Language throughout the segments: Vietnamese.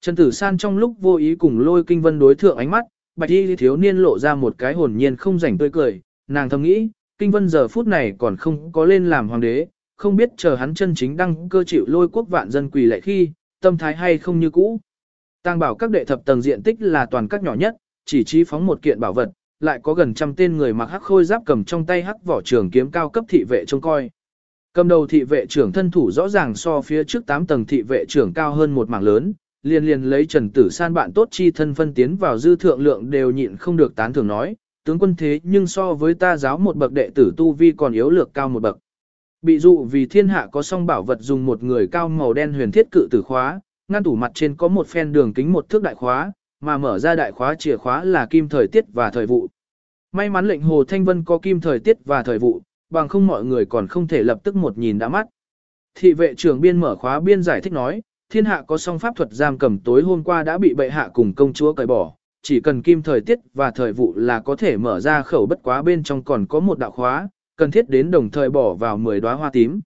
Trần Tử San trong lúc vô ý cùng lôi kinh vân đối thượng ánh mắt, bạch y thiếu niên lộ ra một cái hồn nhiên không rảnh tươi cười, nàng thầm nghĩ, kinh vân giờ phút này còn không có lên làm hoàng đế, không biết chờ hắn chân chính đăng cơ chịu lôi quốc vạn dân quỳ lại khi, tâm thái hay không như cũ. Tàng bảo các đệ thập tầng diện tích là toàn các nhỏ nhất, chỉ trí phóng một kiện bảo vật, lại có gần trăm tên người mặc hắc khôi giáp cầm trong tay hắc vỏ trường kiếm cao cấp thị vệ trông coi. Cầm đầu thị vệ trưởng thân thủ rõ ràng so phía trước 8 tầng thị vệ trưởng cao hơn một mảng lớn, liền liền lấy Trần Tử San bạn tốt chi thân phân tiến vào dư thượng lượng đều nhịn không được tán thưởng nói, tướng quân thế nhưng so với ta giáo một bậc đệ tử tu vi còn yếu lược cao một bậc. Bị dụ vì thiên hạ có song bảo vật dùng một người cao màu đen huyền thiết cự tử khóa, ngăn tủ mặt trên có một phen đường kính một thước đại khóa, mà mở ra đại khóa chìa khóa là kim thời tiết và thời vụ. May mắn lệnh Hồ Thanh Vân có kim thời tiết và thời vụ, bằng không mọi người còn không thể lập tức một nhìn đã mắt. Thị vệ trưởng biên mở khóa biên giải thích nói, thiên hạ có song pháp thuật giam cầm tối hôm qua đã bị bệ hạ cùng công chúa cởi bỏ, chỉ cần kim thời tiết và thời vụ là có thể mở ra khẩu bất quá bên trong còn có một đạo khóa, cần thiết đến đồng thời bỏ vào 10 đóa hoa tím.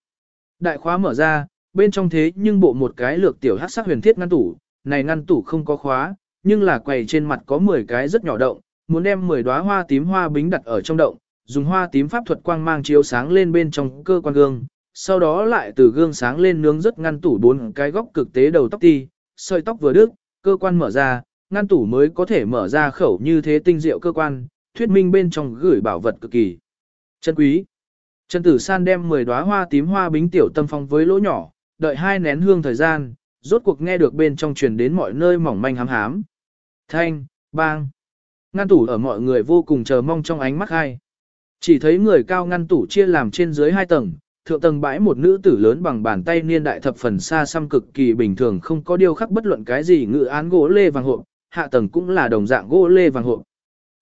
Đại khóa mở ra, bên trong thế nhưng bộ một cái lược tiểu hắc sắc huyền thiết ngăn tủ, này ngăn tủ không có khóa, nhưng là quầy trên mặt có 10 cái rất nhỏ động, muốn đem 10 đóa hoa tím hoa bính đặt ở trong động, dùng hoa tím pháp thuật quang mang chiếu sáng lên bên trong cơ quan gương, sau đó lại từ gương sáng lên nướng rất ngăn tủ bốn cái góc cực tế đầu tóc ti, sợi tóc vừa đứt, cơ quan mở ra, ngăn tủ mới có thể mở ra khẩu như thế tinh diệu cơ quan, thuyết minh bên trong gửi bảo vật cực kỳ chân quý. Trần Tử San đem 10 đóa hoa tím hoa bính tiểu tâm phong với lỗ nhỏ, đợi hai nén hương thời gian, rốt cuộc nghe được bên trong truyền đến mọi nơi mỏng manh hám hám. Thanh, bang. Ngăn tủ ở mọi người vô cùng chờ mong trong ánh mắt hai. Chỉ thấy người cao ngăn tủ chia làm trên dưới hai tầng, thượng tầng bãi một nữ tử lớn bằng bàn tay niên đại thập phần xa xăm cực kỳ bình thường không có điều khắc bất luận cái gì ngự án gỗ lê vàng hộp, hạ tầng cũng là đồng dạng gỗ lê vàng hộp.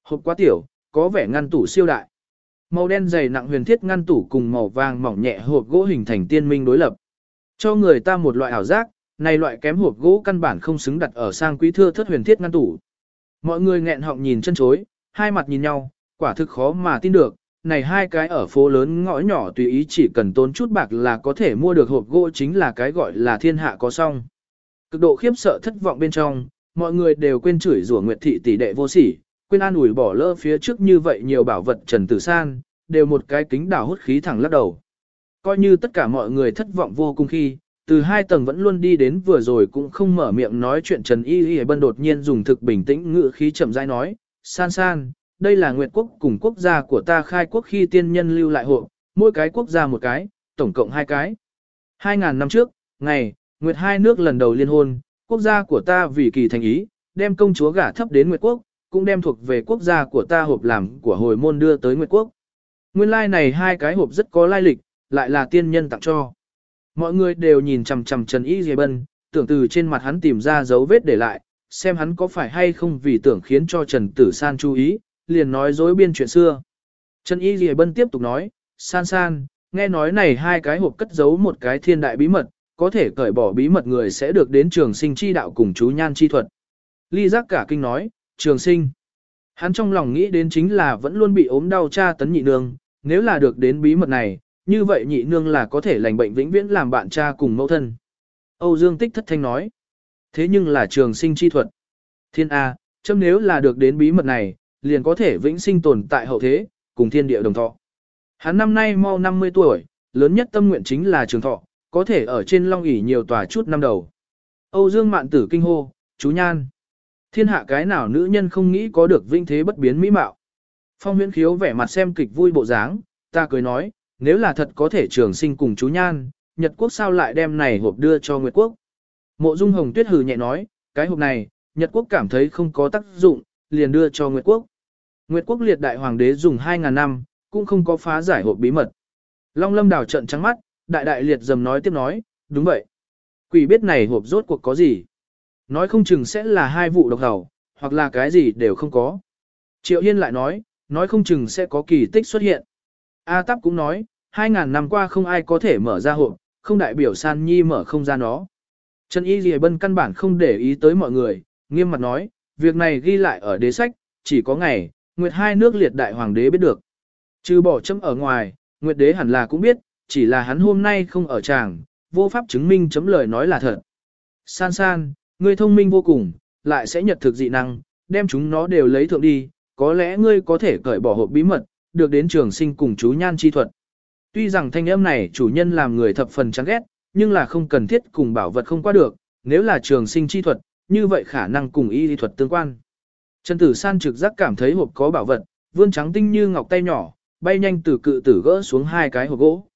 Hộp quá tiểu, có vẻ ngăn tủ siêu đại. Màu đen dày nặng huyền thiết ngăn tủ cùng màu vàng mỏng nhẹ hộp gỗ hình thành tiên minh đối lập. Cho người ta một loại ảo giác, này loại kém hộp gỗ căn bản không xứng đặt ở sang quý thưa thất huyền thiết ngăn tủ. Mọi người nghẹn họng nhìn chân chối, hai mặt nhìn nhau, quả thực khó mà tin được, này hai cái ở phố lớn ngõ nhỏ tùy ý chỉ cần tốn chút bạc là có thể mua được hộp gỗ chính là cái gọi là thiên hạ có song. Cực độ khiếp sợ thất vọng bên trong, mọi người đều quên chửi rủa Nguyệt thị tỷ đệ vô sỉ, quên an ủi bỏ lỡ phía trước như vậy nhiều bảo vật Trần Tử San, đều một cái kính đảo hút khí thẳng lắc đầu. Coi như tất cả mọi người thất vọng vô cùng khi, từ hai tầng vẫn luôn đi đến vừa rồi cũng không mở miệng nói chuyện Trần Y Y Bân đột nhiên dùng thực bình tĩnh ngữ khí chậm rãi nói, san san, đây là Nguyệt quốc cùng quốc gia của ta khai quốc khi tiên nhân lưu lại hộ, mỗi cái quốc gia một cái, tổng cộng hai cái. 2.000 năm trước, ngày, Nguyệt hai nước lần đầu liên hôn, quốc gia của ta vì kỳ thành ý, đem công chúa gả thấp đến Nguyệt quốc, cũng đem thuộc về quốc gia của ta hộp làm của hồi môn đưa tới Nguyệt quốc. Nguyên lai like này hai cái hộp rất có lai lịch, lại là tiên nhân tặng cho. Mọi người đều nhìn chằm chằm Trần Y Dì Bân, tưởng từ trên mặt hắn tìm ra dấu vết để lại, xem hắn có phải hay không vì tưởng khiến cho Trần Tử San chú ý, liền nói dối biên chuyện xưa. Trần Y Ghi Bân tiếp tục nói, San San, nghe nói này hai cái hộp cất giấu một cái thiên đại bí mật, có thể cởi bỏ bí mật người sẽ được đến trường sinh chi đạo cùng chú nhan chi thuật. Ly giác cả kinh nói, trường sinh. Hắn trong lòng nghĩ đến chính là vẫn luôn bị ốm đau cha tấn nhị nương, nếu là được đến bí mật này, như vậy nhị nương là có thể lành bệnh vĩnh viễn làm bạn cha cùng mẫu thân. Âu Dương Tích thất thanh nói. Thế nhưng là trường sinh chi thuật. Thiên A, châm nếu là được đến bí mật này, liền có thể vĩnh sinh tồn tại hậu thế, cùng thiên địa đồng thọ. Hắn năm nay mau 50 tuổi, lớn nhất tâm nguyện chính là trường thọ, có thể ở trên long ỷ nhiều tòa chút năm đầu. Âu Dương Mạn Tử kinh hô, chú nhan. Thiên hạ cái nào nữ nhân không nghĩ có được vinh thế bất biến mỹ mạo. Phong huyễn khiếu vẻ mặt xem kịch vui bộ dáng, ta cười nói, nếu là thật có thể trường sinh cùng chú nhan, Nhật quốc sao lại đem này hộp đưa cho Nguyệt quốc. Mộ Dung Hồng Tuyết hừ nhẹ nói, cái hộp này, Nhật quốc cảm thấy không có tác dụng, liền đưa cho Nguyệt quốc. Nguyệt quốc liệt đại hoàng đế dùng 2.000 năm, cũng không có phá giải hộp bí mật. Long lâm đảo trận trắng mắt, đại đại liệt dầm nói tiếp nói, đúng vậy. Quỷ biết này hộp rốt cuộc có gì. Nói không chừng sẽ là hai vụ độc hầu, hoặc là cái gì đều không có. Triệu Yên lại nói, nói không chừng sẽ có kỳ tích xuất hiện. A Tắp cũng nói, 2.000 năm qua không ai có thể mở ra hộp, không đại biểu San Nhi mở không ra nó. Trần Y Lì Bân căn bản không để ý tới mọi người, nghiêm mặt nói, việc này ghi lại ở đế sách, chỉ có ngày, Nguyệt hai nước liệt đại hoàng đế biết được. Trừ bỏ chấm ở ngoài, Nguyệt đế hẳn là cũng biết, chỉ là hắn hôm nay không ở tràng, vô pháp chứng minh chấm lời nói là thật. San san, ngươi thông minh vô cùng, lại sẽ nhật thực dị năng, đem chúng nó đều lấy thượng đi, có lẽ ngươi có thể cởi bỏ hộp bí mật, được đến trường sinh cùng chú nhan chi thuật. Tuy rằng thanh âm này chủ nhân làm người thập phần chán ghét, nhưng là không cần thiết cùng bảo vật không qua được, nếu là trường sinh chi thuật, như vậy khả năng cùng y lý thuật tương quan. Trần Tử San trực giác cảm thấy hộp có bảo vật, vươn trắng tinh như ngọc tay nhỏ, bay nhanh từ cự tử gỡ xuống hai cái hộp gỗ.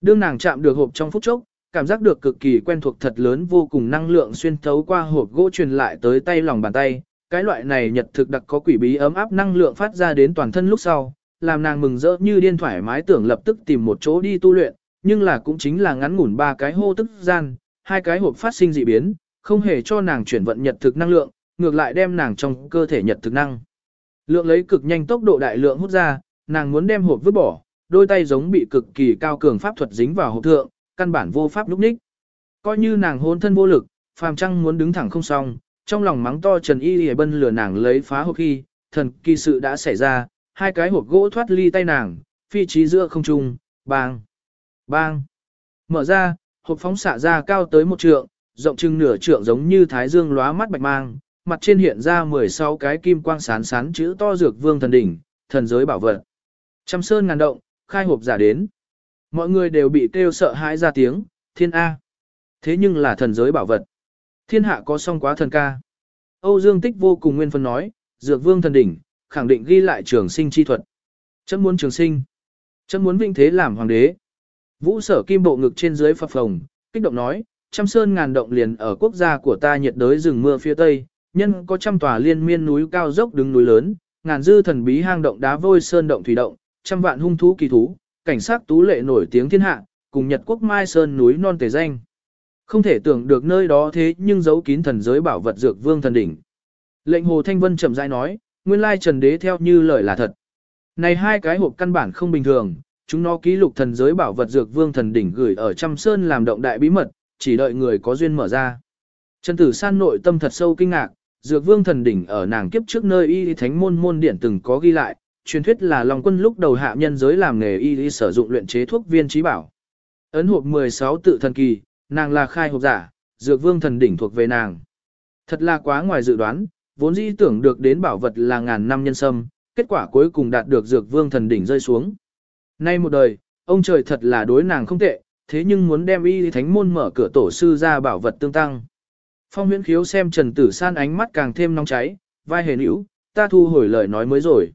Đương nàng chạm được hộp trong phút chốc, cảm giác được cực kỳ quen thuộc thật lớn vô cùng năng lượng xuyên thấu qua hộp gỗ truyền lại tới tay lòng bàn tay. Cái loại này nhật thực đặc có quỷ bí ấm áp năng lượng phát ra đến toàn thân lúc sau, làm nàng mừng rỡ như điên thoải mái tưởng lập tức tìm một chỗ đi tu luyện, nhưng là cũng chính là ngắn ngủn ba cái hô tức gian, hai cái hộp phát sinh dị biến, không hề cho nàng chuyển vận nhật thực năng lượng, ngược lại đem nàng trong cơ thể nhật thực năng. Lượng lấy cực nhanh tốc độ đại lượng hút ra, nàng muốn đem hộp vứt bỏ, đôi tay giống bị cực kỳ cao cường pháp thuật dính vào hộp thượng, căn bản vô pháp lúc ních. Coi như nàng hôn thân vô lực, phàm trăng muốn đứng thẳng không xong, trong lòng mắng to Trần Y Lì Bân lừa nàng lấy phá hộp khi, thần kỳ sự đã xảy ra, hai cái hộp gỗ thoát ly tay nàng, phi trí giữa không trung, bang, bang. Mở ra, hộp phóng xạ ra cao tới một trượng, rộng chừng nửa trượng giống như thái dương lóa mắt bạch mang, mặt trên hiện ra 16 cái kim quang sán sán chữ to dược vương thần đỉnh, thần giới bảo vật. Trăm sơn ngàn động, khai hộp giả đến. Mọi người đều bị kêu sợ hãi ra tiếng, thiên A. Thế nhưng là thần giới bảo vật. Thiên hạ có song quá thần ca. Âu Dương Tích vô cùng nguyên phân nói, dược vương thần đỉnh, khẳng định ghi lại trường sinh chi thuật. Chấm muốn trường sinh. Chấm muốn vinh thế làm hoàng đế. Vũ sở kim bộ ngực trên dưới phập phồng, kích động nói, trăm sơn ngàn động liền ở quốc gia của ta nhiệt đới rừng mưa phía tây, nhân có trăm tòa liên miên núi cao dốc đứng núi lớn, ngàn dư thần bí hang động đá vôi sơn động thủy động, trăm vạn hung thú kỳ thú, cảnh sát tú lệ nổi tiếng thiên hạ, cùng Nhật quốc Mai Sơn núi non tề danh. Không thể tưởng được nơi đó thế nhưng giấu kín thần giới bảo vật dược vương thần đỉnh. Lệnh Hồ Thanh Vân chậm rãi nói, nguyên lai Trần Đế theo như lời là thật. Này hai cái hộp căn bản không bình thường, chúng nó ký lục thần giới bảo vật dược vương thần đỉnh gửi ở trăm sơn làm động đại bí mật, chỉ đợi người có duyên mở ra. Trần Tử San nội tâm thật sâu kinh ngạc, dược vương thần đỉnh ở nàng kiếp trước nơi y thánh môn môn điển từng có ghi lại, truyền thuyết là Long Quân lúc đầu hạ nhân giới làm nghề y sử dụng luyện chế thuốc viên trí bảo. Ấn hộp 16 tự thần kỳ, nàng là khai hộp giả, dược vương thần đỉnh thuộc về nàng. Thật là quá ngoài dự đoán, vốn dĩ tưởng được đến bảo vật là ngàn năm nhân sâm, kết quả cuối cùng đạt được dược vương thần đỉnh rơi xuống. Nay một đời, ông trời thật là đối nàng không tệ, thế nhưng muốn đem y thánh môn mở cửa tổ sư ra bảo vật tương tăng. Phong huyễn khiếu xem Trần Tử San ánh mắt càng thêm nóng cháy, vai hề nữ, ta thu hồi lời nói mới rồi.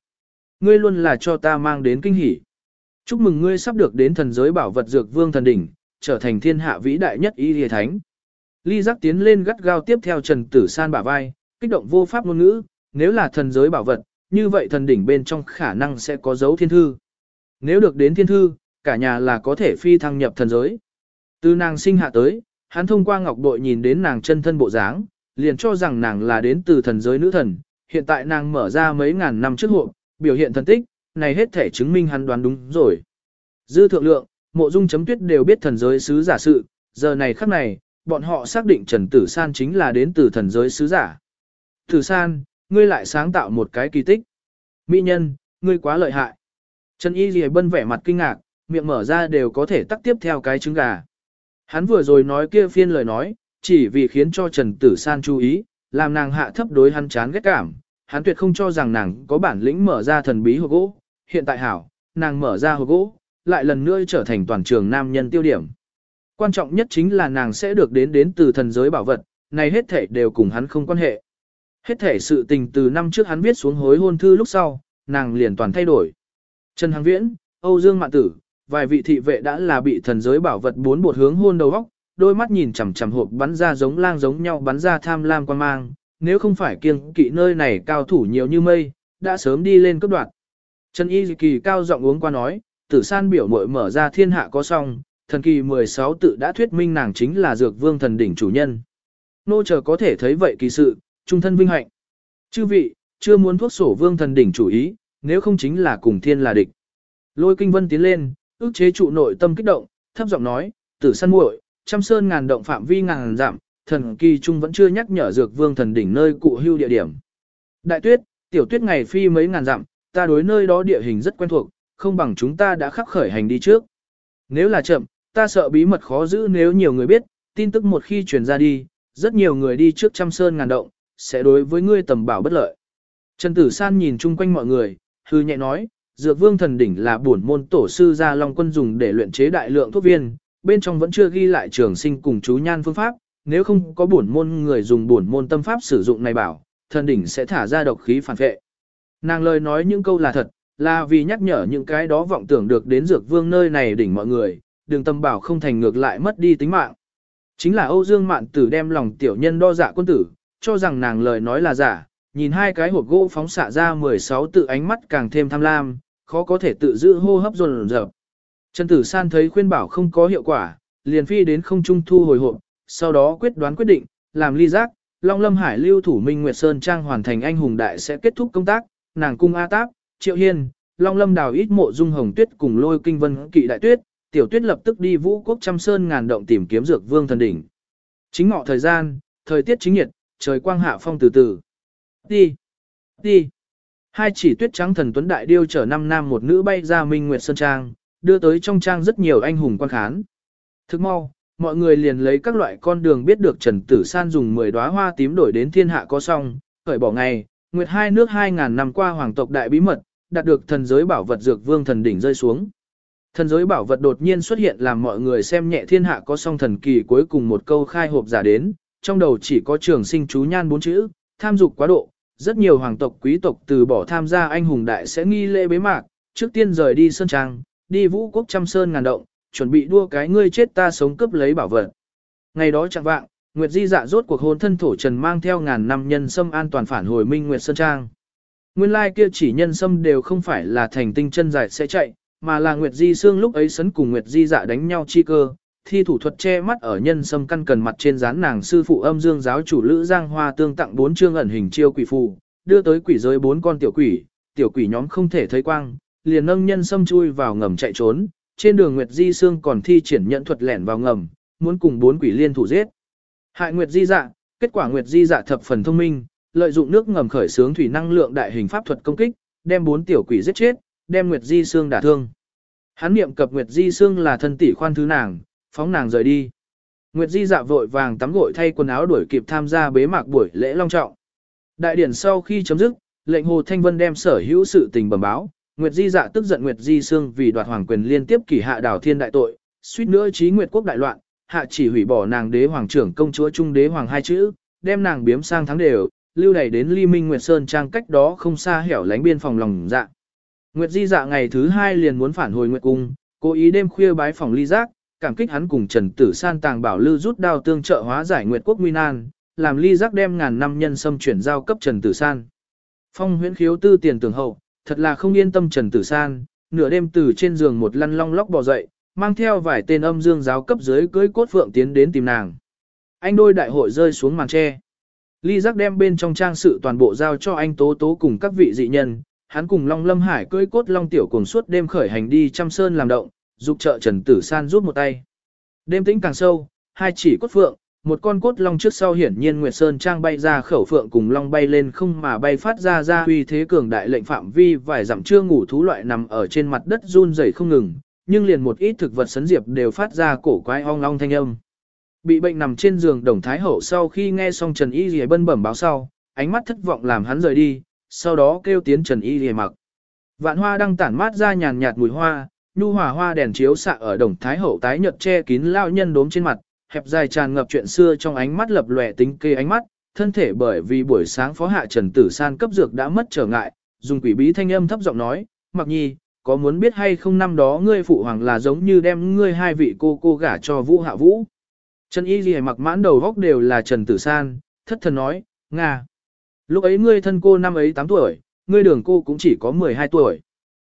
Ngươi luôn là cho ta mang đến kinh hỉ. Chúc mừng ngươi sắp được đến thần giới bảo vật dược vương thần đỉnh, trở thành thiên hạ vĩ đại nhất y lìa thánh. Ly giác tiến lên gắt gao tiếp theo Trần Tử San bả vai, kích động vô pháp ngôn ngữ, nếu là thần giới bảo vật, như vậy thần đỉnh bên trong khả năng sẽ có dấu thiên thư. Nếu được đến thiên thư, cả nhà là có thể phi thăng nhập thần giới. Từ nàng sinh hạ tới, hắn thông qua ngọc bội nhìn đến nàng chân thân bộ dáng, liền cho rằng nàng là đến từ thần giới nữ thần, hiện tại nàng mở ra mấy ngàn năm trước hộ, biểu hiện thần tích, này hết thể chứng minh hắn đoán đúng rồi. Dư thượng lượng, mộ dung chấm tuyết đều biết thần giới sứ giả sự, giờ này khắc này, bọn họ xác định Trần Tử San chính là đến từ thần giới sứ giả. Tử San, ngươi lại sáng tạo một cái kỳ tích. Mỹ nhân, ngươi quá lợi hại. Trần Y Ghi bân vẻ mặt kinh ngạc, miệng mở ra đều có thể tắt tiếp theo cái trứng gà. Hắn vừa rồi nói kia phiên lời nói, chỉ vì khiến cho Trần Tử San chú ý, làm nàng hạ thấp đối hắn chán ghét cảm. Hắn tuyệt không cho rằng nàng có bản lĩnh mở ra thần bí hộp gỗ. Hiện tại hảo, nàng mở ra hộp gỗ, lại lần nữa trở thành toàn trường nam nhân tiêu điểm. Quan trọng nhất chính là nàng sẽ được đến đến từ thần giới bảo vật, này hết thể đều cùng hắn không quan hệ. Hết thể sự tình từ năm trước hắn viết xuống hối hôn thư lúc sau, nàng liền toàn thay đổi. Trần Hằng Viễn, Âu Dương Mạn Tử, vài vị thị vệ đã là bị thần giới bảo vật bốn bột hướng hôn đầu góc, đôi mắt nhìn chằm chằm hộp bắn ra giống lang giống nhau bắn ra tham lam quan mang, nếu không phải kiêng kỵ nơi này cao thủ nhiều như mây, đã sớm đi lên cấp đoạn. Trần Y Kỳ cao giọng uống qua nói, tử san biểu mội mở ra thiên hạ có song, thần kỳ 16 tự đã thuyết minh nàng chính là dược vương thần đỉnh chủ nhân. Nô chờ có thể thấy vậy kỳ sự, trung thân vinh hạnh. Chư vị, chưa muốn thuốc sổ vương thần đỉnh chủ ý, nếu không chính là cùng thiên là địch. Lôi kinh vân tiến lên, ước chế trụ nội tâm kích động, thấp giọng nói, tử săn muội, trăm sơn ngàn động phạm vi ngàn giảm, thần kỳ trung vẫn chưa nhắc nhở dược vương thần đỉnh nơi cụ hưu địa điểm. Đại tuyết, tiểu tuyết ngày phi mấy ngàn dặm, ta đối nơi đó địa hình rất quen thuộc, không bằng chúng ta đã khắc khởi hành đi trước. Nếu là chậm, ta sợ bí mật khó giữ nếu nhiều người biết, tin tức một khi truyền ra đi, rất nhiều người đi trước trăm sơn ngàn động, sẽ đối với ngươi tầm bảo bất lợi. Trần Tử San nhìn chung quanh mọi người, hư nhẹ nói, Dược Vương Thần Đỉnh là bổn môn tổ sư gia Long Quân dùng để luyện chế đại lượng thuốc viên, bên trong vẫn chưa ghi lại trường sinh cùng chú nhan phương pháp, nếu không có bổn môn người dùng bổn môn tâm pháp sử dụng này bảo, thần đỉnh sẽ thả ra độc khí phản vệ. Nàng lời nói những câu là thật, là vì nhắc nhở những cái đó vọng tưởng được đến dược vương nơi này đỉnh mọi người, đừng tâm bảo không thành ngược lại mất đi tính mạng. Chính là Âu Dương Mạn Tử đem lòng tiểu nhân đo dạ quân tử, cho rằng nàng lời nói là giả, nhìn hai cái hộp gỗ phóng xạ ra 16 tự ánh mắt càng thêm tham lam, khó có thể tự giữ hô hấp dồn dập. Trần Tử San thấy khuyên bảo không có hiệu quả, liền phi đến không trung thu hồi hộp, sau đó quyết đoán quyết định, làm ly giác, Long Lâm Hải lưu thủ Minh Nguyệt Sơn Trang hoàn thành anh hùng đại sẽ kết thúc công tác, nàng cung A Táp, Triệu Hiên, Long Lâm đào ít mộ dung hồng tuyết cùng lôi kinh vân kỵ đại tuyết, tiểu tuyết lập tức đi vũ quốc trăm sơn ngàn động tìm kiếm dược vương thần đỉnh. Chính ngọ thời gian, thời tiết chính nhiệt, trời quang hạ phong từ từ. Đi, đi. Hai chỉ tuyết trắng thần tuấn đại điêu chở năm nam một nữ bay ra Minh Nguyệt Sơn Trang, đưa tới trong trang rất nhiều anh hùng quan khán. Thức mau, mọi người liền lấy các loại con đường biết được Trần Tử San dùng 10 đóa hoa tím đổi đến thiên hạ có xong, khởi bỏ ngày, nguyệt hai nước 2.000 năm qua hoàng tộc đại bí mật, đạt được thần giới bảo vật dược vương thần đỉnh rơi xuống. Thần giới bảo vật đột nhiên xuất hiện làm mọi người xem nhẹ thiên hạ có song thần kỳ cuối cùng một câu khai hộp giả đến, trong đầu chỉ có trường sinh chú nhan bốn chữ, tham dục quá độ, rất nhiều hoàng tộc quý tộc từ bỏ tham gia anh hùng đại sẽ nghi lễ bế mạc, trước tiên rời đi sơn trang, đi vũ quốc trăm sơn ngàn động, chuẩn bị đua cái ngươi chết ta sống cướp lấy bảo vật. Ngày đó chẳng vạng, Nguyệt Di dạ rốt cuộc hôn thân thổ trần mang theo ngàn năm nhân sâm an toàn phản hồi Minh Nguyệt Sơn Trang. Nguyên lai kia chỉ nhân sâm đều không phải là thành tinh chân dài sẽ chạy, mà là Nguyệt Di xương lúc ấy sấn cùng Nguyệt Di dạ đánh nhau chi cơ, thi thủ thuật che mắt ở nhân sâm căn cần mặt trên dán nàng sư phụ âm dương giáo chủ Lữ Giang Hoa tương tặng bốn chương ẩn hình chiêu quỷ phù, đưa tới quỷ giới bốn con tiểu quỷ, tiểu quỷ nhóm không thể thấy quang, liền nâng nhân sâm chui vào ngầm chạy trốn, trên đường Nguyệt Di Sương còn thi triển nhận thuật lẻn vào ngầm, muốn cùng bốn quỷ liên thủ giết. Hại Nguyệt Di dạ, kết quả Nguyệt Di dạ thập phần thông minh, lợi dụng nước ngầm khởi xướng thủy năng lượng đại hình pháp thuật công kích, đem bốn tiểu quỷ giết chết, đem Nguyệt Di Sương đả thương. Hắn niệm cập Nguyệt Di Sương là thân tỷ khoan thứ nàng, phóng nàng rời đi. Nguyệt Di dạ vội vàng tắm gội thay quần áo đuổi kịp tham gia bế mạc buổi lễ long trọng. Đại điển sau khi chấm dứt, lệnh Hồ Thanh Vân đem sở hữu sự tình bẩm báo, Nguyệt Di dạ tức giận Nguyệt Di Sương vì đoạt hoàng quyền liên tiếp kỷ hạ đảo thiên đại tội, suýt nữa chí Nguyệt quốc đại loạn, hạ chỉ hủy bỏ nàng đế hoàng trưởng công chúa trung đế hoàng hai chữ, đem nàng biếm sang tháng đều, lưu đẩy đến Ly Minh Nguyệt Sơn trang cách đó không xa hẻo lánh biên phòng lòng dạ. Nguyệt Di dạ ngày thứ hai liền muốn phản hồi Nguyệt cung, cố ý đêm khuya bái phòng ly giác, cảm kích hắn cùng Trần Tử San tàng bảo lưu rút đao tương trợ hóa giải Nguyệt quốc nguy nan, làm ly giác đem ngàn năm nhân xâm chuyển giao cấp Trần Tử San. Phong huyễn khiếu tư tiền tưởng hậu, thật là không yên tâm Trần Tử San, nửa đêm từ trên giường một lăn long lóc bò dậy, mang theo vài tên âm dương giáo cấp dưới cưới cốt phượng tiến đến tìm nàng. Anh đôi đại hội rơi xuống màn tre. Ly giác đem bên trong trang sự toàn bộ giao cho anh Tố Tố cùng các vị dị nhân, hắn cùng Long Lâm Hải cưới cốt Long Tiểu cùng suốt đêm khởi hành đi chăm sơn làm động, dục trợ Trần Tử San rút một tay. Đêm tĩnh càng sâu, hai chỉ cốt phượng, một con cốt long trước sau hiển nhiên Nguyệt Sơn Trang bay ra khẩu phượng cùng long bay lên không mà bay phát ra ra uy thế cường đại lệnh phạm vi vài dặm chưa ngủ thú loại nằm ở trên mặt đất run rẩy không ngừng, nhưng liền một ít thực vật sấn diệp đều phát ra cổ quái ong long thanh âm. Bị bệnh nằm trên giường Đồng Thái Hậu sau khi nghe xong Trần Y Lì bân bẩm báo sau, ánh mắt thất vọng làm hắn rời đi, sau đó kêu tiến Trần Y Lì mặc. Vạn hoa đang tản mát ra nhàn nhạt mùi hoa, nhu hòa hoa đèn chiếu xạ ở Đồng Thái Hậu tái nhợt che kín lao nhân đốm trên mặt, hẹp dài tràn ngập chuyện xưa trong ánh mắt lập lòe tính kê ánh mắt, thân thể bởi vì buổi sáng phó hạ Trần Tử San cấp dược đã mất trở ngại, dùng quỷ bí thanh âm thấp giọng nói, "Mặc Nhi, có muốn biết hay không năm đó ngươi phụ hoàng là giống như đem ngươi hai vị cô cô gả cho Vũ Hạ Vũ?" Trần Y Ghi mặc mãn đầu góc đều là Trần Tử San, thất thần nói, "Nga. Lúc ấy ngươi thân cô năm ấy 8 tuổi, ngươi đường cô cũng chỉ có 12 tuổi.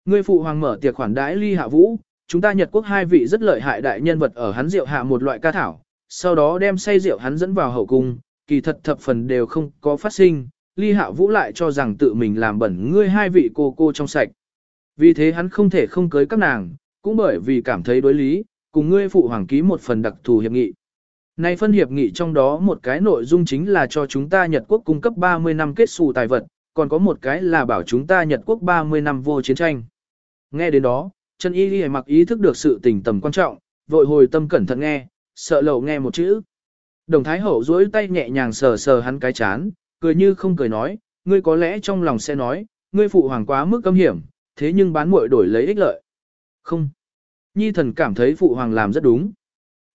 Ngươi phụ hoàng mở tiệc khoản đãi ly hạ vũ, chúng ta Nhật quốc hai vị rất lợi hại đại nhân vật ở hắn rượu hạ một loại ca thảo, sau đó đem say rượu hắn dẫn vào hậu cung, kỳ thật thập phần đều không có phát sinh, ly hạ vũ lại cho rằng tự mình làm bẩn ngươi hai vị cô cô trong sạch. Vì thế hắn không thể không cưới các nàng, cũng bởi vì cảm thấy đối lý, cùng ngươi phụ hoàng ký một phần đặc thù hiệp nghị. nay phân hiệp nghị trong đó một cái nội dung chính là cho chúng ta Nhật quốc cung cấp 30 năm kết xù tài vật, còn có một cái là bảo chúng ta Nhật quốc 30 năm vô chiến tranh. Nghe đến đó, Trần Y Ghi mặc ý thức được sự tình tầm quan trọng, vội hồi tâm cẩn thận nghe, sợ lầu nghe một chữ. Đồng Thái Hậu duỗi tay nhẹ nhàng sờ sờ hắn cái chán, cười như không cười nói, ngươi có lẽ trong lòng sẽ nói, ngươi phụ hoàng quá mức cấm hiểm, thế nhưng bán muội đổi lấy ích lợi. Không. Nhi thần cảm thấy phụ hoàng làm rất đúng.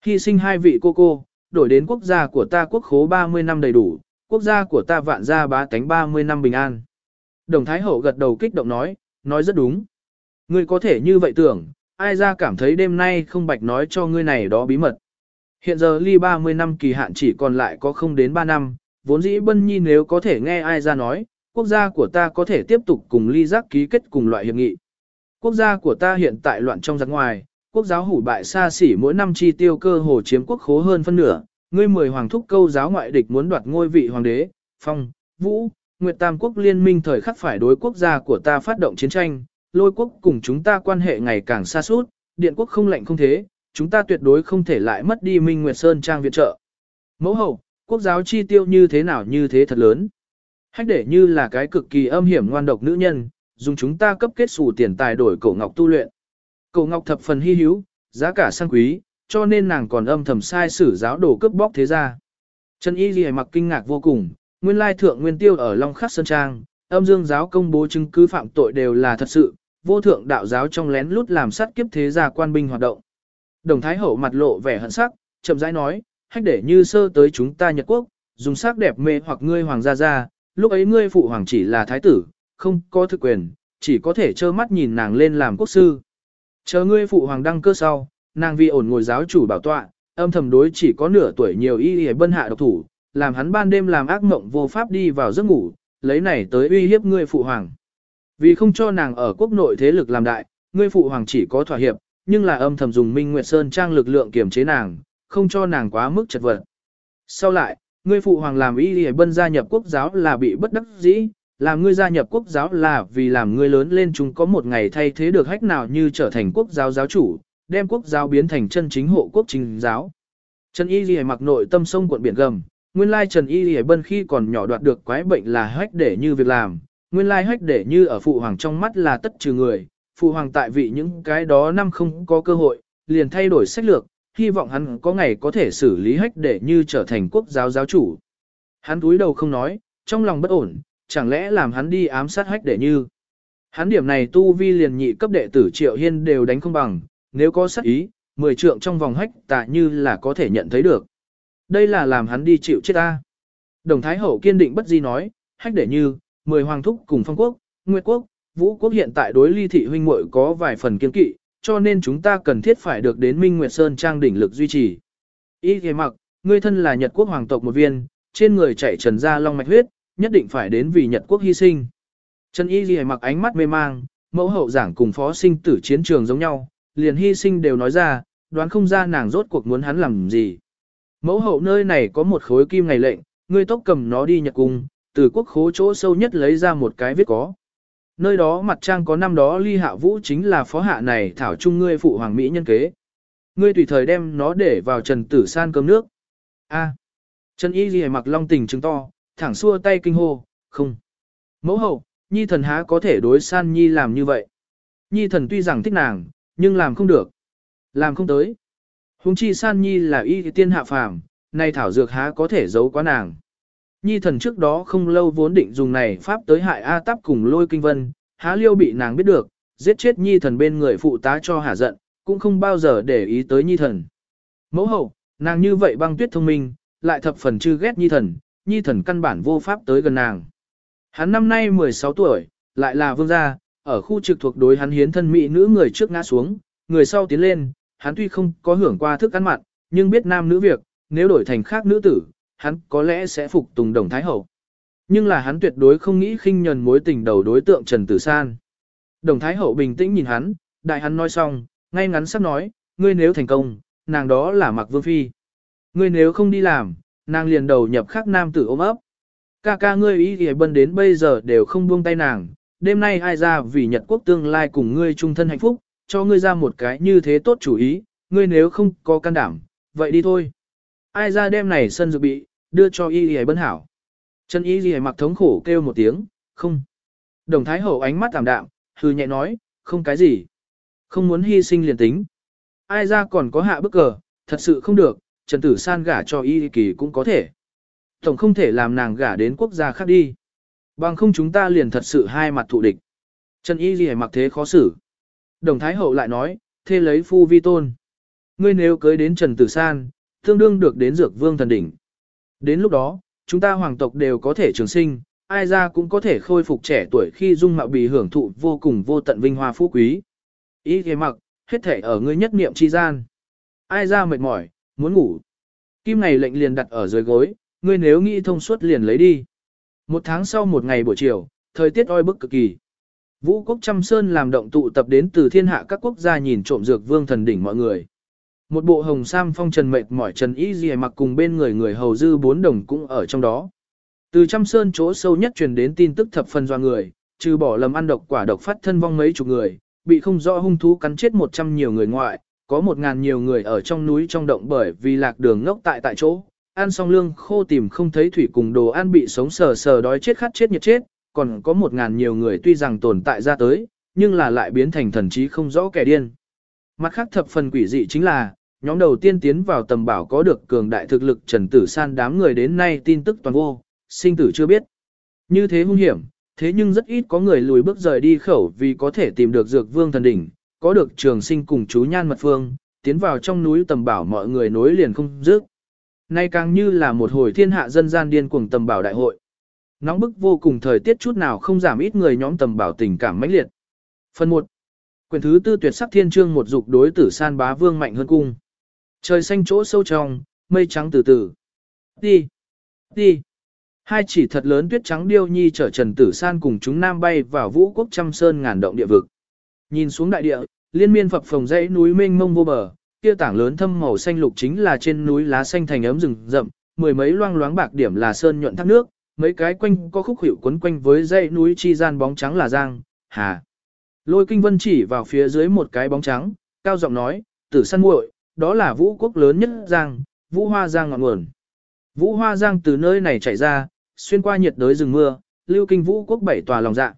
Hy sinh hai vị cô cô, đổi đến quốc gia của ta quốc khố 30 năm đầy đủ, quốc gia của ta vạn gia bá tánh 30 năm bình an. Đồng Thái Hậu gật đầu kích động nói, nói rất đúng. Ngươi có thể như vậy tưởng, ai ra cảm thấy đêm nay không bạch nói cho ngươi này đó bí mật. Hiện giờ ly 30 năm kỳ hạn chỉ còn lại có không đến 3 năm, vốn dĩ Bân Nhi nếu có thể nghe ai ra nói, quốc gia của ta có thể tiếp tục cùng ly giác ký kết cùng loại hiệp nghị. Quốc gia của ta hiện tại loạn trong giặc ngoài, quốc giáo hủ bại xa xỉ mỗi năm chi tiêu cơ hồ chiếm quốc khố hơn phân nửa, ngươi mười hoàng thúc câu giáo ngoại địch muốn đoạt ngôi vị hoàng đế, phong, vũ, nguyệt tam quốc liên minh thời khắc phải đối quốc gia của ta phát động chiến tranh, lôi quốc cùng chúng ta quan hệ ngày càng xa suốt, điện quốc không lạnh không thế, chúng ta tuyệt đối không thể lại mất đi Minh Nguyệt Sơn trang viện trợ. Mẫu hậu, quốc giáo chi tiêu như thế nào như thế thật lớn. Hách để như là cái cực kỳ âm hiểm ngoan độc nữ nhân, dùng chúng ta cấp kết xù tiền tài đổi cổ ngọc tu luyện. Cổ ngọc thập phần hy hữu, giá cả sang quý, cho nên nàng còn âm thầm sai sử giáo đồ cướp bóc thế gia. Trần Y Ghi mặc kinh ngạc vô cùng, nguyên lai thượng nguyên tiêu ở Long Khắc Sơn Trang, âm dương giáo công bố chứng cứ phạm tội đều là thật sự, vô thượng đạo giáo trong lén lút làm sát kiếp thế gia quan binh hoạt động. Đồng Thái Hậu mặt lộ vẻ hận sắc, chậm rãi nói, hách để như sơ tới chúng ta Nhật Quốc, dùng sắc đẹp mê hoặc ngươi hoàng gia gia, lúc ấy ngươi phụ hoàng chỉ là thái tử, không có thực quyền, chỉ có thể trơ mắt nhìn nàng lên làm quốc sư. Chờ ngươi phụ hoàng đăng cơ sau, nàng vì ổn ngồi giáo chủ bảo tọa, âm thầm đối chỉ có nửa tuổi nhiều y y bân hạ độc thủ, làm hắn ban đêm làm ác mộng vô pháp đi vào giấc ngủ, lấy này tới uy hiếp ngươi phụ hoàng. Vì không cho nàng ở quốc nội thế lực làm đại, ngươi phụ hoàng chỉ có thỏa hiệp, nhưng là âm thầm dùng Minh Nguyệt Sơn trang lực lượng kiểm chế nàng, không cho nàng quá mức chật vật. Sau lại, ngươi phụ hoàng làm y y bân gia nhập quốc giáo là bị bất đắc dĩ, làm ngươi gia nhập quốc giáo là vì làm ngươi lớn lên chúng có một ngày thay thế được hách nào như trở thành quốc giáo giáo chủ, đem quốc giáo biến thành chân chính hộ quốc chính giáo. Trần Y Lì mặc nội tâm sông quận biển gầm, nguyên lai Trần Y Lì bân khi còn nhỏ đoạt được quái bệnh là hách để như việc làm, nguyên lai hách để như ở phụ hoàng trong mắt là tất trừ người, phụ hoàng tại vị những cái đó năm không có cơ hội, liền thay đổi sách lược, hy vọng hắn có ngày có thể xử lý hách để như trở thành quốc giáo giáo chủ. Hắn túi đầu không nói, trong lòng bất ổn, chẳng lẽ làm hắn đi ám sát hách để như. Hắn điểm này tu vi liền nhị cấp đệ tử triệu hiên đều đánh không bằng, nếu có sát ý, mười trượng trong vòng hách tạ như là có thể nhận thấy được. Đây là làm hắn đi chịu chết ta. Đồng Thái Hậu kiên định bất di nói, hách để như, mười hoàng thúc cùng phong quốc, nguyệt quốc, vũ quốc hiện tại đối ly thị huynh muội có vài phần kiên kỵ, cho nên chúng ta cần thiết phải được đến Minh Nguyệt Sơn trang đỉnh lực duy trì. Y thế mặc, ngươi thân là Nhật quốc hoàng tộc một viên, trên người chạy trần ra long mạch huyết, nhất định phải đến vì Nhật quốc hy sinh. Trần Y Ghi mặc ánh mắt mê mang, mẫu hậu giảng cùng phó sinh tử chiến trường giống nhau, liền hy sinh đều nói ra, đoán không ra nàng rốt cuộc muốn hắn làm gì. Mẫu hậu nơi này có một khối kim ngày lệnh, ngươi tốc cầm nó đi Nhật cung, từ quốc khố chỗ sâu nhất lấy ra một cái viết có. Nơi đó mặt trang có năm đó ly hạ vũ chính là phó hạ này thảo chung ngươi phụ hoàng Mỹ nhân kế. Ngươi tùy thời đem nó để vào trần tử san cơm nước. A. Trần y ghi mặc long tình chứng to, thẳng xua tay kinh hô, không. Mẫu hậu, nhi thần há có thể đối san nhi làm như vậy. Nhi thần tuy rằng thích nàng, nhưng làm không được. Làm không tới. Hùng chi san nhi là y tiên hạ phàm, nay thảo dược há có thể giấu quá nàng. Nhi thần trước đó không lâu vốn định dùng này pháp tới hại A Táp cùng lôi kinh vân, há liêu bị nàng biết được, giết chết nhi thần bên người phụ tá cho hả giận, cũng không bao giờ để ý tới nhi thần. Mẫu hậu, nàng như vậy băng tuyết thông minh, lại thập phần chư ghét nhi thần, nhi thần căn bản vô pháp tới gần nàng. Hắn năm nay 16 tuổi, lại là vương gia, ở khu trực thuộc đối hắn hiến thân mỹ nữ người trước ngã xuống, người sau tiến lên, hắn tuy không có hưởng qua thức ăn mặn, nhưng biết nam nữ việc, nếu đổi thành khác nữ tử, hắn có lẽ sẽ phục tùng đồng thái hậu. Nhưng là hắn tuyệt đối không nghĩ khinh nhần mối tình đầu đối tượng Trần Tử San. Đồng thái hậu bình tĩnh nhìn hắn, đại hắn nói xong, ngay ngắn sắp nói, ngươi nếu thành công, nàng đó là mặc vương phi. Ngươi nếu không đi làm, nàng liền đầu nhập khắc nam tử ôm ấp. Ca ca ngươi ý thì bân đến bây giờ đều không buông tay nàng, đêm nay ai ra vì Nhật quốc tương lai cùng ngươi chung thân hạnh phúc, cho ngươi ra một cái như thế tốt chủ ý, ngươi nếu không có can đảm, vậy đi thôi. Ai ra đêm này sân dự bị, đưa cho y y bân hảo. Trần y y mặc thống khổ kêu một tiếng, không. Đồng thái hậu ánh mắt tạm đạm, hư nhẹ nói, không cái gì. Không muốn hy sinh liền tính. Ai ra còn có hạ bức cờ, thật sự không được, Trần Tử San gả cho y kỳ cũng có thể. Tổng không thể làm nàng gả đến quốc gia khác đi. Bằng không chúng ta liền thật sự hai mặt thụ địch. Trần y gì mặc thế khó xử. Đồng Thái Hậu lại nói, thê lấy phu vi tôn. Ngươi nếu cưới đến Trần Tử San, tương đương được đến dược vương thần đỉnh. Đến lúc đó, chúng ta hoàng tộc đều có thể trường sinh, ai ra cũng có thể khôi phục trẻ tuổi khi dung mạo bị hưởng thụ vô cùng vô tận vinh hoa phú quý. Ý thế mặc, hết thể ở ngươi nhất niệm chi gian. Ai ra mệt mỏi, muốn ngủ. Kim này lệnh liền đặt ở dưới gối, ngươi nếu nghĩ thông suốt liền lấy đi. Một tháng sau một ngày buổi chiều, thời tiết oi bức cực kỳ. Vũ quốc trăm sơn làm động tụ tập đến từ thiên hạ các quốc gia nhìn trộm dược vương thần đỉnh mọi người. Một bộ hồng sam phong trần mệt mỏi trần y gì mặc cùng bên người người hầu dư bốn đồng cũng ở trong đó. Từ trăm sơn chỗ sâu nhất truyền đến tin tức thập phần do người, trừ bỏ lầm ăn độc quả độc phát thân vong mấy chục người, bị không rõ hung thú cắn chết một trăm nhiều người ngoại, có một ngàn nhiều người ở trong núi trong động bởi vì lạc đường ngốc tại tại chỗ, ăn xong lương khô tìm không thấy thủy cùng đồ ăn bị sống sờ sờ đói chết khát chết nhiệt chết, còn có một ngàn nhiều người tuy rằng tồn tại ra tới, nhưng là lại biến thành thần trí không rõ kẻ điên. Mặt khác thập phần quỷ dị chính là, nhóm đầu tiên tiến vào tầm bảo có được cường đại thực lực Trần Tử San đám người đến nay tin tức toàn vô, sinh tử chưa biết. Như thế hung hiểm, thế nhưng rất ít có người lùi bước rời đi khẩu vì có thể tìm được dược vương thần đỉnh, có được trường sinh cùng chú nhan mật phương, tiến vào trong núi tầm bảo mọi người nối liền không dứt. Nay càng như là một hồi thiên hạ dân gian điên cuồng tầm bảo đại hội. Nóng bức vô cùng thời tiết chút nào không giảm ít người nhóm tầm bảo tình cảm mãnh liệt. Phần 1. Quyền thứ tư tuyệt sắc thiên trương một dục đối tử san bá vương mạnh hơn cung. Trời xanh chỗ sâu trong, mây trắng từ từ. Đi. Đi. Hai chỉ thật lớn tuyết trắng điêu nhi chở Trần Tử San cùng chúng nam bay vào vũ quốc trăm sơn ngàn động địa vực. Nhìn xuống đại địa, liên miên phập phồng dãy núi mênh mông vô bờ, kia tảng lớn thâm màu xanh lục chính là trên núi lá xanh thành ấm rừng rậm, mười mấy loang loáng bạc điểm là sơn nhuận thác nước, mấy cái quanh có khúc hiệu quấn quanh với dãy núi chi gian bóng trắng là giang, hà. Lôi kinh vân chỉ vào phía dưới một cái bóng trắng, cao giọng nói, tử san muội, đó là vũ quốc lớn nhất giang, vũ hoa giang ngọn nguồn. Vũ hoa giang từ nơi này chảy ra, xuyên qua nhiệt đới rừng mưa, lưu kinh vũ quốc bảy tòa lòng dạ.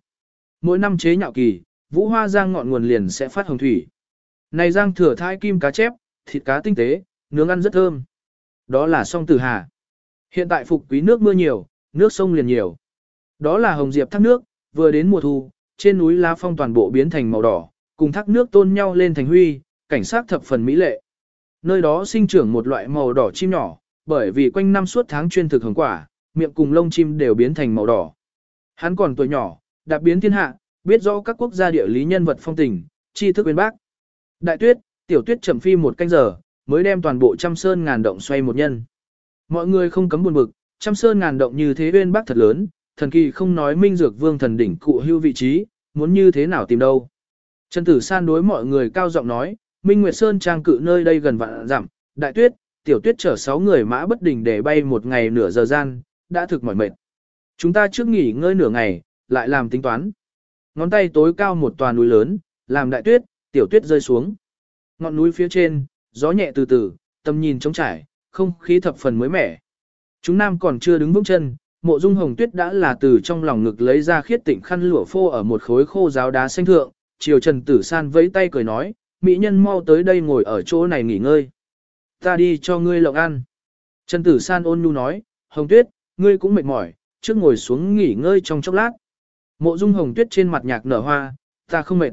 Mỗi năm chế nhạo kỳ, vũ hoa giang ngọn nguồn liền sẽ phát hồng thủy. Này giang thừa thai kim cá chép, thịt cá tinh tế, nướng ăn rất thơm. Đó là song tử hà. Hiện tại phục quý nước mưa nhiều, nước sông liền nhiều. Đó là hồng diệp thác nước, vừa đến mùa thu, trên núi lá phong toàn bộ biến thành màu đỏ, cùng thác nước tôn nhau lên thành huy, cảnh sát thập phần mỹ lệ. Nơi đó sinh trưởng một loại màu đỏ chim nhỏ, bởi vì quanh năm suốt tháng chuyên thực hồng quả, miệng cùng lông chim đều biến thành màu đỏ. Hắn còn tuổi nhỏ, đạp biến thiên hạ, biết rõ các quốc gia địa lý nhân vật phong tình, tri thức bên bác. Đại tuyết, tiểu tuyết chậm phi một canh giờ, mới đem toàn bộ trăm sơn ngàn động xoay một nhân. Mọi người không cấm buồn bực, trăm sơn ngàn động như thế bên bác thật lớn, thần kỳ không nói minh dược vương thần đỉnh cụ hưu vị trí, muốn như thế nào tìm đâu. Trần Tử San đối mọi người cao giọng nói, Minh Nguyệt Sơn trang cự nơi đây gần vạn dặm, đại tuyết, tiểu tuyết chở 6 người mã bất đình để bay một ngày nửa giờ gian, đã thực mỏi mệt. Chúng ta trước nghỉ ngơi nửa ngày, lại làm tính toán. Ngón tay tối cao một tòa núi lớn, làm đại tuyết, tiểu tuyết rơi xuống. Ngọn núi phía trên, gió nhẹ từ từ, tầm nhìn trống trải, không khí thập phần mới mẻ. Chúng nam còn chưa đứng vững chân, mộ dung hồng tuyết đã là từ trong lòng ngực lấy ra khiết tịnh khăn lụa phô ở một khối khô giáo đá xanh thượng, chiều trần tử san vẫy tay cười nói, mỹ nhân mau tới đây ngồi ở chỗ này nghỉ ngơi. Ta đi cho ngươi lộng ăn. Trần tử san ôn nhu nói, hồng tuyết, ngươi cũng mệt mỏi, trước ngồi xuống nghỉ ngơi trong chốc lát. Mộ dung hồng tuyết trên mặt nhạc nở hoa, ta không mệt.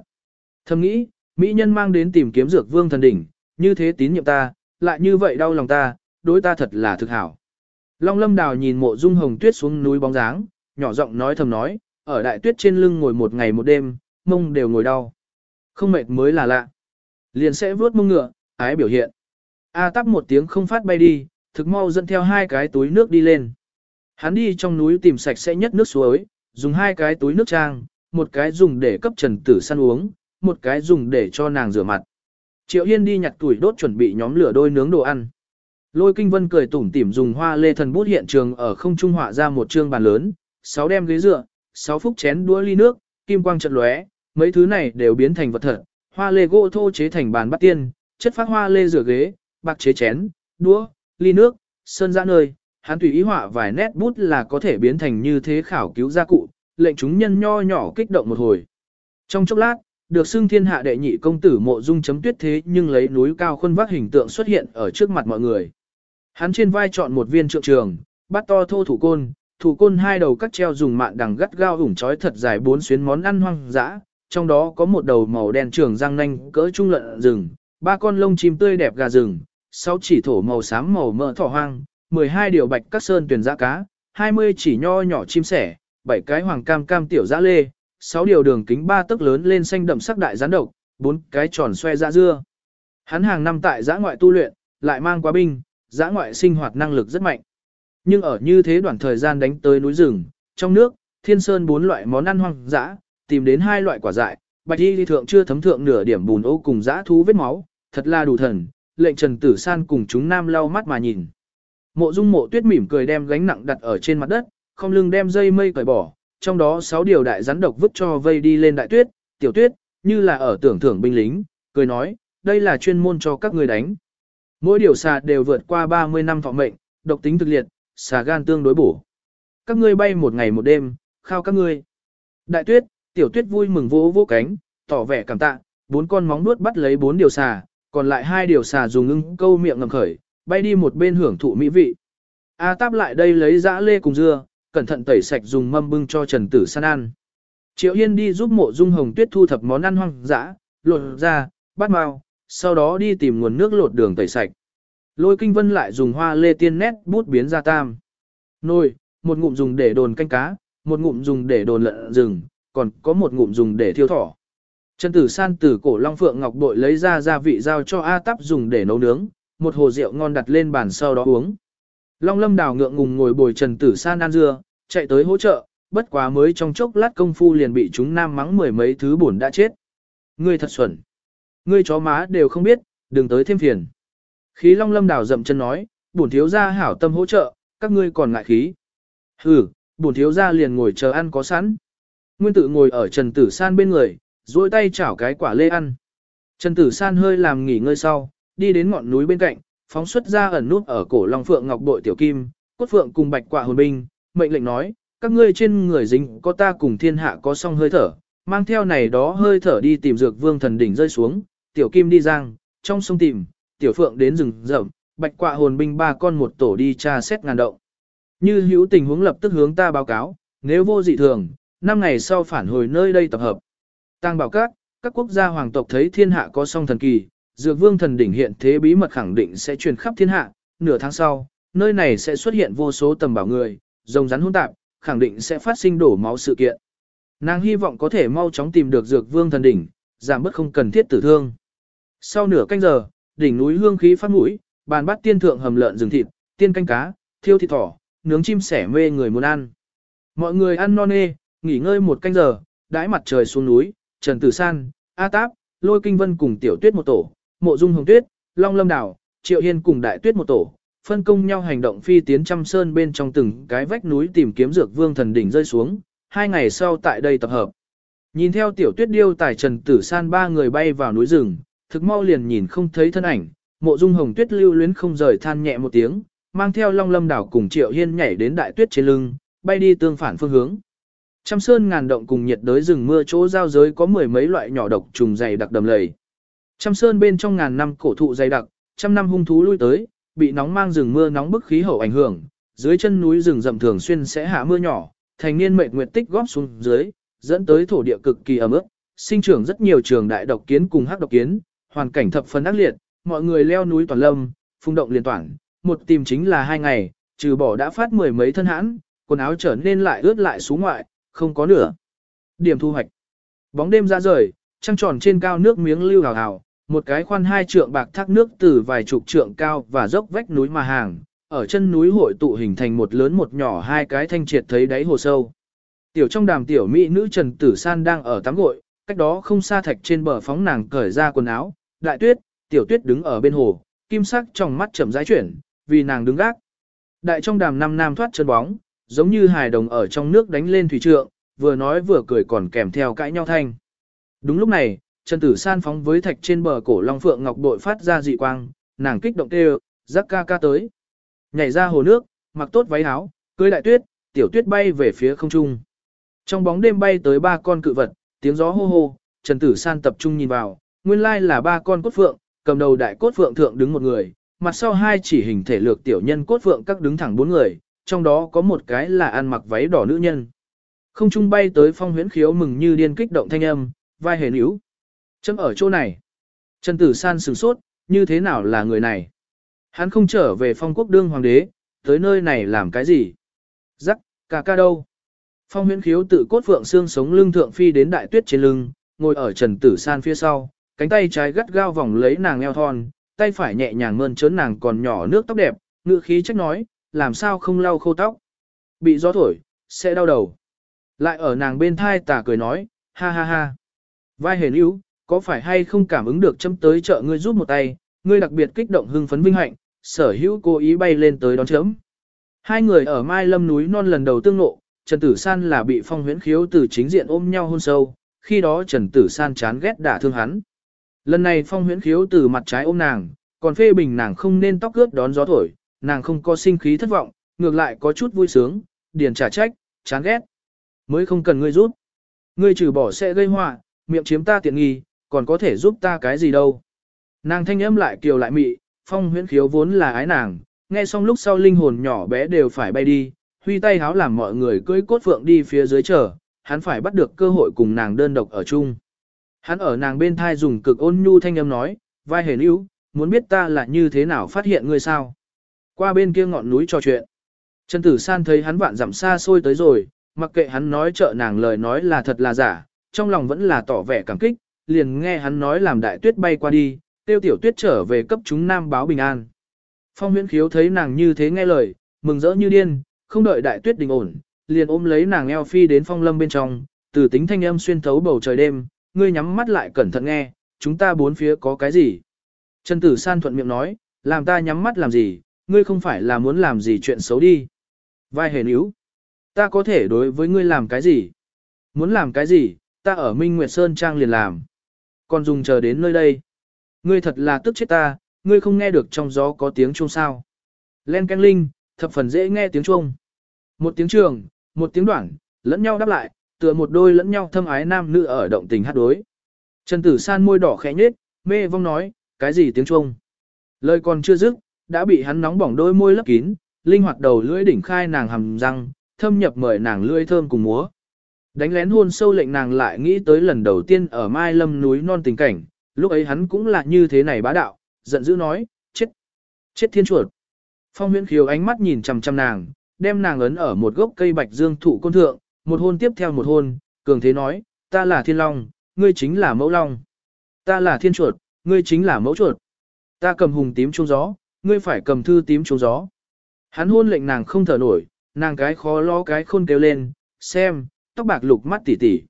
Thầm nghĩ, mỹ nhân mang đến tìm kiếm dược vương thần đỉnh, như thế tín nhiệm ta, lại như vậy đau lòng ta, đối ta thật là thực hảo. Long lâm đào nhìn mộ dung hồng tuyết xuống núi bóng dáng, nhỏ giọng nói thầm nói, ở đại tuyết trên lưng ngồi một ngày một đêm, mông đều ngồi đau. Không mệt mới là lạ. Liền sẽ vớt mông ngựa, ái biểu hiện. A tắp một tiếng không phát bay đi, thực mau dẫn theo hai cái túi nước đi lên. Hắn đi trong núi tìm sạch sẽ nhất nước suối, dùng hai cái túi nước trang, một cái dùng để cấp trần tử săn uống, một cái dùng để cho nàng rửa mặt. Triệu Hiên đi nhặt tuổi đốt chuẩn bị nhóm lửa đôi nướng đồ ăn. Lôi Kinh Vân cười tủm tỉm dùng hoa lê thần bút hiện trường ở không trung họa ra một trương bàn lớn, sáu đem ghế dựa, sáu phúc chén đũa ly nước, kim quang trận lóe, mấy thứ này đều biến thành vật thật. Hoa lê gỗ thô chế thành bàn bắt tiên, chất phát hoa lê rửa ghế, bạc chế chén, đũa, ly nước, sơn dã nơi, hắn tùy ý họa vài nét bút là có thể biến thành như thế khảo cứu gia cụ, lệnh chúng nhân nho nhỏ kích động một hồi. Trong chốc lát, được xưng thiên hạ đệ nhị công tử mộ dung chấm tuyết thế nhưng lấy núi cao khuôn vác hình tượng xuất hiện ở trước mặt mọi người. Hắn trên vai chọn một viên trượng trường, bắt to thô thủ côn, thủ côn hai đầu cắt treo dùng mạn đằng gắt gao ủng trói thật dài bốn xuyến món ăn hoang dã, trong đó có một đầu màu đen trường răng nanh cỡ trung lợn rừng, ba con lông chim tươi đẹp gà rừng, sáu chỉ thổ màu xám màu mỡ thỏ hoang, 12 điều bạch các sơn tuyển giã cá, 20 chỉ nho nhỏ chim sẻ, bảy cái hoàng cam cam tiểu giã lê, sáu điều đường kính ba tấc lớn lên xanh đậm sắc đại gián độc, bốn cái tròn xoe giã dưa. Hắn hàng năm tại giã ngoại tu luyện, lại mang quá binh, giã ngoại sinh hoạt năng lực rất mạnh. Nhưng ở như thế đoạn thời gian đánh tới núi rừng, trong nước, thiên sơn bốn loại món ăn hoang dã, tìm đến hai loại quả dại, bạch y thượng chưa thấm thượng nửa điểm bùn ô cùng dã thú vết máu, thật là đủ thần, lệnh Trần Tử San cùng chúng nam lau mắt mà nhìn. Mộ Dung Mộ Tuyết mỉm cười đem gánh nặng đặt ở trên mặt đất, không lưng đem dây mây cởi bỏ, trong đó sáu điều đại rắn độc vứt cho vây đi lên đại tuyết, tiểu tuyết, như là ở tưởng thưởng binh lính, cười nói, đây là chuyên môn cho các người đánh. Mỗi điều xà đều vượt qua 30 năm thọ mệnh, độc tính thực liệt, xà gan tương đối bổ. Các ngươi bay một ngày một đêm, khao các ngươi. Đại tuyết, tiểu tuyết vui mừng vỗ vỗ cánh, tỏ vẻ cảm tạ, bốn con móng nuốt bắt lấy bốn điều xà, còn lại hai điều xà dùng ưng câu miệng ngầm khởi, bay đi một bên hưởng thụ mỹ vị. A táp lại đây lấy dã lê cùng dưa, cẩn thận tẩy sạch dùng mâm bưng cho Trần Tử San ăn. Triệu Hiên đi giúp mộ dung hồng tuyết thu thập món ăn hoang dã, lột ra, bắt mao, sau đó đi tìm nguồn nước lột đường tẩy sạch. Lôi kinh vân lại dùng hoa lê tiên nét bút biến ra tam. Nồi, một ngụm dùng để đồn canh cá, một ngụm dùng để đồn lợn rừng, còn có một ngụm dùng để thiêu thỏ. Trần Tử San từ cổ Long Phượng Ngọc bội lấy ra gia vị giao cho A Tắp dùng để nấu nướng, một hồ rượu ngon đặt lên bàn sau đó uống. Long Lâm đào ngượng ngùng ngồi bồi Trần Tử San ăn dưa, chạy tới hỗ trợ, bất quá mới trong chốc lát công phu liền bị chúng nam mắng mười mấy thứ buồn đã chết. Ngươi thật xuẩn. Ngươi chó má đều không biết, đừng tới thêm phiền. Khí Long Lâm đào dậm chân nói, bổn thiếu gia hảo tâm hỗ trợ, các ngươi còn ngại khí. Hừ, bổn thiếu gia liền ngồi chờ ăn có sẵn. Nguyên tự ngồi ở Trần Tử San bên người, duỗi tay chảo cái quả lê ăn. Trần Tử San hơi làm nghỉ ngơi sau, đi đến ngọn núi bên cạnh, phóng xuất ra ẩn nút ở cổ Long Phượng Ngọc bội tiểu kim, cốt phượng cùng bạch quả hồn binh, mệnh lệnh nói, các ngươi trên người dính có ta cùng thiên hạ có song hơi thở, mang theo này đó hơi thở đi tìm dược vương thần đỉnh rơi xuống, tiểu kim đi giang, trong sông tìm, tiểu phượng đến rừng rậm, bạch quạ hồn binh ba con một tổ đi tra xét ngàn động. Như hữu tình huống lập tức hướng ta báo cáo, nếu vô dị thường, năm ngày sau phản hồi nơi đây tập hợp. Tăng bảo các, các quốc gia hoàng tộc thấy thiên hạ có song thần kỳ, dược vương thần đỉnh hiện thế bí mật khẳng định sẽ truyền khắp thiên hạ, nửa tháng sau, nơi này sẽ xuất hiện vô số tầm bảo người, rồng rắn hỗn tạp, khẳng định sẽ phát sinh đổ máu sự kiện. Nàng hy vọng có thể mau chóng tìm được dược vương thần đỉnh, giảm bớt không cần thiết tử thương. Sau nửa canh giờ, đỉnh núi hương khí phát mũi, bàn bắt tiên thượng hầm lợn rừng thịt, tiên canh cá, thiêu thịt thỏ, nướng chim sẻ mê người muốn ăn. Mọi người ăn non nê, nghỉ ngơi một canh giờ, đãi mặt trời xuống núi, Trần Tử San, A Táp, Lôi Kinh Vân cùng Tiểu Tuyết một tổ, Mộ Dung Hồng Tuyết, Long Lâm Đảo, Triệu Hiên cùng Đại Tuyết một tổ, phân công nhau hành động phi tiến trăm sơn bên trong từng cái vách núi tìm kiếm dược vương thần đỉnh rơi xuống, hai ngày sau tại đây tập hợp. Nhìn theo Tiểu Tuyết điêu tài Trần Tử San ba người bay vào núi rừng, thực mau liền nhìn không thấy thân ảnh, Mộ Dung Hồng Tuyết lưu luyến không rời than nhẹ một tiếng, mang theo Long Lâm Đảo cùng Triệu Hiên nhảy đến Đại Tuyết trên lưng, bay đi tương phản phương hướng. Trăm sơn ngàn động cùng nhiệt đới rừng mưa chỗ giao giới có mười mấy loại nhỏ độc trùng dày đặc đầm lầy. Trăm sơn bên trong ngàn năm cổ thụ dày đặc, trăm năm hung thú lui tới, bị nóng mang rừng mưa nóng bức khí hậu ảnh hưởng, dưới chân núi rừng rậm thường xuyên sẽ hạ mưa nhỏ, thành niên mệnh nguyệt tích góp xuống dưới, dẫn tới thổ địa cực kỳ ẩm ướt, sinh trưởng rất nhiều trường đại độc kiến cùng hắc độc kiến, hoàn cảnh thập phần ác liệt, mọi người leo núi toàn lâm, phung động liên toàn, một tìm chính là hai ngày, trừ bỏ đã phát mười mấy thân hãn, quần áo trở nên lại ướt lại xuống ngoại, không có nửa. Điểm thu hoạch. Bóng đêm ra rời, trăng tròn trên cao nước miếng lưu hào hào, một cái khoan hai trượng bạc thác nước từ vài chục trượng cao và dốc vách núi mà hàng, ở chân núi hội tụ hình thành một lớn một nhỏ hai cái thanh triệt thấy đáy hồ sâu. Tiểu trong đàm tiểu mỹ nữ Trần Tử San đang ở tắm gội, cách đó không xa thạch trên bờ phóng nàng cởi ra quần áo, đại tuyết, tiểu tuyết đứng ở bên hồ, kim sắc trong mắt chậm rãi chuyển, vì nàng đứng gác. Đại trong đàm năm nam thoát chân bóng, giống như hài đồng ở trong nước đánh lên thủy trượng, vừa nói vừa cười còn kèm theo cãi nhau thanh. Đúng lúc này, Trần Tử San phóng với thạch trên bờ cổ Long Phượng Ngọc bội phát ra dị quang, nàng kích động kêu, rắc ca ca tới. Nhảy ra hồ nước, mặc tốt váy áo, cưới đại tuyết, tiểu tuyết bay về phía không trung. Trong bóng đêm bay tới ba con cự vật, tiếng gió hô hô, Trần Tử San tập trung nhìn vào, nguyên lai là ba con cốt phượng, cầm đầu đại cốt phượng thượng đứng một người, mặt sau hai chỉ hình thể lược tiểu nhân cốt phượng các đứng thẳng bốn người, trong đó có một cái là ăn mặc váy đỏ nữ nhân. Không trung bay tới phong huyễn khiếu mừng như điên kích động thanh âm, vai hề níu. Chấm ở chỗ này. Trần Tử San sửng sốt, như thế nào là người này? Hắn không trở về phong quốc đương hoàng đế, tới nơi này làm cái gì? Rắc, ca ca đâu? Phong huyễn khiếu tự cốt phượng xương sống lưng thượng phi đến đại tuyết trên lưng, ngồi ở Trần Tử San phía sau, cánh tay trái gắt gao vòng lấy nàng eo thon, tay phải nhẹ nhàng mơn trớn nàng còn nhỏ nước tóc đẹp, ngựa khí trách nói, làm sao không lau khô tóc. Bị gió thổi, sẽ đau đầu. Lại ở nàng bên thai tà cười nói, ha ha ha. Vai hề níu, có phải hay không cảm ứng được chấm tới chợ ngươi giúp một tay, ngươi đặc biệt kích động hưng phấn vinh hạnh, sở hữu cố ý bay lên tới đón chấm. Hai người ở Mai Lâm núi non lần đầu tương nộ, Trần Tử San là bị phong huyễn khiếu từ chính diện ôm nhau hôn sâu, khi đó Trần Tử San chán ghét đả thương hắn. Lần này phong huyễn khiếu từ mặt trái ôm nàng, còn phê bình nàng không nên tóc ướt đón gió thổi, nàng không có sinh khí thất vọng, ngược lại có chút vui sướng, điền trả trách, chán ghét. Mới không cần ngươi giúp. Ngươi trừ bỏ sẽ gây họa, miệng chiếm ta tiện nghi, còn có thể giúp ta cái gì đâu. Nàng thanh âm lại kiều lại mị, phong huyễn khiếu vốn là ái nàng, nghe xong lúc sau linh hồn nhỏ bé đều phải bay đi, huy tay háo làm mọi người cưỡi cốt phượng đi phía dưới chờ, hắn phải bắt được cơ hội cùng nàng đơn độc ở chung. Hắn ở nàng bên thai dùng cực ôn nhu thanh âm nói, vai hề níu, muốn biết ta là như thế nào phát hiện ngươi sao. Qua bên kia ngọn núi trò chuyện. Trần Tử San thấy hắn vạn dặm xa xôi tới rồi, mặc kệ hắn nói trợ nàng lời nói là thật là giả, trong lòng vẫn là tỏ vẻ cảm kích, liền nghe hắn nói làm đại tuyết bay qua đi, tiêu tiểu tuyết trở về cấp chúng nam báo bình an. Phong huyễn khiếu thấy nàng như thế nghe lời, mừng rỡ như điên, không đợi đại tuyết đình ổn, liền ôm lấy nàng eo phi đến phong lâm bên trong, từ tính thanh âm xuyên thấu bầu trời đêm, ngươi nhắm mắt lại cẩn thận nghe, chúng ta bốn phía có cái gì. Trần Tử San thuận miệng nói, làm ta nhắm mắt làm gì, ngươi không phải là muốn làm gì chuyện xấu đi. Vai hề níu, ta có thể đối với ngươi làm cái gì? Muốn làm cái gì, ta ở Minh Nguyệt Sơn Trang liền làm. Còn dùng chờ đến nơi đây. Ngươi thật là tức chết ta, ngươi không nghe được trong gió có tiếng chuông sao. Len canh linh, thập phần dễ nghe tiếng chuông. Một tiếng trường, một tiếng đoạn, lẫn nhau đáp lại, tựa một đôi lẫn nhau thâm ái nam nữ ở động tình hát đối. Trần Tử San môi đỏ khẽ nhếch, mê vong nói, cái gì tiếng chuông? Lời còn chưa dứt, đã bị hắn nóng bỏng đôi môi lấp kín, linh hoạt đầu lưỡi đỉnh khai nàng hầm răng, thâm nhập mời nàng lưỡi thơm cùng múa. Đánh lén hôn sâu lệnh nàng lại nghĩ tới lần đầu tiên ở Mai Lâm núi non tình cảnh, lúc ấy hắn cũng là như thế này bá đạo, giận dữ nói, chết, chết thiên chuột. Phong huyễn khiếu ánh mắt nhìn chằm chằm nàng, đem nàng ấn ở một gốc cây bạch dương thụ côn thượng, một hôn tiếp theo một hôn, cường thế nói, ta là thiên long, ngươi chính là mẫu long. Ta là thiên chuột, ngươi chính là mẫu chuột. Ta cầm hùng tím trung gió, ngươi phải cầm thư tím trung gió. Hắn hôn lệnh nàng không thở nổi, nàng cái khó lo cái khôn kêu lên, xem, tóc bạc lục mắt tỉ tỉ.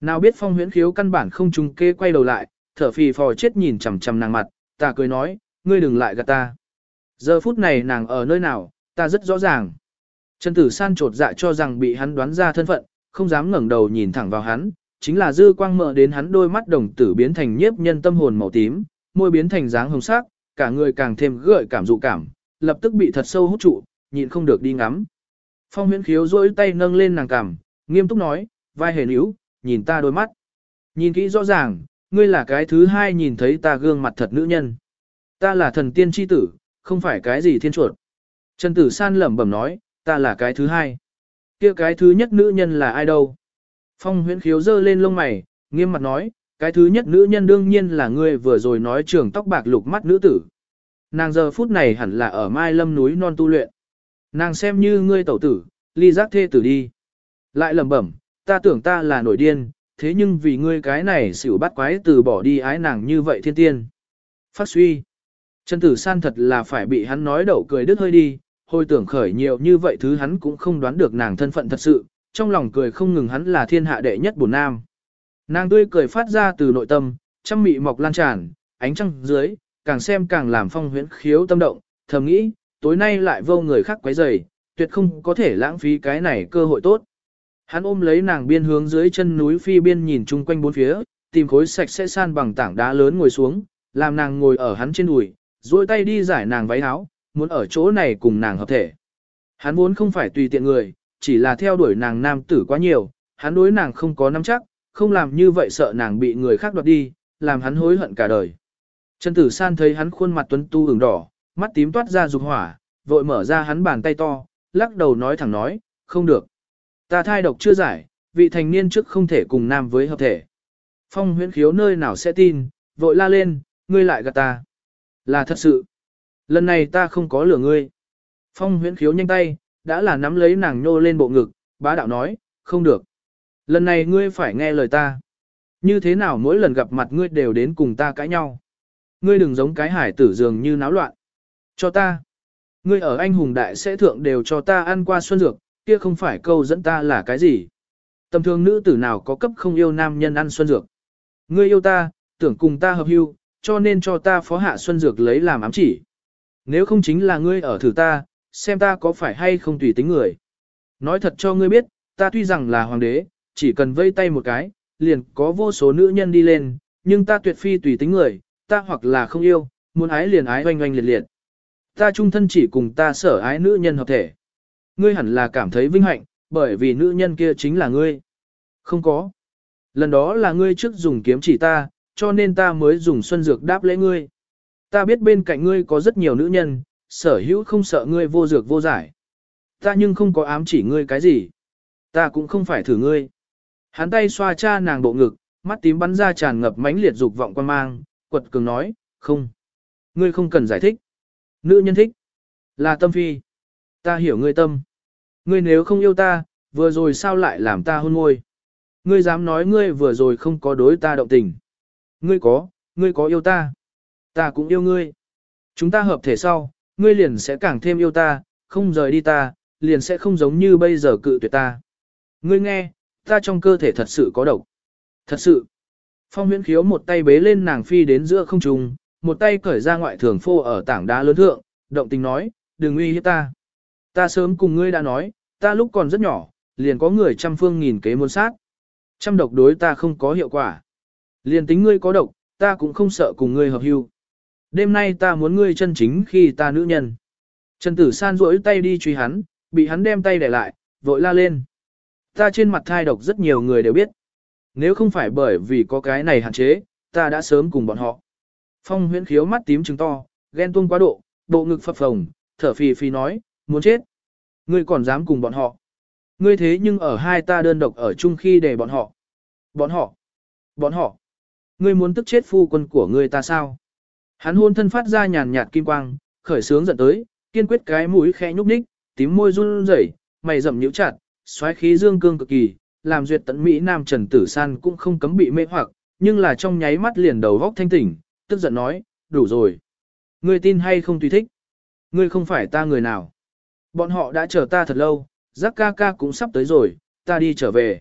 Nào biết phong huyễn khiếu căn bản không trùng kê quay đầu lại, thở phì phò chết nhìn chằm chằm nàng mặt, ta cười nói, ngươi đừng lại gạt ta. Giờ phút này nàng ở nơi nào, ta rất rõ ràng. Trần Tử San trột dạ cho rằng bị hắn đoán ra thân phận, không dám ngẩng đầu nhìn thẳng vào hắn, chính là dư quang mờ đến hắn đôi mắt đồng tử biến thành nhiếp nhân tâm hồn màu tím, môi biến thành dáng hồng sắc, cả người càng thêm gợi cảm dụ cảm, lập tức bị thật sâu hút trụ, nhịn không được đi ngắm. Phong huyễn khiếu rỗi tay nâng lên nàng cằm, nghiêm túc nói, vai hề níu, nhìn ta đôi mắt. Nhìn kỹ rõ ràng, ngươi là cái thứ hai nhìn thấy ta gương mặt thật nữ nhân. Ta là thần tiên chi tử, không phải cái gì thiên chuột. Trần Tử San lẩm bẩm nói, ta là cái thứ hai. kia cái thứ nhất nữ nhân là ai đâu? Phong huyễn khiếu dơ lên lông mày, nghiêm mặt nói, cái thứ nhất nữ nhân đương nhiên là ngươi vừa rồi nói trường tóc bạc lục mắt nữ tử. Nàng giờ phút này hẳn là ở Mai Lâm núi non tu luyện. Nàng xem như ngươi tẩu tử, ly giác thê tử đi. Lại lẩm bẩm, ta tưởng ta là nổi điên, thế nhưng vì ngươi cái này xỉu bắt quái từ bỏ đi ái nàng như vậy thiên tiên. Phát suy. Trần Tử San thật là phải bị hắn nói đậu cười đứt hơi đi, hồi tưởng khởi nhiều như vậy thứ hắn cũng không đoán được nàng thân phận thật sự, trong lòng cười không ngừng hắn là thiên hạ đệ nhất bổn nam. Nàng tươi cười phát ra từ nội tâm, trăm mị mọc lan tràn, ánh trăng dưới, càng xem càng làm phong huyễn khiếu tâm động, thầm nghĩ, tối nay lại vô người khác quấy rầy, tuyệt không có thể lãng phí cái này cơ hội tốt. Hắn ôm lấy nàng biên hướng dưới chân núi phi biên nhìn chung quanh bốn phía, tìm khối sạch sẽ san bằng tảng đá lớn ngồi xuống, làm nàng ngồi ở hắn trên đùi, duỗi tay đi giải nàng váy áo, muốn ở chỗ này cùng nàng hợp thể. Hắn muốn không phải tùy tiện người, chỉ là theo đuổi nàng nam tử quá nhiều, hắn đối nàng không có nắm chắc, không làm như vậy sợ nàng bị người khác đoạt đi, làm hắn hối hận cả đời. Trần Tử San thấy hắn khuôn mặt tuấn tu ửng đỏ, mắt tím toát ra dục hỏa, vội mở ra hắn bàn tay to, lắc đầu nói thẳng nói, không được. Ta thai độc chưa giải, vị thành niên trước không thể cùng nam với hợp thể. Phong huyễn khiếu nơi nào sẽ tin, vội la lên, ngươi lại gạt ta. Là thật sự. Lần này ta không có lửa ngươi. Phong huyễn khiếu nhanh tay, đã là nắm lấy nàng nhô lên bộ ngực, bá đạo nói, không được. Lần này ngươi phải nghe lời ta. Như thế nào mỗi lần gặp mặt ngươi đều đến cùng ta cãi nhau. Ngươi đừng giống cái hải tử dường như náo loạn. Cho ta. Ngươi ở anh hùng đại sẽ thượng đều cho ta ăn qua xuân dược, kia không phải câu dẫn ta là cái gì. Tầm thường nữ tử nào có cấp không yêu nam nhân ăn xuân dược. Ngươi yêu ta, tưởng cùng ta hợp hưu, cho nên cho ta phó hạ xuân dược lấy làm ám chỉ. Nếu không chính là ngươi ở thử ta, xem ta có phải hay không tùy tính người. Nói thật cho ngươi biết, ta tuy rằng là hoàng đế, chỉ cần vây tay một cái, liền có vô số nữ nhân đi lên, nhưng ta tuyệt phi tùy tính người, ta hoặc là không yêu, muốn ái liền ái oanh oanh liệt liệt. Ta trung thân chỉ cùng ta sở ái nữ nhân hợp thể. Ngươi hẳn là cảm thấy vinh hạnh, bởi vì nữ nhân kia chính là ngươi. Không có. Lần đó là ngươi trước dùng kiếm chỉ ta, cho nên ta mới dùng xuân dược đáp lễ ngươi. Ta biết bên cạnh ngươi có rất nhiều nữ nhân, sở hữu không sợ ngươi vô dược vô giải. Ta nhưng không có ám chỉ ngươi cái gì. Ta cũng không phải thử ngươi. Hắn tay xoa cha nàng bộ ngực, mắt tím bắn ra tràn ngập mãnh liệt dục vọng quan mang, quật cường nói, không. Ngươi không cần giải thích. Nữ nhân thích. Là tâm phi. Ta hiểu ngươi tâm. Ngươi nếu không yêu ta, vừa rồi sao lại làm ta hôn môi. Ngươi dám nói ngươi vừa rồi không có đối ta động tình. Ngươi có, ngươi có yêu ta. Ta cũng yêu ngươi. Chúng ta hợp thể sau, ngươi liền sẽ càng thêm yêu ta, không rời đi ta, liền sẽ không giống như bây giờ cự tuyệt ta. Ngươi nghe, ta trong cơ thể thật sự có độc. Thật sự. Phong huyễn khiếu một tay bế lên nàng phi đến giữa không trung, một tay cởi ra ngoại thường phô ở tảng đá lớn thượng, động tình nói, đừng uy hiếp ta. Ta sớm cùng ngươi đã nói, ta lúc còn rất nhỏ, liền có người trăm phương nghìn kế muốn sát. Trăm độc đối ta không có hiệu quả. Liền tính ngươi có độc, ta cũng không sợ cùng ngươi hợp hưu. Đêm nay ta muốn ngươi chân chính khi ta nữ nhân. Trần tử san rỗi tay đi truy hắn, bị hắn đem tay để lại, vội la lên. Ta trên mặt thai độc rất nhiều người đều biết. Nếu không phải bởi vì có cái này hạn chế, ta đã sớm cùng bọn họ. Phong huyễn khiếu mắt tím trừng to, ghen tuông quá độ, bộ ngực phập phồng, thở phì phì nói, muốn chết. Ngươi còn dám cùng bọn họ. Ngươi thế nhưng ở hai ta đơn độc ở chung khi để bọn họ. Bọn họ. Bọn họ. Ngươi muốn tức chết phu quân của ngươi ta sao? Hắn hôn thân phát ra nhàn nhạt kim quang, khởi sướng giận tới, kiên quyết cái mũi khẽ nhúc nhích, tím môi run rẩy, mày rậm nhíu chặt, xoáy khí dương cương cực kỳ, làm duyệt tận Mỹ Nam Trần Tử San cũng không cấm bị mê hoặc, nhưng là trong nháy mắt liền đầu góc thanh tỉnh, tức giận nói, đủ rồi. Ngươi tin hay không tùy thích. Ngươi không phải ta người nào. Bọn họ đã chờ ta thật lâu, giác ca ca cũng sắp tới rồi, ta đi trở về.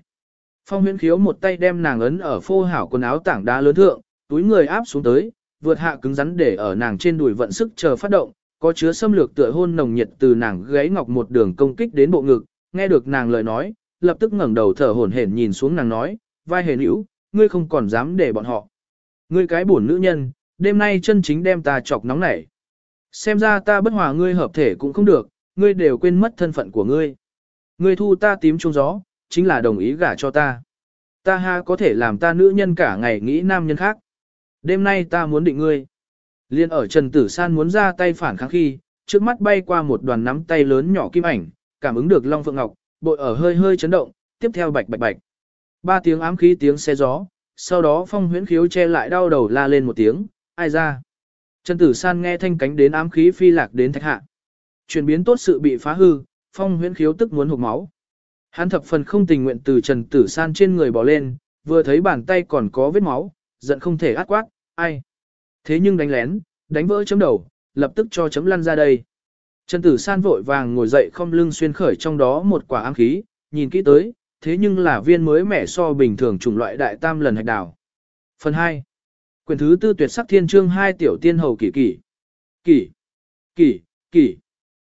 Phong huyễn khiếu một tay đem nàng ấn ở phô hảo quần áo tảng đá lớn thượng, túi người áp xuống tới, vượt hạ cứng rắn để ở nàng trên đùi vận sức chờ phát động, có chứa xâm lược tựa hôn nồng nhiệt từ nàng gáy ngọc một đường công kích đến bộ ngực, nghe được nàng lời nói, lập tức ngẩng đầu thở hổn hển nhìn xuống nàng nói, vai hề nữ, ngươi không còn dám để bọn họ. Ngươi cái buồn nữ nhân, đêm nay chân chính đem ta chọc nóng nảy. Xem ra ta bất hòa ngươi hợp thể cũng không được, ngươi đều quên mất thân phận của ngươi. Ngươi thu ta tím trong gió, chính là đồng ý gả cho ta. Ta ha có thể làm ta nữ nhân cả ngày nghĩ nam nhân khác. Đêm nay ta muốn định ngươi. Liên ở Trần Tử San muốn ra tay phản kháng khi, trước mắt bay qua một đoàn nắm tay lớn nhỏ kim ảnh, cảm ứng được Long Phượng Ngọc, bội ở hơi hơi chấn động, tiếp theo bạch bạch bạch. Ba tiếng ám khí tiếng xe gió, sau đó phong huyễn khiếu che lại đau đầu la lên một tiếng, ai ra. Trần Tử San nghe thanh cánh đến ám khí phi lạc đến thạch hạ. Chuyển biến tốt sự bị phá hư, phong huyễn khiếu tức muốn hụt máu. Hắn thập phần không tình nguyện từ Trần Tử San trên người bỏ lên, vừa thấy bàn tay còn có vết máu, giận không thể át quát, ai. Thế nhưng đánh lén, đánh vỡ chấm đầu, lập tức cho chấm lăn ra đây. Trần Tử San vội vàng ngồi dậy không lưng xuyên khởi trong đó một quả ám khí, nhìn kỹ tới, thế nhưng là viên mới mẻ so bình thường chủng loại đại tam lần hạch đảo. Phần 2. Quyền thứ tư tuyệt sắc thiên trương hai tiểu tiên hầu kỷ kỷ. Kỷ, kỷ, kỷ,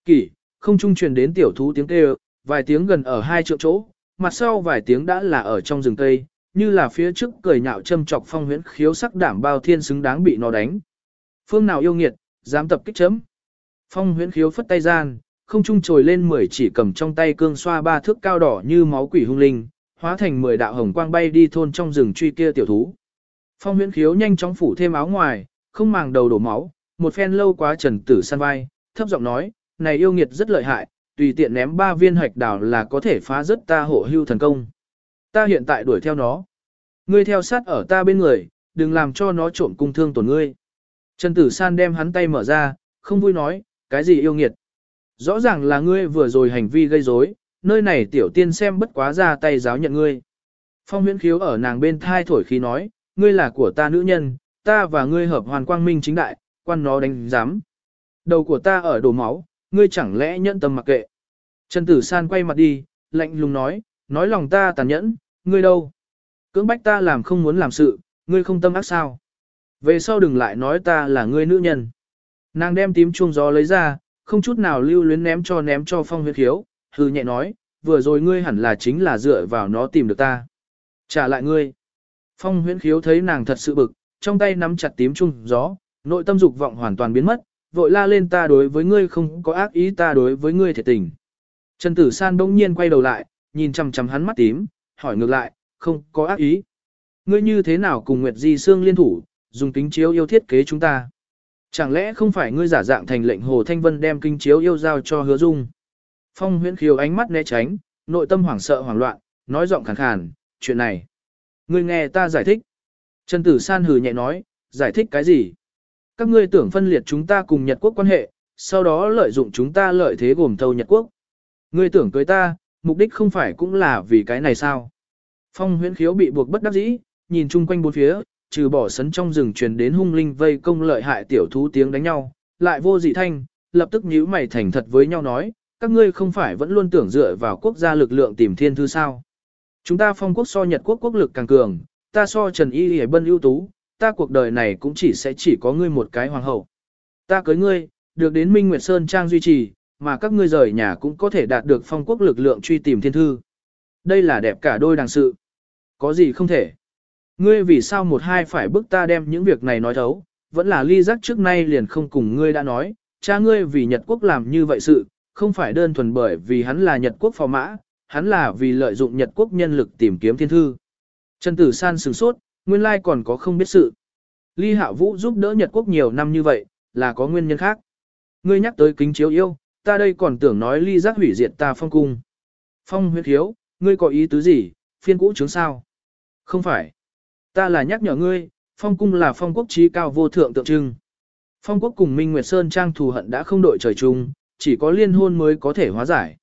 kỷ, không trung truyền đến tiểu thú tiếng kêu, vài tiếng gần ở hai triệu chỗ, mặt sau vài tiếng đã là ở trong rừng cây, như là phía trước cười nhạo châm chọc phong huyễn khiếu sắc đảm bao thiên xứng đáng bị nó đánh. Phương nào yêu nghiệt, dám tập kích chấm. Phong huyễn khiếu phất tay gian, không trung trồi lên mười chỉ cầm trong tay cương xoa ba thước cao đỏ như máu quỷ hung linh, hóa thành mười đạo hồng quang bay đi thôn trong rừng truy kia tiểu thú. Phong huyễn khiếu nhanh chóng phủ thêm áo ngoài, không màng đầu đổ máu, một phen lâu quá Trần Tử San vai, thấp giọng nói, này yêu nghiệt rất lợi hại, tùy tiện ném ba viên hạch đảo là có thể phá rất ta hộ hưu thần công. Ta hiện tại đuổi theo nó. Ngươi theo sát ở ta bên người, đừng làm cho nó trộm cung thương tổn ngươi. Trần Tử San đem hắn tay mở ra, không vui nói, cái gì yêu nghiệt. Rõ ràng là ngươi vừa rồi hành vi gây rối, nơi này tiểu tiên xem bất quá ra tay giáo nhận ngươi. Phong huyễn khiếu ở nàng bên thai thổi khí nói, ngươi là của ta nữ nhân, ta và ngươi hợp hoàn quang minh chính đại, quan nó đánh giám. Đầu của ta ở đổ máu, ngươi chẳng lẽ nhẫn tâm mặc kệ. Trần Tử San quay mặt đi, lạnh lùng nói, nói lòng ta tàn nhẫn, ngươi đâu? Cưỡng bách ta làm không muốn làm sự, ngươi không tâm ác sao? Về sau đừng lại nói ta là ngươi nữ nhân. Nàng đem tím chuông gió lấy ra, không chút nào lưu luyến ném cho ném cho phong huyết khiếu, hư nhẹ nói, vừa rồi ngươi hẳn là chính là dựa vào nó tìm được ta. Trả lại ngươi. Phong huyễn khiếu thấy nàng thật sự bực, trong tay nắm chặt tím chuông gió, nội tâm dục vọng hoàn toàn biến mất, vội la lên ta đối với ngươi không có ác ý ta đối với ngươi thiệt tình. Trần Tử San bỗng nhiên quay đầu lại, nhìn chằm chằm hắn mắt tím, hỏi ngược lại, không có ác ý. Ngươi như thế nào cùng Nguyệt Di Sương liên thủ, dùng kính chiếu yêu thiết kế chúng ta? Chẳng lẽ không phải ngươi giả dạng thành lệnh Hồ Thanh Vân đem kinh chiếu yêu giao cho hứa dung? Phong huyễn khiếu ánh mắt né tránh, nội tâm hoảng sợ hoảng loạn, nói giọng khàn khàn, chuyện này. Ngươi nghe ta giải thích. Trần Tử San hừ nhẹ nói, giải thích cái gì? Các ngươi tưởng phân liệt chúng ta cùng Nhật Quốc quan hệ, sau đó lợi dụng chúng ta lợi thế gồm thâu Nhật Quốc. Ngươi tưởng cưới ta, mục đích không phải cũng là vì cái này sao? Phong huyễn khiếu bị buộc bất đắc dĩ, nhìn chung quanh bốn phía, trừ bỏ sấn trong rừng truyền đến hung linh vây công lợi hại tiểu thú tiếng đánh nhau, lại vô dị thanh, lập tức nhíu mày thành thật với nhau nói, các ngươi không phải vẫn luôn tưởng dựa vào quốc gia lực lượng tìm thiên thư sao? Chúng ta phong quốc so Nhật quốc quốc lực càng cường, ta so Trần Y Hề Bân ưu tú, ta cuộc đời này cũng chỉ sẽ chỉ có ngươi một cái hoàng hậu. Ta cưới ngươi, được đến Minh Nguyệt Sơn Trang duy trì, mà các ngươi rời nhà cũng có thể đạt được phong quốc lực lượng truy tìm thiên thư. Đây là đẹp cả đôi đàng sự. Có gì không thể. Ngươi vì sao một hai phải bức ta đem những việc này nói thấu, vẫn là ly giác trước nay liền không cùng ngươi đã nói, cha ngươi vì Nhật quốc làm như vậy sự, không phải đơn thuần bởi vì hắn là Nhật quốc phò mã, hắn là vì lợi dụng Nhật quốc nhân lực tìm kiếm thiên thư. Trần Tử San sửng sốt, nguyên lai còn có không biết sự. Ly Hạ Vũ giúp đỡ Nhật quốc nhiều năm như vậy, là có nguyên nhân khác. Ngươi nhắc tới kính chiếu yêu, ta đây còn tưởng nói ly giác hủy diệt ta phong cung. Phong huyết hiếu, ngươi có ý tứ gì, phiên cũ chứng sao? Không phải. Ta là nhắc nhở ngươi, phong cung là phong quốc trí cao vô thượng tượng trưng. Phong quốc cùng Minh Nguyệt Sơn Trang thù hận đã không đội trời chung, chỉ có liên hôn mới có thể hóa giải.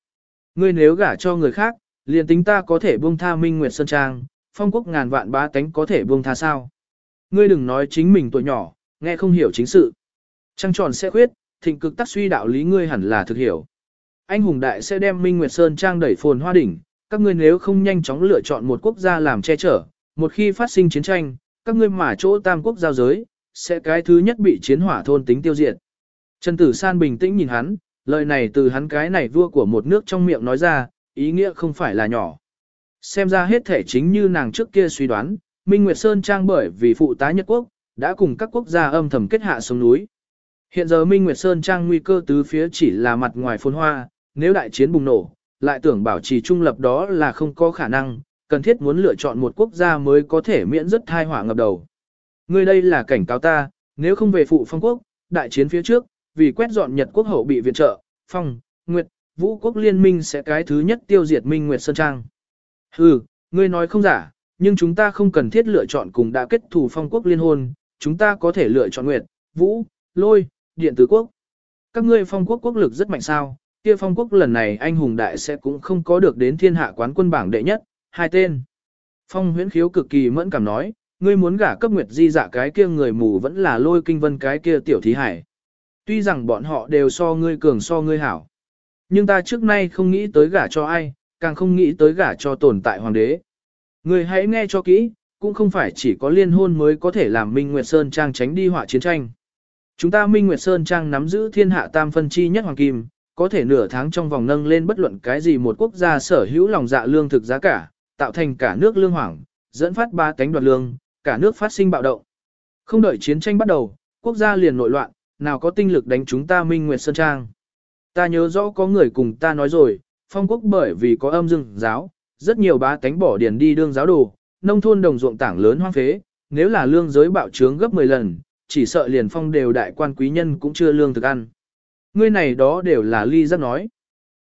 Ngươi nếu gả cho người khác, liền tính ta có thể buông tha Minh Nguyệt Sơn Trang, phong quốc ngàn vạn bá tánh có thể buông tha sao. Ngươi đừng nói chính mình tuổi nhỏ, nghe không hiểu chính sự. Trăng tròn sẽ khuyết, thịnh cực tắc suy đạo lý ngươi hẳn là thực hiểu. Anh hùng đại sẽ đem Minh Nguyệt Sơn Trang đẩy phồn hoa đỉnh, các ngươi nếu không nhanh chóng lựa chọn một quốc gia làm che chở, một khi phát sinh chiến tranh, các ngươi mà chỗ tam quốc giao giới, sẽ cái thứ nhất bị chiến hỏa thôn tính tiêu diệt. Trần Tử San bình tĩnh nhìn hắn, lời này từ hắn cái này vua của một nước trong miệng nói ra, ý nghĩa không phải là nhỏ. Xem ra hết thể chính như nàng trước kia suy đoán, Minh Nguyệt Sơn Trang bởi vì phụ tá Nhật Quốc, đã cùng các quốc gia âm thầm kết hạ xuống núi. Hiện giờ Minh Nguyệt Sơn Trang nguy cơ tứ phía chỉ là mặt ngoài phồn hoa, nếu đại chiến bùng nổ, lại tưởng bảo trì trung lập đó là không có khả năng, cần thiết muốn lựa chọn một quốc gia mới có thể miễn rất thai hỏa ngập đầu. Ngươi đây là cảnh cáo ta, nếu không về phụ phong quốc, đại chiến phía trước, vì quét dọn Nhật quốc hậu bị viện trợ, phong, nguyệt, vũ quốc liên minh sẽ cái thứ nhất tiêu diệt Minh Nguyệt Sơn Trang. Hừ, ngươi nói không giả, nhưng chúng ta không cần thiết lựa chọn cùng đã kết thủ phong quốc liên hôn, chúng ta có thể lựa chọn nguyệt, vũ, lôi, điện tử quốc. Các ngươi phong quốc quốc lực rất mạnh sao, kia phong quốc lần này anh hùng đại sẽ cũng không có được đến thiên hạ quán quân bảng đệ nhất, hai tên. Phong huyễn khiếu cực kỳ mẫn cảm nói, ngươi muốn gả cấp nguyệt di dạ cái kia người mù vẫn là lôi kinh vân cái kia tiểu thí hải. Tuy rằng bọn họ đều so ngươi cường so ngươi hảo. Nhưng ta trước nay không nghĩ tới gả cho ai, càng không nghĩ tới gả cho tồn tại hoàng đế. Ngươi hãy nghe cho kỹ, cũng không phải chỉ có liên hôn mới có thể làm Minh Nguyệt Sơn Trang tránh đi họa chiến tranh. Chúng ta Minh Nguyệt Sơn Trang nắm giữ thiên hạ tam phân chi nhất hoàng kim, có thể nửa tháng trong vòng nâng lên bất luận cái gì một quốc gia sở hữu lòng dạ lương thực giá cả, tạo thành cả nước lương hoảng, dẫn phát ba cánh đoạt lương, cả nước phát sinh bạo động. Không đợi chiến tranh bắt đầu, quốc gia liền nội loạn, nào có tinh lực đánh chúng ta Minh Nguyệt Sơn Trang. Ta nhớ rõ có người cùng ta nói rồi, phong quốc bởi vì có âm dương giáo, rất nhiều bá tánh bỏ điền đi đương giáo đồ, nông thôn đồng ruộng tảng lớn hoang phế, nếu là lương giới bạo trướng gấp 10 lần, chỉ sợ liền phong đều đại quan quý nhân cũng chưa lương thực ăn. Ngươi này đó đều là ly giác nói.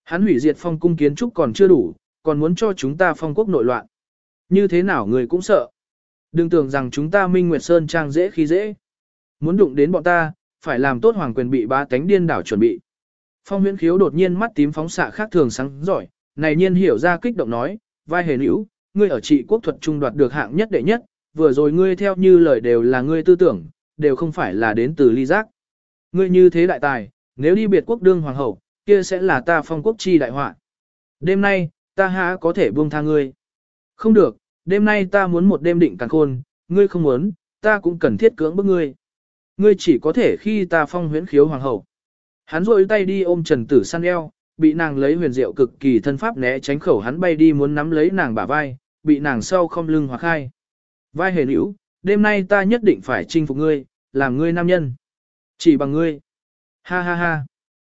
Hắn hủy diệt phong cung kiến trúc còn chưa đủ, còn muốn cho chúng ta phong quốc nội loạn. Như thế nào người cũng sợ. Đừng tưởng rằng chúng ta Minh Nguyệt Sơn trang dễ khi dễ. Muốn đụng đến bọn ta, phải làm tốt hoàng quyền bị ba tánh điên đảo chuẩn bị. Phong huyễn khiếu đột nhiên mắt tím phóng xạ khác thường sáng giỏi, này nhiên hiểu ra kích động nói, vai hề nữ, ngươi ở trị quốc thuật trung đoạt được hạng nhất đệ nhất, vừa rồi ngươi theo như lời đều là ngươi tư tưởng, đều không phải là đến từ ly giác. Ngươi như thế đại tài, nếu đi biệt quốc đương hoàng hậu, kia sẽ là ta phong quốc chi đại họa. Đêm nay, ta há có thể buông tha ngươi. Không được, đêm nay ta muốn một đêm định càng khôn, ngươi không muốn, ta cũng cần thiết cưỡng bức ngươi. Ngươi chỉ có thể khi ta phong huyễn khiếu hoàng hậu. Hắn rôi tay đi ôm Trần Tử săn eo, bị nàng lấy huyền diệu cực kỳ thân pháp né tránh khẩu hắn bay đi muốn nắm lấy nàng bả vai, bị nàng sau không lưng hoặc hai. Vai hề nữ, đêm nay ta nhất định phải chinh phục ngươi, làm ngươi nam nhân. Chỉ bằng ngươi. Ha ha ha.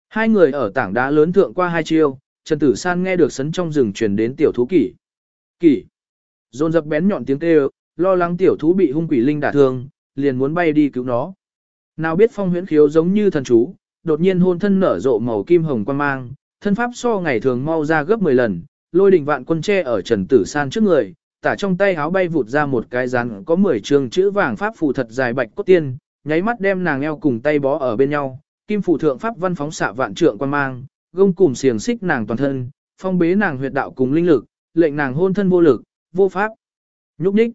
Hai người ở tảng đá lớn thượng qua hai chiêu, Trần Tử San nghe được sấn trong rừng truyền đến tiểu thú kỷ. Kỷ. Dồn dập bén nhọn tiếng kêu, lo lắng tiểu thú bị hung quỷ linh đả thương, liền muốn bay đi cứu nó. Nào biết phong huyễn khiếu giống như thần chú, đột nhiên hôn thân nở rộ màu kim hồng quan mang, thân pháp so ngày thường mau ra gấp 10 lần, lôi đình vạn quân tre ở Trần Tử San trước người, tả trong tay háo bay vụt ra một cái rắn có 10 trường chữ vàng pháp phù thật dài bạch cốt tiên, nháy mắt đem nàng eo cùng tay bó ở bên nhau, kim phù thượng pháp văn phóng xạ vạn trượng quan mang, gông cùng xiềng xích nàng toàn thân, phong bế nàng huyệt đạo cùng linh lực, lệnh nàng hôn thân vô lực, vô pháp. Nhúc nhích.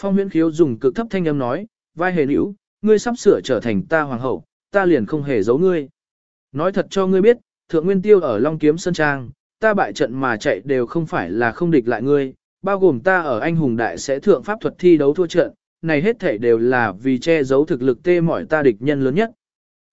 Phong huyễn khiếu dùng cực thấp thanh âm nói, vai hề nữ, ngươi sắp sửa trở thành ta hoàng hậu, ta liền không hề giấu ngươi. Nói thật cho ngươi biết, thượng nguyên tiêu ở Long Kiếm Sơn Trang, ta bại trận mà chạy đều không phải là không địch lại ngươi, bao gồm ta ở anh hùng đại sẽ thượng pháp thuật thi đấu thua trận, này hết thể đều là vì che giấu thực lực tê mỏi ta địch nhân lớn nhất.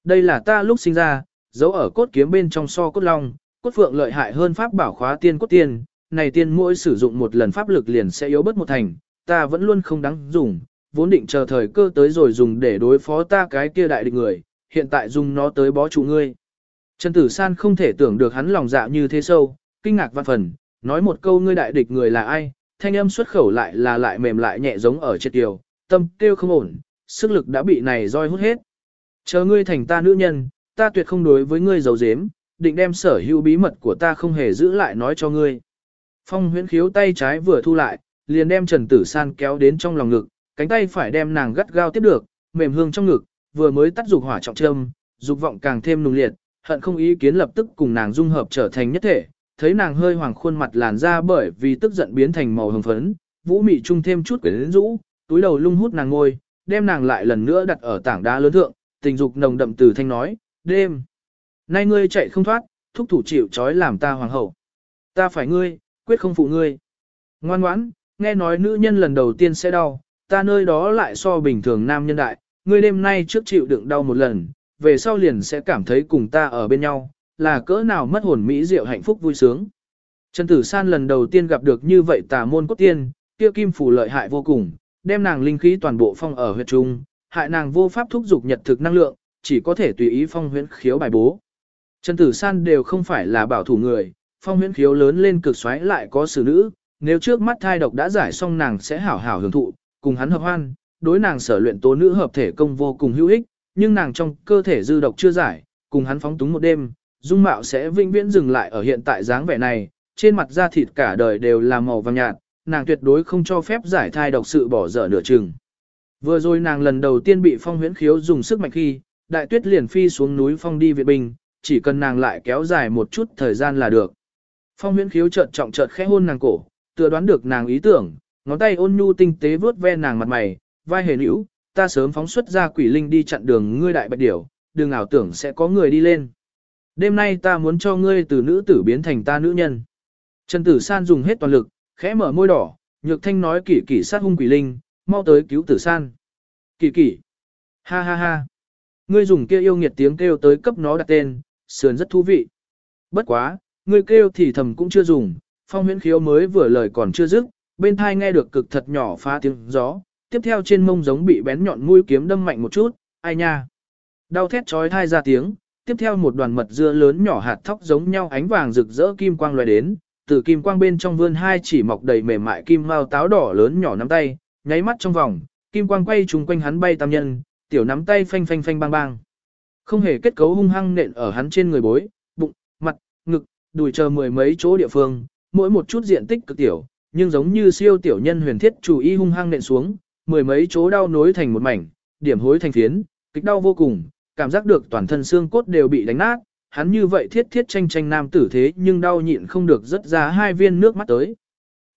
Đây là ta lúc sinh ra, giấu ở cốt kiếm bên trong so cốt long, cốt phượng lợi hại hơn pháp bảo khóa tiên cốt tiên, này tiên mỗi sử dụng một lần pháp lực liền sẽ yếu bớt một thành, ta vẫn luôn không đáng dùng, vốn định chờ thời cơ tới rồi dùng để đối phó ta cái kia đại địch người, hiện tại dùng nó tới bó trụ ngươi. Trần Tử San không thể tưởng được hắn lòng dạ như thế sâu, kinh ngạc văn phần, nói một câu ngươi đại địch người là ai, thanh âm xuất khẩu lại là lại mềm lại nhẹ giống ở chết kiều, tâm kêu không ổn, sức lực đã bị này roi hút hết. Chờ ngươi thành ta nữ nhân, ta tuyệt không đối với ngươi giấu giếm, định đem sở hữu bí mật của ta không hề giữ lại nói cho ngươi. Phong huyễn khiếu tay trái vừa thu lại, liền đem Trần Tử San kéo đến trong lòng ngực, cánh tay phải đem nàng gắt gao tiếp được, mềm hương trong ngực, vừa mới tắt dục hỏa trọng trâm, dục vọng càng thêm nung liệt, hận không ý kiến lập tức cùng nàng dung hợp trở thành nhất thể, thấy nàng hơi hoàng khuôn mặt làn ra bởi vì tức giận biến thành màu hồng phấn, vũ mị trung thêm chút quyến rũ, túi đầu lung hút nàng ngôi, đem nàng lại lần nữa đặt ở tảng đá lớn thượng, tình dục nồng đậm từ thanh nói, đêm. Nay ngươi chạy không thoát, thúc thủ chịu trói làm ta hoàng hậu. Ta phải ngươi, quyết không phụ ngươi. Ngoan ngoãn, nghe nói nữ nhân lần đầu tiên sẽ đau, ta nơi đó lại so bình thường nam nhân đại, ngươi đêm nay trước chịu đựng đau một lần, về sau liền sẽ cảm thấy cùng ta ở bên nhau, là cỡ nào mất hồn mỹ diệu hạnh phúc vui sướng. Trần Tử San lần đầu tiên gặp được như vậy tà môn cốt tiên, kia kim phủ lợi hại vô cùng, đem nàng linh khí toàn bộ phong ở huyệt trung, hại nàng vô pháp thúc dục nhật thực năng lượng, chỉ có thể tùy ý phong huyễn khiếu bài bố. Trần Tử San đều không phải là bảo thủ người, phong huyễn khiếu lớn lên cực xoáy lại có xử nữ, nếu trước mắt thai độc đã giải xong nàng sẽ hảo hảo hưởng thụ, cùng hắn hợp hoan, đối nàng sở luyện tố nữ hợp thể công vô cùng hữu ích, nhưng nàng trong cơ thể dư độc chưa giải, cùng hắn phóng túng một đêm, dung mạo sẽ vĩnh viễn dừng lại ở hiện tại dáng vẻ này, trên mặt da thịt cả đời đều là màu vàng nhạt, nàng tuyệt đối không cho phép giải thai độc sự bỏ dở nửa chừng. Vừa rồi nàng lần đầu tiên bị phong huyễn khiếu dùng sức mạnh khi, đại tuyết liền phi xuống núi phong đi viện binh, chỉ cần nàng lại kéo dài một chút thời gian là được. Phong huyễn khiếu chợt trọng chợt khẽ hôn nàng cổ, tựa đoán được nàng ý tưởng, ngón tay ôn nhu tinh tế vuốt ve nàng mặt mày, vai hề nữ, ta sớm phóng xuất ra quỷ linh đi chặn đường ngươi đại bạch điểu, đừng ảo tưởng sẽ có người đi lên. Đêm nay ta muốn cho ngươi từ nữ tử biến thành ta nữ nhân. Trần Tử San dùng hết toàn lực, khẽ mở môi đỏ, nhược thanh nói kỷ kỷ sát hung quỷ linh, mau tới cứu Tử San. Kỷ kỷ. Ha ha ha. Ngươi dùng kia yêu nghiệt tiếng kêu tới cấp nó đặt tên, sườn rất thú vị. Bất quá, ngươi kêu thì thầm cũng chưa dùng, phong huyễn khiếu mới vừa lời còn chưa dứt, bên thai nghe được cực thật nhỏ phá tiếng gió, tiếp theo trên mông giống bị bén nhọn mũi kiếm đâm mạnh một chút, ai nha. Đau thét trói thai ra tiếng, tiếp theo một đoàn mật dưa lớn nhỏ hạt thóc giống nhau ánh vàng rực rỡ kim quang loài đến, từ kim quang bên trong vươn hai chỉ mọc đầy mềm mại kim mao táo đỏ lớn nhỏ nắm tay, nháy mắt trong vòng, kim quang quay trùng quanh hắn bay tam nhân, tiểu nắm tay phanh phanh phanh bang bang. Không hề kết cấu hung hăng nện ở hắn trên người bối, bụng, mặt, ngực, đùi chờ mười mấy chỗ địa phương, mỗi một chút diện tích cực tiểu, nhưng giống như siêu tiểu nhân huyền thiết chủ y hung hăng nện xuống, mười mấy chỗ đau nối thành một mảnh, điểm hối thành phiến, kịch đau vô cùng, cảm giác được toàn thân xương cốt đều bị đánh nát, hắn như vậy thiết thiết tranh tranh nam tử thế nhưng đau nhịn không được rất ra hai viên nước mắt tới.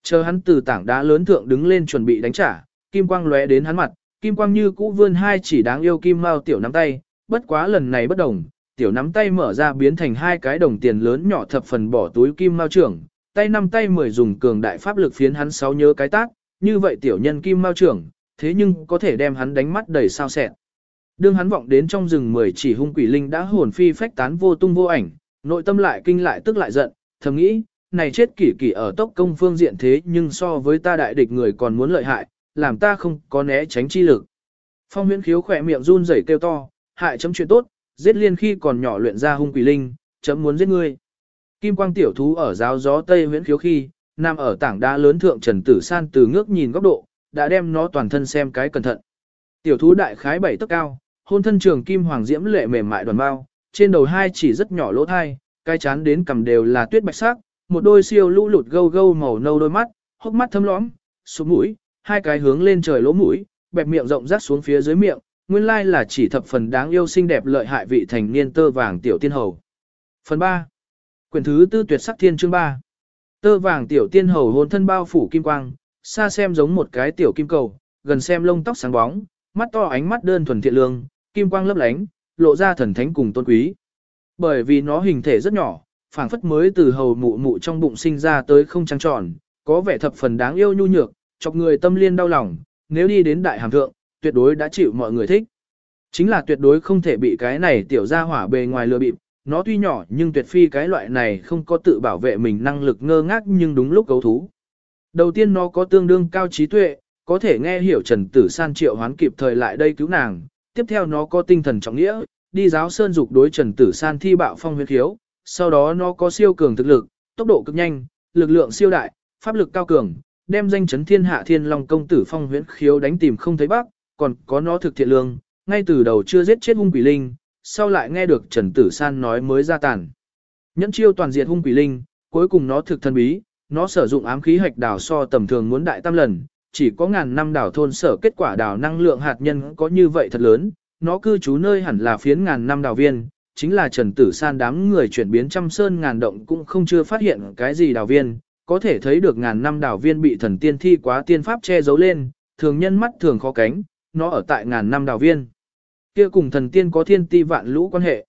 Chờ hắn từ tảng đá lớn thượng đứng lên chuẩn bị đánh trả, kim quang lóe đến hắn mặt, kim quang như cũ vươn hai chỉ đáng yêu kim mao tiểu nắm tay, bất quá lần này bất đồng, tiểu nắm tay mở ra biến thành hai cái đồng tiền lớn nhỏ thập phần bỏ túi kim mao trưởng, tay năm tay mười dùng cường đại pháp lực phiến hắn sáu nhớ cái tác, như vậy tiểu nhân kim mao trưởng, thế nhưng có thể đem hắn đánh mắt đầy sao sẹn. Đương hắn vọng đến trong rừng mười chỉ hung quỷ linh đã hồn phi phách tán vô tung vô ảnh, nội tâm lại kinh lại tức lại giận, thầm nghĩ, này chết kỷ kỷ ở tốc công phương diện thế nhưng so với ta đại địch người còn muốn lợi hại, làm ta không có né tránh chi lực. Phong huyễn khiếu khỏe miệng run rẩy kêu to, hại chấm chuyện tốt, giết liên khi còn nhỏ luyện ra hung quỷ linh, chấm muốn giết ngươi. Kim quang tiểu thú ở giáo gió tây huyễn khiếu khi, nằm ở tảng đá lớn thượng trần tử san từ ngước nhìn góc độ, đã đem nó toàn thân xem cái cẩn thận. Tiểu thú đại khái bảy tấc cao, hôn thân trường kim hoàng diễm lệ mềm mại đoàn bao, trên đầu hai chỉ rất nhỏ lỗ thai, cái chán đến cầm đều là tuyết bạch sắc, một đôi siêu lũ lụt gâu gâu màu nâu đôi mắt, hốc mắt thâm lõm, sụp mũi, hai cái hướng lên trời lỗ mũi, bẹp miệng rộng rác xuống phía dưới miệng, nguyên lai là chỉ thập phần đáng yêu xinh đẹp lợi hại vị thành niên tơ vàng tiểu tiên hầu. Phần 3. Quyển thứ tư tuyệt sắc thiên chương 3. Tơ vàng tiểu tiên hầu hồn thân bao phủ kim quang, xa xem giống một cái tiểu kim cầu, gần xem lông tóc sáng bóng, mắt to ánh mắt đơn thuần thiện lương, kim quang lấp lánh, lộ ra thần thánh cùng tôn quý. Bởi vì nó hình thể rất nhỏ, phảng phất mới từ hầu mụ mụ trong bụng sinh ra tới không trăng tròn, có vẻ thập phần đáng yêu nhu nhược, chọc người tâm liên đau lòng, nếu đi đến đại hàm thượng, tuyệt đối đã chịu mọi người thích. Chính là tuyệt đối không thể bị cái này tiểu ra hỏa bề ngoài lừa bịp, nó tuy nhỏ nhưng tuyệt phi cái loại này không có tự bảo vệ mình năng lực ngơ ngác nhưng đúng lúc cấu thú. Đầu tiên nó có tương đương cao trí tuệ, có thể nghe hiểu Trần Tử San triệu hoán kịp thời lại đây cứu nàng, tiếp theo nó có tinh thần trọng nghĩa, đi giáo sơn dục đối Trần Tử San thi bạo phong huyết khiếu, sau đó nó có siêu cường thực lực, tốc độ cực nhanh, lực lượng siêu đại, pháp lực cao cường, đem danh chấn thiên hạ thiên long công tử phong huyễn khiếu đánh tìm không thấy bác, còn có nó thực thiện lương, ngay từ đầu chưa giết chết hung quỷ linh, sau lại nghe được Trần Tử San nói mới ra tàn. Nhẫn chiêu toàn diệt hung quỷ linh, cuối cùng nó thực thân bí, nó sử dụng ám khí hạch đảo so tầm thường muốn đại tam lần, chỉ có ngàn năm đảo thôn sở kết quả đảo năng lượng hạt nhân có như vậy thật lớn, nó cư trú nơi hẳn là phiến ngàn năm đảo viên, chính là Trần Tử San đám người chuyển biến trăm sơn ngàn động cũng không chưa phát hiện cái gì đảo viên, có thể thấy được ngàn năm đảo viên bị thần tiên thi quá tiên pháp che giấu lên, thường nhân mắt thường khó cánh, nó ở tại ngàn năm đảo viên. Kia cùng thần tiên có thiên ti vạn lũ quan hệ.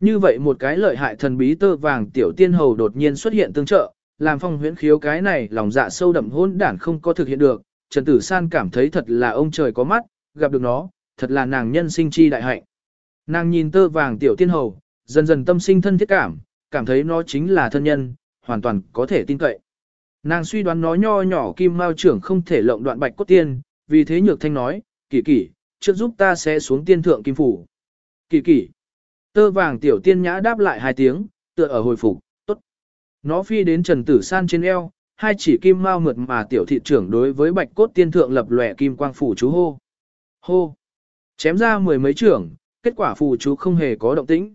Như vậy một cái lợi hại thần bí tơ vàng tiểu tiên hầu đột nhiên xuất hiện tương trợ, làm phong huyễn khiếu cái này lòng dạ sâu đậm hôn đản không có thực hiện được, Trần Tử San cảm thấy thật là ông trời có mắt, gặp được nó, thật là nàng nhân sinh chi đại hạnh. Nàng nhìn tơ vàng tiểu tiên hầu, dần dần tâm sinh thân thiết cảm, cảm thấy nó chính là thân nhân, hoàn toàn có thể tin cậy. Nàng suy đoán nó nho nhỏ kim mao trưởng không thể lộng đoạn bạch cốt tiên, vì thế nhược thanh nói, kỳ kỳ, trước giúp ta sẽ xuống tiên thượng kim phủ. Kỳ kỳ. Tơ vàng tiểu tiên nhã đáp lại hai tiếng, tựa ở hồi phục, tốt. Nó phi đến Trần Tử San trên eo, hai chỉ kim mao mượt mà tiểu thị trưởng đối với bạch cốt tiên thượng lập lòe kim quang phủ chú hô. Hô. Chém ra mười mấy trưởng, kết quả phù chú không hề có động tĩnh.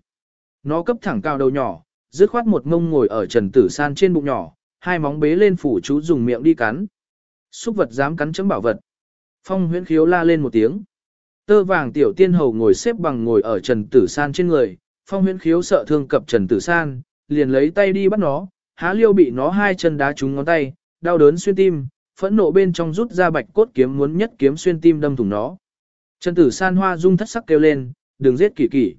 Nó cấp thẳng cao đầu nhỏ, dứt khoát một ngông ngồi ở Trần Tử San trên bụng nhỏ, hai móng bế lên phủ chú dùng miệng đi cắn. Xúc vật dám cắn chấm bảo vật. Phong huyễn khiếu la lên một tiếng. Tơ vàng tiểu tiên hầu ngồi xếp bằng ngồi ở Trần Tử San trên người, phong huyễn khiếu sợ thương cập Trần Tử San, liền lấy tay đi bắt nó, há liêu bị nó hai chân đá trúng ngón tay, đau đớn xuyên tim, phẫn nộ bên trong rút ra bạch cốt kiếm muốn nhất kiếm xuyên tim đâm thủng nó. Trần Tử San hoa dung thất sắc kêu lên, đừng giết kỳ kỳ.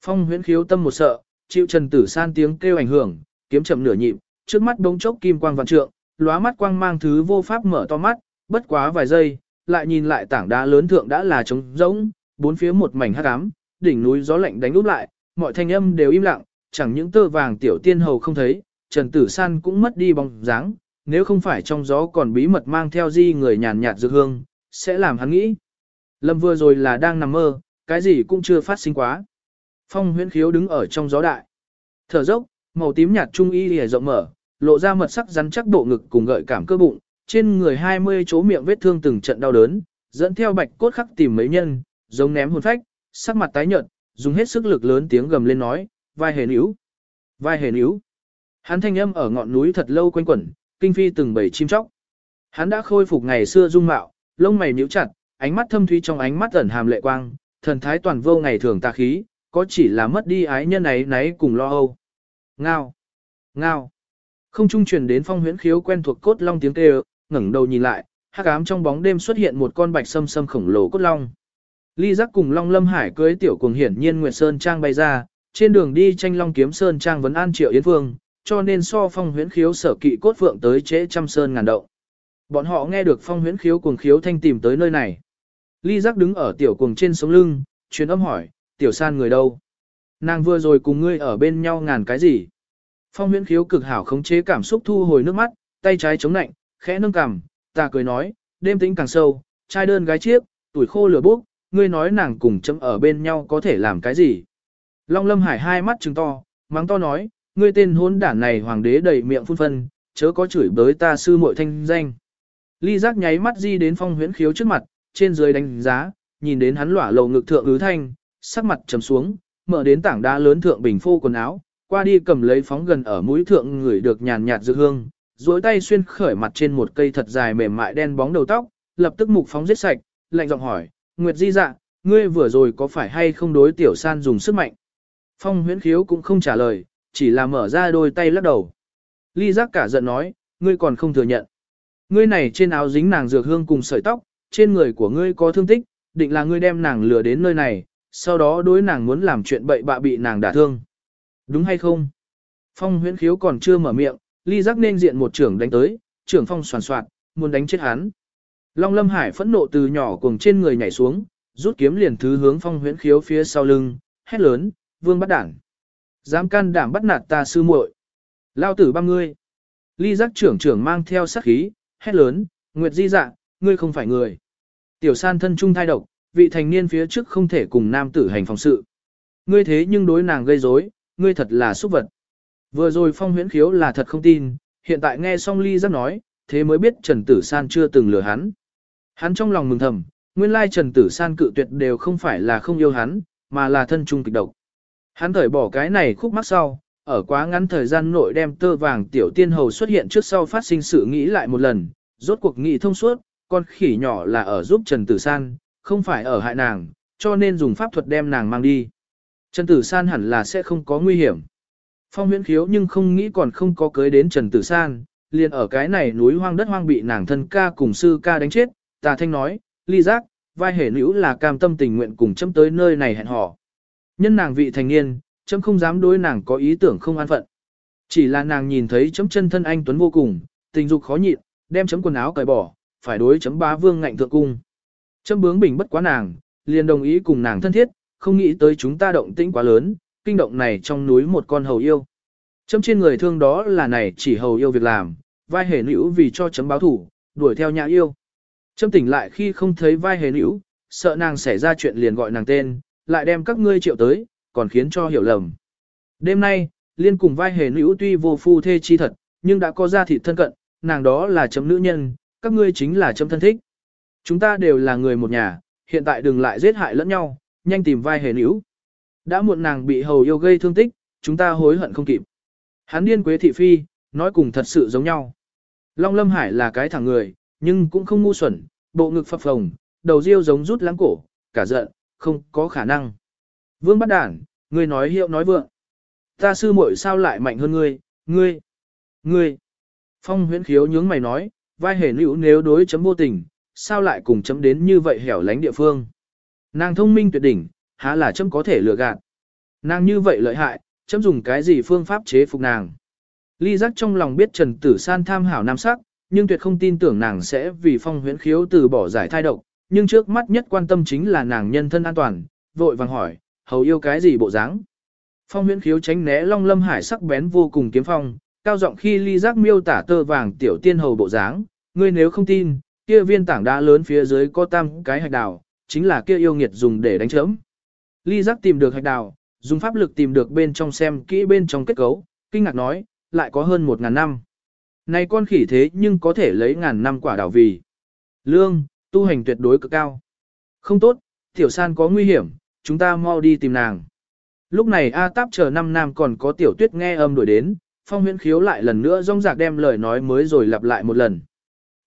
Phong huyễn khiếu tâm một sợ, chịu Trần Tử San tiếng kêu ảnh hưởng, kiếm chậm nửa nhịp, trước mắt đống chốc kim quang vạn trượng, lóa mắt quang mang thứ vô pháp mở to mắt, bất quá vài giây, lại nhìn lại tảng đá lớn thượng đã là trống rỗng, bốn phía một mảnh hắc ám, đỉnh núi gió lạnh đánh úp lại, mọi thanh âm đều im lặng, chẳng những tơ vàng tiểu tiên hầu không thấy, Trần Tử San cũng mất đi bóng dáng, nếu không phải trong gió còn bí mật mang theo di người nhàn nhạt dược hương, sẽ làm hắn nghĩ. Lâm vừa rồi là đang nằm mơ, cái gì cũng chưa phát sinh quá. Phong huyễn khiếu đứng ở trong gió đại. Thở dốc, màu tím nhạt trung y lìa rộng mở, lộ ra mật sắc rắn chắc bộ ngực cùng gợi cảm cơ bụng, trên người 20 chỗ miệng vết thương từng trận đau đớn, dẫn theo bạch cốt khắc tìm mấy nhân, giống ném hồn phách, sắc mặt tái nhợt, dùng hết sức lực lớn tiếng gầm lên nói, vai hề níu, vai hề níu. Hắn thanh âm ở ngọn núi thật lâu quanh quẩn, kinh phi từng bầy chim chóc. Hắn đã khôi phục ngày xưa dung mạo, lông mày nhíu chặt, ánh mắt thâm thúy trong ánh mắt ẩn hàm lệ quang, thần thái toàn vô ngày thường tà khí, có chỉ là mất đi ái nhân ấy nấy cùng lo âu. Ngao, ngao. Không trung truyền đến phong huyễn khiếu quen thuộc cốt long tiếng kêu, ngẩng đầu nhìn lại, hắc ám trong bóng đêm xuất hiện một con bạch sâm sâm khổng lồ cốt long. Ly giác cùng Long Lâm Hải cưới tiểu cuồng hiển nhiên Nguyệt Sơn Trang bay ra, trên đường đi tranh Long Kiếm Sơn Trang vấn an triệu Yến Vương, cho nên so phong huyễn khiếu sở kỵ cốt phượng tới trễ trăm sơn ngàn động. Bọn họ nghe được phong huyễn khiếu cuồng khiếu thanh tìm tới nơi này. Ly giác đứng ở tiểu cuồng trên sống lưng, truyền âm hỏi, tiểu san người đâu? Nàng vừa rồi cùng ngươi ở bên nhau ngàn cái gì? Phong huyễn khiếu cực hảo khống chế cảm xúc thu hồi nước mắt, tay trái chống nạnh, khẽ nâng cằm, ta cười nói, đêm tĩnh càng sâu, trai đơn gái chiếc, tuổi khô lửa bốc, ngươi nói nàng cùng chấm ở bên nhau có thể làm cái gì? Long lâm hải hai mắt trừng to, mắng to nói, ngươi tên hôn đản này hoàng đế đầy miệng phun phân, chớ có chửi bới ta sư muội thanh danh. Ly giác nháy mắt di đến phong huyễn khiếu trước mặt, trên dưới đánh giá, nhìn đến hắn lỏa lầu ngực thượng ứ thanh, sắc mặt trầm xuống, mở đến tảng đá lớn thượng bình phô quần áo, qua đi cầm lấy phóng gần ở mũi thượng người được nhàn nhạt dược hương, duỗi tay xuyên khởi mặt trên một cây thật dài mềm mại đen bóng đầu tóc, lập tức mục phóng giết sạch, lạnh giọng hỏi, Nguyệt Di dạ, ngươi vừa rồi có phải hay không đối tiểu san dùng sức mạnh? Phong huyễn khiếu cũng không trả lời, chỉ là mở ra đôi tay lắc đầu. Ly giác cả giận nói, ngươi còn không thừa nhận. Ngươi này trên áo dính nàng dược hương cùng sợi tóc, trên người của ngươi có thương tích, định là ngươi đem nàng lừa đến nơi này, sau đó đối nàng muốn làm chuyện bậy bạ bị nàng đả thương. Đúng hay không? Phong huyễn khiếu còn chưa mở miệng, ly giác nên diện một trưởng đánh tới, trưởng phong soàn soạt, muốn đánh chết hắn. Long lâm hải phẫn nộ từ nhỏ cùng trên người nhảy xuống, rút kiếm liền thứ hướng phong huyễn khiếu phía sau lưng, hét lớn, vương bắt đảng. Dám can đảm bắt nạt ta sư muội. Lao tử ba ngươi. Ly giác trưởng trưởng mang theo sát khí, hét lớn, Nguyệt Di dạ, ngươi không phải người. Tiểu san thân trung thai độc, vị thành niên phía trước không thể cùng nam tử hành phòng sự. Ngươi thế nhưng đối nàng gây rối, ngươi thật là xúc vật. Vừa rồi phong huyễn khiếu là thật không tin, hiện tại nghe xong ly giác nói, thế mới biết Trần Tử San chưa từng lừa hắn. Hắn trong lòng mừng thầm, nguyên lai Trần Tử San cự tuyệt đều không phải là không yêu hắn, mà là thân trung kịch độc. Hắn thởi bỏ cái này khúc mắc sau, ở quá ngắn thời gian nội đem tơ vàng tiểu tiên hầu xuất hiện trước sau phát sinh sự nghĩ lại một lần, rốt cuộc nghị thông suốt, con khỉ nhỏ là ở giúp Trần Tử San, không phải ở hại nàng, cho nên dùng pháp thuật đem nàng mang đi. Trần Tử San hẳn là sẽ không có nguy hiểm. Phong huyễn khiếu nhưng không nghĩ còn không có cưới đến Trần Tử San, liền ở cái này núi hoang đất hoang bị nàng thân ca cùng sư ca đánh chết, tà thanh nói, ly giác, vai hề nữ là cam tâm tình nguyện cùng chấm tới nơi này hẹn hò. Nhân nàng vị thành niên, chấm không dám đối nàng có ý tưởng không an phận. Chỉ là nàng nhìn thấy chấm chân thân anh tuấn vô cùng, tình dục khó nhịn, đem chấm quần áo cởi bỏ, phải đối chấm bá vương ngạnh thượng cung. Châm bướng bình bất quá nàng, liền đồng ý cùng nàng thân thiết, không nghĩ tới chúng ta động tĩnh quá lớn, kinh động này trong núi một con hầu yêu. Châm trên người thương đó là này chỉ hầu yêu việc làm, vai hề nữ vì cho chấm báo thủ, đuổi theo nhà yêu. Châm tỉnh lại khi không thấy vai hề nữ, sợ nàng xảy ra chuyện liền gọi nàng tên, lại đem các ngươi triệu tới, còn khiến cho hiểu lầm. Đêm nay, liên cùng vai hề nữ tuy vô phu thê chi thật, nhưng đã có ra thịt thân cận, nàng đó là chấm nữ nhân, các ngươi chính là chấm thân thích. Chúng ta đều là người một nhà, hiện tại đừng lại giết hại lẫn nhau, nhanh tìm vai hề níu. Đã muộn nàng bị hầu yêu gây thương tích, chúng ta hối hận không kịp. Hắn điên quế thị phi, nói cùng thật sự giống nhau. Long Lâm Hải là cái thằng người, nhưng cũng không ngu xuẩn, bộ ngực phập phồng, đầu riêu giống rút lãng cổ, cả giận, không có khả năng. Vương bắt đản, ngươi nói hiệu nói vượng. Ta sư muội sao lại mạnh hơn ngươi, ngươi, ngươi. Phong huyễn khiếu nhướng mày nói, vai hề nữ nếu đối chấm vô tình, sao lại cùng chấm đến như vậy hẻo lánh địa phương. Nàng thông minh tuyệt đỉnh, há là chấm có thể lừa gạt. Nàng như vậy lợi hại, chấm dùng cái gì phương pháp chế phục nàng. Ly giác trong lòng biết Trần Tử San tham hảo nam sắc, nhưng tuyệt không tin tưởng nàng sẽ vì phong huyễn khiếu từ bỏ giải thai độc, nhưng trước mắt nhất quan tâm chính là nàng nhân thân an toàn, vội vàng hỏi, hầu yêu cái gì bộ dáng? Phong huyễn khiếu tránh né long lâm hải sắc bén vô cùng kiếm phong, cao giọng khi ly giác miêu tả tơ vàng tiểu tiên hầu bộ dáng, ngươi nếu không tin, kia viên tảng đá lớn phía dưới có tam cái hạch đào, chính là kia yêu nghiệt dùng để đánh chớm. Ly giác tìm được hạch đào, dùng pháp lực tìm được bên trong xem kỹ bên trong kết cấu, kinh ngạc nói, lại có hơn một ngàn năm. Này con khỉ thế nhưng có thể lấy ngàn năm quả đào vì. Lương, tu hành tuyệt đối cực cao. Không tốt, tiểu san có nguy hiểm, chúng ta mau đi tìm nàng. Lúc này A Táp chờ năm nam còn có tiểu tuyết nghe âm đuổi đến, phong huyễn khiếu lại lần nữa rong rạc đem lời nói mới rồi lặp lại một lần.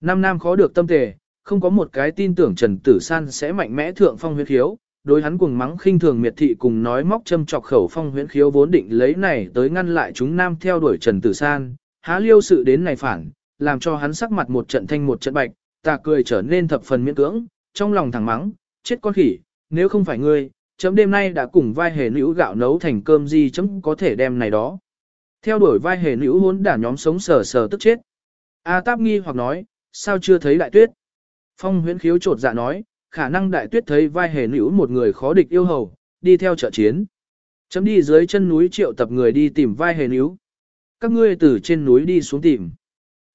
Nam nam khó được tâm tề, không có một cái tin tưởng Trần Tử San sẽ mạnh mẽ thượng phong huyễn khiếu, đối hắn cuồng mắng khinh thường miệt thị cùng nói móc châm chọc khẩu phong huyễn khiếu vốn định lấy này tới ngăn lại chúng nam theo đuổi Trần Tử San, há liêu sự đến này phản, làm cho hắn sắc mặt một trận thanh một trận bạch, ta cười trở nên thập phần miễn cưỡng, trong lòng thẳng mắng, chết con khỉ, nếu không phải ngươi, chấm đêm nay đã cùng vai hề nữ gạo nấu thành cơm gì chấm có thể đem này đó. Theo đuổi vai hề nữ hốn đả nhóm sống sờ sờ tức chết. A táp nghi hoặc nói, sao chưa thấy đại tuyết? Phong huyễn khiếu trột dạ nói, khả năng đại tuyết thấy vai hề nữ một người khó địch yêu hầu, đi theo trợ chiến. Chấm đi dưới chân núi triệu tập người đi tìm vai hề nữ. Các ngươi từ trên núi đi xuống tìm.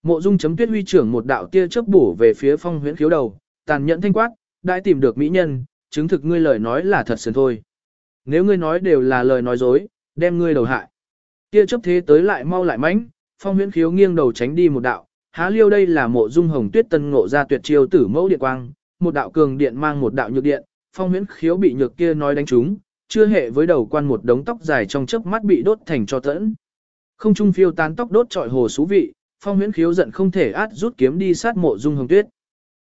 Mộ dung chấm tuyết huy trưởng một đạo tia chớp bổ về phía phong huyễn khiếu đầu, tàn nhẫn thanh quát, đã tìm được mỹ nhân, chứng thực ngươi lời nói là thật sườn thôi. Nếu ngươi nói đều là lời nói dối, đem ngươi đầu hại. Tia chớp thế tới lại mau lại mãnh, phong huyễn khiếu nghiêng đầu tránh đi một đạo, há liêu đây là mộ dung hồng tuyết tân ngộ ra tuyệt chiêu tử mẫu điện quang, một đạo cường điện mang một đạo nhược điện, phong huyễn khiếu bị nhược kia nói đánh trúng, chưa hệ với đầu quan một đống tóc dài trong chớp mắt bị đốt thành cho tẫn. Không trung phiêu tán tóc đốt trọi hồ xú vị, phong huyễn khiếu giận không thể át rút kiếm đi sát mộ dung hồng tuyết.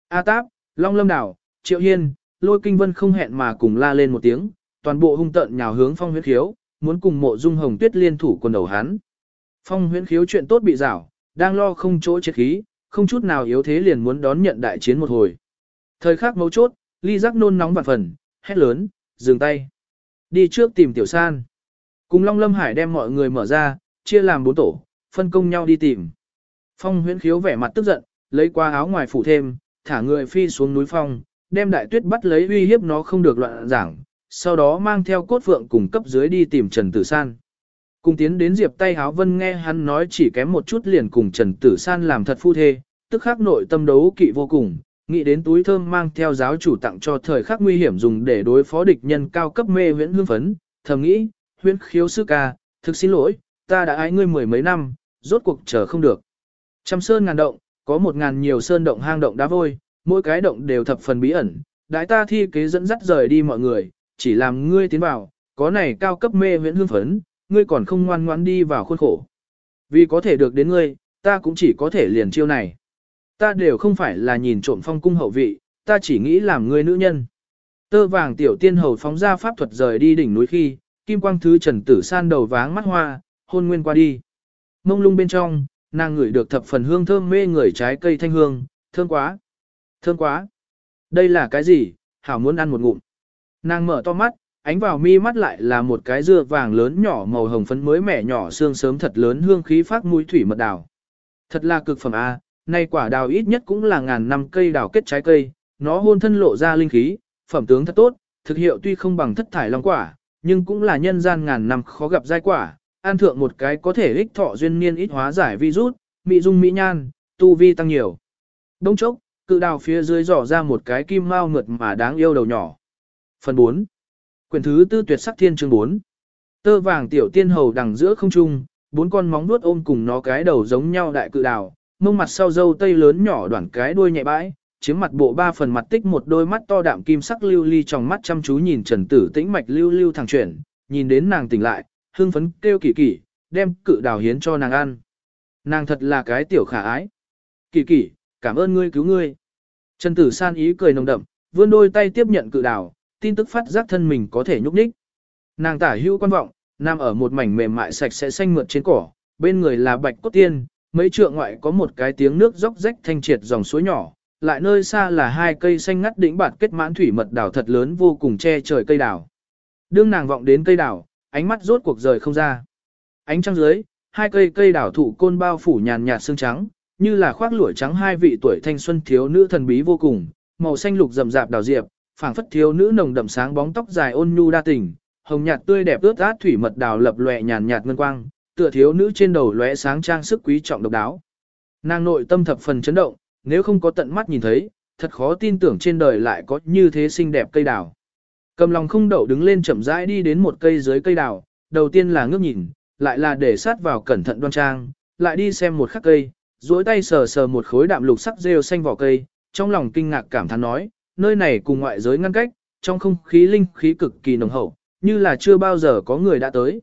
A táp, long lâm đảo, triệu hiên, lôi kinh vân không hẹn mà cùng la lên một tiếng, toàn bộ hung tận nhào hướng phong huyễn khiếu, muốn cùng mộ dung hồng tuyết liên thủ quần đầu hắn. Phong huyễn khiếu chuyện tốt bị rảo, đang lo không chỗ chết khí, không chút nào yếu thế liền muốn đón nhận đại chiến một hồi. Thời khắc mấu chốt, ly giác nôn nóng vạn phần, hét lớn, dừng tay. Đi trước tìm tiểu san. Cùng Long Lâm Hải đem mọi người mở ra, chia làm bốn tổ, phân công nhau đi tìm. Phong huyễn khiếu vẻ mặt tức giận, lấy qua áo ngoài phủ thêm, thả người phi xuống núi phong, đem đại tuyết bắt lấy uy hiếp nó không được loạn giảng, sau đó mang theo cốt phượng cùng cấp dưới đi tìm Trần Tử San. Cùng tiến đến Diệp tay háo vân nghe hắn nói chỉ kém một chút liền cùng Trần Tử San làm thật phu thê, tức khắc nội tâm đấu kỵ vô cùng, nghĩ đến túi thơm mang theo giáo chủ tặng cho thời khắc nguy hiểm dùng để đối phó địch nhân cao cấp mê huyễn hương phấn, thầm nghĩ, huyễn khiếu sư ca, thực xin lỗi, ta đã ái ngươi mười mấy năm, rốt cuộc chờ không được. Trăm sơn ngàn động, có một ngàn nhiều sơn động hang động đá vôi, mỗi cái động đều thập phần bí ẩn, đại ta thi kế dẫn dắt rời đi mọi người, chỉ làm ngươi tiến vào, có này cao cấp mê huyễn hương phấn, ngươi còn không ngoan ngoãn đi vào khuôn khổ. Vì có thể được đến ngươi, ta cũng chỉ có thể liền chiêu này. Ta đều không phải là nhìn trộm phong cung hậu vị, ta chỉ nghĩ làm ngươi nữ nhân. Tơ vàng tiểu tiên hầu phóng ra pháp thuật rời đi đỉnh núi khi, kim quang thứ trần tử san đầu váng mắt hoa, hôn nguyên qua đi. Mông lung bên trong, nàng ngửi được thập phần hương thơm mê người trái cây thanh hương, thơm quá. Thơm quá. Đây là cái gì, hảo muốn ăn một ngụm. Nàng mở to mắt, ánh vào mi mắt lại là một cái dưa vàng lớn nhỏ màu hồng phấn mới mẻ nhỏ xương sớm thật lớn hương khí phát mũi thủy mật đào. Thật là cực phẩm A, nay quả đào ít nhất cũng là ngàn năm cây đào kết trái cây, nó hôn thân lộ ra linh khí, phẩm tướng thật tốt, thực hiệu tuy không bằng thất thải long quả, nhưng cũng là nhân gian ngàn năm khó gặp giai quả, an thượng một cái có thể ích thọ duyên niên ít hóa giải virus, mỹ dung mỹ nhan, tu vi tăng nhiều. Đông chốc, cự đào phía dưới dò ra một cái kim mao mượt mà đáng yêu đầu nhỏ. Phần 4. Quyển thứ tư tuyệt sắc thiên chương 4. Tơ vàng tiểu tiên hầu đằng giữa không trung, bốn con móng nuốt ôm cùng nó cái đầu giống nhau đại cự đào, mông mặt sau dâu tây lớn nhỏ đoạn cái đuôi nhẹ bãi, chiếm mặt bộ ba phần mặt tích một đôi mắt to đạm kim sắc lưu ly trong mắt chăm chú nhìn Trần Tử Tĩnh mạch lưu lưu thẳng chuyển, nhìn đến nàng tỉnh lại, hương phấn kêu kỳ kỳ, đem cự đào hiến cho nàng ăn. Nàng thật là cái tiểu khả ái. Kỳ kỳ, cảm ơn ngươi cứu ngươi. Trần Tử San ý cười nồng đậm, vươn đôi tay tiếp nhận cự đào, tin tức phát giác thân mình có thể nhúc nhích. Nàng tả hữu quan vọng, nằm ở một mảnh mềm mại sạch sẽ xanh mượt trên cỏ, bên người là bạch cốt tiên, mấy trượng ngoại có một cái tiếng nước róc rách thanh triệt dòng suối nhỏ, lại nơi xa là hai cây xanh ngắt đỉnh bạt kết mãn thủy mật đảo thật lớn vô cùng che trời cây đảo. Đương nàng vọng đến cây đảo, ánh mắt rốt cuộc rời không ra. Ánh trăng dưới, hai cây cây đảo thụ côn bao phủ nhàn nhạt xương trắng, như là khoác lụa trắng hai vị tuổi thanh xuân thiếu nữ thần bí vô cùng, màu xanh lục rậm rạp đào diệp, phảng phất thiếu nữ nồng đậm sáng bóng tóc dài ôn nhu đa tình, hồng nhạt tươi đẹp ướt át thủy mật đào lập lòe nhàn nhạt ngân quang, tựa thiếu nữ trên đầu lóe sáng trang sức quý trọng độc đáo. Nàng nội tâm thập phần chấn động, nếu không có tận mắt nhìn thấy, thật khó tin tưởng trên đời lại có như thế xinh đẹp cây đào. Cầm lòng không đậu đứng lên chậm rãi đi đến một cây dưới cây đào, đầu tiên là ngước nhìn, lại là để sát vào cẩn thận đoan trang, lại đi xem một khắc cây, duỗi tay sờ sờ một khối đạm lục sắc rêu xanh vỏ cây, trong lòng kinh ngạc cảm thán nói, nơi này cùng ngoại giới ngăn cách, trong không khí linh khí cực kỳ nồng hậu, như là chưa bao giờ có người đã tới.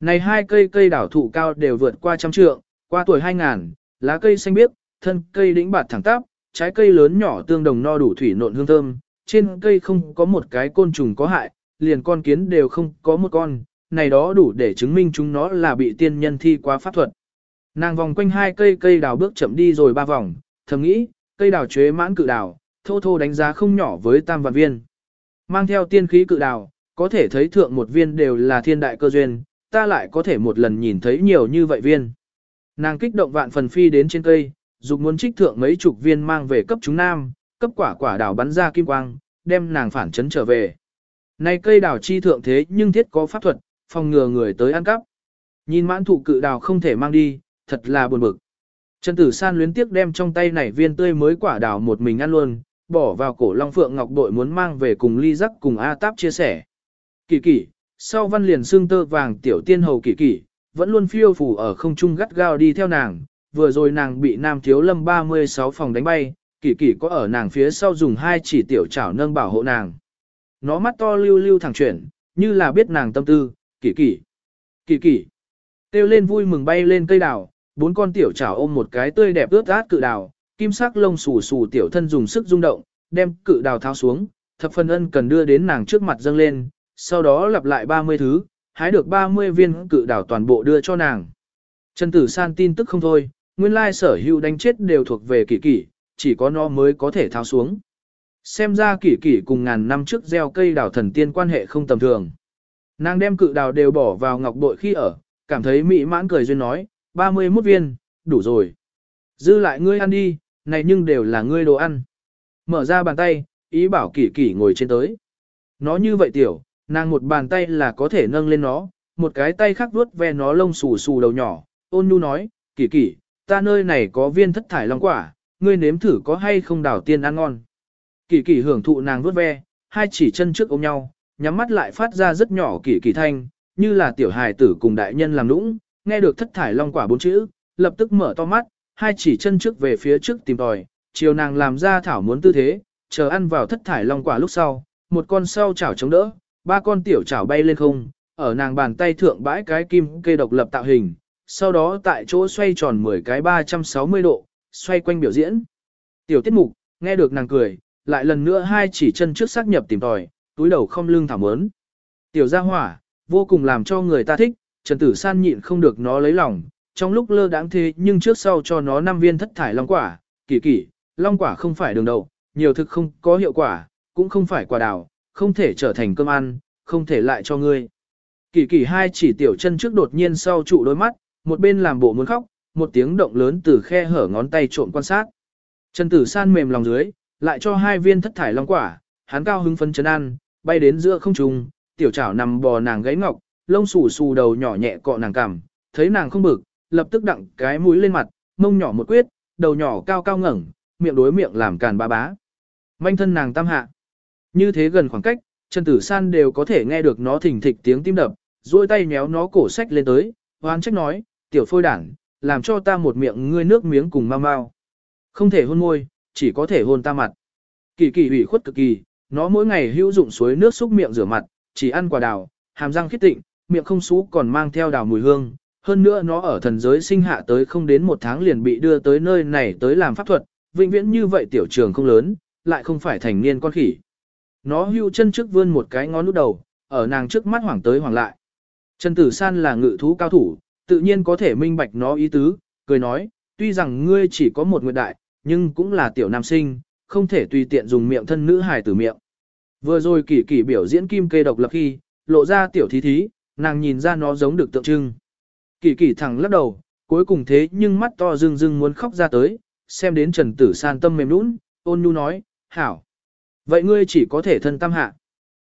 Này hai cây cây đảo thụ cao đều vượt qua trăm trượng, qua tuổi 2000, lá cây xanh biếc, thân cây đĩnh bạt thẳng tắp, trái cây lớn nhỏ tương đồng no đủ thủy nộn hương thơm, trên cây không có một cái côn trùng có hại, liền con kiến đều không có một con, này đó đủ để chứng minh chúng nó là bị tiên nhân thi quá pháp thuật. Nàng vòng quanh hai cây cây đào bước chậm đi rồi ba vòng, thầm nghĩ, cây đào chế mãn cự đào, thô thô đánh giá không nhỏ với tam vạn viên. Mang theo tiên khí cự đào, có thể thấy thượng một viên đều là thiên đại cơ duyên, ta lại có thể một lần nhìn thấy nhiều như vậy viên. Nàng kích động vạn phần phi đến trên cây, dục muốn trích thượng mấy chục viên mang về cấp chúng nam, cấp quả quả đào bắn ra kim quang, đem nàng phản chấn trở về. Này cây đào chi thượng thế nhưng thiết có pháp thuật, phòng ngừa người tới ăn cắp. Nhìn mãn thụ cự đào không thể mang đi, thật là buồn bực. Trần Tử San luyến tiếc đem trong tay nảy viên tươi mới quả đào một mình ăn luôn, bỏ vào cổ Long Phượng Ngọc bội muốn mang về cùng ly rắc cùng A Táp chia sẻ. Kỳ kỳ, sau văn liền xương tơ vàng tiểu tiên hầu kỳ kỳ, vẫn luôn phiêu phủ ở không trung gắt gao đi theo nàng, vừa rồi nàng bị nam thiếu lâm 36 phòng đánh bay, kỳ kỳ có ở nàng phía sau dùng hai chỉ tiểu chảo nâng bảo hộ nàng. Nó mắt to lưu lưu thẳng chuyển, như là biết nàng tâm tư, kỳ kỳ, kỳ kỳ. Têu lên vui mừng bay lên cây đào, bốn con tiểu chảo ôm một cái tươi đẹp ướt át cự đào, kim sắc lông xù xù tiểu thân dùng sức rung động, đem cự đào tháo xuống, thập phần ân cần đưa đến nàng trước mặt dâng lên, sau đó lặp lại 30 thứ, hái được 30 viên cự đào toàn bộ đưa cho nàng. Trần Tử San tin tức không thôi, nguyên lai sở hữu đánh chết đều thuộc về kỷ kỷ, chỉ có nó mới có thể tháo xuống. Xem ra kỷ kỷ cùng ngàn năm trước gieo cây đào thần tiên quan hệ không tầm thường. Nàng đem cự đào đều bỏ vào ngọc bội khi ở, cảm thấy mỹ mãn cười duyên nói, 31 viên, đủ rồi. Dư lại ngươi ăn đi, này nhưng đều là ngươi đồ ăn. Mở ra bàn tay, ý bảo kỷ kỷ ngồi trên tới. Nó như vậy tiểu, nàng một bàn tay là có thể nâng lên nó, một cái tay khác vuốt ve nó lông xù xù đầu nhỏ, ôn nhu nói, kỷ kỷ, ta nơi này có viên thất thải long quả, ngươi nếm thử có hay không đảo tiên ăn ngon. Kỷ kỷ hưởng thụ nàng vuốt ve, hai chỉ chân trước ôm nhau, nhắm mắt lại phát ra rất nhỏ kỷ kỷ thanh, như là tiểu hài tử cùng đại nhân làm nũng, nghe được thất thải long quả bốn chữ, lập tức mở to mắt, hai chỉ chân trước về phía trước tìm tòi, chiều nàng làm ra thảo muốn tư thế, chờ ăn vào thất thải long quả lúc sau, một con sau chảo chống đỡ, ba con tiểu chảo bay lên không, ở nàng bàn tay thượng bãi cái kim cây độc lập tạo hình, sau đó tại chỗ xoay tròn 10 cái 360 độ, xoay quanh biểu diễn. Tiểu tiết mục, nghe được nàng cười, lại lần nữa hai chỉ chân trước xác nhập tìm tòi, túi đầu không lưng thảm ớn. Tiểu gia hỏa, vô cùng làm cho người ta thích, Trần Tử San nhịn không được nó lấy lòng, trong lúc lơ đãng thế nhưng trước sau cho nó năm viên thất thải long quả, kỳ kỳ, long quả không phải đường đầu, nhiều thực không có hiệu quả, cũng không phải quả đào, không thể trở thành cơm ăn, không thể lại cho ngươi. Kỳ kỳ hai chỉ tiểu chân trước đột nhiên sau trụ đôi mắt, một bên làm bộ muốn khóc, một tiếng động lớn từ khe hở ngón tay trộn quan sát. Trần Tử San mềm lòng dưới, lại cho hai viên thất thải long quả, hắn cao hứng phấn chấn ăn, bay đến giữa không trung, tiểu chảo nằm bò nàng gáy ngọc, lông xù xù đầu nhỏ nhẹ cọ nàng cằm, thấy nàng không bực, lập tức đặng cái mũi lên mặt, mông nhỏ một quyết, đầu nhỏ cao cao ngẩng, miệng đối miệng làm càn ba bá. Manh thân nàng tam hạ. Như thế gần khoảng cách, Trần Tử San đều có thể nghe được nó thỉnh thịch tiếng tim đập, duỗi tay méo nó cổ sách lên tới, hoan trách nói, tiểu phôi đảng, làm cho ta một miệng ngươi nước miếng cùng mau mau. Không thể hôn môi, chỉ có thể hôn ta mặt. Kỳ kỳ ủy khuất cực kỳ, nó mỗi ngày hữu dụng suối nước xúc miệng rửa mặt, chỉ ăn quả đào, hàm răng khít tịnh, miệng không xú còn mang theo đào mùi hương. Hơn nữa nó ở thần giới sinh hạ tới không đến một tháng liền bị đưa tới nơi này tới làm pháp thuật, vĩnh viễn như vậy tiểu trường không lớn, lại không phải thành niên con khỉ. Nó hưu chân trước vươn một cái ngón nút đầu, ở nàng trước mắt hoảng tới hoảng lại. Trần Tử San là ngự thú cao thủ, tự nhiên có thể minh bạch nó ý tứ, cười nói, tuy rằng ngươi chỉ có một nguyện đại, nhưng cũng là tiểu nam sinh, không thể tùy tiện dùng miệng thân nữ hài tử miệng. Vừa rồi kỳ kỳ biểu diễn kim kê độc lập khi, lộ ra tiểu thí thí, nàng nhìn ra nó giống được tượng trưng. Kỳ kỳ thẳng lắc đầu, cuối cùng thế nhưng mắt to rưng rưng muốn khóc ra tới, xem đến Trần Tử San tâm mềm nũng, ôn nhu nói, hảo. Vậy ngươi chỉ có thể thân tâm hạ.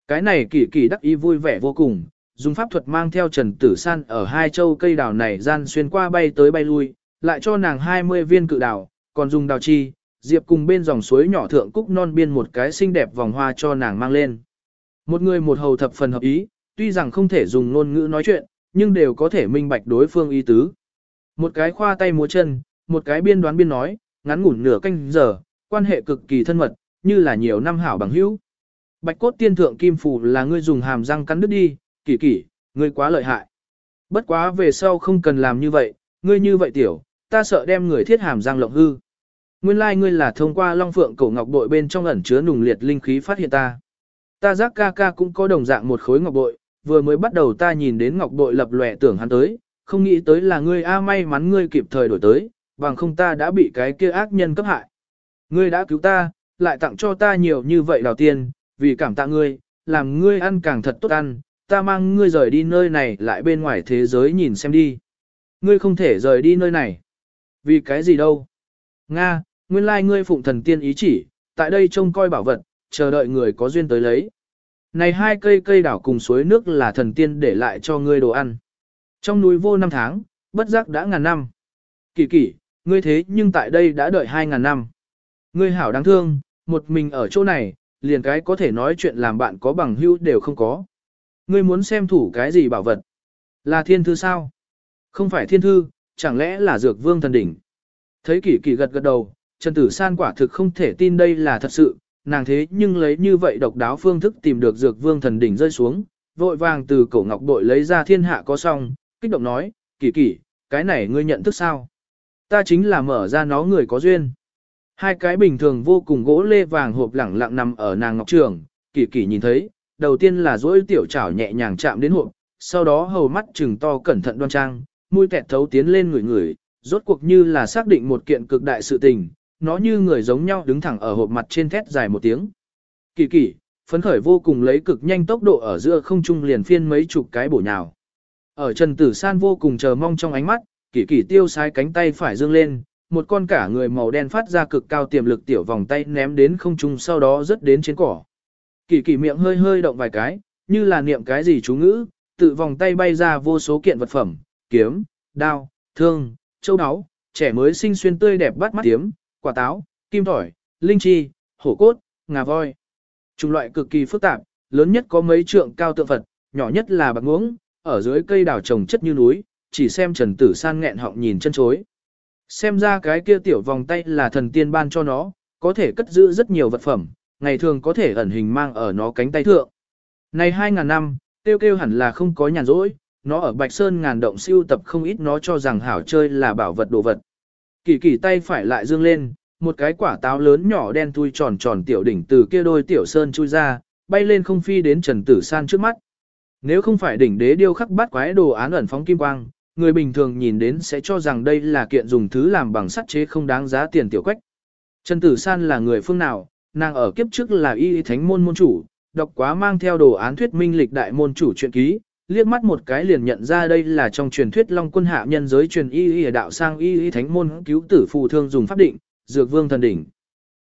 Cái này kỳ kỳ đắc ý vui vẻ vô cùng, dùng pháp thuật mang theo Trần Tử San ở hai châu cây đào này gian xuyên qua bay tới bay lui, lại cho nàng 20 viên cự đào, còn dùng đào chi, diệp cùng bên dòng suối nhỏ thượng cúc non biên một cái xinh đẹp vòng hoa cho nàng mang lên. Một người một hầu thập phần hợp ý, tuy rằng không thể dùng ngôn ngữ nói chuyện, nhưng đều có thể minh bạch đối phương ý tứ. Một cái khoa tay múa chân, một cái biên đoán biên nói, ngắn ngủn nửa canh giờ, quan hệ cực kỳ thân mật, như là nhiều năm hảo bằng hữu. Bạch cốt tiên thượng kim phủ là ngươi dùng hàm răng cắn đứt đi, kỳ kỳ, ngươi quá lợi hại. Bất quá về sau không cần làm như vậy, ngươi như vậy tiểu, ta sợ đem người thiết hàm răng lộng hư. Nguyên lai like ngươi là thông qua long phượng cổ ngọc bội bên trong ẩn chứa nùng liệt linh khí phát hiện ta. Ta giác ca ca cũng có đồng dạng một khối ngọc bội, vừa mới bắt đầu ta nhìn đến ngọc bội lập lòe tưởng hắn tới, không nghĩ tới là ngươi a may mắn ngươi kịp thời đổi tới, bằng không ta đã bị cái kia ác nhân cấp hại. Ngươi đã cứu ta, lại tặng cho ta nhiều như vậy đào tiền, vì cảm tạ ngươi, làm ngươi ăn càng thật tốt ăn, ta mang ngươi rời đi nơi này lại bên ngoài thế giới nhìn xem đi. Ngươi không thể rời đi nơi này. Vì cái gì đâu? Nga, nguyên lai ngươi phụng thần tiên ý chỉ, tại đây trông coi bảo vật, chờ đợi người có duyên tới lấy. Này hai cây cây đảo cùng suối nước là thần tiên để lại cho ngươi đồ ăn. Trong núi vô năm tháng, bất giác đã ngàn năm. Kỳ kỳ, ngươi thế nhưng tại đây đã đợi hai ngàn năm. Ngươi hảo đáng thương, một mình ở chỗ này, liền cái có thể nói chuyện làm bạn có bằng hữu đều không có. Ngươi muốn xem thủ cái gì bảo vật? Là thiên thư sao? Không phải thiên thư, chẳng lẽ là dược vương thần đỉnh? Thấy kỳ kỳ gật gật đầu, Trần Tử San quả thực không thể tin đây là thật sự, nàng thế nhưng lấy như vậy độc đáo phương thức tìm được dược vương thần đỉnh rơi xuống, vội vàng từ cổ ngọc bội lấy ra thiên hạ có song kích động nói, kỳ kỳ, cái này ngươi nhận thức sao? Ta chính là mở ra nó người có duyên. Hai cái bình thường vô cùng gỗ lê vàng hộp lẳng lặng nằm ở nàng ngọc trường, kỳ kỳ nhìn thấy, đầu tiên là duỗi tiểu chảo nhẹ nhàng chạm đến hộp, sau đó hầu mắt trừng to cẩn thận đoan trang, mũi kẹt thấu tiến lên người người, rốt cuộc như là xác định một kiện cực đại sự tình, nó như người giống nhau đứng thẳng ở hộp mặt trên thét dài một tiếng. Kỳ kỳ, phấn khởi vô cùng lấy cực nhanh tốc độ ở giữa không trung liền phiên mấy chục cái bổ nhào. Ở Trần Tử San vô cùng chờ mong trong ánh mắt, kỳ kỳ tiêu sai cánh tay phải dương lên, một con cả người màu đen phát ra cực cao tiềm lực tiểu vòng tay ném đến không trung sau đó rớt đến trên cỏ. Kỳ kỳ miệng hơi hơi động vài cái, như là niệm cái gì chú ngữ, tự vòng tay bay ra vô số kiện vật phẩm, kiếm, đao, thương, châu áo, trẻ mới sinh xuyên tươi đẹp bắt mắt tiếm, quả táo, kim thỏi, linh chi, hổ cốt, ngà voi. Chủng loại cực kỳ phức tạp, lớn nhất có mấy trượng cao tượng Phật, nhỏ nhất là bạc ngưỡng, ở dưới cây đào trồng chất như núi, chỉ xem Trần Tử San nghẹn họng nhìn chân chối. Xem ra cái kia tiểu vòng tay là thần tiên ban cho nó, có thể cất giữ rất nhiều vật phẩm, ngày thường có thể ẩn hình mang ở nó cánh tay thượng. Này 2.000 năm, tiêu kêu hẳn là không có nhàn rỗi, nó ở Bạch Sơn ngàn động siêu tập không ít nó cho rằng hảo chơi là bảo vật đồ vật. Kỳ kỳ tay phải lại dương lên, một cái quả táo lớn nhỏ đen thui tròn tròn tiểu đỉnh từ kia đôi tiểu sơn chui ra, bay lên không phi đến Trần Tử San trước mắt. Nếu không phải đỉnh đế điêu khắc bắt quái đồ án ẩn phóng kim quang, người bình thường nhìn đến sẽ cho rằng đây là kiện dùng thứ làm bằng sắt chế không đáng giá tiền tiểu quách. Trần Tử San là người phương nào, nàng ở kiếp trước là y thánh môn môn chủ, đọc quá mang theo đồ án thuyết minh lịch đại môn chủ truyện ký, liếc mắt một cái liền nhận ra đây là trong truyền thuyết Long quân hạ nhân giới truyền y y đạo sang y y thánh môn cứu tử phù thương dùng pháp định, dược vương thần đỉnh.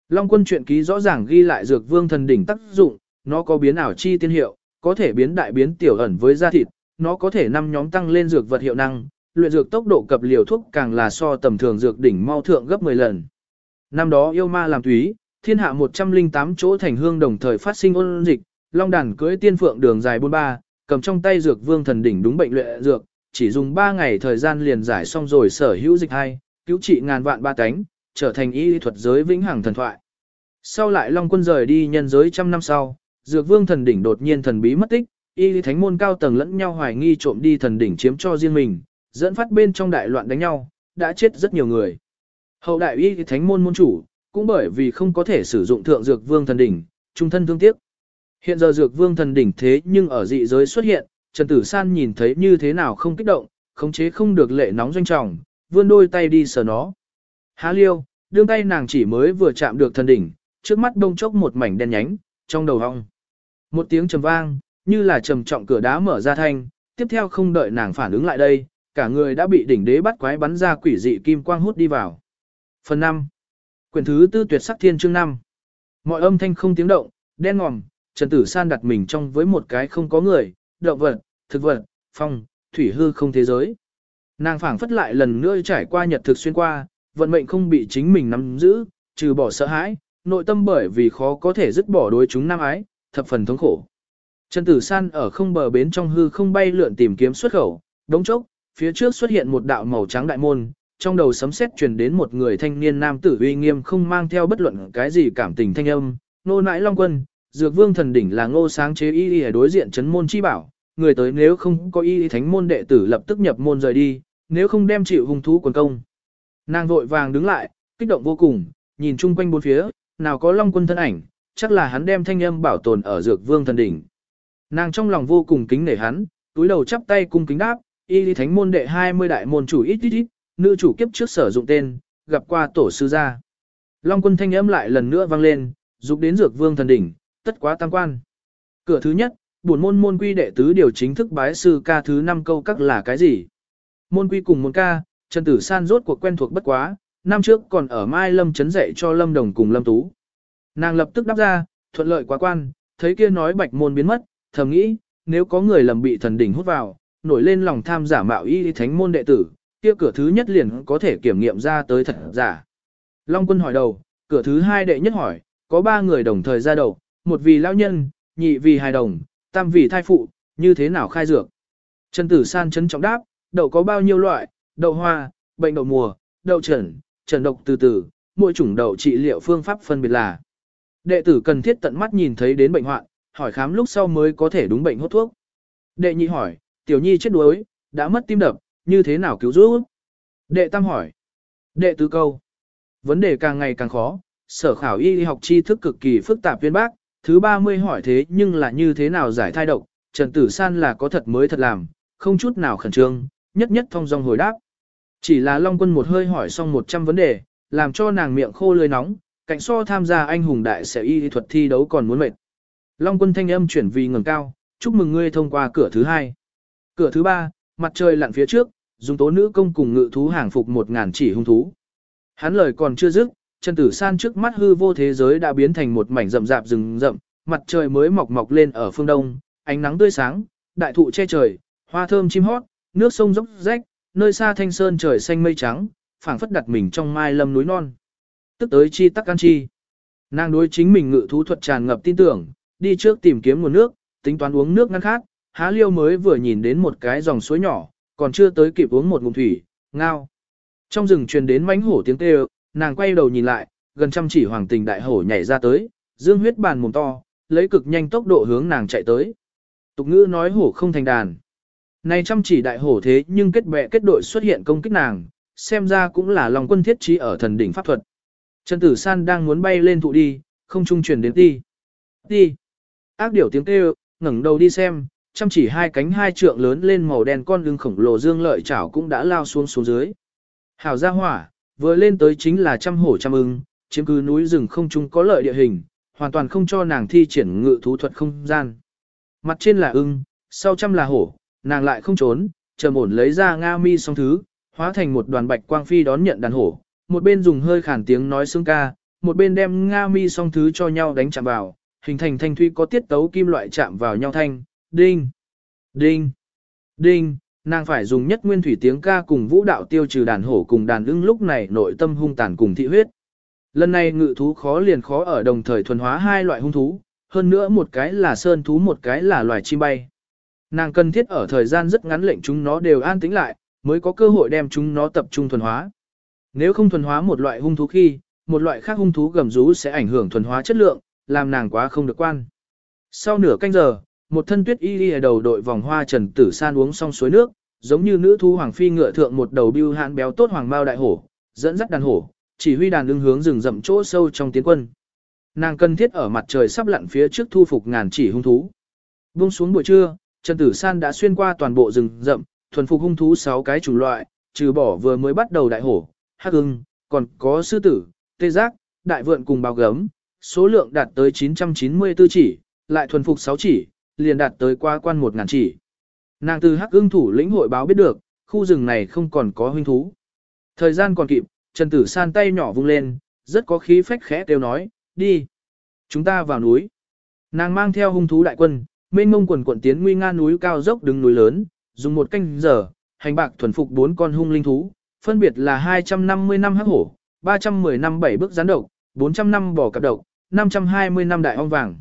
Long quân truyện ký rõ ràng ghi lại dược vương thần đỉnh tác dụng, nó có biến ảo chi tiên hiệu, có thể biến đại biến tiểu ẩn với da thịt, nó có thể năm nhóm tăng lên dược vật hiệu năng, luyện dược tốc độ cập liều thuốc càng là so tầm thường dược đỉnh mau thượng gấp 10 lần. Năm đó yêu ma làm túy, thiên hạ 108 chỗ thành hương đồng thời phát sinh ôn dịch, long đàn cưỡi tiên phượng đường dài 43, cầm trong tay dược vương thần đỉnh đúng bệnh luyện dược, chỉ dùng 3 ngày thời gian liền giải xong rồi sở hữu dịch hai, cứu trị ngàn vạn ba cánh, trở thành y thuật giới vĩnh hằng thần thoại. Sau lại Long quân rời đi nhân giới trăm năm sau, dược vương thần đỉnh đột nhiên thần bí mất tích, y thánh môn cao tầng lẫn nhau hoài nghi trộm đi thần đỉnh chiếm cho riêng mình, dẫn phát bên trong đại loạn đánh nhau, đã chết rất nhiều người. Hậu đại y thánh môn môn chủ, cũng bởi vì không có thể sử dụng thượng dược vương thần đỉnh, trung thân thương tiếc. Hiện giờ dược vương thần đỉnh thế nhưng ở dị giới xuất hiện, Trần Tử San nhìn thấy như thế nào không kích động, khống chế không được lệ nóng doanh trọng, vươn đôi tay đi sờ nó. Há liêu, đương tay nàng chỉ mới vừa chạm được thần đỉnh, trước mắt đông chốc một mảnh đen nhánh, trong đầu hong. Một tiếng trầm vang, như là trầm trọng cửa đá mở ra thanh, tiếp theo không đợi nàng phản ứng lại đây, cả người đã bị đỉnh đế bắt quái bắn ra quỷ dị kim quang hút đi vào. Phần 5. Quyển thứ tư tuyệt sắc thiên chương 5. Mọi âm thanh không tiếng động, đen ngòm, Trần Tử San đặt mình trong với một cái không có người, động vật, thực vật, phong, thủy hư không thế giới. Nàng phảng phất lại lần nữa trải qua nhật thực xuyên qua, vận mệnh không bị chính mình nắm giữ, trừ bỏ sợ hãi, nội tâm bởi vì khó có thể dứt bỏ đối chúng nam ái, thập phần thống khổ. Trần Tử San ở không bờ bến trong hư không bay lượn tìm kiếm xuất khẩu, đống chốc, phía trước xuất hiện một đạo màu trắng đại môn, trong đầu sấm sét truyền đến một người thanh niên nam tử uy nghiêm không mang theo bất luận cái gì cảm tình thanh âm, nô nãi long quân, dược vương thần đỉnh là ngô sáng chế y y đối diện chấn môn chi bảo, người tới nếu không có y thánh môn đệ tử lập tức nhập môn rời đi, nếu không đem chịu hung thú quần công. Nàng vội vàng đứng lại, kích động vô cùng, nhìn chung quanh bốn phía, nào có long quân thân ảnh, chắc là hắn đem thanh âm bảo tồn ở dược vương thần đỉnh. Nàng trong lòng vô cùng kính nể hắn, túi đầu chắp tay cung kính đáp, y lý thánh môn đệ 20 đại môn chủ ít ít ít, nữ chủ kiếp trước sử dụng tên, gặp qua tổ sư gia. Long quân thanh âm lại lần nữa vang lên, dục đến dược vương thần đỉnh, tất quá tam quan. Cửa thứ nhất, buồn môn môn quy đệ tứ điều chính thức bái sư ca thứ năm câu các là cái gì? Môn quy cùng môn ca, Trần Tử San rốt cuộc quen thuộc bất quá, năm trước còn ở Mai Lâm chấn dạy cho Lâm Đồng cùng Lâm Tú. Nàng lập tức đáp ra, thuận lợi quá quan, thấy kia nói bạch môn biến mất, thầm nghĩ, nếu có người lầm bị thần đỉnh hút vào, nổi lên lòng tham giả mạo y thánh môn đệ tử, kia cửa thứ nhất liền có thể kiểm nghiệm ra tới thật giả. Long quân hỏi đầu, cửa thứ hai đệ nhất hỏi, có ba người đồng thời ra đầu, một vì lão nhân, nhị vì hài đồng, tam vì thai phụ, như thế nào khai dược. Trần Tử San chấn trọng đáp, đậu có bao nhiêu loại, đậu hoa, bệnh đậu mùa, đậu trần, trần độc từ từ, mỗi chủng đậu trị liệu phương pháp phân biệt là. Đệ tử cần thiết tận mắt nhìn thấy đến bệnh hoạn, hỏi khám lúc sau mới có thể đúng bệnh hốt thuốc. Đệ nhị hỏi, tiểu nhi chết đuối, đã mất tim đập, như thế nào cứu giúp? Đệ tam hỏi. Đệ tứ câu. Vấn đề càng ngày càng khó, sở khảo y học tri thức cực kỳ phức tạp viên bác, thứ 30 hỏi thế nhưng là như thế nào giải thai độc, Trần Tử San là có thật mới thật làm, không chút nào khẩn trương, nhất nhất thông dong hồi đáp. Chỉ là Long Quân một hơi hỏi xong 100 vấn đề, làm cho nàng miệng khô lưỡi nóng, cạnh so tham gia anh hùng đại sẽ y thuật thi đấu còn muốn mệt. Long Quân thanh âm chuyển vì ngẩng cao, chúc mừng ngươi thông qua cửa thứ hai. Cửa thứ ba, mặt trời lặn phía trước, dùng tố nữ công cùng ngự thú hàng phục một ngàn chỉ hung thú. Hắn lời còn chưa dứt, Trần Tử San trước mắt hư vô thế giới đã biến thành một mảnh rậm rạp rừng rậm, mặt trời mới mọc mọc lên ở phương đông, ánh nắng tươi sáng, đại thụ che trời, hoa thơm chim hót, nước sông dốc rách, nơi xa thanh sơn trời xanh mây trắng, phảng phất đặt mình trong mai lâm núi non. Tức tới chi tắc can chi. Nàng đối chính mình ngự thú thuật tràn ngập tin tưởng, đi trước tìm kiếm nguồn nước, tính toán uống nước ngăn khát, há liêu mới vừa nhìn đến một cái dòng suối nhỏ, còn chưa tới kịp uống một ngụm thủy, ngao. Trong rừng truyền đến mánh hổ tiếng kêu, nàng quay đầu nhìn lại, gần trăm chỉ hoàng tình đại hổ nhảy ra tới, dương huyết bàn mồm to, lấy cực nhanh tốc độ hướng nàng chạy tới. Tục ngữ nói hổ không thành đàn. Này trăm chỉ đại hổ thế nhưng kết bè kết đội xuất hiện công kích nàng, xem ra cũng là lòng quân thiết trí ở thần đỉnh pháp thuật. Trần Tử San đang muốn bay lên thụ đi, không trung truyền đến ti. Ti. Ác điểu tiếng kêu, ngẩng đầu đi xem, chăm chỉ hai cánh hai trượng lớn lên màu đen con lưng khổng lồ dương lợi chảo cũng đã lao xuống xuống dưới. Hảo ra hỏa, vừa lên tới chính là trăm hổ trăm ưng, chiếm cứ núi rừng không trung có lợi địa hình, hoàn toàn không cho nàng thi triển ngự thú thuật không gian. Mặt trên là ưng, sau trăm là hổ, nàng lại không trốn, trầm ổn lấy ra nga mi song thứ, hóa thành một đoàn bạch quang phi đón nhận đàn hổ, một bên dùng hơi khản tiếng nói xương ca, một bên đem nga mi song thứ cho nhau đánh chạm vào, hình thành thanh thuy có tiết tấu kim loại chạm vào nhau thanh, đinh, đinh, đinh, nàng phải dùng nhất nguyên thủy tiếng ca cùng vũ đạo tiêu trừ đàn hổ cùng đàn ưng lúc này nội tâm hung tàn cùng thị huyết. Lần này ngự thú khó liền khó ở đồng thời thuần hóa hai loại hung thú, hơn nữa một cái là sơn thú một cái là loài chim bay. Nàng cần thiết ở thời gian rất ngắn lệnh chúng nó đều an tĩnh lại, mới có cơ hội đem chúng nó tập trung thuần hóa. Nếu không thuần hóa một loại hung thú khi, một loại khác hung thú gầm rú sẽ ảnh hưởng thuần hóa chất lượng, làm nàng quá không được quan. Sau nửa canh giờ, một thân tuyết y đi đầu đội vòng hoa trần tử san uống xong suối nước, giống như nữ thu hoàng phi ngựa thượng một đầu bưu hạn béo tốt hoàng bao đại hổ, dẫn dắt đàn hổ, chỉ huy đàn ưng hướng rừng rậm chỗ sâu trong tiến quân. Nàng cần thiết ở mặt trời sắp lặn phía trước thu phục ngàn chỉ hung thú. Buông xuống buổi trưa, Trần Tử San đã xuyên qua toàn bộ rừng rậm, thuần phục hung thú 6 cái chủng loại, trừ bỏ vừa mới bắt đầu đại hổ, hắc ưng, còn có sư tử, tê giác, đại vượn cùng bao gấm, số lượng đạt tới 994 chỉ, lại thuần phục 6 chỉ, liền đạt tới qua quan 1000 chỉ. Nàng từ hắc ưng thủ lĩnh hội báo biết được, khu rừng này không còn có huynh thú. Thời gian còn kịp, Trần Tử San tay nhỏ vung lên, rất có khí phách khẽ kêu nói, đi. Chúng ta vào núi. Nàng mang theo hung thú đại quân, mênh mông quần quận tiến nguy nga núi cao dốc đứng núi lớn, dùng một canh giờ, hành bạc thuần phục bốn con hung linh thú, phân biệt là 250 năm hắc hổ, 310 năm bảy bước gián độc, 400 năm bò cặp độc, 520 năm đại ong vàng.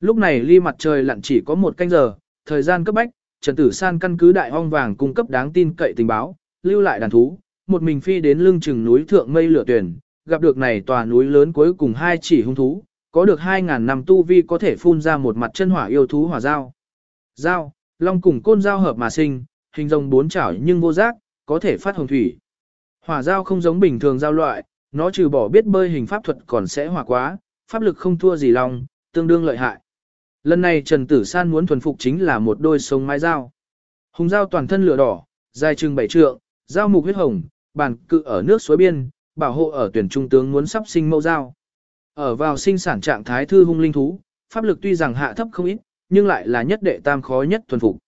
Lúc này ly mặt trời lặn chỉ có một canh giờ, thời gian cấp bách, Trần Tử San căn cứ đại hoang vàng cung cấp đáng tin cậy tình báo, lưu lại đàn thú, một mình phi đến lưng chừng núi thượng mây lửa tuyển, gặp được này tòa núi lớn cuối cùng hai chỉ hung thú, có được 2.000 năm tu vi có thể phun ra một mặt chân hỏa yêu thú hỏa dao. Dao, long cùng côn dao hợp mà sinh, hình rồng bốn chảo nhưng vô giác, có thể phát hồng thủy. Hỏa dao không giống bình thường dao loại, nó trừ bỏ biết bơi hình pháp thuật còn sẽ hỏa quá, pháp lực không thua gì long, tương đương lợi hại. Lần này Trần Tử San muốn thuần phục chính là một đôi sống mái dao. Hùng dao toàn thân lửa đỏ, dài chừng bảy trượng, dao mục huyết hồng, bàn cự ở nước suối biên, bảo hộ ở tuyển trung tướng muốn sắp sinh mẫu dao. Ở vào sinh sản trạng thái thư hung linh thú, pháp lực tuy rằng hạ thấp không ít, nhưng lại là nhất đệ tam khó nhất thuần phục.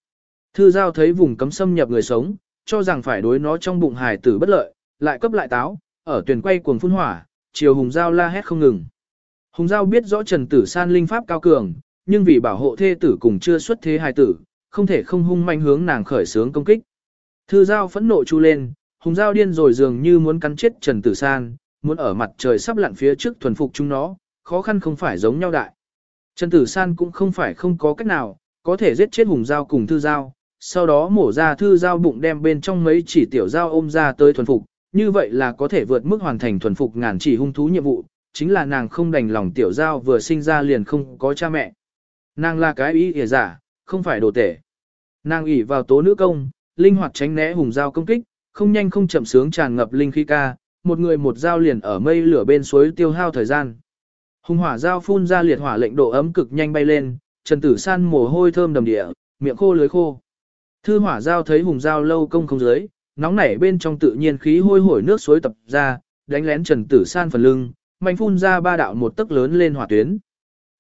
Thư giao thấy vùng cấm xâm nhập người sống, cho rằng phải đối nó trong bụng hài tử bất lợi, lại cấp lại táo, ở tuyển quay cuồng phun hỏa, chiều hùng giao la hét không ngừng. Hùng giao biết rõ Trần Tử San linh pháp cao cường, nhưng vì bảo hộ thê tử cùng chưa xuất thế hài tử, không thể không hung manh hướng nàng khởi sướng công kích. Thư giao phẫn nộ chu lên, hùng giao điên rồi dường như muốn cắn chết Trần Tử San, muốn ở mặt trời sắp lặn phía trước thuần phục chúng nó, khó khăn không phải giống nhau đại. Trần Tử San cũng không phải không có cách nào, có thể giết chết hùng giao cùng thư giao, sau đó mổ ra thư giao bụng đem bên trong mấy chỉ tiểu giao ôm ra tới thuần phục, như vậy là có thể vượt mức hoàn thành thuần phục ngàn chỉ hung thú nhiệm vụ, chính là nàng không đành lòng tiểu giao vừa sinh ra liền không có cha mẹ. Nàng là cái ý hề giả, không phải đồ tể. Nàng ủy vào tố nữ công, linh hoạt tránh né hùng giao công kích, không nhanh không chậm sướng tràn ngập linh khí ca, một người một dao liền ở mây lửa bên suối tiêu hao thời gian. Hùng hỏa dao phun ra liệt hỏa lệnh độ ấm cực nhanh bay lên, Trần Tử San mồ hôi thơm đầm địa, miệng khô lưới khô. Thư hỏa dao thấy hùng dao lâu công không dưới, nóng nảy bên trong tự nhiên khí hôi hổi nước suối tập ra, đánh lén Trần Tử San phần lưng, mạnh phun ra ba đạo một tấc lớn lên hỏa tuyến.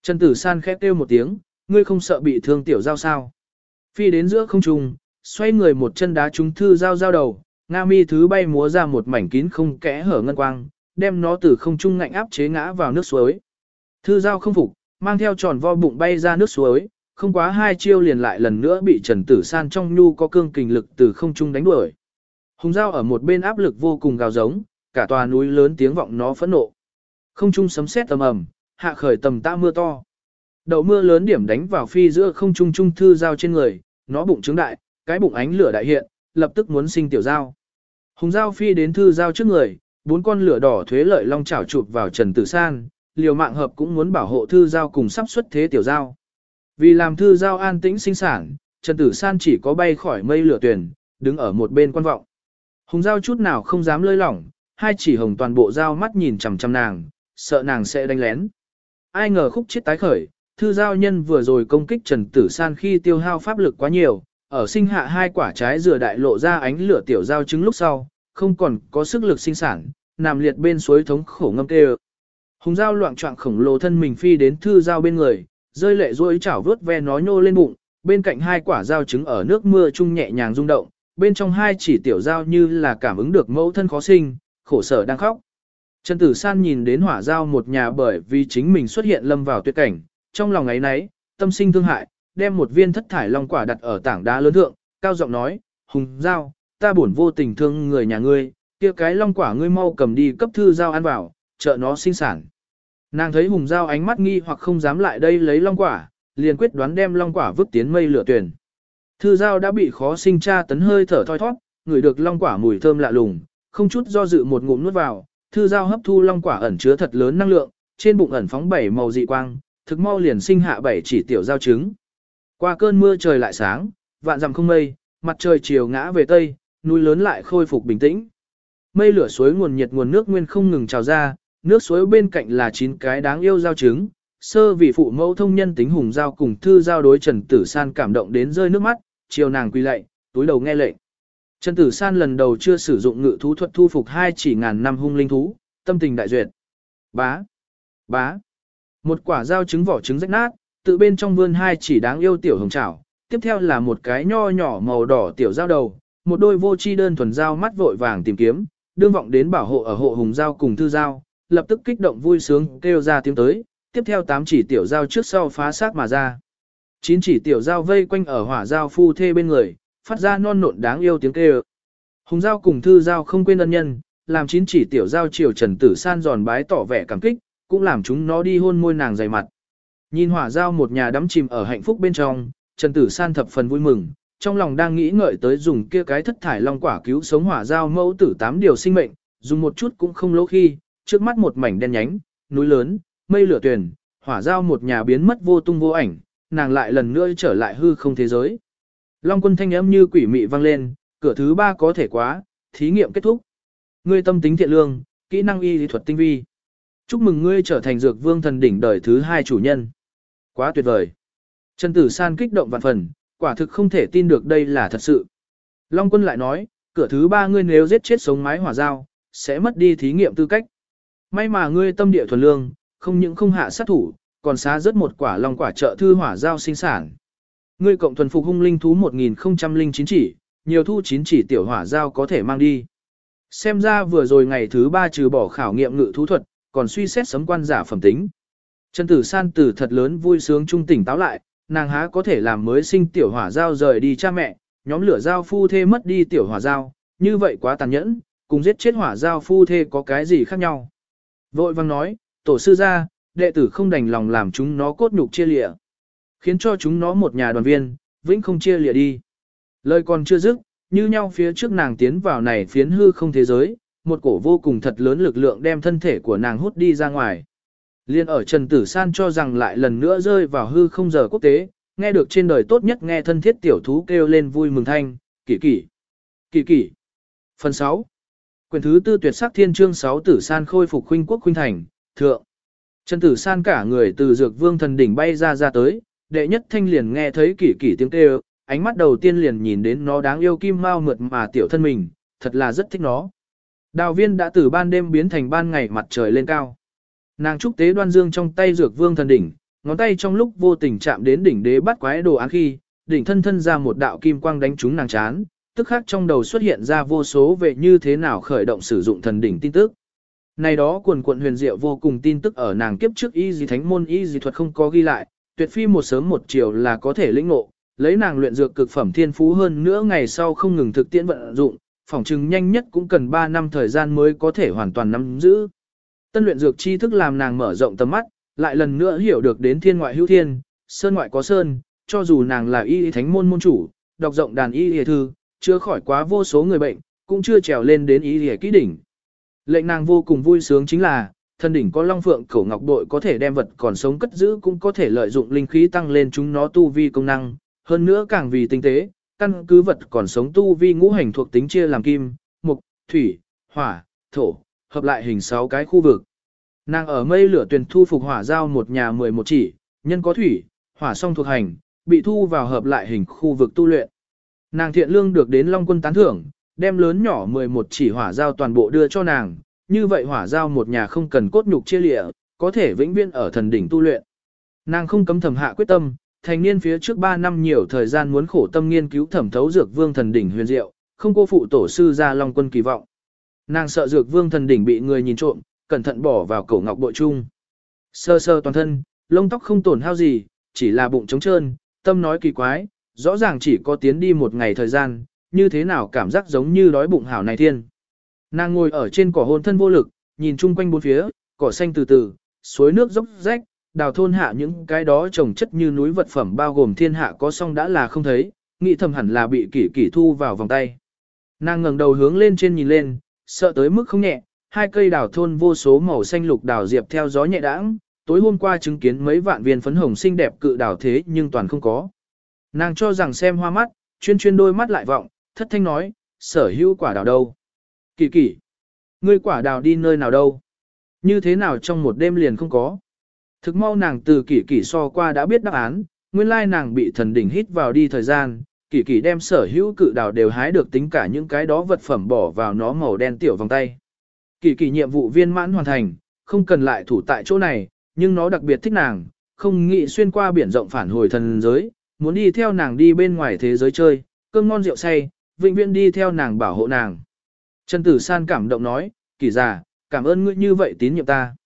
Trần Tử San khép kêu một tiếng, ngươi không sợ bị thương tiểu giao sao? Phi đến giữa không trung, xoay người một chân đá trúng thư giao giao đầu, Nga mi thứ bay múa ra một mảnh kín không kẽ hở ngân quang, đem nó từ không trung ngạnh áp chế ngã vào nước suối. Thư giao không phục, mang theo tròn vo bụng bay ra nước suối, không quá hai chiêu liền lại lần nữa bị Trần Tử San trong nhu có cương kình lực từ không trung đánh đuổi. Hùng giao ở một bên áp lực vô cùng gào giống, cả tòa núi lớn tiếng vọng nó phẫn nộ. Không trung sấm sét tầm ầm, hạ khởi tầm ta mưa to. Đậu mưa lớn điểm đánh vào phi giữa không trung trung thư giao trên người, nó bụng trứng đại, cái bụng ánh lửa đại hiện, lập tức muốn sinh tiểu giao. Hùng giao phi đến thư giao trước người, bốn con lửa đỏ thuế lợi long chảo chụp vào Trần Tử San, liều mạng hợp cũng muốn bảo hộ thư giao cùng sắp xuất thế tiểu giao. Vì làm thư giao an tĩnh sinh sản, Trần Tử San chỉ có bay khỏi mây lửa tuyển, đứng ở một bên quan vọng. Hùng giao chút nào không dám lơi lỏng, hai chỉ hồng toàn bộ giao mắt nhìn chằm chằm nàng, sợ nàng sẽ đánh lén. Ai ngờ khúc chết tái khởi, thư giao nhân vừa rồi công kích Trần Tử San khi tiêu hao pháp lực quá nhiều, ở sinh hạ hai quả trái dừa đại lộ ra ánh lửa tiểu giao trứng lúc sau, không còn có sức lực sinh sản, nằm liệt bên suối thống khổ ngâm tê Hùng Giao loạn trọng khổng lồ thân mình phi đến thư Giao bên người, rơi lệ rối chảo vớt ve nó nhô lên bụng, bên cạnh hai quả dao trứng ở nước mưa chung nhẹ nhàng rung động, bên trong hai chỉ tiểu dao như là cảm ứng được mẫu thân khó sinh, khổ sở đang khóc. Trần Tử San nhìn đến hỏa dao một nhà bởi vì chính mình xuất hiện lâm vào tuyệt cảnh, trong lòng ấy nấy, tâm sinh thương hại, đem một viên thất thải long quả đặt ở tảng đá lớn thượng, cao giọng nói, hùng giao ta buồn vô tình thương người nhà ngươi, kia cái long quả ngươi mau cầm đi cấp thư giao ăn vào, trợ nó sinh sản. Nàng thấy hùng giao ánh mắt nghi hoặc không dám lại đây lấy long quả, liền quyết đoán đem long quả vứt tiến mây lửa tuyển. Thư giao đã bị khó sinh tra tấn hơi thở thoi thoát, ngửi được long quả mùi thơm lạ lùng, không chút do dự một ngụm nuốt vào, thư giao hấp thu long quả ẩn chứa thật lớn năng lượng, trên bụng ẩn phóng bảy màu dị quang, thực mau liền sinh hạ bảy chỉ tiểu giao trứng. Qua cơn mưa trời lại sáng, vạn dặm không mây, mặt trời chiều ngã về tây, núi lớn lại khôi phục bình tĩnh. Mây lửa suối nguồn nhiệt nguồn nước nguyên không ngừng trào ra, nước suối bên cạnh là chín cái đáng yêu giao trứng. Sơ vị phụ mẫu thông nhân tính hùng giao cùng thư giao đối Trần Tử San cảm động đến rơi nước mắt, chiều nàng quỳ lạy, túi đầu nghe lệnh. Trần Tử San lần đầu chưa sử dụng ngự thú thuật thu phục hai chỉ ngàn năm hung linh thú, tâm tình đại duyệt. Bá, bá, một quả dao trứng vỏ trứng rách nát, tự bên trong vươn hai chỉ đáng yêu tiểu hồng chảo, tiếp theo là một cái nho nhỏ màu đỏ tiểu dao đầu, một đôi vô chi đơn thuần dao mắt vội vàng tìm kiếm, đương vọng đến bảo hộ ở hộ hùng dao cùng thư dao, lập tức kích động vui sướng kêu ra tiếng tới, tiếp theo tám chỉ tiểu dao trước sau phá xác mà ra. Chín chỉ tiểu dao vây quanh ở hỏa dao phu thê bên người, phát ra non nộn đáng yêu tiếng kêu. Hùng dao cùng thư dao không quên ân nhân, làm chín chỉ tiểu dao chiều Trần Tử San giòn bái tỏ vẻ cảm kích, cũng làm chúng nó đi hôn môi nàng dày mặt. Nhìn hỏa giao một nhà đắm chìm ở hạnh phúc bên trong, Trần Tử San thập phần vui mừng, trong lòng đang nghĩ ngợi tới dùng kia cái thất thải long quả cứu sống hỏa giao mẫu tử tám điều sinh mệnh, dùng một chút cũng không lỗ khi, trước mắt một mảnh đen nhánh, núi lớn, mây lửa tuyền, hỏa giao một nhà biến mất vô tung vô ảnh, nàng lại lần nữa trở lại hư không thế giới. Long quân thanh âm như quỷ mị vang lên, cửa thứ ba có thể quá, thí nghiệm kết thúc. Ngươi tâm tính thiện lương, kỹ năng y lý thuật tinh vi. Chúc mừng ngươi trở thành dược vương thần đỉnh đời thứ hai chủ nhân. Quá tuyệt vời. Trần Tử San kích động vạn phần, quả thực không thể tin được đây là thật sự. Long quân lại nói, cửa thứ ba ngươi nếu giết chết sống mái hỏa giao, sẽ mất đi thí nghiệm tư cách. May mà ngươi tâm địa thuần lương, không những không hạ sát thủ, còn xá rất một quả long quả trợ thư hỏa giao sinh sản. Ngươi cộng thuần phục hung linh thú 1009 chỉ, nhiều thu 9 chỉ tiểu hỏa giao có thể mang đi. Xem ra vừa rồi ngày thứ ba trừ bỏ khảo nghiệm ngự thú thuật, còn suy xét sấm quan giả phẩm tính. Trần Tử San từ thật lớn vui sướng trung tỉnh táo lại, nàng há có thể làm mới sinh tiểu hỏa giao rời đi cha mẹ, nhóm lửa giao phu thê mất đi tiểu hỏa giao, như vậy quá tàn nhẫn, cùng giết chết hỏa giao phu thê có cái gì khác nhau. Vội vang nói, tổ sư ra, đệ tử không đành lòng làm chúng nó cốt nhục chia lịa, khiến cho chúng nó một nhà đoàn viên, vĩnh không chia lịa đi. Lời còn chưa dứt, như nhau phía trước nàng tiến vào này phiến hư không thế giới, một cổ vô cùng thật lớn lực lượng đem thân thể của nàng hút đi ra ngoài. Liên ở Trần Tử San cho rằng lại lần nữa rơi vào hư không giờ quốc tế, nghe được trên đời tốt nhất nghe thân thiết tiểu thú kêu lên vui mừng thanh, kỳ kỳ, kỳ kỳ. Phần 6 Quyền thứ tư tuyệt sắc thiên chương 6 Tử San khôi phục huynh quốc huynh thành, thượng. Trần Tử San cả người từ dược vương thần đỉnh bay ra ra tới, đệ nhất thanh liền nghe thấy kỳ kỳ tiếng kêu, ánh mắt đầu tiên liền nhìn đến nó đáng yêu kim mau mượt mà tiểu thân mình, thật là rất thích nó. Đào viên đã từ ban đêm biến thành ban ngày mặt trời lên cao. Nàng trúc tế đoan dương trong tay dược vương thần đỉnh, ngón tay trong lúc vô tình chạm đến đỉnh đế bắt quái đồ án khi, đỉnh thân thân ra một đạo kim quang đánh trúng nàng chán, tức khắc trong đầu xuất hiện ra vô số về như thế nào khởi động sử dụng thần đỉnh tin tức. Này đó quần quận huyền diệu vô cùng tin tức ở nàng kiếp trước y gì thánh môn y gì thuật không có ghi lại, tuyệt phi một sớm một chiều là có thể lĩnh ngộ, lấy nàng luyện dược cực phẩm thiên phú hơn nữa ngày sau không ngừng thực tiễn vận dụng, phỏng chừng nhanh nhất cũng cần 3 năm thời gian mới có thể hoàn toàn nắm giữ. Tân luyện dược tri thức làm nàng mở rộng tầm mắt, lại lần nữa hiểu được đến thiên ngoại hữu thiên, sơn ngoại có sơn, cho dù nàng là y thánh môn môn chủ, đọc rộng đàn y y thư, chưa khỏi quá vô số người bệnh, cũng chưa trèo lên đến y y kỹ đỉnh. Lệnh nàng vô cùng vui sướng chính là, thân đỉnh có long phượng cổ ngọc bội có thể đem vật còn sống cất giữ cũng có thể lợi dụng linh khí tăng lên chúng nó tu vi công năng, hơn nữa càng vì tinh tế, căn cứ vật còn sống tu vi ngũ hành thuộc tính chia làm kim, mục, thủy, hỏa, thổ, hợp lại hình 6 cái khu vực. Nàng ở mây lửa tuyển thu phục hỏa giao một nhà 11 chỉ, nhân có thủy, hỏa song thuộc hành, bị thu vào hợp lại hình khu vực tu luyện. Nàng thiện lương được đến Long quân tán thưởng, đem lớn nhỏ 11 chỉ hỏa giao toàn bộ đưa cho nàng, như vậy hỏa giao một nhà không cần cốt nhục chia lịa, có thể vĩnh viễn ở thần đỉnh tu luyện. Nàng không cấm thầm hạ quyết tâm, thành niên phía trước 3 năm nhiều thời gian muốn khổ tâm nghiên cứu thẩm thấu dược vương thần đỉnh huyền diệu, không cô phụ tổ sư ra Long quân kỳ vọng. Nàng sợ dược vương thần đỉnh bị người nhìn trộm, cẩn thận bỏ vào cổ ngọc bội chung. Sơ sơ toàn thân, lông tóc không tổn hao gì, chỉ là bụng trống trơn, tâm nói kỳ quái, rõ ràng chỉ có tiến đi một ngày thời gian, như thế nào cảm giác giống như đói bụng hảo này thiên. Nàng ngồi ở trên cỏ hôn thân vô lực, nhìn chung quanh bốn phía, cỏ xanh từ từ, suối nước dốc rách, đào thôn hạ những cái đó trồng chất như núi vật phẩm bao gồm thiên hạ có song đã là không thấy, nghĩ thầm hẳn là bị kỷ kỷ thu vào vòng tay. Nàng ngẩng đầu hướng lên trên nhìn lên, sợ tới mức không nhẹ, hai cây đào thôn vô số màu xanh lục đào diệp theo gió nhẹ đãng, tối hôm qua chứng kiến mấy vạn viên phấn hồng xinh đẹp cự đào thế nhưng toàn không có. Nàng cho rằng xem hoa mắt, chuyên chuyên đôi mắt lại vọng, thất thanh nói, sở hữu quả đào đâu. Kỳ kỳ, ngươi quả đào đi nơi nào đâu? Như thế nào trong một đêm liền không có? Thực mau nàng từ kỳ kỳ so qua đã biết đáp án, nguyên lai nàng bị thần đỉnh hít vào đi thời gian, kỳ kỳ đem sở hữu cự đào đều hái được tính cả những cái đó vật phẩm bỏ vào nó màu đen tiểu vòng tay. Kỳ kỳ nhiệm vụ viên mãn hoàn thành, không cần lại thủ tại chỗ này, nhưng nó đặc biệt thích nàng, không nghĩ xuyên qua biển rộng phản hồi thần giới, muốn đi theo nàng đi bên ngoài thế giới chơi, cơm ngon rượu say, vĩnh viễn đi theo nàng bảo hộ nàng. Trần Tử San cảm động nói, kỳ già, cảm ơn ngươi như vậy tín nhiệm ta.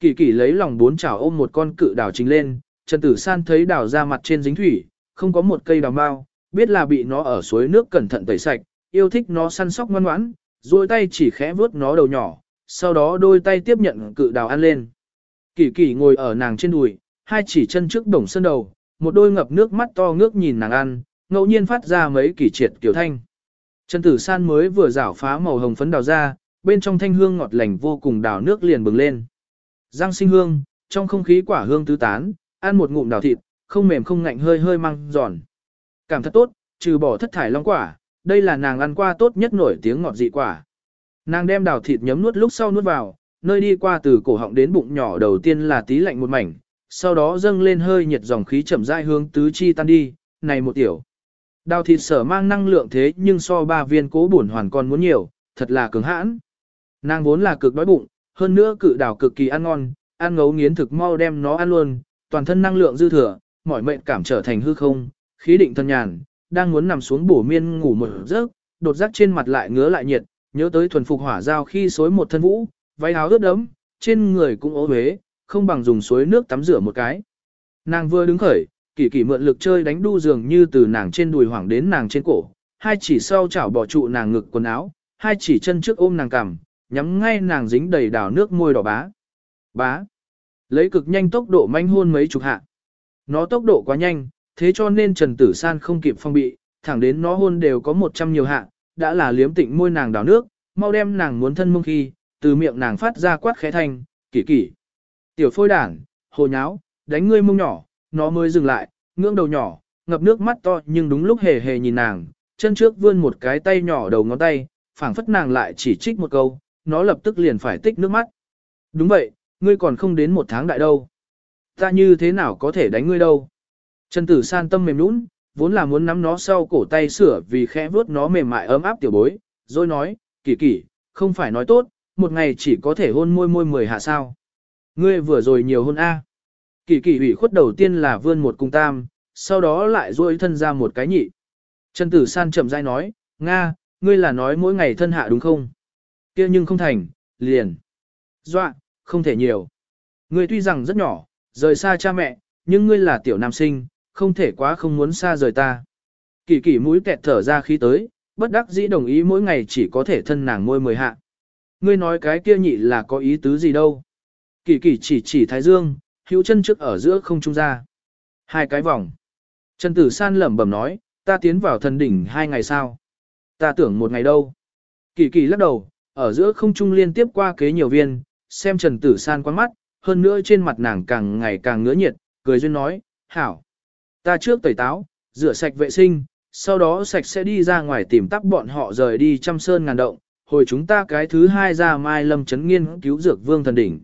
Kỳ kỳ lấy lòng bốn chảo ôm một con cự đào chính lên, Trần Tử San thấy đào ra mặt trên dính thủy, không có một cây đào mao, biết là bị nó ở suối nước cẩn thận tẩy sạch, yêu thích nó săn sóc ngoan ngoãn, rồi tay chỉ khẽ vuốt nó đầu nhỏ, sau đó đôi tay tiếp nhận cự đào ăn lên. Kỳ kỳ ngồi ở nàng trên đùi, hai chỉ chân trước đồng sơn đầu, một đôi ngập nước mắt to ngước nhìn nàng ăn, ngẫu nhiên phát ra mấy kỳ triệt kiểu thanh. Trần Tử San mới vừa rảo phá màu hồng phấn đào ra, bên trong thanh hương ngọt lành vô cùng đào nước liền bừng lên. Giang sinh hương, trong không khí quả hương tứ tán, ăn một ngụm đào thịt, không mềm không ngạnh hơi hơi măng giòn. Cảm thật tốt, trừ bỏ thất thải long quả, đây là nàng ăn qua tốt nhất nổi tiếng ngọt dị quả. Nàng đem đào thịt nhấm nuốt lúc sau nuốt vào, nơi đi qua từ cổ họng đến bụng nhỏ đầu tiên là tí lạnh một mảnh, sau đó dâng lên hơi nhiệt dòng khí chậm rãi hướng tứ chi tan đi, này một tiểu. Đào thịt sở mang năng lượng thế nhưng so ba viên cố bổn hoàn còn muốn nhiều, thật là cứng hãn. Nàng vốn là cực đói bụng, hơn nữa cự đào cực kỳ ăn ngon, ăn ngấu nghiến thực mau đem nó ăn luôn, toàn thân năng lượng dư thừa, mỏi mệnh cảm trở thành hư không, khí định thân nhàn, đang muốn nằm xuống bổ miên ngủ một giấc, đột giác trên mặt lại ngứa lại nhiệt, nhớ tới thuần phục hỏa giao khi xối một thân vũ, váy áo ướt đẫm, trên người cũng ố huế, không bằng dùng suối nước tắm rửa một cái. Nàng vừa đứng khởi, kỳ kỳ mượn lực chơi đánh đu dường như từ nàng trên đùi hoảng đến nàng trên cổ, hai chỉ sau chảo bỏ trụ nàng ngực quần áo, hai chỉ chân trước ôm nàng cằm, nhắm ngay nàng dính đầy đảo nước môi đỏ bá. Bá. Lấy cực nhanh tốc độ manh hôn mấy chục hạ. Nó tốc độ quá nhanh, thế cho nên Trần Tử San không kịp phong bị, thẳng đến nó hôn đều có 100 nhiều hạ, đã là liếm tịnh môi nàng đảo nước, mau đem nàng muốn thân mông khi, từ miệng nàng phát ra quát khẽ thanh, kỳ kỳ. Tiểu phôi đảng hồ nháo, đánh ngươi mông nhỏ, nó mới dừng lại, ngưỡng đầu nhỏ, ngập nước mắt to nhưng đúng lúc hề hề nhìn nàng, chân trước vươn một cái tay nhỏ đầu ngón tay, phảng phất nàng lại chỉ trích một câu, nó lập tức liền phải tích nước mắt. Đúng vậy, ngươi còn không đến một tháng đại đâu. Ta như thế nào có thể đánh ngươi đâu. Trần tử san tâm mềm nũng, vốn là muốn nắm nó sau cổ tay sửa vì khẽ vuốt nó mềm mại ấm áp tiểu bối, rồi nói, kỳ kỳ, không phải nói tốt, một ngày chỉ có thể hôn môi môi mười hạ sao. Ngươi vừa rồi nhiều hôn A. Kỳ kỳ ủy khuất đầu tiên là vươn một cung tam, sau đó lại duỗi thân ra một cái nhị. Trần Tử San chậm rãi nói, Nga, ngươi là nói mỗi ngày thân hạ đúng không? Kia nhưng không thành, liền. Dọa, không thể nhiều. Ngươi tuy rằng rất nhỏ, rời xa cha mẹ, nhưng ngươi là tiểu nam sinh, không thể quá không muốn xa rời ta. Kỳ kỳ mũi kẹt thở ra khí tới, bất đắc dĩ đồng ý mỗi ngày chỉ có thể thân nàng môi mười hạ. Ngươi nói cái kia nhị là có ý tứ gì đâu. Kỳ kỳ chỉ chỉ thái dương, hữu chân trước ở giữa không trung ra. Hai cái vòng. Trần Tử San lẩm bẩm nói, ta tiến vào thần đỉnh hai ngày sao? Ta tưởng một ngày đâu. Kỳ kỳ lắc đầu, ở giữa không trung liên tiếp qua kế nhiều viên, xem Trần Tử San quan mắt, hơn nữa trên mặt nàng càng ngày càng ngứa nhiệt, cười duyên nói, hảo. Ta trước tẩy táo, rửa sạch vệ sinh, sau đó sạch sẽ đi ra ngoài tìm tắc bọn họ rời đi trăm sơn ngàn động, hồi chúng ta cái thứ hai ra mai lâm chấn nghiên cứu dược vương thần đỉnh.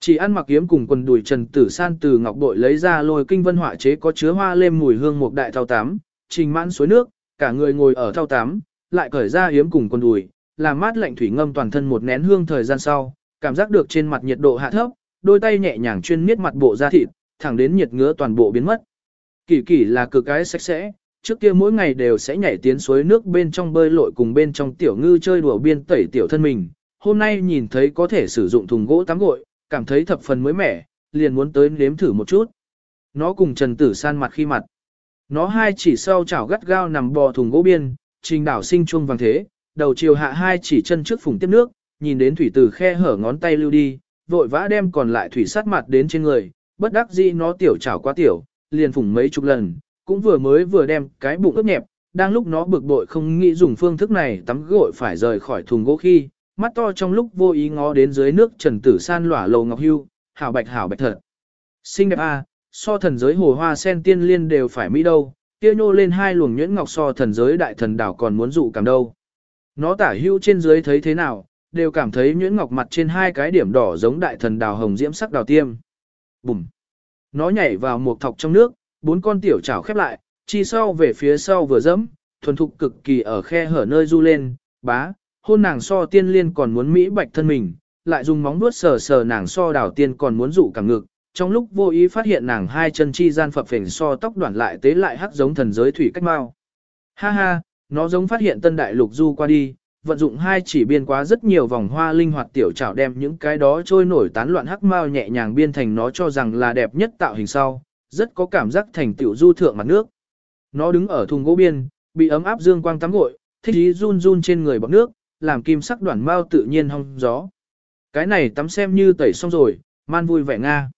Chỉ ăn mặc kiếm cùng quần đùi Trần Tử San từ ngọc bội lấy ra lôi kinh vân họa chế có chứa hoa lêm mùi hương một đại thao tám, trình mãn suối nước, cả người ngồi ở thao tám, lại cởi ra yếm cùng quần đùi, làm mát lạnh thủy ngâm toàn thân một nén hương thời gian sau, cảm giác được trên mặt nhiệt độ hạ thấp, đôi tay nhẹ nhàng chuyên miết mặt bộ da thịt, thẳng đến nhiệt ngứa toàn bộ biến mất. Kỳ kỳ là cực cái sạch sẽ, trước kia mỗi ngày đều sẽ nhảy tiến suối nước bên trong bơi lội cùng bên trong tiểu ngư chơi đùa biên tẩy tiểu thân mình. Hôm nay nhìn thấy có thể sử dụng thùng gỗ tắm gội, cảm thấy thập phần mới mẻ, liền muốn tới nếm thử một chút. Nó cùng Trần Tử San mặt khi mặt. Nó hai chỉ sau chảo gắt gao nằm bò thùng gỗ biên, trình đảo sinh chuông vàng thế, đầu chiều hạ hai chỉ chân trước phùng tiếp nước, nhìn đến thủy từ khe hở ngón tay lưu đi, vội vã đem còn lại thủy sát mặt đến trên người, bất đắc dĩ nó tiểu chảo quá tiểu, liền phùng mấy chục lần, cũng vừa mới vừa đem cái bụng ướt nhẹp, đang lúc nó bực bội không nghĩ dùng phương thức này tắm gội phải rời khỏi thùng gỗ khi, mắt to trong lúc vô ý ngó đến dưới nước trần tử san lỏa lầu ngọc hưu, hảo bạch hảo bạch thật. Xinh đẹp a, so thần giới hồ hoa sen tiên liên đều phải mỹ đâu, kia nhô lên hai luồng nhuyễn ngọc so thần giới đại thần đảo còn muốn dụ cảm đâu. Nó tả hưu trên dưới thấy thế nào, đều cảm thấy nhuyễn ngọc mặt trên hai cái điểm đỏ giống đại thần đào hồng diễm sắc đào tiêm. Bùm! Nó nhảy vào một thọc trong nước, bốn con tiểu chảo khép lại, chi sau về phía sau vừa dẫm, thuần thục cực kỳ ở khe hở nơi du lên, bá, hôn nàng so tiên liên còn muốn mỹ bạch thân mình, lại dùng móng vuốt sờ sờ nàng so đào tiên còn muốn dụ cả ngực, trong lúc vô ý phát hiện nàng hai chân chi gian phập phình so tóc đoạn lại tế lại hắc giống thần giới thủy cách mau. Ha ha, nó giống phát hiện tân đại lục du qua đi, vận dụng hai chỉ biên quá rất nhiều vòng hoa linh hoạt tiểu trảo đem những cái đó trôi nổi tán loạn hắc mao nhẹ nhàng biên thành nó cho rằng là đẹp nhất tạo hình sau, rất có cảm giác thành tiểu du thượng mặt nước. Nó đứng ở thùng gỗ biên, bị ấm áp dương quang tắm gội, thích ý run run trên người bọc nước, làm kim sắc đoạn mao tự nhiên hong gió. Cái này tắm xem như tẩy xong rồi, man vui vẻ nga.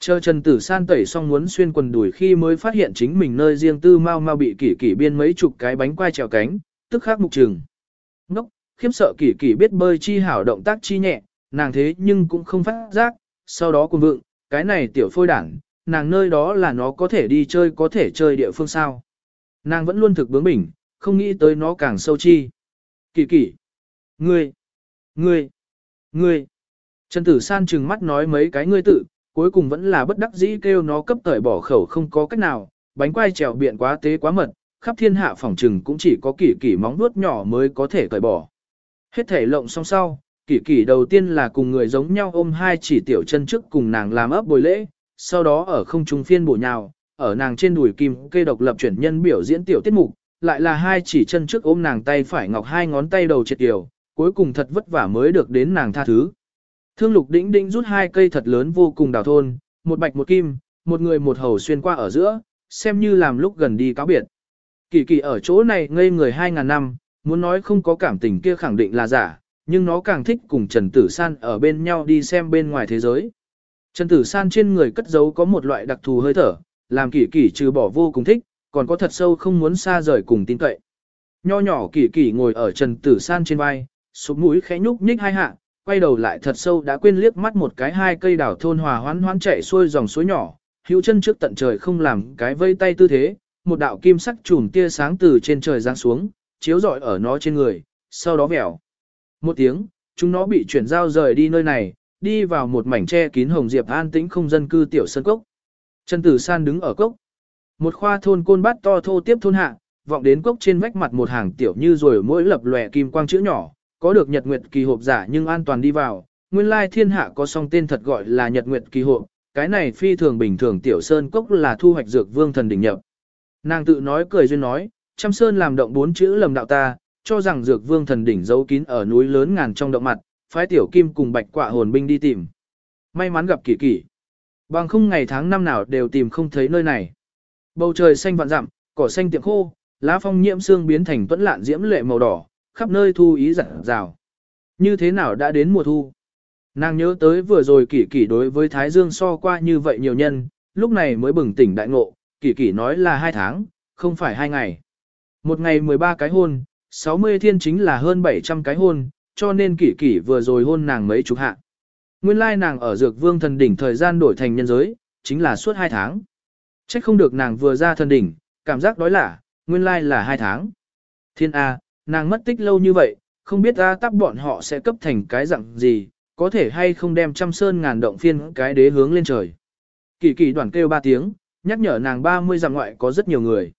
Chờ Trần Tử San tẩy xong muốn xuyên quần đùi khi mới phát hiện chính mình nơi riêng tư mau mau bị kỷ kỷ biên mấy chục cái bánh quai trèo cánh, tức khắc mục trừng. Ngốc, khiếp sợ kỷ kỷ biết bơi chi hảo động tác chi nhẹ, nàng thế nhưng cũng không phát giác, sau đó cùng vượng, cái này tiểu phôi đảng, nàng nơi đó là nó có thể đi chơi có thể chơi địa phương sao. Nàng vẫn luôn thực bướng bỉnh, không nghĩ tới nó càng sâu chi. Kỷ Kỷ Ngươi. Ngươi. Ngươi. Trần Tử San trừng mắt nói mấy cái ngươi tự, cuối cùng vẫn là bất đắc dĩ kêu nó cấp tởi bỏ khẩu không có cách nào, bánh quai trèo biện quá tế quá mật, khắp thiên hạ phòng trừng cũng chỉ có kỷ kỷ móng vuốt nhỏ mới có thể cởi bỏ. Hết thể lộng xong sau, kỷ kỷ đầu tiên là cùng người giống nhau ôm hai chỉ tiểu chân trước cùng nàng làm ấp bồi lễ, sau đó ở không trung phiên bổ nhào, ở nàng trên đùi kim cây độc lập chuyển nhân biểu diễn tiểu tiết mục, lại là hai chỉ chân trước ôm nàng tay phải ngọc hai ngón tay đầu triệt tiểu, cuối cùng thật vất vả mới được đến nàng tha thứ. Thương lục đĩnh đĩnh rút hai cây thật lớn vô cùng đào thôn, một bạch một kim, một người một hầu xuyên qua ở giữa, xem như làm lúc gần đi cáo biệt. Kỳ kỳ ở chỗ này ngây người hai ngàn năm, muốn nói không có cảm tình kia khẳng định là giả, nhưng nó càng thích cùng Trần Tử San ở bên nhau đi xem bên ngoài thế giới. Trần Tử San trên người cất giấu có một loại đặc thù hơi thở, làm kỳ kỳ trừ bỏ vô cùng thích, còn có thật sâu không muốn xa rời cùng tin cậy. Nho nhỏ kỳ kỳ ngồi ở Trần Tử San trên vai, sụp mũi khẽ nhúc nhích hai hạ, quay đầu lại thật sâu đã quên liếc mắt một cái hai cây đảo thôn hòa hoán hoán chạy xuôi dòng suối nhỏ, hữu chân trước tận trời không làm cái vây tay tư thế, một đạo kim sắc chùm tia sáng từ trên trời giáng xuống, chiếu rọi ở nó trên người, sau đó vèo. Một tiếng, chúng nó bị chuyển giao rời đi nơi này, đi vào một mảnh tre kín hồng diệp an tĩnh không dân cư tiểu sân cốc. Trần Tử San đứng ở cốc. Một khoa thôn côn bát to thô tiếp thôn hạ, vọng đến cốc trên vách mặt một hàng tiểu như rồi mỗi lập lòe kim quang chữ nhỏ, có được nhật nguyệt kỳ hộp giả nhưng an toàn đi vào. Nguyên lai thiên hạ có song tên thật gọi là nhật nguyệt kỳ hộp, cái này phi thường bình thường tiểu sơn cốc là thu hoạch dược vương thần đỉnh nhập. Nàng tự nói cười duyên nói, trăm sơn làm động bốn chữ lầm đạo ta, cho rằng dược vương thần đỉnh giấu kín ở núi lớn ngàn trong động mặt, phái tiểu kim cùng bạch quạ hồn binh đi tìm. May mắn gặp kỳ kỳ. Bằng không ngày tháng năm nào đều tìm không thấy nơi này. Bầu trời xanh vạn dặm, cỏ xanh tiệm khô, lá phong nhiễm xương biến thành tuấn lạn diễm lệ màu đỏ, khắp nơi thu ý rạng rào. Như thế nào đã đến mùa thu? Nàng nhớ tới vừa rồi kỷ kỷ đối với Thái Dương so qua như vậy nhiều nhân, lúc này mới bừng tỉnh đại ngộ, kỷ kỷ nói là hai tháng, không phải hai ngày. Một ngày 13 cái hôn, 60 thiên chính là hơn 700 cái hôn, cho nên kỷ kỷ vừa rồi hôn nàng mấy chục hạ. Nguyên lai nàng ở dược vương thần đỉnh thời gian đổi thành nhân giới, chính là suốt hai tháng. Trách không được nàng vừa ra thần đỉnh, cảm giác đói lả, nguyên lai là hai tháng. Thiên A, nàng mất tích lâu như vậy, không biết A tắc bọn họ sẽ cấp thành cái dạng gì, có thể hay không đem trăm sơn ngàn động phiên cái đế hướng lên trời. Kỳ kỳ đoàn kêu ba tiếng, nhắc nhở nàng 30 dặm ngoại có rất nhiều người.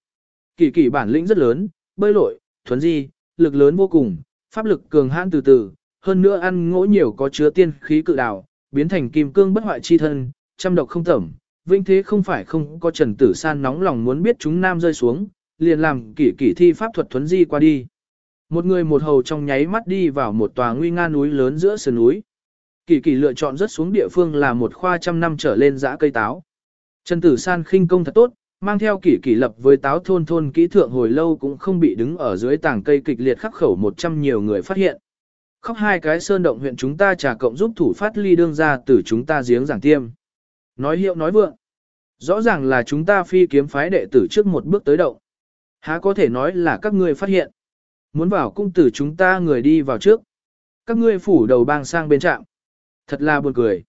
Kỳ kỳ bản lĩnh rất lớn, bơi lội, thuấn di, lực lớn vô cùng, pháp lực cường hãn từ từ, hơn nữa ăn ngỗ nhiều có chứa tiên khí cự đào, biến thành kim cương bất hoại chi thân, trăm độc không tẩm. Vinh thế không phải không có Trần Tử San nóng lòng muốn biết chúng nam rơi xuống, liền làm kỷ kỷ thi pháp thuật thuấn di qua đi. Một người một hầu trong nháy mắt đi vào một tòa nguy nga núi lớn giữa sườn núi. Kỷ kỷ lựa chọn rất xuống địa phương là một khoa trăm năm trở lên dã cây táo. Trần Tử San khinh công thật tốt, mang theo kỷ kỷ lập với táo thôn thôn kỹ thượng hồi lâu cũng không bị đứng ở dưới tảng cây kịch liệt khắc khẩu một trăm nhiều người phát hiện. Khóc hai cái sơn động huyện chúng ta trả cộng giúp thủ phát ly đương ra từ chúng ta giếng giảng tiêm. Nói hiệu nói vượng. Rõ ràng là chúng ta phi kiếm phái đệ tử trước một bước tới động. Há có thể nói là các ngươi phát hiện. Muốn vào cung tử chúng ta người đi vào trước. Các ngươi phủ đầu bang sang bên trạm. Thật là buồn cười.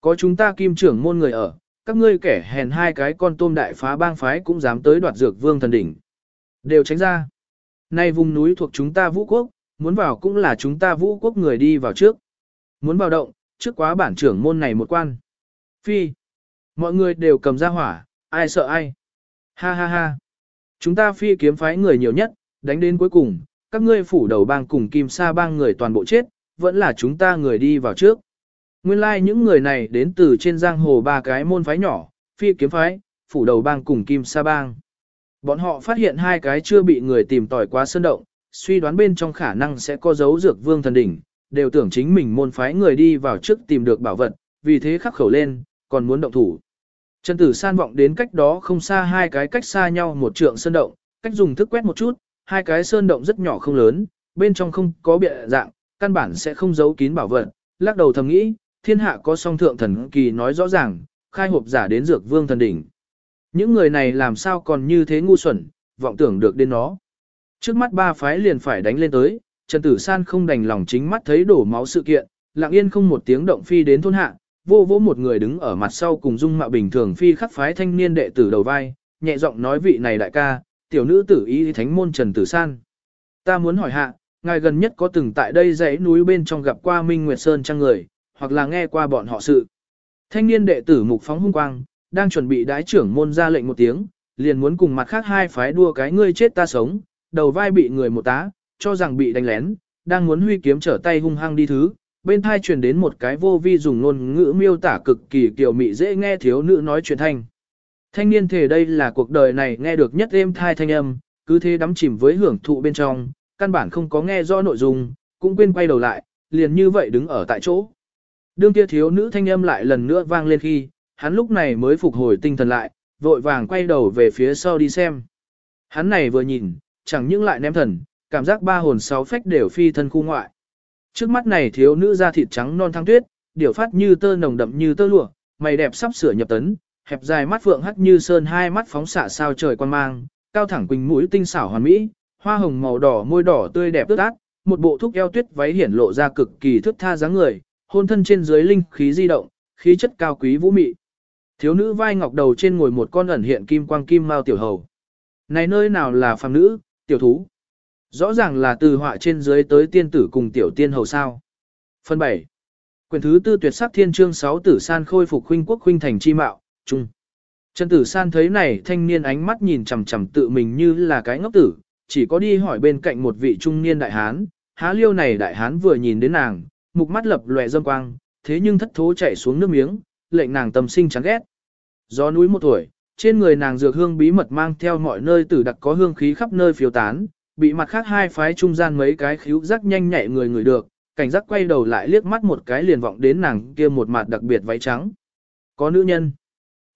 Có chúng ta kim trưởng môn người ở, các ngươi kẻ hèn hai cái con tôm đại phá bang phái cũng dám tới đoạt dược vương thần đỉnh. Đều tránh ra. Nay vùng núi thuộc chúng ta vũ quốc, muốn vào cũng là chúng ta vũ quốc người đi vào trước. Muốn vào động, trước quá bản trưởng môn này một quan. Phi. Mọi người đều cầm ra hỏa, ai sợ ai. Ha ha ha. Chúng ta phi kiếm phái người nhiều nhất, đánh đến cuối cùng, các ngươi phủ đầu bang cùng kim sa bang người toàn bộ chết, vẫn là chúng ta người đi vào trước. Nguyên lai like những người này đến từ trên giang hồ ba cái môn phái nhỏ, phi kiếm phái, phủ đầu bang cùng kim sa bang. Bọn họ phát hiện hai cái chưa bị người tìm tòi quá sơn động, suy đoán bên trong khả năng sẽ có dấu dược vương thần đỉnh, đều tưởng chính mình môn phái người đi vào trước tìm được bảo vật, vì thế khắc khẩu lên, còn muốn động thủ. Trần Tử San vọng đến cách đó không xa hai cái cách xa nhau một trượng sơn động, cách dùng thức quét một chút, hai cái sơn động rất nhỏ không lớn, bên trong không có bịa dạng, căn bản sẽ không giấu kín bảo vật, lắc đầu thầm nghĩ, thiên hạ có song thượng thần kỳ nói rõ ràng, khai hộp giả đến dược vương thần đỉnh. Những người này làm sao còn như thế ngu xuẩn, vọng tưởng được đến nó. Trước mắt ba phái liền phải đánh lên tới, Trần Tử San không đành lòng chính mắt thấy đổ máu sự kiện, lặng yên không một tiếng động phi đến thôn hạ, vô vô một người đứng ở mặt sau cùng dung mạo bình thường phi khắc phái thanh niên đệ tử đầu vai, nhẹ giọng nói vị này đại ca, tiểu nữ tử y thánh môn Trần Tử San. Ta muốn hỏi hạ, ngài gần nhất có từng tại đây dãy núi bên trong gặp qua Minh Nguyệt Sơn trang người, hoặc là nghe qua bọn họ sự. Thanh niên đệ tử mục phóng hung quang, đang chuẩn bị đái trưởng môn ra lệnh một tiếng, liền muốn cùng mặt khác hai phái đua cái ngươi chết ta sống, đầu vai bị người một tá, cho rằng bị đánh lén, đang muốn huy kiếm trở tay hung hăng đi thứ, bên thai truyền đến một cái vô vi dùng ngôn ngữ miêu tả cực kỳ kiều mị dễ nghe thiếu nữ nói chuyện thanh. Thanh niên thể đây là cuộc đời này nghe được nhất êm thai thanh âm, cứ thế đắm chìm với hưởng thụ bên trong, căn bản không có nghe rõ nội dung, cũng quên quay đầu lại, liền như vậy đứng ở tại chỗ. Đương kia thiếu nữ thanh âm lại lần nữa vang lên khi, hắn lúc này mới phục hồi tinh thần lại, vội vàng quay đầu về phía sau đi xem. Hắn này vừa nhìn, chẳng những lại ném thần, cảm giác ba hồn sáu phách đều phi thân khu ngoại. Trước mắt này thiếu nữ da thịt trắng non thăng tuyết, điểu phát như tơ nồng đậm như tơ lụa, mày đẹp sắp sửa nhập tấn, hẹp dài mắt phượng hắt như sơn hai mắt phóng xạ sao trời quan mang, cao thẳng quỳnh mũi tinh xảo hoàn mỹ, hoa hồng màu đỏ môi đỏ tươi đẹp tươi át, một bộ thúc eo tuyết váy hiển lộ ra cực kỳ thước tha dáng người, hôn thân trên dưới linh khí di động, khí chất cao quý vũ mị. Thiếu nữ vai ngọc đầu trên ngồi một con ẩn hiện kim quang kim mao tiểu hầu. Này nơi nào là phàm nữ, tiểu thú? Rõ ràng là từ họa trên dưới tới tiên tử cùng tiểu tiên hầu sao. Phần 7. Quyền thứ tư tuyệt sắc thiên trương 6 tử san khôi phục huynh quốc huynh thành chi mạo, chung Trần tử san thấy này thanh niên ánh mắt nhìn chằm chằm tự mình như là cái ngốc tử, chỉ có đi hỏi bên cạnh một vị trung niên đại hán, há liêu này đại hán vừa nhìn đến nàng, mục mắt lập lòe dâm quang, thế nhưng thất thố chảy xuống nước miếng, lệnh nàng tâm sinh chán ghét. Gió núi một tuổi, trên người nàng dược hương bí mật mang theo mọi nơi tử đặc có hương khí khắp nơi phiêu tán, bị mặt khác hai phái trung gian mấy cái khíu rắc nhanh nhạy người người được, cảnh giác quay đầu lại liếc mắt một cái liền vọng đến nàng kia một mặt đặc biệt váy trắng. Có nữ nhân.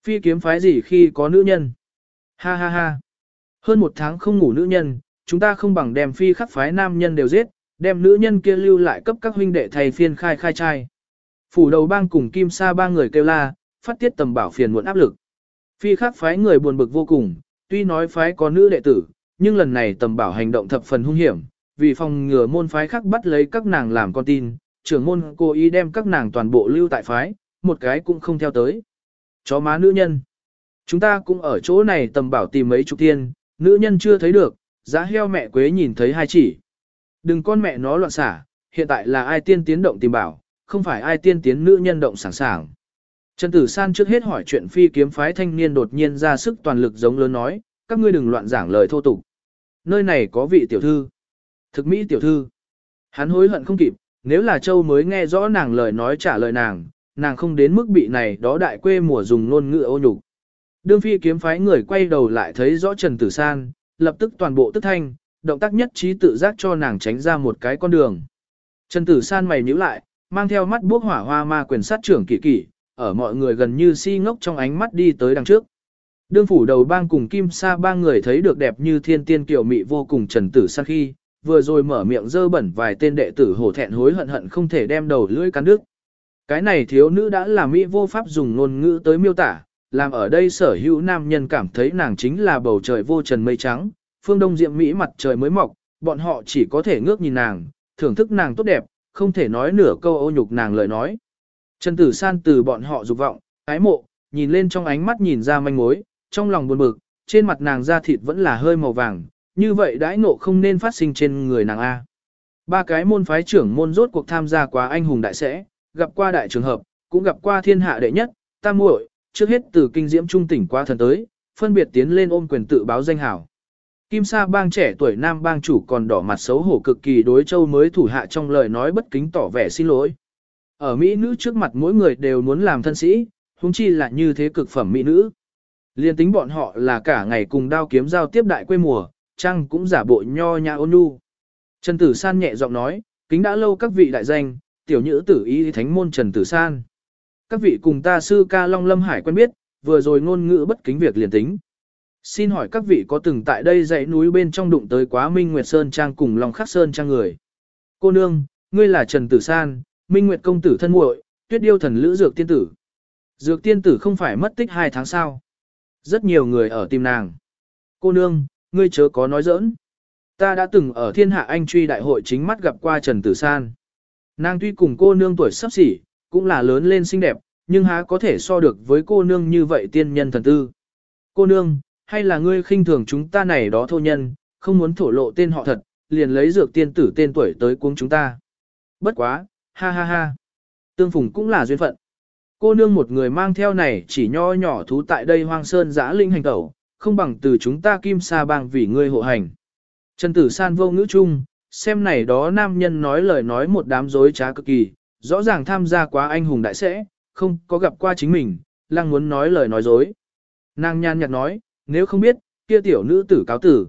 Phi kiếm phái gì khi có nữ nhân. Ha ha ha. Hơn một tháng không ngủ nữ nhân, chúng ta không bằng đem phi khắc phái nam nhân đều giết, đem nữ nhân kia lưu lại cấp các huynh đệ thầy phiên khai khai trai. Phủ đầu bang cùng kim sa ba người kêu la, phát tiết tầm bảo phiền muộn áp lực. Phi khắc phái người buồn bực vô cùng, tuy nói phái có nữ đệ tử, nhưng lần này tầm bảo hành động thập phần hung hiểm, vì phòng ngừa môn phái khác bắt lấy các nàng làm con tin, trưởng môn cố ý đem các nàng toàn bộ lưu tại phái, một cái cũng không theo tới. Chó má nữ nhân. Chúng ta cũng ở chỗ này tầm bảo tìm mấy chục tiên, nữ nhân chưa thấy được, giá heo mẹ quế nhìn thấy hai chỉ. Đừng con mẹ nó loạn xả, hiện tại là ai tiên tiến động tìm bảo, không phải ai tiên tiến nữ nhân động sẵn sàng. Trần Tử San trước hết hỏi chuyện phi kiếm phái thanh niên đột nhiên ra sức toàn lực giống lớn nói, các ngươi đừng loạn giảng lời thô tục. Nơi này có vị tiểu thư. Thực mỹ tiểu thư. Hắn hối hận không kịp, nếu là châu mới nghe rõ nàng lời nói trả lời nàng, nàng không đến mức bị này đó đại quê mùa dùng ngôn ngữ ô nhục. Đương phi kiếm phái người quay đầu lại thấy rõ Trần Tử San, lập tức toàn bộ tức thanh, động tác nhất trí tự giác cho nàng tránh ra một cái con đường. Trần Tử San mày nhíu lại, mang theo mắt bước hỏa hoa ma quyền sát trưởng kỳ kỳ, ở mọi người gần như si ngốc trong ánh mắt đi tới đằng trước. Đương phủ đầu bang cùng Kim Sa ba người thấy được đẹp như thiên tiên kiều mị vô cùng Trần Tử San khi, vừa rồi mở miệng dơ bẩn vài tên đệ tử hổ thẹn hối hận hận không thể đem đầu lưỡi cắn đứt. Cái này thiếu nữ đã là mỹ vô pháp dùng ngôn ngữ tới miêu tả, làm ở đây sở hữu nam nhân cảm thấy nàng chính là bầu trời vô trần mây trắng, phương đông diệm mỹ mặt trời mới mọc, bọn họ chỉ có thể ngước nhìn nàng, thưởng thức nàng tốt đẹp, không thể nói nửa câu ô nhục nàng lời nói. Trần Tử San từ bọn họ dục vọng, ái mộ, nhìn lên trong ánh mắt nhìn ra manh mối, trong lòng buồn bực, trên mặt nàng da thịt vẫn là hơi màu vàng, như vậy đãi ngộ không nên phát sinh trên người nàng A. Ba cái môn phái trưởng môn rốt cuộc tham gia quá anh hùng đại sẽ, gặp qua đại trường hợp, cũng gặp qua thiên hạ đệ nhất, tam muội, trước hết từ kinh diễm trung tỉnh qua thần tới, phân biệt tiến lên ôm quyền tự báo danh hảo. Kim Sa bang trẻ tuổi nam bang chủ còn đỏ mặt xấu hổ cực kỳ đối châu mới thủ hạ trong lời nói bất kính tỏ vẻ xin lỗi. Ở Mỹ nữ trước mặt mỗi người đều muốn làm thân sĩ, huống chi là như thế cực phẩm Mỹ nữ. Liên tính bọn họ là cả ngày cùng đao kiếm giao tiếp đại quê mùa, Trăng cũng giả bộ nho nhã ôn nhu. Trần Tử San nhẹ giọng nói, kính đã lâu các vị đại danh, tiểu nhữ tử ý thánh môn Trần Tử San. Các vị cùng ta sư ca Long Lâm Hải quen biết, vừa rồi ngôn ngữ bất kính việc liền tính. Xin hỏi các vị có từng tại đây dãy núi bên trong đụng tới quá Minh Nguyệt Sơn Trang cùng Long Khắc Sơn Trang người. Cô nương, ngươi là Trần Tử San, Minh Nguyệt công tử thân muội, tuyết điêu thần lữ dược tiên tử. Dược tiên tử không phải mất tích hai tháng sao. Rất nhiều người ở tìm nàng. Cô nương, ngươi chớ có nói giỡn. Ta đã từng ở thiên hạ anh truy đại hội chính mắt gặp qua Trần Tử San. Nàng tuy cùng cô nương tuổi sắp xỉ, cũng là lớn lên xinh đẹp, nhưng há có thể so được với cô nương như vậy tiên nhân thần tư. Cô nương, hay là ngươi khinh thường chúng ta này đó thô nhân, không muốn thổ lộ tên họ thật, liền lấy dược tiên tử tên tuổi tới cuống chúng ta. Bất quá, ha ha ha. Tương phùng cũng là duyên phận. Cô nương một người mang theo này chỉ nho nhỏ thú tại đây hoang sơn giã linh hành tẩu, không bằng từ chúng ta kim sa bang vì ngươi hộ hành. Trần tử san vô ngữ chung, xem này đó nam nhân nói lời nói một đám dối trá cực kỳ, rõ ràng tham gia quá anh hùng đại sẽ, không có gặp qua chính mình, lang muốn nói lời nói dối. Nàng nhan nhạt nói, nếu không biết, kia tiểu nữ tử cáo tử.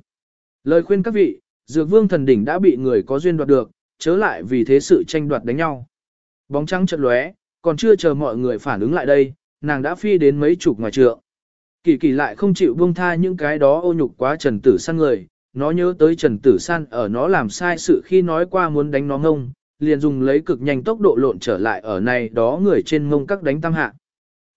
Lời khuyên các vị, dược vương thần đỉnh đã bị người có duyên đoạt được, chớ lại vì thế sự tranh đoạt đánh nhau. Bóng trắng chợt lóe, còn chưa chờ mọi người phản ứng lại đây, nàng đã phi đến mấy chục ngoài trượng. Kỳ kỳ lại không chịu buông tha những cái đó ô nhục quá Trần Tử săn người, nó nhớ tới Trần Tử San ở nó làm sai sự khi nói qua muốn đánh nó ngông, liền dùng lấy cực nhanh tốc độ lộn trở lại ở này đó người trên ngông các đánh tam hạ.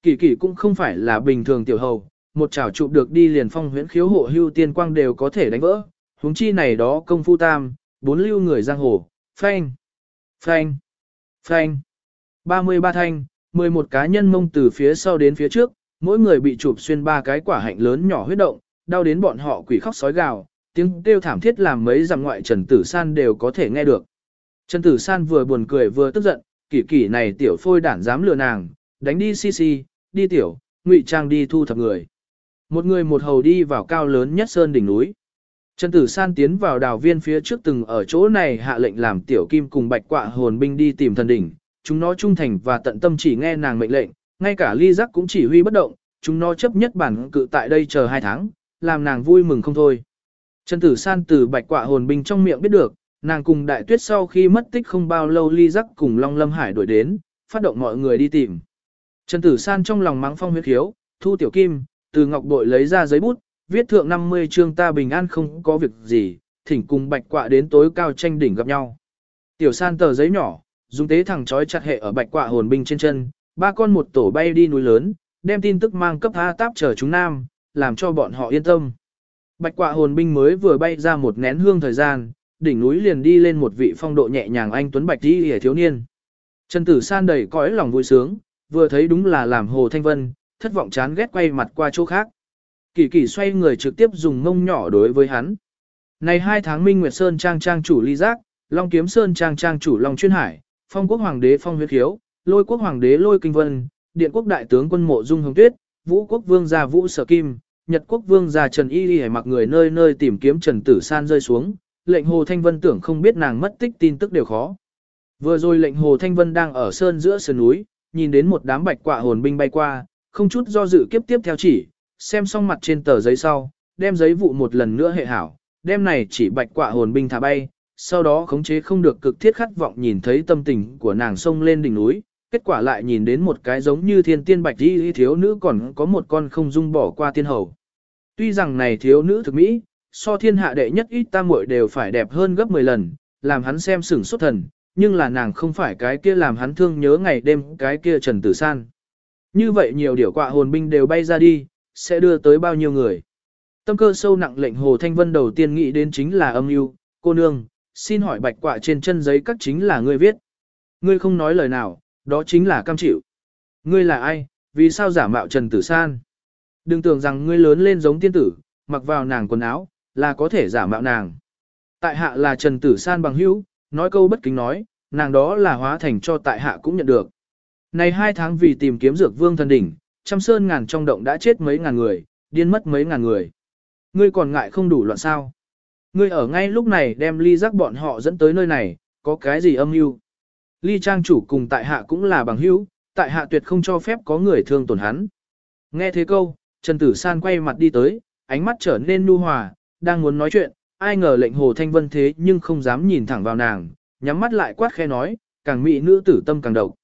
Kỳ kỳ cũng không phải là bình thường tiểu hầu, một chảo chụp được đi liền phong huyễn khiếu hộ hưu tiên quang đều có thể đánh vỡ, huống chi này đó công phu tam, bốn lưu người giang hồ, phanh, phanh, phanh. 33 thanh, 11 cá nhân mông từ phía sau đến phía trước, mỗi người bị chụp xuyên ba cái quả hạnh lớn nhỏ huyết động, đau đến bọn họ quỷ khóc sói gào, tiếng kêu thảm thiết làm mấy dặm ngoại Trần Tử San đều có thể nghe được. Trần Tử San vừa buồn cười vừa tức giận, kỷ kỷ này tiểu phôi đản dám lừa nàng, đánh đi si đi tiểu, ngụy trang đi thu thập người. Một người một hầu đi vào cao lớn nhất sơn đỉnh núi. Trần Tử San tiến vào đào viên phía trước từng ở chỗ này hạ lệnh làm tiểu kim cùng bạch quạ hồn binh đi tìm thần đỉnh, chúng nó trung thành và tận tâm chỉ nghe nàng mệnh lệnh, ngay cả ly giác cũng chỉ huy bất động, chúng nó chấp nhất bản cự tại đây chờ hai tháng, làm nàng vui mừng không thôi. Trần Tử San từ bạch quạ hồn binh trong miệng biết được, nàng cùng đại tuyết sau khi mất tích không bao lâu ly giác cùng Long Lâm Hải đuổi đến, phát động mọi người đi tìm. Trần Tử San trong lòng mắng phong huyết khiếu, thu tiểu kim, từ ngọc bội lấy ra giấy bút, viết thượng 50 chương ta bình an không có việc gì, thỉnh cùng bạch quạ đến tối cao tranh đỉnh gặp nhau. Tiểu San tờ giấy nhỏ, dùng tế thẳng trói chặt hệ ở bạch quạ hồn binh trên chân, ba con một tổ bay đi núi lớn, đem tin tức mang cấp A táp chờ chúng nam, làm cho bọn họ yên tâm. Bạch quạ hồn binh mới vừa bay ra một nén hương thời gian, đỉnh núi liền đi lên một vị phong độ nhẹ nhàng anh tuấn bạch đi hề thiếu niên. Trần Tử San đầy cõi lòng vui sướng, vừa thấy đúng là làm Hồ Thanh Vân, thất vọng chán ghét quay mặt qua chỗ khác. Kỳ kỳ xoay người trực tiếp dùng mông nhỏ đối với hắn. Này hai tháng Minh Nguyệt Sơn trang trang chủ ly giác, Long Kiếm Sơn trang trang chủ Long Chuyên Hải, phong quốc hoàng đế phong huyết Hiếu, lôi quốc hoàng đế lôi kinh vân, điện quốc đại tướng quân mộ dung hồng tuyết, vũ quốc vương gia vũ sở kim, nhật quốc vương gia trần y y mặc người nơi nơi tìm kiếm trần tử san rơi xuống, lệnh hồ thanh vân tưởng không biết nàng mất tích tin tức đều khó. Vừa rồi lệnh hồ thanh vân đang ở sơn giữa sườn núi, nhìn đến một đám bạch quạ hồn binh bay qua, không chút do dự kiếp tiếp theo chỉ, xem xong mặt trên tờ giấy sau, đem giấy vụ một lần nữa hệ hảo, đem này chỉ bạch quạ hồn binh thả bay, sau đó khống chế không được cực thiết khát vọng nhìn thấy tâm tình của nàng sông lên đỉnh núi, kết quả lại nhìn đến một cái giống như thiên tiên bạch đi thiếu nữ còn có một con không dung bỏ qua tiên hầu. Tuy rằng này thiếu nữ thực mỹ, so thiên hạ đệ nhất ít tam muội đều phải đẹp hơn gấp 10 lần, làm hắn xem sửng xuất thần, nhưng là nàng không phải cái kia làm hắn thương nhớ ngày đêm cái kia Trần Tử San. Như vậy nhiều điều quạ hồn binh đều bay ra đi, sẽ đưa tới bao nhiêu người. Tâm cơ sâu nặng lệnh Hồ Thanh Vân đầu tiên nghĩ đến chính là âm mưu cô nương, xin hỏi bạch quạ trên chân giấy các chính là ngươi viết. Ngươi không nói lời nào, đó chính là cam chịu. Ngươi là ai, vì sao giả mạo Trần Tử San? Đừng tưởng rằng ngươi lớn lên giống tiên tử, mặc vào nàng quần áo, là có thể giả mạo nàng. Tại hạ là Trần Tử San bằng hữu, nói câu bất kính nói, nàng đó là hóa thành cho tại hạ cũng nhận được. Này hai tháng vì tìm kiếm dược vương thần đỉnh, trăm sơn ngàn trong động đã chết mấy ngàn người, điên mất mấy ngàn người. Ngươi còn ngại không đủ loạn sao? Ngươi ở ngay lúc này đem ly giác bọn họ dẫn tới nơi này, có cái gì âm mưu? Ly trang chủ cùng tại hạ cũng là bằng hữu, tại hạ tuyệt không cho phép có người thương tổn hắn. Nghe thế câu, Trần Tử San quay mặt đi tới, ánh mắt trở nên nu hòa, đang muốn nói chuyện, ai ngờ lệnh Hồ Thanh Vân thế nhưng không dám nhìn thẳng vào nàng, nhắm mắt lại quát khe nói, càng mỹ nữ tử tâm càng độc.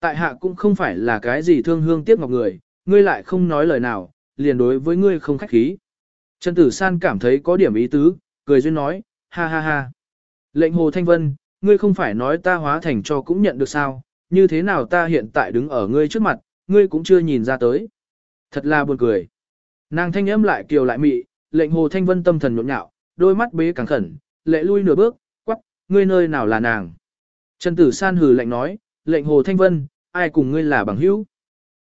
Tại hạ cũng không phải là cái gì thương hương tiếc ngọc người, ngươi lại không nói lời nào, liền đối với ngươi không khách khí. Trần Tử San cảm thấy có điểm ý tứ, cười duyên nói, ha ha ha. Lệnh Hồ Thanh Vân, ngươi không phải nói ta hóa thành cho cũng nhận được sao, như thế nào ta hiện tại đứng ở ngươi trước mặt, ngươi cũng chưa nhìn ra tới. Thật là buồn cười. Nàng thanh âm lại kiều lại mị, lệnh Hồ Thanh Vân tâm thần nhộn nhạo, đôi mắt bế càng khẩn, lệ lui nửa bước, quắc, ngươi nơi nào là nàng. Trần Tử San hừ lệnh nói, lệnh Hồ Thanh Vân, ai cùng ngươi là bằng hữu?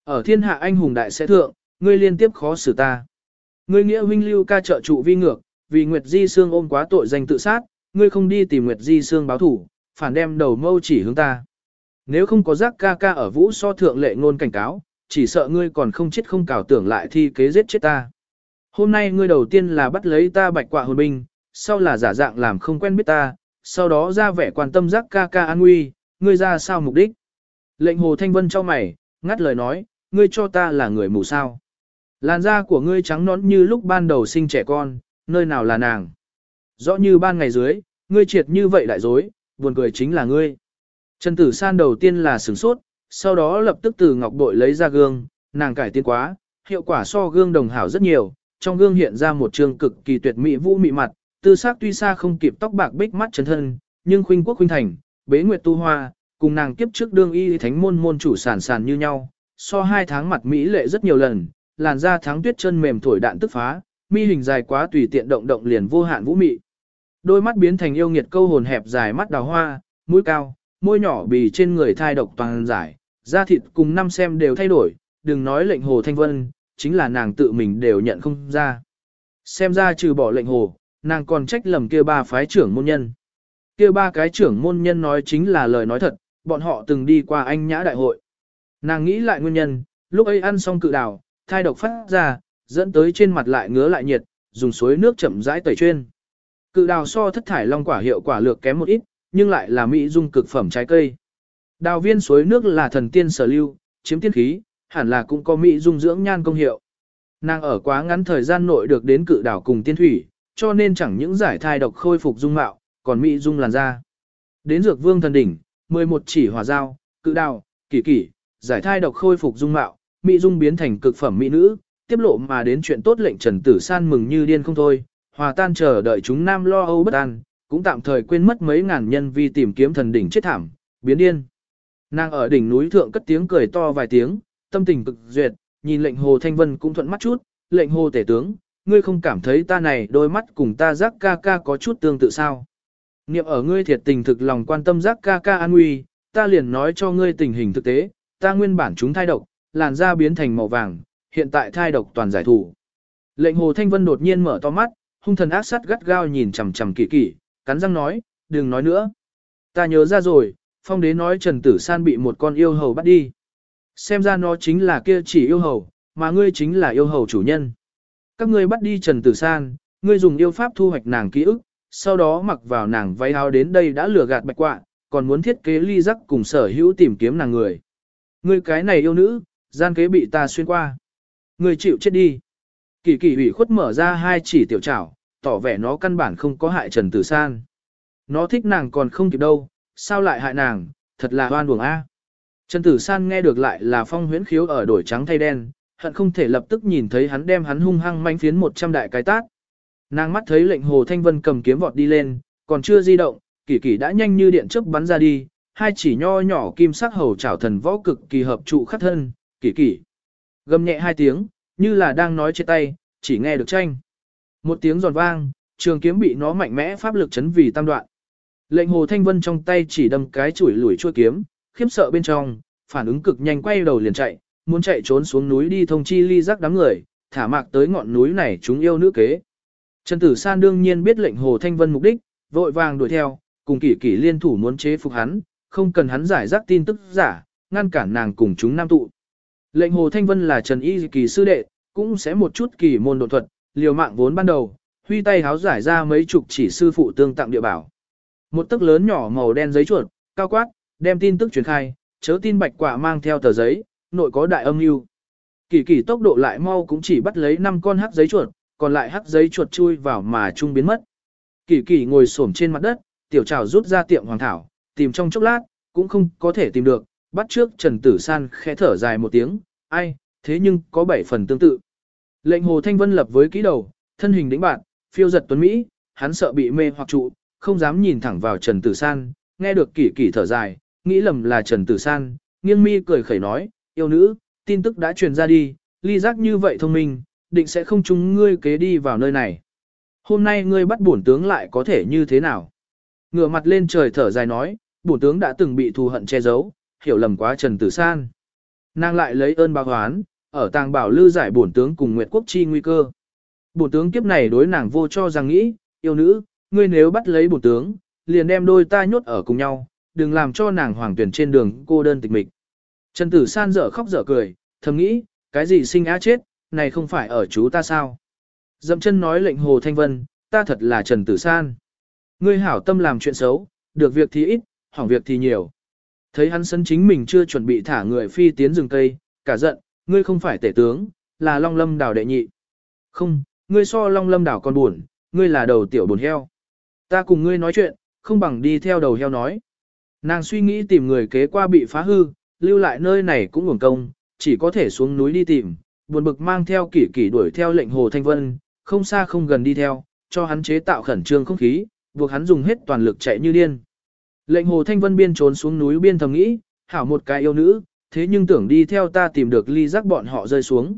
Ở thiên hạ anh hùng đại sẽ thượng, ngươi liên tiếp khó xử ta. Ngươi nghĩa huynh lưu ca trợ trụ vi ngược, vì Nguyệt Di Sương ôm quá tội danh tự sát, ngươi không đi tìm Nguyệt Di Sương báo thủ, phản đem đầu mâu chỉ hướng ta. Nếu không có giác ca ca ở vũ so thượng lệ ngôn cảnh cáo, chỉ sợ ngươi còn không chết không cảo tưởng lại thi kế giết chết ta. Hôm nay ngươi đầu tiên là bắt lấy ta bạch quạ hồn binh, sau là giả dạng làm không quen biết ta, sau đó ra vẻ quan tâm giác ca ca an nguy, ngươi ra sao mục đích. Lệnh hồ thanh vân cho mày, ngắt lời nói, ngươi cho ta là người mù sao. Làn da của ngươi trắng nõn như lúc ban đầu sinh trẻ con, nơi nào là nàng. Rõ như ban ngày dưới, ngươi triệt như vậy đại dối, buồn cười chính là ngươi. Trần Tử San đầu tiên là sửng sốt, sau đó lập tức từ ngọc bội lấy ra gương, nàng cải tiến quá, hiệu quả so gương đồng hảo rất nhiều, trong gương hiện ra một trường cực kỳ tuyệt mỹ vũ mị mặt, tư sắc tuy xa không kịp tóc bạc bích mắt chân thân, nhưng khuynh quốc khuynh thành, bế nguyệt tu hoa, cùng nàng kiếp trước đương y thánh môn môn chủ sản sản như nhau, so hai tháng mặt mỹ lệ rất nhiều lần, làn da tháng tuyết chân mềm thổi đạn tức phá, mi hình dài quá tùy tiện động động liền vô hạn vũ mị. Đôi mắt biến thành yêu nghiệt câu hồn hẹp dài mắt đào hoa, mũi cao, môi nhỏ bì trên người thai độc toàn giải, da thịt cùng năm xem đều thay đổi, đừng nói lệnh hồ thanh vân, chính là nàng tự mình đều nhận không ra. Xem ra trừ bỏ lệnh hồ, nàng còn trách lầm kia ba phái trưởng môn nhân. Kia ba cái trưởng môn nhân nói chính là lời nói thật, bọn họ từng đi qua anh nhã đại hội. Nàng nghĩ lại nguyên nhân, lúc ấy ăn xong cự đào, thai độc phát ra, dẫn tới trên mặt lại ngứa lại nhiệt, dùng suối nước chậm rãi tẩy chuyên. Cự đào so thất thải long quả hiệu quả lược kém một ít, nhưng lại là mỹ dung cực phẩm trái cây. Đào viên suối nước là thần tiên sở lưu, chiếm tiên khí, hẳn là cũng có mỹ dung dưỡng nhan công hiệu. Nàng ở quá ngắn thời gian nội được đến cự đảo cùng tiên thủy, cho nên chẳng những giải thai độc khôi phục dung mạo, còn mỹ dung làn da. Đến dược vương thần đỉnh, 11 chỉ hỏa dao, cự đào, kỳ kỳ giải thai độc khôi phục dung mạo, mỹ dung biến thành cực phẩm mỹ nữ, tiếp lộ mà đến chuyện tốt lệnh Trần Tử San mừng như điên không thôi, hòa tan chờ đợi chúng nam lo âu bất an, cũng tạm thời quên mất mấy ngàn nhân vi tìm kiếm thần đỉnh chết thảm, biến điên. Nàng ở đỉnh núi thượng cất tiếng cười to vài tiếng, tâm tình cực duyệt, nhìn lệnh hồ thanh vân cũng thuận mắt chút, lệnh hồ tể tướng, ngươi không cảm thấy ta này đôi mắt cùng ta giác ca ca có chút tương tự sao. Niệm ở ngươi thiệt tình thực lòng quan tâm giác ca ca an nguy, ta liền nói cho ngươi tình hình thực tế, ta nguyên bản chúng thai độc, làn da biến thành màu vàng, hiện tại thai độc toàn giải thủ. Lệnh hồ thanh vân đột nhiên mở to mắt, hung thần ác sát gắt gao nhìn chằm chằm kỳ kỳ, cắn răng nói, đừng nói nữa. Ta nhớ ra rồi, phong đế nói Trần Tử San bị một con yêu hầu bắt đi. Xem ra nó chính là kia chỉ yêu hầu, mà ngươi chính là yêu hầu chủ nhân. Các ngươi bắt đi Trần Tử San, ngươi dùng yêu pháp thu hoạch nàng ký ức, sau đó mặc vào nàng váy áo đến đây đã lừa gạt bạch quạ, còn muốn thiết kế ly rắc cùng sở hữu tìm kiếm nàng người. Ngươi cái này yêu nữ, gian kế bị ta xuyên qua. Ngươi chịu chết đi. Kỳ kỳ ủy khuất mở ra hai chỉ tiểu trảo, tỏ vẻ nó căn bản không có hại Trần Tử San. Nó thích nàng còn không kịp đâu, sao lại hại nàng, thật là hoan buồng a. Trần Tử San nghe được lại là phong huyễn khiếu ở đổi trắng thay đen, hận không thể lập tức nhìn thấy hắn đem hắn hung hăng manh phiến một trăm đại cái tát. Nàng mắt thấy lệnh Hồ Thanh Vân cầm kiếm vọt đi lên, còn chưa di động, kỳ kỳ đã nhanh như điện chớp bắn ra đi, hai chỉ nho nhỏ kim sắc hầu chảo thần võ cực kỳ hợp trụ khắc thân, kỳ kỳ. Gầm nhẹ hai tiếng, như là đang nói trên tay, chỉ nghe được tranh. Một tiếng giòn vang, trường kiếm bị nó mạnh mẽ pháp lực chấn vì tam đoạn. Lệnh Hồ Thanh Vân trong tay chỉ đâm cái chuỗi lủi chua kiếm, khiếp sợ bên trong, phản ứng cực nhanh quay đầu liền chạy, muốn chạy trốn xuống núi đi thông chi ly giác đám người, thả mạc tới ngọn núi này chúng yêu nữ kế. Trần Tử San đương nhiên biết lệnh Hồ Thanh Vân mục đích, vội vàng đuổi theo, cùng kỷ kỷ liên thủ muốn chế phục hắn, không cần hắn giải rác tin tức giả, ngăn cản nàng cùng chúng nam tụ. Lệnh Hồ Thanh Vân là Trần Y kỳ sư đệ, cũng sẽ một chút kỳ môn độ thuật, liều mạng vốn ban đầu, huy tay háo giải ra mấy chục chỉ sư phụ tương tặng địa bảo. Một tấc lớn nhỏ màu đen giấy chuột, cao quát, đem tin tức truyền khai, chớ tin bạch quả mang theo tờ giấy, nội có đại âm mưu. Kỳ kỳ tốc độ lại mau cũng chỉ bắt lấy 5 con hắc giấy chuột, còn lại hắc giấy chuột chui vào mà trung biến mất. Kỳ kỳ ngồi xổm trên mặt đất, tiểu trào rút ra tiệm hoàng thảo, tìm trong chốc lát, cũng không có thể tìm được, bắt trước Trần Tử San khẽ thở dài một tiếng, ai, thế nhưng có 7 phần tương tự. Lệnh Hồ Thanh Vân lập với kỹ đầu, thân hình đĩnh bạn, phiêu giật tuấn Mỹ, hắn sợ bị mê hoặc trụ, không dám nhìn thẳng vào Trần Tử San, nghe được kỳ kỳ thở dài, nghĩ lầm là Trần Tử San, nghiêng mi cười khẩy nói, yêu nữ, tin tức đã truyền ra đi, ly giác như vậy thông minh, định sẽ không chúng ngươi kế đi vào nơi này. Hôm nay ngươi bắt bổn tướng lại có thể như thế nào? Ngửa mặt lên trời thở dài nói, bổn tướng đã từng bị thù hận che giấu, hiểu lầm quá Trần Tử San. Nàng lại lấy ơn báo hoán, ở tàng bảo lưu giải bổn tướng cùng Nguyệt Quốc chi nguy cơ. Bổn tướng kiếp này đối nàng vô cho rằng nghĩ, yêu nữ, ngươi nếu bắt lấy bổn tướng, liền đem đôi ta nhốt ở cùng nhau, đừng làm cho nàng hoàng tuyển trên đường cô đơn tịch mịch. Trần Tử San dở khóc dở cười, thầm nghĩ, cái gì sinh á chết, này không phải ở chú ta sao? Dậm chân nói lệnh Hồ Thanh Vân, ta thật là Trần Tử San. Ngươi hảo tâm làm chuyện xấu, được việc thì ít, hỏng việc thì nhiều. Thấy hắn sân chính mình chưa chuẩn bị thả người phi tiến rừng cây, cả giận, ngươi không phải tể tướng, là Long Lâm đảo đệ nhị. Không, ngươi so Long Lâm đảo còn buồn, ngươi là đầu tiểu buồn heo. Ta cùng ngươi nói chuyện, không bằng đi theo đầu heo nói. Nàng suy nghĩ tìm người kế qua bị phá hư, lưu lại nơi này cũng ngủng công, chỉ có thể xuống núi đi tìm, buồn bực mang theo kỷ kỷ đuổi theo lệnh Hồ Thanh Vân, không xa không gần đi theo, cho hắn chế tạo khẩn trương không khí, buộc hắn dùng hết toàn lực chạy như điên. Lệnh Hồ Thanh Vân biên trốn xuống núi biên thầm nghĩ, hảo một cái yêu nữ, thế nhưng tưởng đi theo ta tìm được ly giác bọn họ rơi xuống.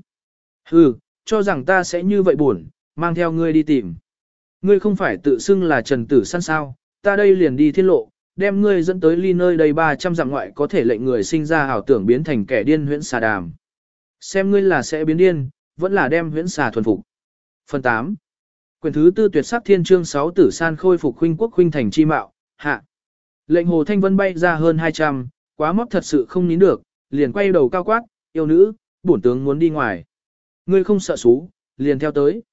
Hừ, cho rằng ta sẽ như vậy buồn, mang theo ngươi đi tìm. Ngươi không phải tự xưng là trần tử săn sao, ta đây liền đi thiên lộ, đem ngươi dẫn tới ly nơi đây 300 dặm ngoại có thể lệnh người sinh ra ảo tưởng biến thành kẻ điên huyễn xà đàm. Xem ngươi là sẽ biến điên, vẫn là đem huyễn xà thuần phục. Phần 8. Quyền thứ tư tuyệt sắc thiên chương 6 tử san khôi phục huynh quốc huynh thành chi mạo, hạ. Lệnh hồ thanh vân bay ra hơn 200, quá móc thật sự không nín được, liền quay đầu cao quát, yêu nữ, bổn tướng muốn đi ngoài. Ngươi không sợ xú, liền theo tới.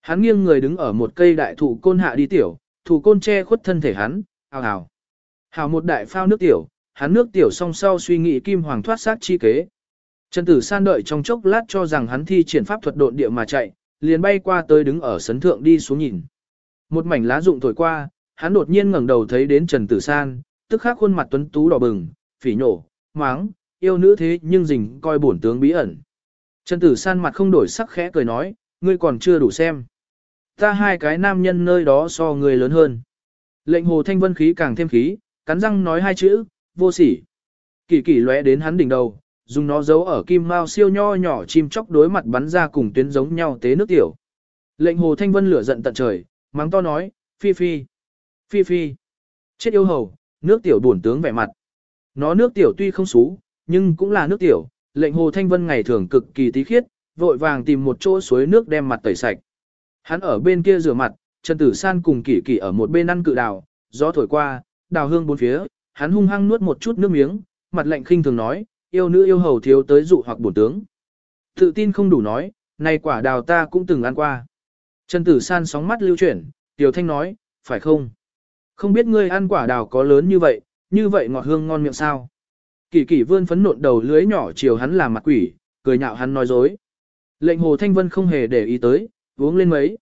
Hắn nghiêng người đứng ở một cây đại thụ côn hạ đi tiểu, thụ côn che khuất thân thể hắn, ào ào. Hào một đại phao nước tiểu, hắn nước tiểu song sau suy nghĩ kim hoàng thoát sát chi kế. Trần Tử San đợi trong chốc lát cho rằng hắn thi triển pháp thuật độn địa mà chạy, liền bay qua tới đứng ở sấn thượng đi xuống nhìn. Một mảnh lá rụng thổi qua, hắn đột nhiên ngẩng đầu thấy đến Trần Tử San, tức khắc khuôn mặt tuấn tú đỏ bừng, phỉ nhổ, máng, yêu nữ thế nhưng rình coi bổn tướng bí ẩn. Trần Tử San mặt không đổi sắc khẽ cười nói, ngươi còn chưa đủ xem. Ta hai cái nam nhân nơi đó so ngươi lớn hơn. Lệnh hồ thanh vân khí càng thêm khí, cắn răng nói hai chữ, vô sỉ. Kỳ kỳ lóe đến hắn đỉnh đầu, dùng nó giấu ở kim mao siêu nho nhỏ chim chóc đối mặt bắn ra cùng tuyến giống nhau tế nước tiểu. Lệnh hồ thanh vân lửa giận tận trời, mắng to nói, phi phi, phi phi, chết yêu hầu, nước tiểu buồn tướng vẻ mặt. Nó nước tiểu tuy không xú, nhưng cũng là nước tiểu, lệnh hồ thanh vân ngày thường cực kỳ tí khiết, vội vàng tìm một chỗ suối nước đem mặt tẩy sạch. Hắn ở bên kia rửa mặt, Trần Tử San cùng Kỷ Kỷ ở một bên ăn cự đào, gió thổi qua, đào hương bốn phía, hắn hung hăng nuốt một chút nước miếng, mặt lạnh khinh thường nói, yêu nữ yêu hầu thiếu tới dụ hoặc bổn tướng. Tự tin không đủ nói, này quả đào ta cũng từng ăn qua. Trần Tử San sóng mắt lưu chuyển, Tiểu Thanh nói, phải không? Không biết ngươi ăn quả đào có lớn như vậy, như vậy ngọt hương ngon miệng sao? Kỷ Kỷ vươn phấn nộn đầu lưới nhỏ chiều hắn làm mặt quỷ, cười nhạo hắn nói dối. Lệnh Hồ Thanh Vân không hề để ý tới, uống lên mấy.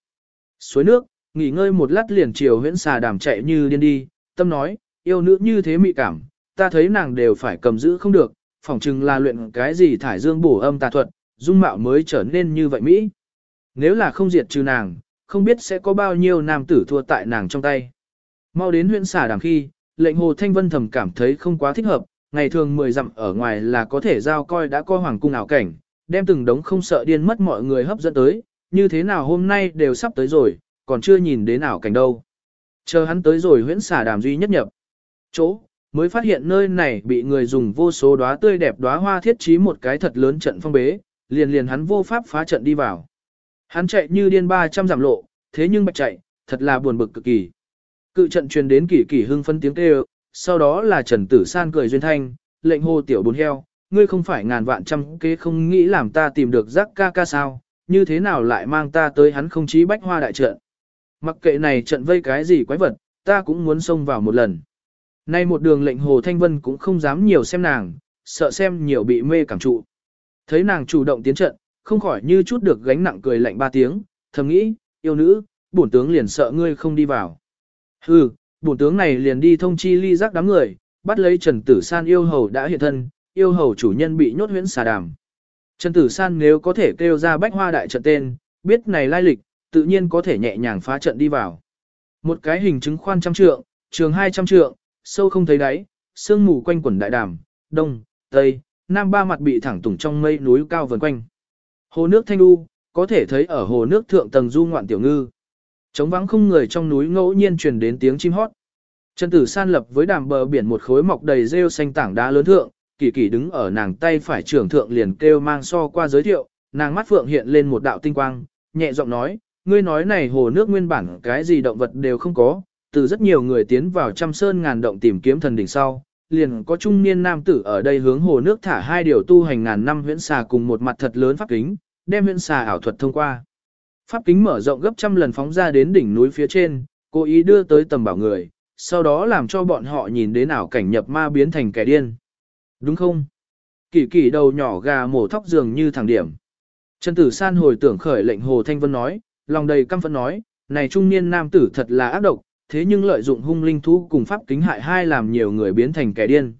Suối nước, nghỉ ngơi một lát liền chiều huyễn xà đàm chạy như điên đi, tâm nói, yêu nữ như thế mị cảm, ta thấy nàng đều phải cầm giữ không được, phỏng chừng là luyện cái gì thải dương bổ âm tà thuật, dung mạo mới trở nên như vậy Mỹ. Nếu là không diệt trừ nàng, không biết sẽ có bao nhiêu nam tử thua tại nàng trong tay. Mau đến huyện xả đàm khi, lệnh hồ thanh vân thầm cảm thấy không quá thích hợp, ngày thường 10 dặm ở ngoài là có thể giao coi đã coi hoàng cung ảo cảnh, đem từng đống không sợ điên mất mọi người hấp dẫn tới, như thế nào hôm nay đều sắp tới rồi, còn chưa nhìn đến ảo cảnh đâu. Chờ hắn tới rồi huyễn xả đàm duy nhất nhập. Chỗ, mới phát hiện nơi này bị người dùng vô số đóa tươi đẹp đóa hoa thiết trí một cái thật lớn trận phong bế, liền liền hắn vô pháp phá trận đi vào. Hắn chạy như điên 300 giảm lộ, thế nhưng bạch chạy, thật là buồn bực cực kỳ. Cự trận truyền đến kỳ kỳ hưng phân tiếng kêu, sau đó là Trần Tử San cười duyên thanh, lệnh hô tiểu bốn heo, ngươi không phải ngàn vạn trăm kế không nghĩ làm ta tìm được giác ca ca sao, như thế nào lại mang ta tới hắn không chí bách hoa đại trận. Mặc kệ này trận vây cái gì quái vật, ta cũng muốn xông vào một lần. Nay một đường lệnh Hồ Thanh Vân cũng không dám nhiều xem nàng, sợ xem nhiều bị mê cảm trụ. Thấy nàng chủ động tiến trận, không khỏi như chút được gánh nặng cười lạnh ba tiếng, thầm nghĩ, yêu nữ, bổn tướng liền sợ ngươi không đi vào. Hừ, bổn tướng này liền đi thông chi ly giác đám người, bắt lấy Trần Tử San yêu hầu đã hiện thân, yêu hầu chủ nhân bị nhốt huyễn xà đàm. Trần Tử San nếu có thể kêu ra bách hoa đại trận tên, biết này lai lịch, tự nhiên có thể nhẹ nhàng phá trận đi vào. Một cái hình chứng khoan trăm trượng, trường hai trăm trượng, sâu không thấy đáy, sương mù quanh quẩn đại đàm, đông, tây, nam ba mặt bị thẳng tủng trong mây núi cao vần quanh. Hồ nước thanh u, có thể thấy ở hồ nước thượng tầng du ngoạn tiểu ngư. Trống vắng không người trong núi ngẫu nhiên truyền đến tiếng chim hót. Trần Tử San lập với đàm bờ biển một khối mọc đầy rêu xanh tảng đá lớn thượng, kỳ kỳ đứng ở nàng tay phải trưởng thượng liền kêu mang so qua giới thiệu, nàng mắt phượng hiện lên một đạo tinh quang, nhẹ giọng nói, ngươi nói này hồ nước nguyên bản cái gì động vật đều không có, từ rất nhiều người tiến vào trăm sơn ngàn động tìm kiếm thần đỉnh sau, liền có trung niên nam tử ở đây hướng hồ nước thả hai điều tu hành ngàn năm huyễn xà cùng một mặt thật lớn pháp kính, đem huyễn xà ảo thuật thông qua. Pháp kính mở rộng gấp trăm lần phóng ra đến đỉnh núi phía trên, cố ý đưa tới tầm bảo người, sau đó làm cho bọn họ nhìn đến ảo cảnh nhập ma biến thành kẻ điên. Đúng không? Kỳ kỳ đầu nhỏ gà mổ thóc dường như thẳng điểm. Trần Tử San hồi tưởng khởi lệnh Hồ Thanh Vân nói, lòng đầy căm phẫn nói, này trung niên nam tử thật là ác độc, thế nhưng lợi dụng hung linh thú cùng pháp kính hại hai làm nhiều người biến thành kẻ điên.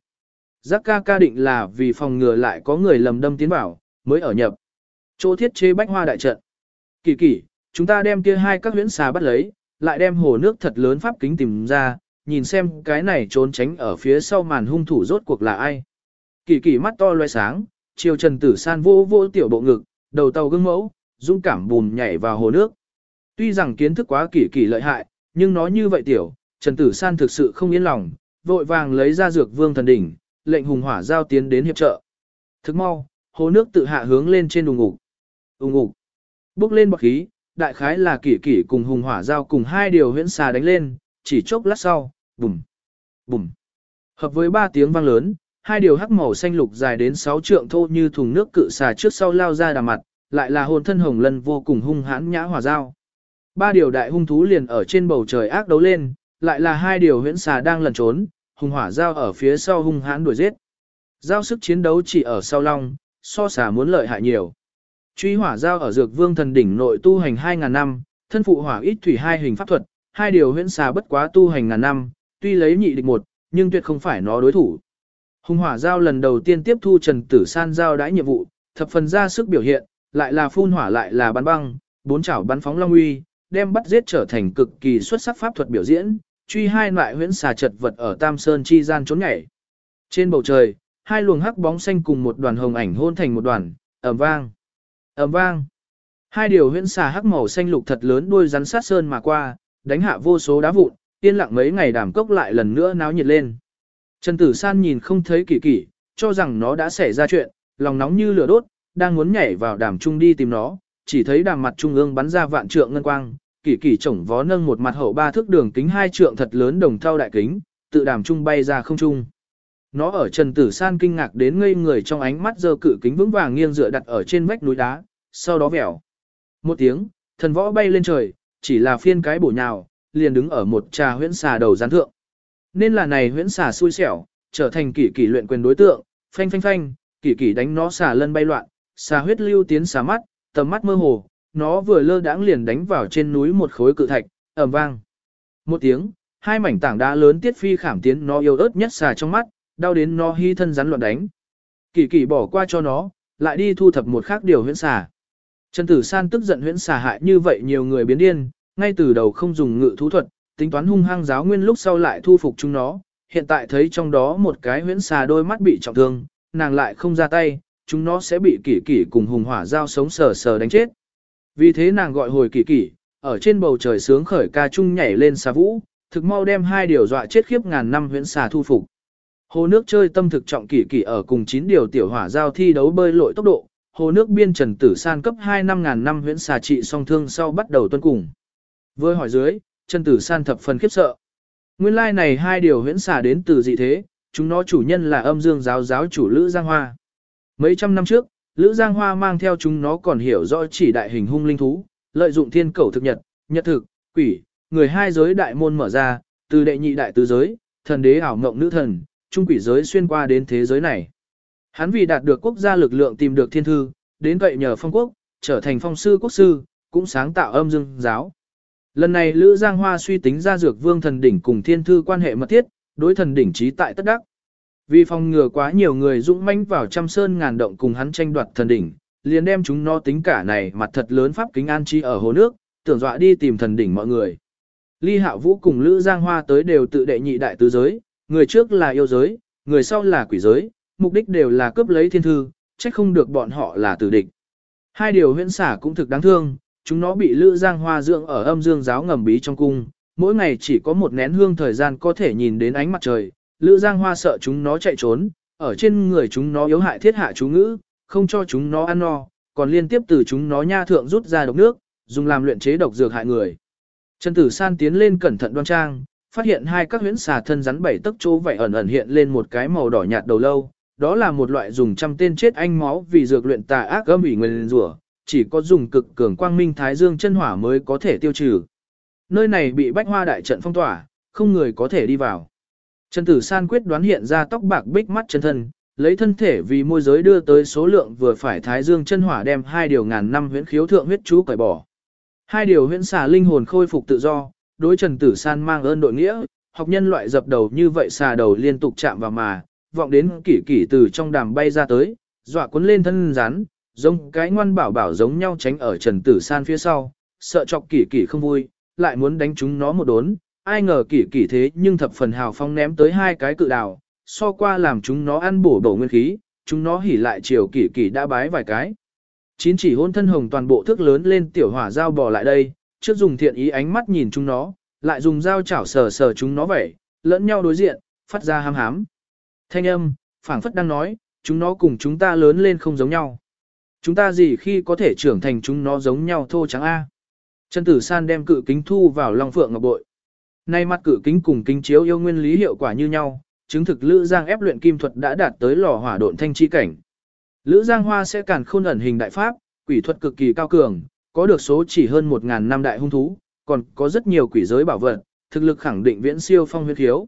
Giác ca ca định là vì phòng ngừa lại có người lầm đâm tiến bảo, mới ở nhập. Chỗ thiết chế bách hoa đại trận. Kỳ kỳ, chúng ta đem kia hai các huyễn xà bắt lấy, lại đem hồ nước thật lớn pháp kính tìm ra, nhìn xem cái này trốn tránh ở phía sau màn hung thủ rốt cuộc là ai. Kỳ kỳ mắt to loe sáng, chiều trần tử san vô vô tiểu bộ ngực, đầu tàu gương mẫu, dũng cảm bùn nhảy vào hồ nước. Tuy rằng kiến thức quá kỳ kỳ lợi hại, nhưng nói như vậy tiểu, Trần Tử San thực sự không yên lòng, vội vàng lấy ra dược vương thần đỉnh, lệnh hùng hỏa giao tiến đến hiệp trợ. Thức mau, hồ nước tự hạ hướng lên trên đùng ngục. Ùng ngục. Bước lên bọc khí, đại khái là kỳ kỳ cùng hùng hỏa giao cùng hai điều huyễn xà đánh lên, chỉ chốc lát sau, bùm, bùm. Hợp với ba tiếng vang lớn, hai điều hắc màu xanh lục dài đến sáu trượng thô như thùng nước cự xà trước sau lao ra đà mặt, lại là hồn thân hồng lân vô cùng hung hãn nhã hỏa giao. Ba điều đại hung thú liền ở trên bầu trời ác đấu lên, lại là hai điều huyễn xà đang lẩn trốn, hung hỏa giao ở phía sau hung hãn đuổi giết. Giao sức chiến đấu chỉ ở sau long, so xà muốn lợi hại nhiều. Truy hỏa giao ở dược vương thần đỉnh nội tu hành 2.000 năm, thân phụ hỏa ít thủy hai hình pháp thuật, hai điều huyễn xà bất quá tu hành ngàn năm, tuy lấy nhị địch một, nhưng tuyệt không phải nó đối thủ. Hùng hỏa giao lần đầu tiên tiếp thu Trần Tử San giao đãi nhiệm vụ, thập phần ra sức biểu hiện, lại là phun hỏa lại là bắn băng, bốn chảo bắn phóng long uy, đem bắt giết trở thành cực kỳ xuất sắc pháp thuật biểu diễn, truy hai loại huyễn xà chật vật ở Tam Sơn chi gian trốn nhảy. Trên bầu trời, hai luồng hắc bóng xanh cùng một đoàn hồng ảnh hôn thành một đoàn, ầm vang. ầm vang. Hai điều huyễn xà hắc màu xanh lục thật lớn đuôi rắn sát sơn mà qua, đánh hạ vô số đá vụn, yên lặng mấy ngày đàm cốc lại lần nữa náo nhiệt lên. Trần Tử San nhìn không thấy kỳ kỳ, cho rằng nó đã xảy ra chuyện, lòng nóng như lửa đốt, đang muốn nhảy vào đàm trung đi tìm nó, chỉ thấy đàm mặt trung ương bắn ra vạn trượng ngân quang, kỳ kỳ chổng vó nâng một mặt hậu ba thước đường kính hai trượng thật lớn đồng thau đại kính, tự đàm trung bay ra không trung. Nó ở Trần Tử San kinh ngạc đến ngây người trong ánh mắt giơ cự kính vững vàng nghiêng dựa đặt ở trên vách núi đá, sau đó vèo. Một tiếng, thần võ bay lên trời, chỉ là phiên cái bổ nhào, liền đứng ở một trà huyễn xà đầu gián thượng. Nên là này huyễn xà xui xẻo, trở thành kỷ kỷ luyện quyền đối tượng, phanh phanh phanh, kỷ kỷ đánh nó xà lân bay loạn, xà huyết lưu tiến xà mắt, tầm mắt mơ hồ, nó vừa lơ đãng liền đánh vào trên núi một khối cự thạch, ầm vang. Một tiếng, hai mảnh tảng đá lớn tiết phi khảm tiến nó yêu ớt nhất xà trong mắt, đau đến nó hy thân rắn loạn đánh. Kỳ kỳ bỏ qua cho nó, lại đi thu thập một khác điều huyễn xà. Trần Tử San tức giận huyễn xà hại như vậy nhiều người biến điên, ngay từ đầu không dùng ngự thú thuật, tính toán hung hăng giáo nguyên lúc sau lại thu phục chúng nó, hiện tại thấy trong đó một cái huyễn xà đôi mắt bị trọng thương, nàng lại không ra tay, chúng nó sẽ bị kỷ kỷ cùng hùng hỏa giao sống sờ sờ đánh chết. Vì thế nàng gọi hồi kỷ kỷ, ở trên bầu trời sướng khởi ca chung nhảy lên xà vũ, thực mau đem hai điều dọa chết khiếp ngàn năm huyễn xà thu phục. Hồ nước chơi tâm thực trọng kỷ kỷ ở cùng chín điều tiểu hỏa giao thi đấu bơi lội tốc độ, hồ nước biên trần tử san cấp 2 năm ngàn năm huyễn xà trị song thương sau bắt đầu tuân cùng. Với hỏi dưới, trần tử san thập phần khiếp sợ. Nguyên lai like này hai điều huyễn xà đến từ dị thế, chúng nó chủ nhân là âm dương giáo giáo chủ Lữ Giang Hoa. Mấy trăm năm trước, Lữ Giang Hoa mang theo chúng nó còn hiểu rõ chỉ đại hình hung linh thú, lợi dụng thiên cầu thực nhật, nhật thực, quỷ, người hai giới đại môn mở ra, từ đệ nhị đại tứ giới, thần đế ảo ngộng nữ thần, trung quỷ giới xuyên qua đến thế giới này. Hắn vì đạt được quốc gia lực lượng tìm được thiên thư, đến vậy nhờ phong quốc, trở thành phong sư quốc sư, cũng sáng tạo âm dương giáo. Lần này Lữ Giang Hoa suy tính ra dược vương thần đỉnh cùng thiên thư quan hệ mật thiết, đối thần đỉnh trí tại tất đắc. Vì phòng ngừa quá nhiều người dũng mãnh vào trăm sơn ngàn động cùng hắn tranh đoạt thần đỉnh, liền đem chúng nó tính cả này mặt thật lớn pháp kính an chi ở hồ nước, tưởng dọa đi tìm thần đỉnh mọi người. Ly Hạo Vũ cùng Lữ Giang Hoa tới đều tự đệ nhị đại tứ giới, người trước là yêu giới, người sau là quỷ giới, mục đích đều là cướp lấy thiên thư, trách không được bọn họ là tử địch. Hai điều huyễn xả cũng thực đáng thương, chúng nó bị Lữ Giang Hoa dưỡng ở âm dương giáo ngầm bí trong cung, mỗi ngày chỉ có một nén hương thời gian có thể nhìn đến ánh mặt trời, Lữ Giang Hoa sợ chúng nó chạy trốn, ở trên người chúng nó yếu hại thiết hạ chú ngữ, không cho chúng nó ăn no, còn liên tiếp từ chúng nó nha thượng rút ra độc nước, dùng làm luyện chế độc dược hại người. Trần Tử San tiến lên cẩn thận đoan trang, phát hiện hai các huyễn xà thân rắn bảy tấc chỗ vậy ẩn ẩn hiện lên một cái màu đỏ nhạt đầu lâu, đó là một loại dùng trăm tên chết anh máu vì dược luyện tà ác âm ủy nguyên rủa, chỉ có dùng cực cường quang minh thái dương chân hỏa mới có thể tiêu trừ. Nơi này bị bách hoa đại trận phong tỏa, không người có thể đi vào. Trần Tử San quyết đoán hiện ra tóc bạc bích mắt chân thân, lấy thân thể vì môi giới đưa tới số lượng vừa phải thái dương chân hỏa đem hai điều ngàn năm huyễn khiếu thượng huyết chú cởi bỏ. Hai điều huyễn xà linh hồn khôi phục tự do, đối Trần Tử San mang ơn đội nghĩa, học nhân loại dập đầu như vậy xà đầu liên tục chạm vào mà, vọng đến kỷ kỷ từ trong đàm bay ra tới, dọa cuốn lên thân rắn, giống cái ngoan bảo bảo giống nhau tránh ở Trần Tử San phía sau, sợ chọc kỷ kỷ không vui, lại muốn đánh chúng nó một đốn, ai ngờ kỷ kỷ thế nhưng thập phần hào phong ném tới hai cái cự đào, so qua làm chúng nó ăn bổ bổ nguyên khí, chúng nó hỉ lại chiều kỷ kỷ đã bái vài cái. Chín chỉ hôn thân hồng toàn bộ thước lớn lên tiểu hỏa dao bò lại đây, trước dùng thiện ý ánh mắt nhìn chúng nó, lại dùng dao chảo sờ sờ chúng nó vậy, lẫn nhau đối diện, phát ra ham hám. Thanh âm, phảng phất đang nói, chúng nó cùng chúng ta lớn lên không giống nhau. Chúng ta gì khi có thể trưởng thành chúng nó giống nhau thô trắng A. Trần Tử San đem cự kính thu vào Long Phượng Ngọc Bội. Nay mặt cự kính cùng kính chiếu yêu nguyên lý hiệu quả như nhau, chứng thực Lữ Giang ép luyện kim thuật đã đạt tới lò hỏa độn thanh chi cảnh. Lữ Giang Hoa sẽ cản khôn ẩn hình đại pháp, quỷ thuật cực kỳ cao cường, có được số chỉ hơn 1.000 năm đại hung thú, còn có rất nhiều quỷ giới bảo vật, thực lực khẳng định viễn siêu phong huyết thiếu.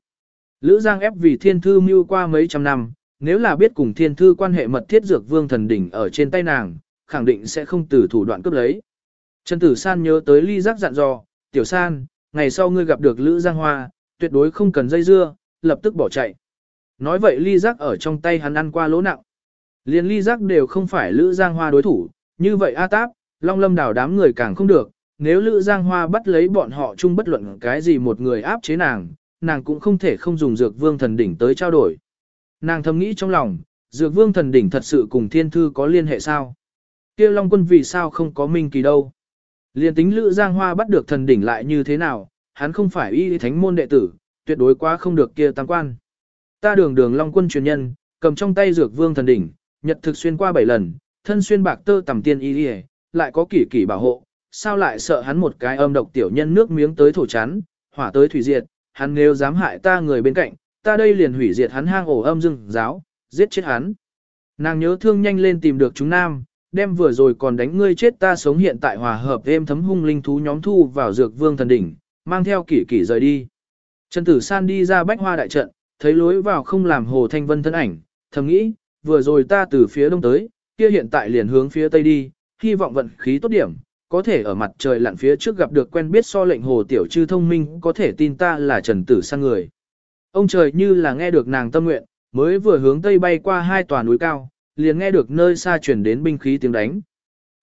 Lữ Giang ép vì thiên thư mưu qua mấy trăm năm, nếu là biết cùng thiên thư quan hệ mật thiết dược vương thần đỉnh ở trên tay nàng, khẳng định sẽ không từ thủ đoạn cướp lấy. Trần Tử San nhớ tới ly giác dặn dò, tiểu san, ngày sau ngươi gặp được Lữ Giang Hoa, tuyệt đối không cần dây dưa, lập tức bỏ chạy. Nói vậy ly giác ở trong tay hắn ăn qua lỗ nặng. Liên ly giác đều không phải Lữ Giang Hoa đối thủ, như vậy A Táp, Long Lâm đảo đám người càng không được, nếu Lữ Giang Hoa bắt lấy bọn họ chung bất luận cái gì một người áp chế nàng, nàng cũng không thể không dùng dược vương thần đỉnh tới trao đổi. Nàng thầm nghĩ trong lòng, dược vương thần đỉnh thật sự cùng thiên thư có liên hệ sao? kia Long quân vì sao không có minh kỳ đâu? Liên tính Lữ Giang Hoa bắt được thần đỉnh lại như thế nào, hắn không phải y thánh môn đệ tử, tuyệt đối quá không được kia tăng quan. Ta đường đường Long quân truyền nhân, cầm trong tay dược vương thần đỉnh, nhật thực xuyên qua bảy lần, thân xuyên bạc tơ tầm tiên y đi lại có kỷ kỷ bảo hộ, sao lại sợ hắn một cái âm độc tiểu nhân nước miếng tới thổ chán, hỏa tới thủy diệt, hắn nếu dám hại ta người bên cạnh, ta đây liền hủy diệt hắn hang ổ âm dương giáo, giết chết hắn. Nàng nhớ thương nhanh lên tìm được chúng nam, đem vừa rồi còn đánh ngươi chết ta sống hiện tại hòa hợp êm thấm hung linh thú nhóm thu vào dược vương thần đỉnh, mang theo kỷ kỷ rời đi. Trần Tử San đi ra bách hoa đại trận, thấy lối vào không làm hồ thanh vân thân ảnh, thầm nghĩ, vừa rồi ta từ phía đông tới, kia hiện tại liền hướng phía tây đi, hy vọng vận khí tốt điểm, có thể ở mặt trời lặn phía trước gặp được quen biết so lệnh hồ tiểu chư thông minh có thể tin ta là Trần Tử San người. Ông trời như là nghe được nàng tâm nguyện, mới vừa hướng tây bay qua hai tòa núi cao, liền nghe được nơi xa chuyển đến binh khí tiếng đánh.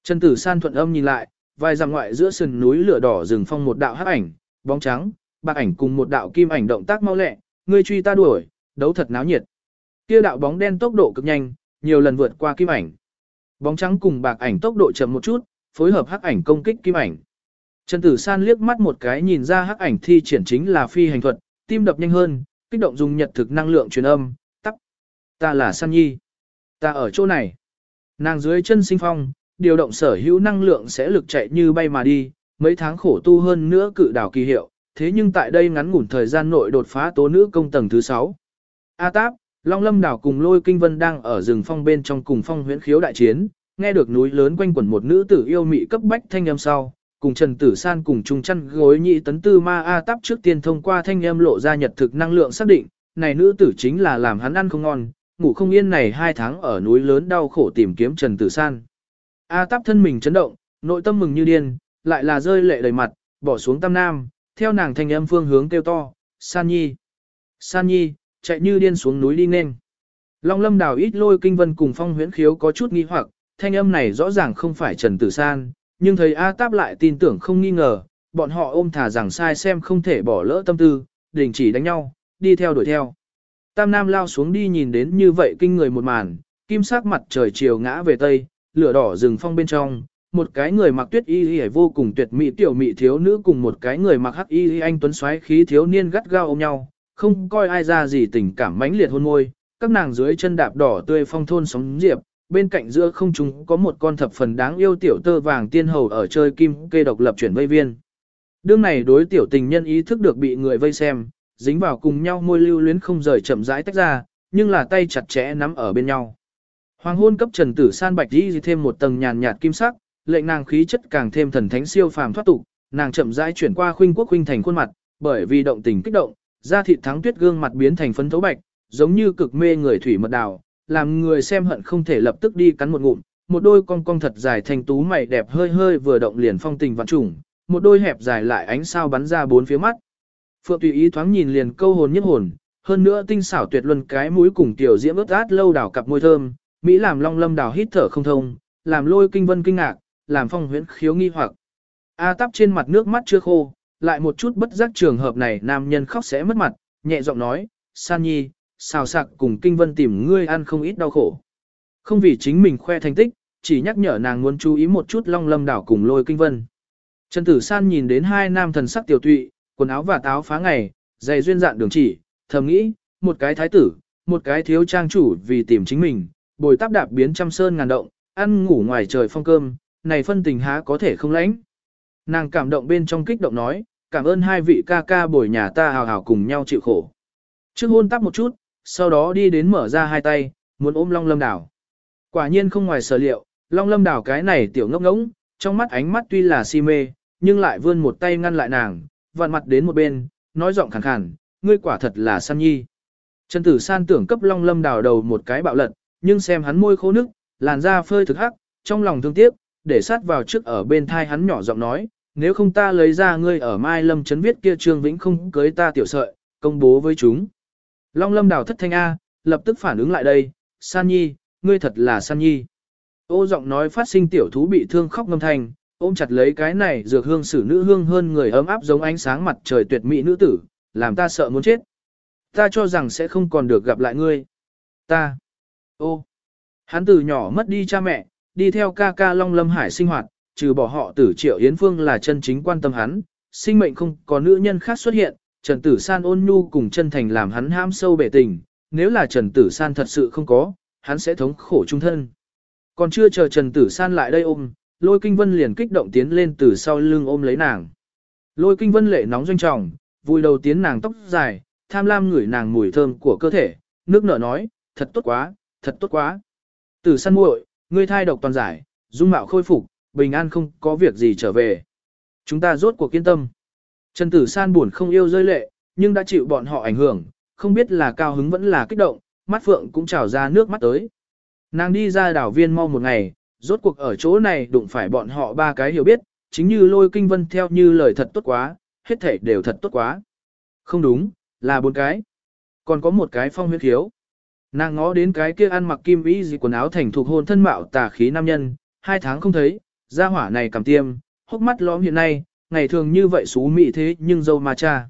Trần Tử San thuận âm nhìn lại, vài dặm ngoại giữa sườn núi lửa đỏ rừng phong một đạo hắc ảnh, bóng trắng, bạc ảnh cùng một đạo kim ảnh động tác mau lẹ, ngươi truy ta đuổi, đấu thật náo nhiệt. Kia đạo bóng đen tốc độ cực nhanh, nhiều lần vượt qua kim ảnh. Bóng trắng cùng bạc ảnh tốc độ chậm một chút, phối hợp hắc ảnh công kích kim ảnh. Trần Tử San liếc mắt một cái nhìn ra hắc ảnh thi triển chính là phi hành thuật, tim đập nhanh hơn, kích động dùng nhật thực năng lượng truyền âm, tắc. Ta là San Nhi. Ta ở chỗ này. Nàng dưới chân sinh phong, điều động sở hữu năng lượng sẽ lực chạy như bay mà đi, mấy tháng khổ tu hơn nữa cự đảo kỳ hiệu, thế nhưng tại đây ngắn ngủn thời gian nội đột phá tố nữ công tầng thứ 6. A Táp, Long Lâm đảo cùng Lôi Kinh Vân đang ở rừng phong bên trong cùng phong huyễn khiếu đại chiến, nghe được núi lớn quanh quẩn một nữ tử yêu mị cấp bách thanh âm sau, cùng Trần Tử San cùng chung chăn gối nhị tấn tư ma A tắp trước tiên thông qua thanh âm lộ ra nhật thực năng lượng xác định, này nữ tử chính là làm hắn ăn không ngon, ngủ không yên này hai tháng ở núi lớn đau khổ tìm kiếm Trần Tử San. A tắp thân mình chấn động, nội tâm mừng như điên, lại là rơi lệ đầy mặt, bỏ xuống tam nam, theo nàng thanh âm phương hướng kêu to, San Nhi. San Nhi, chạy như điên xuống núi đi nên. Long lâm đào ít lôi kinh vân cùng phong huyễn khiếu có chút nghi hoặc, thanh âm này rõ ràng không phải Trần Tử San, nhưng thấy A Táp lại tin tưởng không nghi ngờ, bọn họ ôm thả rằng sai xem không thể bỏ lỡ tâm tư, đình chỉ đánh nhau, đi theo đuổi theo. Tam Nam lao xuống đi nhìn đến như vậy kinh người một màn, kim sắc mặt trời chiều ngã về tây, lửa đỏ rừng phong bên trong, một cái người mặc tuyết y y vô cùng tuyệt mỹ tiểu mỹ thiếu nữ cùng một cái người mặc hắc y y anh tuấn xoáy khí thiếu niên gắt gao ôm nhau, không coi ai ra gì tình cảm mãnh liệt hôn môi, các nàng dưới chân đạp đỏ tươi phong thôn sóng diệp, bên cạnh giữa không trung có một con thập phần đáng yêu tiểu tơ vàng tiên hầu ở chơi kim kê độc lập chuyển vây viên. Đương này đối tiểu tình nhân ý thức được bị người vây xem, dính vào cùng nhau môi lưu luyến không rời chậm rãi tách ra, nhưng là tay chặt chẽ nắm ở bên nhau. Hoàng hôn cấp Trần Tử San bạch đi thêm một tầng nhàn nhạt kim sắc, lệnh nàng khí chất càng thêm thần thánh siêu phàm thoát tục, nàng chậm rãi chuyển qua khuynh quốc khuynh thành khuôn mặt, bởi vì động tình kích động, da thịt thắng tuyết gương mặt biến thành phấn thấu bạch, giống như cực mê người thủy mật đào, làm người xem hận không thể lập tức đi cắn một ngụm, một đôi cong cong thật dài thành tú mày đẹp hơi hơi vừa động liền phong tình vạn trùng, một đôi hẹp dài lại ánh sao bắn ra bốn phía mắt. Phượng tùy ý thoáng nhìn liền câu hồn nhất hồn, hơn nữa tinh xảo tuyệt luân cái mũi cùng tiểu diễm ướt át lâu đảo cặp môi thơm, mỹ làm long lâm đảo hít thở không thông, làm lôi kinh vân kinh ngạc, làm phong huyễn khiếu nghi hoặc. A tắp trên mặt nước mắt chưa khô, lại một chút bất giác trường hợp này nam nhân khóc sẽ mất mặt, nhẹ giọng nói, San Nhi, xào sạc cùng kinh vân tìm ngươi ăn không ít đau khổ. Không vì chính mình khoe thành tích, chỉ nhắc nhở nàng muốn chú ý một chút long lâm đảo cùng lôi kinh vân. Trần Tử San nhìn đến hai nam thần sắc tiểu tụy, quần áo và táo phá ngày, giày duyên dạn đường chỉ, thầm nghĩ, một cái thái tử, một cái thiếu trang chủ vì tìm chính mình, bồi táp đạp biến trăm sơn ngàn động, ăn ngủ ngoài trời phong cơm, này phân tình há có thể không lãnh. Nàng cảm động bên trong kích động nói, cảm ơn hai vị ca ca bồi nhà ta hào hào cùng nhau chịu khổ. Trước hôn tắp một chút, sau đó đi đến mở ra hai tay, muốn ôm Long Lâm Đảo. Quả nhiên không ngoài sở liệu, Long Lâm Đảo cái này tiểu ngốc ngỗng, trong mắt ánh mắt tuy là si mê, nhưng lại vươn một tay ngăn lại nàng, vặn mặt đến một bên, nói giọng khàn khàn, ngươi quả thật là san nhi. Trần Tử San tưởng cấp Long Lâm Đảo đầu một cái bạo lật, nhưng xem hắn môi khô nước, làn da phơi thực hắc, trong lòng thương tiếc, để sát vào trước ở bên thai hắn nhỏ giọng nói, nếu không ta lấy ra ngươi ở Mai Lâm Trấn viết kia Trương Vĩnh không cưới ta tiểu sợi, công bố với chúng. Long Lâm đào thất thanh A, lập tức phản ứng lại đây, San Nhi, ngươi thật là San Nhi. Ô giọng nói phát sinh tiểu thú bị thương khóc ngâm thanh, ôm chặt lấy cái này dược hương sử nữ hương hơn người ấm áp giống ánh sáng mặt trời tuyệt mỹ nữ tử, làm ta sợ muốn chết. Ta cho rằng sẽ không còn được gặp lại ngươi. Ta. Ô. Hắn từ nhỏ mất đi cha mẹ, đi theo ca ca Long Lâm Hải sinh hoạt, trừ bỏ họ tử triệu Yến Phương là chân chính quan tâm hắn, sinh mệnh không có nữ nhân khác xuất hiện, Trần Tử San ôn nhu cùng chân thành làm hắn ham sâu bể tình, nếu là Trần Tử San thật sự không có, hắn sẽ thống khổ trung thân. Còn chưa chờ Trần Tử San lại đây ôm, Lôi Kinh Vân liền kích động tiến lên từ sau lưng ôm lấy nàng. Lôi Kinh Vân lệ nóng doanh trọng, vui đầu tiến nàng tóc dài, tham lam ngửi nàng mùi thơm của cơ thể, nước nở nói, thật tốt quá, thật tốt quá. Tử San muội, ngươi thai độc toàn giải, dung mạo khôi phục, bình an không có việc gì trở về. Chúng ta rốt cuộc kiên tâm. Trần Tử San buồn không yêu rơi lệ, nhưng đã chịu bọn họ ảnh hưởng, không biết là cao hứng vẫn là kích động, mắt phượng cũng trào ra nước mắt tới. Nàng đi ra đảo viên mau một ngày, rốt cuộc ở chỗ này đụng phải bọn họ ba cái hiểu biết, chính như lôi kinh vân theo như lời thật tốt quá, hết thảy đều thật tốt quá. Không đúng, là bốn cái. Còn có một cái phong huyết thiếu. Nàng ngó đến cái kia ăn mặc kim vĩ gì quần áo thành thuộc hồn thân mạo tà khí nam nhân, hai tháng không thấy, gia hỏa này cầm tiêm, hốc mắt lõm hiện nay, ngày thường như vậy xú mị thế nhưng dâu ma cha.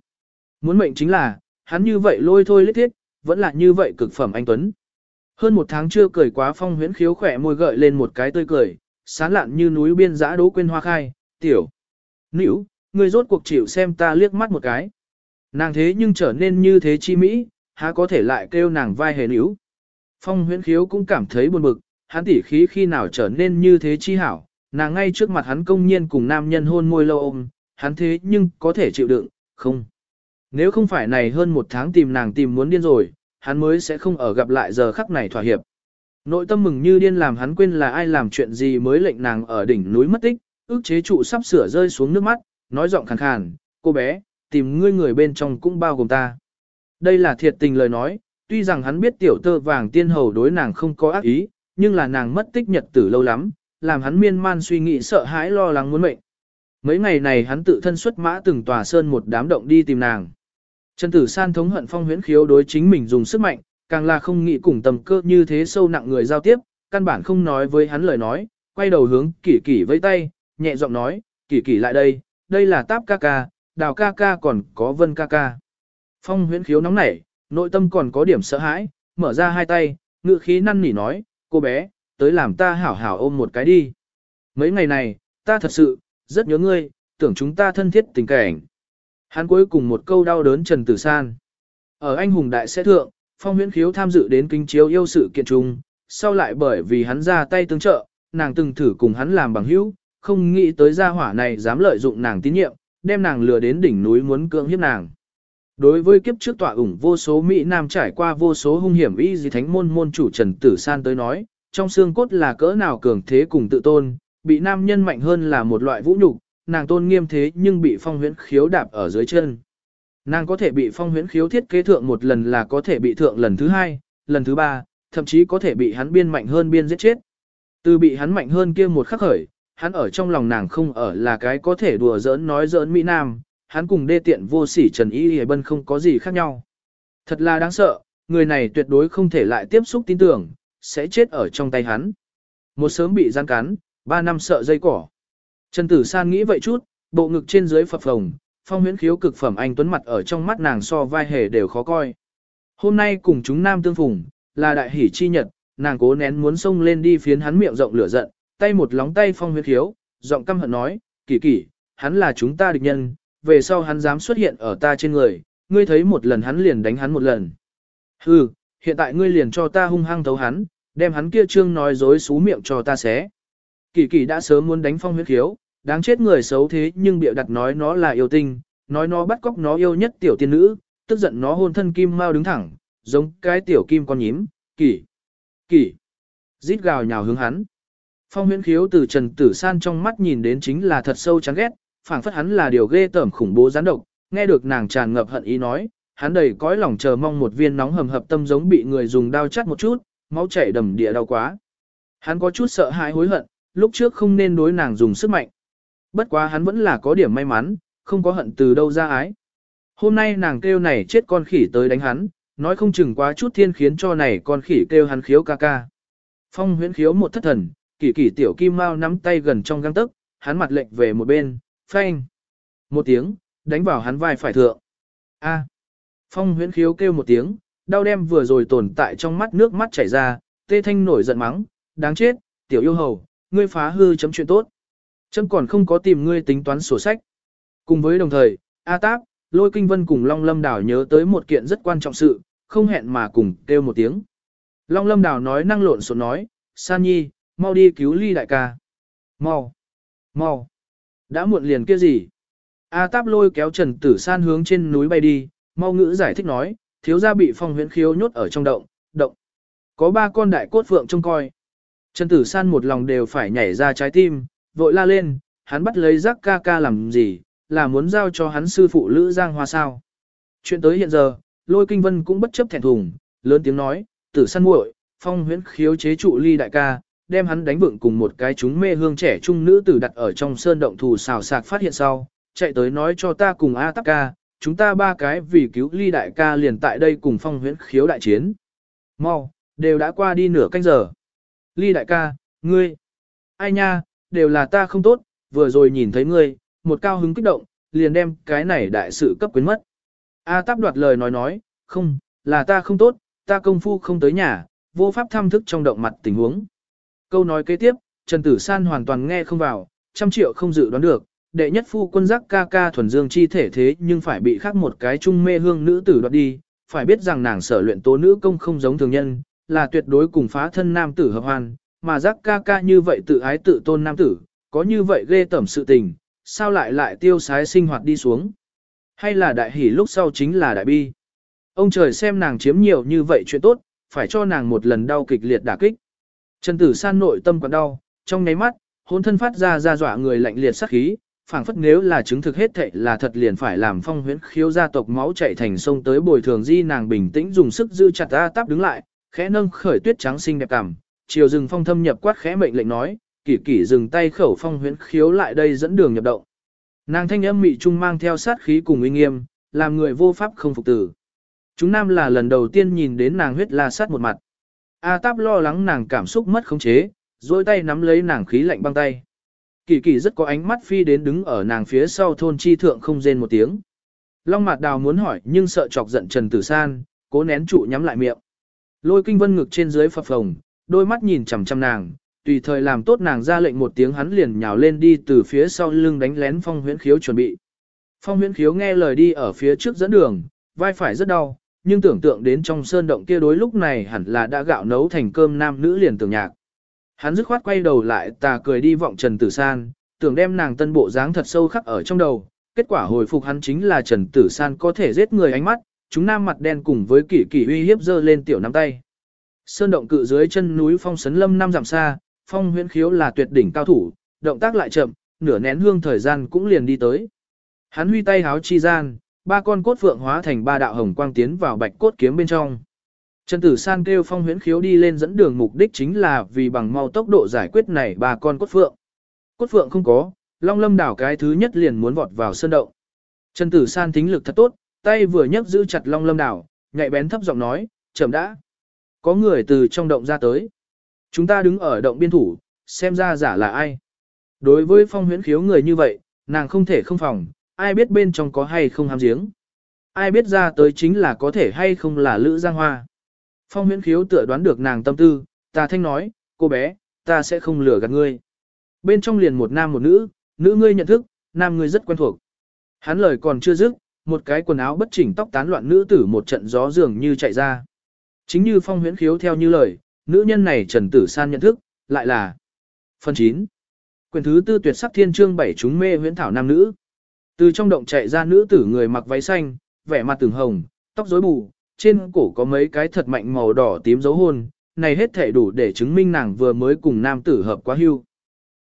Muốn mệnh chính là, hắn như vậy lôi thôi lết thiết, vẫn là như vậy cực phẩm anh Tuấn. Hơn một tháng chưa cười quá phong huyễn khiếu khỏe môi gợi lên một cái tươi cười, sán lạn như núi biên giã đố quên hoa khai, tiểu. Nữ, người rốt cuộc chịu xem ta liếc mắt một cái. Nàng thế nhưng trở nên như thế chi mỹ, há có thể lại kêu nàng vai hề nữ. Phong huyễn khiếu cũng cảm thấy buồn bực, hắn tỉ khí khi nào trở nên như thế chi hảo, nàng ngay trước mặt hắn công nhiên cùng nam nhân hôn môi lâu ôm, hắn thế nhưng có thể chịu đựng, không. Nếu không phải này hơn một tháng tìm nàng tìm muốn điên rồi, hắn mới sẽ không ở gặp lại giờ khắc này thỏa hiệp. Nội tâm mừng như điên làm hắn quên là ai làm chuyện gì mới lệnh nàng ở đỉnh núi mất tích, ước chế trụ sắp sửa rơi xuống nước mắt, nói giọng khàn khàn, cô bé, tìm ngươi người bên trong cũng bao gồm ta. Đây là thiệt tình lời nói, tuy rằng hắn biết tiểu tơ vàng tiên hầu đối nàng không có ác ý, nhưng là nàng mất tích nhật tử lâu lắm, làm hắn miên man suy nghĩ sợ hãi lo lắng muốn mệnh. Mấy ngày này hắn tự thân xuất mã từng tòa sơn một đám động đi tìm nàng. Trần Tử San thống hận phong huyễn khiếu đối chính mình dùng sức mạnh, càng là không nghĩ cùng tầm cơ như thế sâu nặng người giao tiếp, căn bản không nói với hắn lời nói, quay đầu hướng kỷ kỷ với tay, nhẹ giọng nói, kỷ kỷ lại đây, đây là táp ca ca, đào ca ca còn có vân ca ca. Phong huyễn khiếu nóng nảy, nội tâm còn có điểm sợ hãi, mở ra hai tay, ngự khí năn nỉ nói, cô bé, tới làm ta hảo hảo ôm một cái đi. Mấy ngày này, ta thật sự, rất nhớ ngươi, tưởng chúng ta thân thiết tình cảnh. Hắn cuối cùng một câu đau đớn Trần Tử San. Ở anh hùng đại sẽ thượng, phong huyễn khiếu tham dự đến kinh chiếu yêu sự kiện chung, sau lại bởi vì hắn ra tay tương trợ, nàng từng thử cùng hắn làm bằng hữu, không nghĩ tới gia hỏa này dám lợi dụng nàng tín nhiệm, đem nàng lừa đến đỉnh núi muốn cưỡng hiếp nàng. Đối với kiếp trước tọa ủng vô số Mỹ Nam trải qua vô số hung hiểm y di thánh môn môn chủ Trần Tử San tới nói, trong xương cốt là cỡ nào cường thế cùng tự tôn, bị nam nhân mạnh hơn là một loại vũ nhục, nàng tôn nghiêm thế nhưng bị phong huyễn khiếu đạp ở dưới chân. Nàng có thể bị phong huyễn khiếu thiết kế thượng một lần là có thể bị thượng lần thứ hai, lần thứ ba, thậm chí có thể bị hắn biên mạnh hơn biên giết chết. Từ bị hắn mạnh hơn kia một khắc khởi, hắn ở trong lòng nàng không ở là cái có thể đùa giỡn nói giỡn Mỹ Nam, hắn cùng đê tiện vô sỉ Trần Y Hề Bân không có gì khác nhau. Thật là đáng sợ, người này tuyệt đối không thể lại tiếp xúc tin tưởng, sẽ chết ở trong tay hắn. Một sớm bị gian cắn, ba năm sợ dây cỏ. Trần Tử San nghĩ vậy chút, bộ ngực trên dưới phập phồng, phong huyễn khiếu cực phẩm anh tuấn mặt ở trong mắt nàng so vai hề đều khó coi. Hôm nay cùng chúng nam tương phùng, là đại hỷ chi nhật, nàng cố nén muốn xông lên đi phiến hắn miệng rộng lửa giận, tay một lóng tay phong huyễn khiếu, giọng căm hận nói, kỳ kỳ, hắn là chúng ta địch nhân, về sau hắn dám xuất hiện ở ta trên người, ngươi thấy một lần hắn liền đánh hắn một lần. Hừ, hiện tại ngươi liền cho ta hung hăng thấu hắn, đem hắn kia trương nói dối xú miệng cho ta xé. Kỳ kỳ đã sớm muốn đánh phong huyết khiếu, đáng chết người xấu thế nhưng bịa đặt nói nó là yêu tinh, nói nó bắt cóc nó yêu nhất tiểu tiên nữ, tức giận nó hôn thân kim mau đứng thẳng, giống cái tiểu kim con nhím, kỳ, kỳ, rít gào nhào hướng hắn. Phong huyễn khiếu từ Trần Tử San trong mắt nhìn đến chính là thật sâu chán ghét, phảng phất hắn là điều ghê tởm khủng bố gián độc, nghe được nàng tràn ngập hận ý nói, hắn đầy cõi lòng chờ mong một viên nóng hầm hập tâm giống bị người dùng đao chắt một chút, máu chảy đầm địa đau quá. Hắn có chút sợ hãi hối hận, lúc trước không nên đối nàng dùng sức mạnh. Bất quá hắn vẫn là có điểm may mắn, không có hận từ đâu ra ái. Hôm nay nàng kêu này chết con khỉ tới đánh hắn, nói không chừng quá chút thiên khiến cho này con khỉ kêu hắn khiếu ca ca. Phong huyễn khiếu một thất thần, kỳ kỳ tiểu kim mau nắm tay gần trong găng tức, hắn mặt lệnh về một bên, phanh. Một tiếng, đánh vào hắn vai phải thượng. A. Phong huyễn khiếu kêu một tiếng, đau đem vừa rồi tồn tại trong mắt nước mắt chảy ra, tê thanh nổi giận mắng, đáng chết, tiểu yêu hầu, ngươi phá hư chấm chuyện tốt. Chấm còn không có tìm ngươi tính toán sổ sách. Cùng với đồng thời, A Táp, Lôi Kinh Vân cùng Long Lâm Đảo nhớ tới một kiện rất quan trọng sự, không hẹn mà cùng kêu một tiếng. Long Lâm Đảo nói năng lộn xộn nói, San Nhi, mau đi cứu ly đại ca. Mau, mau, đã muộn liền kia gì. A Táp lôi kéo Trần Tử San hướng trên núi bay đi, mau ngữ giải thích nói, thiếu gia bị phong huyễn khiếu nhốt ở trong động, động. Có ba con đại cốt phượng trông coi. Trần Tử San một lòng đều phải nhảy ra trái tim, vội la lên, hắn bắt lấy giác ca ca làm gì, là muốn giao cho hắn sư phụ Lữ Giang Hoa sao. Chuyện tới hiện giờ, lôi kinh vân cũng bất chấp thẹn thùng, lớn tiếng nói, tử San muội, phong huyễn khiếu chế trụ ly đại ca, đem hắn đánh vượng cùng một cái chúng mê hương trẻ trung nữ tử đặt ở trong sơn động thù xào sạc phát hiện sau, chạy tới nói cho ta cùng A tắc ca, chúng ta ba cái vì cứu ly đại ca liền tại đây cùng phong huyễn khiếu đại chiến. Mau, đều đã qua đi nửa canh giờ. Ly đại ca, ngươi, ai nha, đều là ta không tốt, vừa rồi nhìn thấy ngươi, một cao hứng kích động, liền đem cái này đại sự cấp quyến mất. A táp đoạt lời nói nói, không, là ta không tốt, ta công phu không tới nhà, vô pháp thăm thức trong động mặt tình huống. Câu nói kế tiếp, Trần Tử San hoàn toàn nghe không vào, trăm triệu không dự đoán được, đệ nhất phu quân giác ca ca thuần dương chi thể thế nhưng phải bị khác một cái trung mê hương nữ tử đoạt đi, phải biết rằng nàng sở luyện tố nữ công không giống thường nhân, là tuyệt đối cùng phá thân nam tử hợp hoàn mà giác ca ca như vậy tự ái tự tôn nam tử, có như vậy ghê tẩm sự tình, sao lại lại tiêu sái sinh hoạt đi xuống. Hay là đại hỷ lúc sau chính là đại bi. Ông trời xem nàng chiếm nhiều như vậy chuyện tốt, phải cho nàng một lần đau kịch liệt đả kích. Trần tử san nội tâm còn đau, trong nháy mắt, hôn thân phát ra ra dọa người lạnh liệt sát khí, phảng phất nếu là chứng thực hết thệ là thật liền phải làm phong huyễn khiếu gia tộc máu chảy thành sông tới bồi thường di nàng bình tĩnh dùng sức giữ chặt ta táp đứng lại, khẽ nâng khởi tuyết trắng xinh đẹp cảm, chiều rừng phong thâm nhập quát khẽ mệnh lệnh nói, kỷ kỷ dừng tay khẩu phong huyễn khiếu lại đây dẫn đường nhập động. Nàng thanh âm mị trung mang theo sát khí cùng uy nghiêm, làm người vô pháp không phục tử. Chúng nam là lần đầu tiên nhìn đến nàng huyết la sát một mặt. A táp lo lắng nàng cảm xúc mất khống chế, dôi tay nắm lấy nàng khí lạnh băng tay. Kỳ kỳ rất có ánh mắt phi đến đứng ở nàng phía sau thôn chi thượng không rên một tiếng. Long mặt đào muốn hỏi nhưng sợ chọc giận Trần Tử San, cố nén trụ nhắm lại miệng. Lôi kinh vân ngực trên dưới phập phồng, đôi mắt nhìn chằm chằm nàng, tùy thời làm tốt nàng ra lệnh một tiếng hắn liền nhào lên đi từ phía sau lưng đánh lén phong huyễn khiếu chuẩn bị. Phong huyễn khiếu nghe lời đi ở phía trước dẫn đường, vai phải rất đau, nhưng tưởng tượng đến trong sơn động kia đối lúc này hẳn là đã gạo nấu thành cơm nam nữ liền tưởng nhạc. Hắn dứt khoát quay đầu lại tà cười đi vọng Trần Tử San, tưởng đem nàng tân bộ dáng thật sâu khắc ở trong đầu. Kết quả hồi phục hắn chính là Trần Tử San có thể giết người ánh mắt, chúng nam mặt đen cùng với kỷ kỷ uy hiếp dơ lên tiểu nắm tay. Sơn động cự dưới chân núi phong sấn lâm năm dặm xa, phong huyễn khiếu là tuyệt đỉnh cao thủ, động tác lại chậm, nửa nén hương thời gian cũng liền đi tới. Hắn huy tay háo chi gian, ba con cốt phượng hóa thành ba đạo hồng quang tiến vào bạch cốt kiếm bên trong. Trần Tử San kêu phong huyễn khiếu đi lên dẫn đường mục đích chính là vì bằng mau tốc độ giải quyết này bà con cốt phượng. Cốt phượng không có, Long Lâm đảo cái thứ nhất liền muốn vọt vào sơn động. Trần Tử San tính lực thật tốt, tay vừa nhấc giữ chặt Long Lâm đảo, nhạy bén thấp giọng nói, chậm đã. Có người từ trong động ra tới. Chúng ta đứng ở động biên thủ, xem ra giả là ai. Đối với phong huyễn khiếu người như vậy, nàng không thể không phòng, ai biết bên trong có hay không ham giếng. Ai biết ra tới chính là có thể hay không là Lữ Giang Hoa. Phong huyễn khiếu tựa đoán được nàng tâm tư, ta thanh nói, cô bé, ta sẽ không lừa gạt ngươi. Bên trong liền một nam một nữ, nữ ngươi nhận thức, nam ngươi rất quen thuộc. Hắn lời còn chưa dứt, một cái quần áo bất chỉnh tóc tán loạn nữ tử một trận gió dường như chạy ra. Chính như phong huyễn khiếu theo như lời, nữ nhân này Trần Tử San nhận thức, lại là Phần 9. Quyền thứ tư tuyệt sắc thiên chương bảy chúng mê huyễn thảo nam nữ. Từ trong động chạy ra nữ tử người mặc váy xanh, vẻ mặt từng hồng, tóc rối bù, trên cổ có mấy cái thật mạnh màu đỏ tím dấu hôn, này hết thể đủ để chứng minh nàng vừa mới cùng nam tử hợp quá hưu.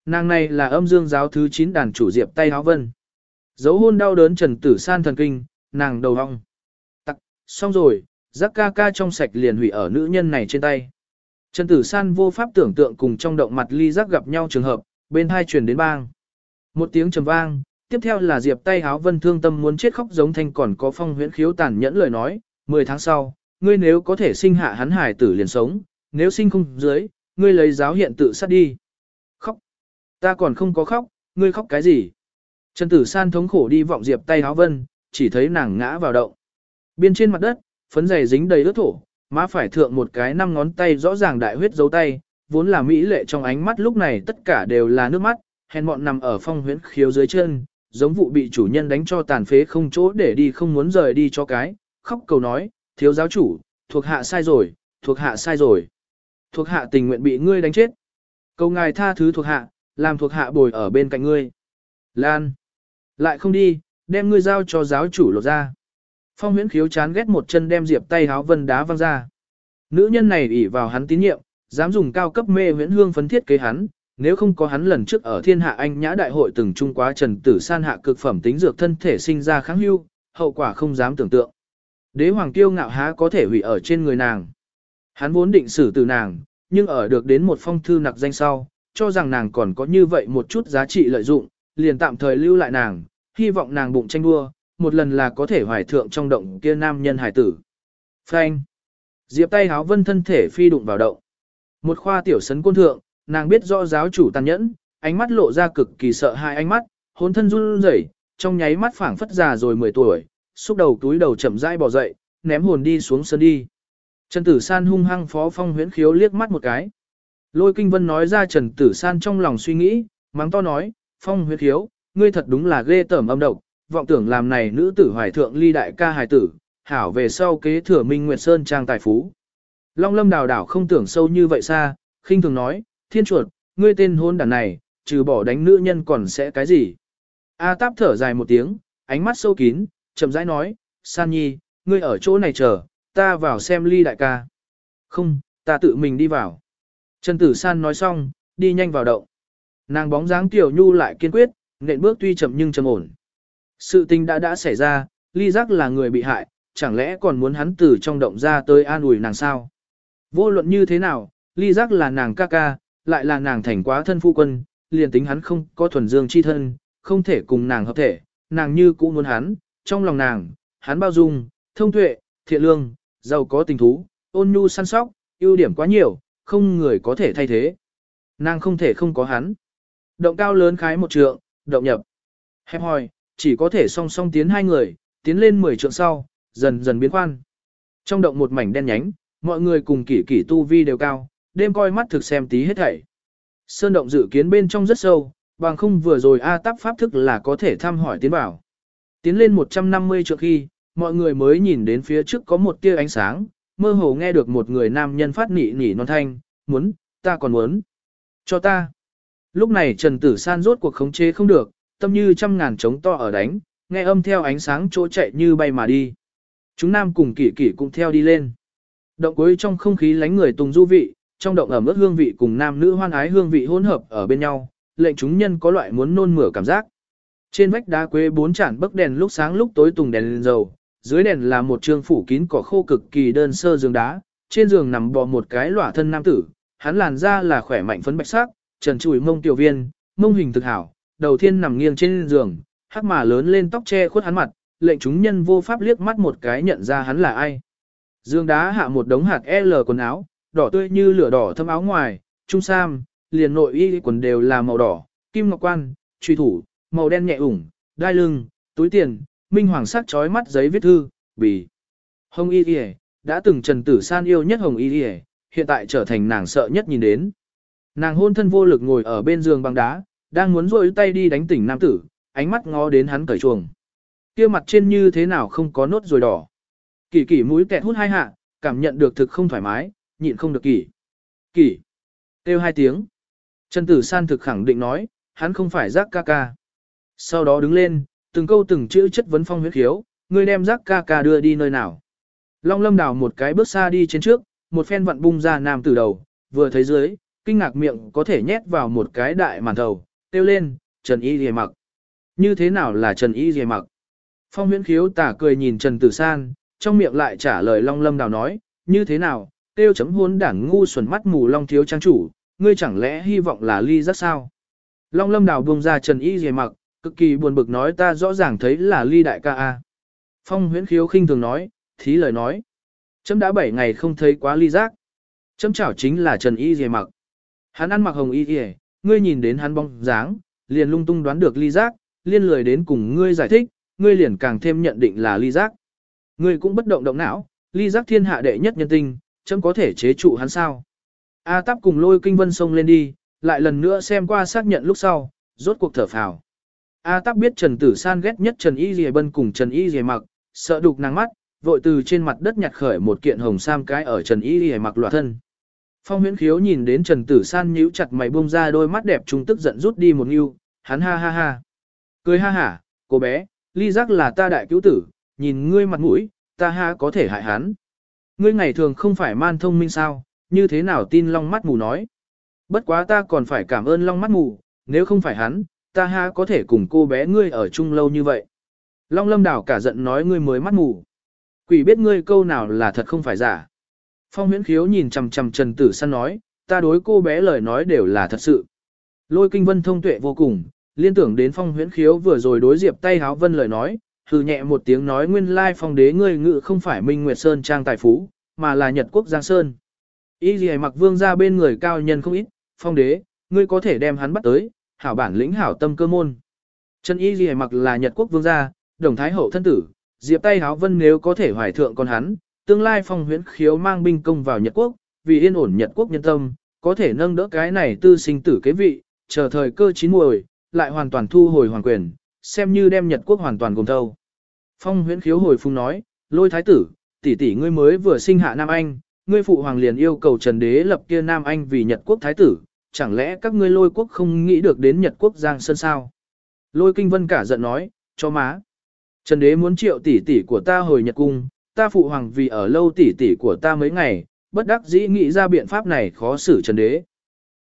Nàng này là âm dương giáo thứ 9 đàn chủ diệp tay háo vân. Dấu hôn đau đớn trần tử san thần kinh, nàng đầu hong. Tặc, xong rồi, giác ca ca trong sạch liền hủy ở nữ nhân này trên tay. Trần tử san vô pháp tưởng tượng cùng trong động mặt ly giác gặp nhau trường hợp, bên hai truyền đến bang. Một tiếng trầm vang, tiếp theo là diệp tay háo vân thương tâm muốn chết khóc giống thanh còn có phong huyễn khiếu tàn nhẫn lời nói, 10 tháng sau, ngươi nếu có thể sinh hạ hắn hải tử liền sống, nếu sinh không dưới, ngươi lấy giáo hiện tự sát đi. Khóc. Ta còn không có khóc, ngươi khóc cái gì? Trần tử san thống khổ đi vọng diệp tay háo vân, chỉ thấy nàng ngã vào động. Biên trên mặt đất, phấn dày dính đầy ướt thổ, má phải thượng một cái năm ngón tay rõ ràng đại huyết dấu tay, vốn là mỹ lệ trong ánh mắt lúc này tất cả đều là nước mắt, hèn mọn nằm ở phong huyễn khiếu dưới chân, giống vụ bị chủ nhân đánh cho tàn phế không chỗ để đi không muốn rời đi cho cái, khóc cầu nói, thiếu giáo chủ, thuộc hạ sai rồi, thuộc hạ sai rồi. Thuộc hạ tình nguyện bị ngươi đánh chết. Cầu ngài tha thứ thuộc hạ, làm thuộc hạ bồi ở bên cạnh ngươi. Lan. Lại không đi, đem ngươi giao cho giáo chủ lột ra. Phong huyễn khiếu chán ghét một chân đem diệp tay háo vân đá văng ra. Nữ nhân này ỷ vào hắn tín nhiệm, dám dùng cao cấp mê huyễn hương phấn thiết kế hắn, nếu không có hắn lần trước ở thiên hạ anh nhã đại hội từng trung quá trần tử san hạ cực phẩm tính dược thân thể sinh ra kháng hưu, hậu quả không dám tưởng tượng. Đế hoàng tiêu ngạo há có thể hủy ở trên người nàng. Hắn vốn định xử từ nàng, nhưng ở được đến một phong thư nặc danh sau, cho rằng nàng còn có như vậy một chút giá trị lợi dụng, liền tạm thời lưu lại nàng, hy vọng nàng bụng tranh đua, một lần là có thể hoài thượng trong động kia nam nhân hải tử. Phanh. Diệp tay háo vân thân thể phi đụng vào động. Một khoa tiểu sấn côn thượng, nàng biết rõ giáo chủ tàn nhẫn, ánh mắt lộ ra cực kỳ sợ hai ánh mắt, hồn thân run rẩy, trong nháy mắt phảng phất già rồi 10 tuổi, xúc đầu túi đầu chậm rãi bỏ dậy, ném hồn đi xuống sân đi. Trần Tử San hung hăng phó phong huyễn khiếu liếc mắt một cái. Lôi kinh vân nói ra Trần Tử San trong lòng suy nghĩ, mắng to nói, phong huyễn khiếu, ngươi thật đúng là ghê tởm âm độc, vọng tưởng làm này nữ tử hoài thượng ly đại ca hài tử, hảo về sau kế thừa Minh Nguyệt Sơn trang tài phú. Long lâm đào đảo không tưởng sâu như vậy xa, khinh thường nói, thiên chuột, ngươi tên hôn đàn này, trừ bỏ đánh nữ nhân còn sẽ cái gì? A táp thở dài một tiếng, ánh mắt sâu kín, chậm rãi nói, San Nhi, ngươi ở chỗ này chờ, ta vào xem ly đại ca. Không, ta tự mình đi vào. Trần Tử San nói xong, đi nhanh vào động. Nàng bóng dáng tiểu nhu lại kiên quyết, nện bước tuy chậm nhưng trầm ổn. Sự tình đã đã xảy ra, ly giác là người bị hại, chẳng lẽ còn muốn hắn từ trong động ra tới an ủi nàng sao? Vô luận như thế nào, ly giác là nàng ca ca, lại là nàng thành quá thân phu quân, liền tính hắn không có thuần dương chi thân, không thể cùng nàng hợp thể, nàng như cũng muốn hắn, trong lòng nàng, hắn bao dung, thông tuệ, thiện lương, giàu có tình thú, ôn nhu săn sóc, ưu điểm quá nhiều, không người có thể thay thế. Nàng không thể không có hắn. Động cao lớn khái một trượng, động nhập. Hẹp hòi, chỉ có thể song song tiến hai người, tiến lên 10 trượng sau, dần dần biến khoan. Trong động một mảnh đen nhánh, mọi người cùng kỷ kỷ tu vi đều cao, đêm coi mắt thực xem tí hết thảy. Sơn động dự kiến bên trong rất sâu, bằng không vừa rồi A táp pháp thức là có thể thăm hỏi tiến vào. Tiến lên 150 trượng khi, mọi người mới nhìn đến phía trước có một tia ánh sáng, mơ hồ nghe được một người nam nhân phát nỉ nỉ non thanh, muốn, ta còn muốn. Cho ta. Lúc này Trần Tử San rốt cuộc khống chế không được, tâm như trăm ngàn trống to ở đánh, nghe âm theo ánh sáng chỗ chạy như bay mà đi. Chúng nam cùng kỷ kỷ cũng theo đi lên. Động cuối trong không khí lánh người tùng du vị, trong động ẩm ướt hương vị cùng nam nữ hoan ái hương vị hỗn hợp ở bên nhau, lệnh chúng nhân có loại muốn nôn mửa cảm giác. Trên vách đá quế bốn chản bấc đèn lúc sáng lúc tối tùng đèn lên dầu, dưới đèn là một trường phủ kín cỏ khô cực kỳ đơn sơ giường đá, trên giường nằm bò một cái lỏa thân nam tử, hắn làn da là khỏe mạnh phấn bạch sắc, trần trụi mông tiểu viên, mông hình thực hảo, đầu tiên nằm nghiêng trên giường, hắc mà lớn lên tóc che khuất hắn mặt, lệnh chúng nhân vô pháp liếc mắt một cái nhận ra hắn là ai. Dương đá hạ một đống hạt L quần áo, đỏ tươi như lửa đỏ thâm áo ngoài, trung sam, liền nội y quần đều là màu đỏ, kim ngọc quan, truy thủ, màu đen nhẹ ủng, đai lưng, túi tiền, minh hoàng sắc chói mắt giấy viết thư, bì. Hồng y y đã từng Trần Tử San yêu nhất Hồng y y hiện tại trở thành nàng sợ nhất nhìn đến. Nàng hôn thân vô lực ngồi ở bên giường bằng đá, đang muốn rôi tay đi đánh tỉnh nam tử, ánh mắt ngó đến hắn cởi chuồng. kia mặt trên như thế nào không có nốt rồi đỏ. Kỳ kỳ mũi kẹt hút hai hạ, cảm nhận được thực không thoải mái, nhịn không được kỳ. Kỳ. Kêu hai tiếng. Trần Tử San thực khẳng định nói, hắn không phải giác ca ca. Sau đó đứng lên, từng câu từng chữ chất vấn phong huyết khiếu, ngươi đem giác ca ca đưa đi nơi nào. Long lâm đảo một cái bước xa đi trên trước, một phen vặn bung ra nam từ đầu, vừa thấy dưới, kinh ngạc miệng có thể nhét vào một cái đại màn thầu, tiêu lên, Trần Y Dì mặc. Như thế nào là Trần Y Dì mặc? Phong huyễn khiếu tả cười nhìn Trần Tử San, trong miệng lại trả lời Long Lâm Đào nói, như thế nào, tiêu chấm hôn đảng ngu xuẩn mắt mù Long thiếu trang chủ, ngươi chẳng lẽ hy vọng là ly rất sao? Long Lâm Đào buông ra Trần Y Dì mặc, cực kỳ buồn bực nói ta rõ ràng thấy là ly đại ca a. Phong huyễn khiếu khinh thường nói, thí lời nói. Chấm đã 7 ngày không thấy quá ly giác. Chấm chảo chính là Trần Y Dì mặc. Hắn ăn mặc hồng y y, ngươi nhìn đến hắn bóng dáng, liền lung tung đoán được ly giác, liên lười đến cùng ngươi giải thích, ngươi liền càng thêm nhận định là ly giác. Ngươi cũng bất động động não, ly giác thiên hạ đệ nhất nhân tinh, chấm có thể chế trụ hắn sao. A táp cùng lôi kinh vân sông lên đi, lại lần nữa xem qua xác nhận lúc sau, rốt cuộc thở phào. A tắc biết Trần Tử San ghét nhất Trần Y Dì Bân cùng Trần Y Dì mặc, sợ đục nàng mắt, vội từ trên mặt đất nhặt khởi một kiện hồng sam cái ở Trần Y Dì mặc loạt thân. Phong huyễn khiếu nhìn đến Trần Tử San nhíu chặt mày bông ra đôi mắt đẹp trung tức giận rút đi một nghiêu, hắn ha ha ha. Cười ha hả, cô bé, ly giác là ta đại cứu tử, nhìn ngươi mặt mũi, ta ha có thể hại hắn. Ngươi ngày thường không phải man thông minh sao, như thế nào tin long mắt mù nói. Bất quá ta còn phải cảm ơn long mắt mù, nếu không phải hắn, ta ha có thể cùng cô bé ngươi ở chung lâu như vậy. Long lâm đảo cả giận nói ngươi mới mắt mù. Quỷ biết ngươi câu nào là thật không phải giả. Phong huyễn khiếu nhìn chằm chằm Trần Tử San nói, ta đối cô bé lời nói đều là thật sự. Lôi kinh vân thông tuệ vô cùng, liên tưởng đến phong huyễn khiếu vừa rồi đối diệp tay háo vân lời nói, hừ nhẹ một tiếng nói nguyên lai phong đế ngươi ngự không phải Minh Nguyệt Sơn trang tài phú, mà là Nhật Quốc Giang Sơn. Ý gì mặc vương ra bên người cao nhân không ít, phong đế, ngươi có thể đem hắn bắt tới, hảo bản lĩnh hảo tâm cơ môn. Trần Y gì mặc là Nhật Quốc vương gia, đồng thái hậu thân tử, diệp tay háo vân nếu có thể hoài thượng con hắn, tương lai phong huyễn khiếu mang binh công vào Nhật Quốc, vì yên ổn Nhật Quốc nhân tâm, có thể nâng đỡ cái này tư sinh tử kế vị, chờ thời cơ chín muồi, lại hoàn toàn thu hồi hoàng quyền, xem như đem Nhật Quốc hoàn toàn gồm thâu. Phong huyễn khiếu hồi phung nói, lôi thái tử, tỷ tỷ ngươi mới vừa sinh hạ Nam Anh, ngươi phụ hoàng liền yêu cầu Trần Đế lập kia Nam Anh vì Nhật Quốc thái tử, chẳng lẽ các ngươi lôi quốc không nghĩ được đến Nhật Quốc Giang Sơn sao? Lôi kinh vân cả giận nói, cho má. Trần Đế muốn triệu tỷ tỷ của ta hồi Nhật Cung, ta phụ hoàng vì ở lâu tỷ tỷ của ta mấy ngày, bất đắc dĩ nghĩ ra biện pháp này khó xử trần đế.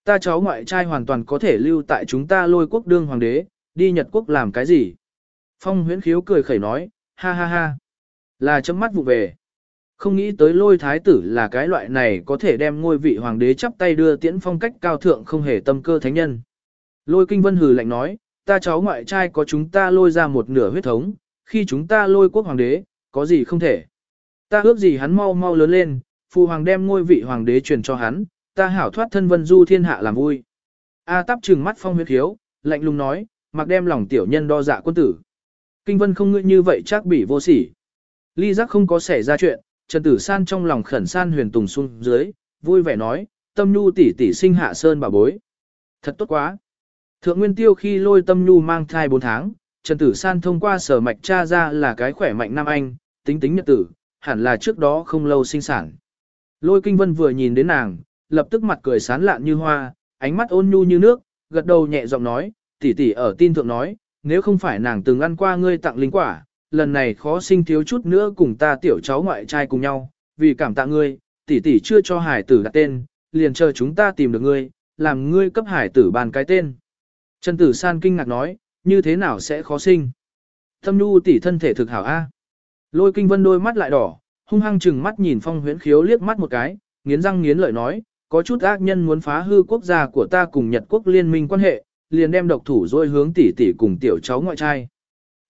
Ta cháu ngoại trai hoàn toàn có thể lưu tại chúng ta lôi quốc đương hoàng đế, đi Nhật quốc làm cái gì? Phong huyễn khiếu cười khẩy nói, ha ha ha, là chấm mắt vụ về. Không nghĩ tới lôi thái tử là cái loại này có thể đem ngôi vị hoàng đế chắp tay đưa tiễn phong cách cao thượng không hề tâm cơ thánh nhân. Lôi kinh vân hừ lạnh nói, ta cháu ngoại trai có chúng ta lôi ra một nửa huyết thống, khi chúng ta lôi quốc hoàng đế, có gì không thể. Ta ước gì hắn mau mau lớn lên, phụ hoàng đem ngôi vị hoàng đế truyền cho hắn, ta hảo thoát thân vân du thiên hạ làm vui. A tắp trừng mắt phong huyết hiếu, lạnh lùng nói, mặc đem lòng tiểu nhân đo dạ quân tử. Kinh vân không ngươi như vậy chắc bị vô sỉ. Ly giác không có xảy ra chuyện, Trần Tử San trong lòng khẩn san huyền tùng xuống dưới, vui vẻ nói, tâm nhu tỷ tỷ sinh hạ sơn bà bối. Thật tốt quá. Thượng Nguyên Tiêu khi lôi tâm nhu mang thai 4 tháng, Trần Tử San thông qua sở mạch cha ra là cái khỏe mạnh nam anh, tính tính nhật tử, hẳn là trước đó không lâu sinh sản. Lôi kinh vân vừa nhìn đến nàng, lập tức mặt cười sán lạn như hoa, ánh mắt ôn nhu như nước, gật đầu nhẹ giọng nói, tỷ tỷ ở tin thượng nói, nếu không phải nàng từng ăn qua ngươi tặng linh quả, lần này khó sinh thiếu chút nữa cùng ta tiểu cháu ngoại trai cùng nhau, vì cảm tạ ngươi, tỷ tỷ chưa cho hải tử đặt tên, liền chờ chúng ta tìm được ngươi, làm ngươi cấp hải tử bàn cái tên. Trần Tử San kinh ngạc nói, như thế nào sẽ khó sinh? Thâm nhu tỷ thân thể thực hảo A. Lôi kinh vân đôi mắt lại đỏ, hung hăng chừng mắt nhìn phong huyễn khiếu liếc mắt một cái, nghiến răng nghiến lợi nói, có chút ác nhân muốn phá hư quốc gia của ta cùng Nhật quốc liên minh quan hệ, liền đem độc thủ rồi hướng tỷ tỷ cùng tiểu cháu ngoại trai.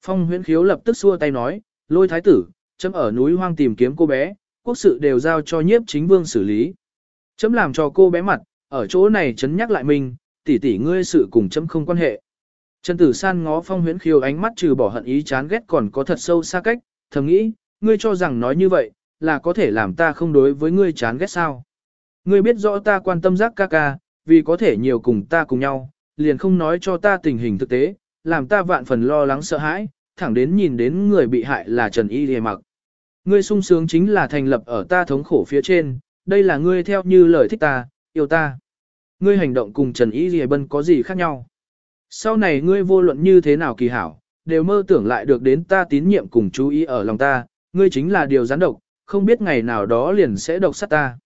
Phong huyễn khiếu lập tức xua tay nói, lôi thái tử, chấm ở núi hoang tìm kiếm cô bé, quốc sự đều giao cho nhiếp chính vương xử lý. Chấm làm cho cô bé mặt, ở chỗ này chấn nhắc lại mình, tỷ tỷ ngươi sự cùng chấm không quan hệ. Trần Tử San ngó Phong Huyễn Khiếu ánh mắt trừ bỏ hận ý chán ghét còn có thật sâu xa cách, thầm nghĩ, ngươi cho rằng nói như vậy, là có thể làm ta không đối với ngươi chán ghét sao. Ngươi biết rõ ta quan tâm giác ca ca, vì có thể nhiều cùng ta cùng nhau, liền không nói cho ta tình hình thực tế, làm ta vạn phần lo lắng sợ hãi, thẳng đến nhìn đến người bị hại là Trần Y Lìa Mặc. Ngươi sung sướng chính là thành lập ở ta thống khổ phía trên, đây là ngươi theo như lời thích ta, yêu ta. Ngươi hành động cùng Trần Y Lìa Bân có gì khác nhau? Sau này ngươi vô luận như thế nào kỳ hảo, đều mơ tưởng lại được đến ta tín nhiệm cùng chú ý ở lòng ta, ngươi chính là điều gián độc, không biết ngày nào đó liền sẽ độc sát ta.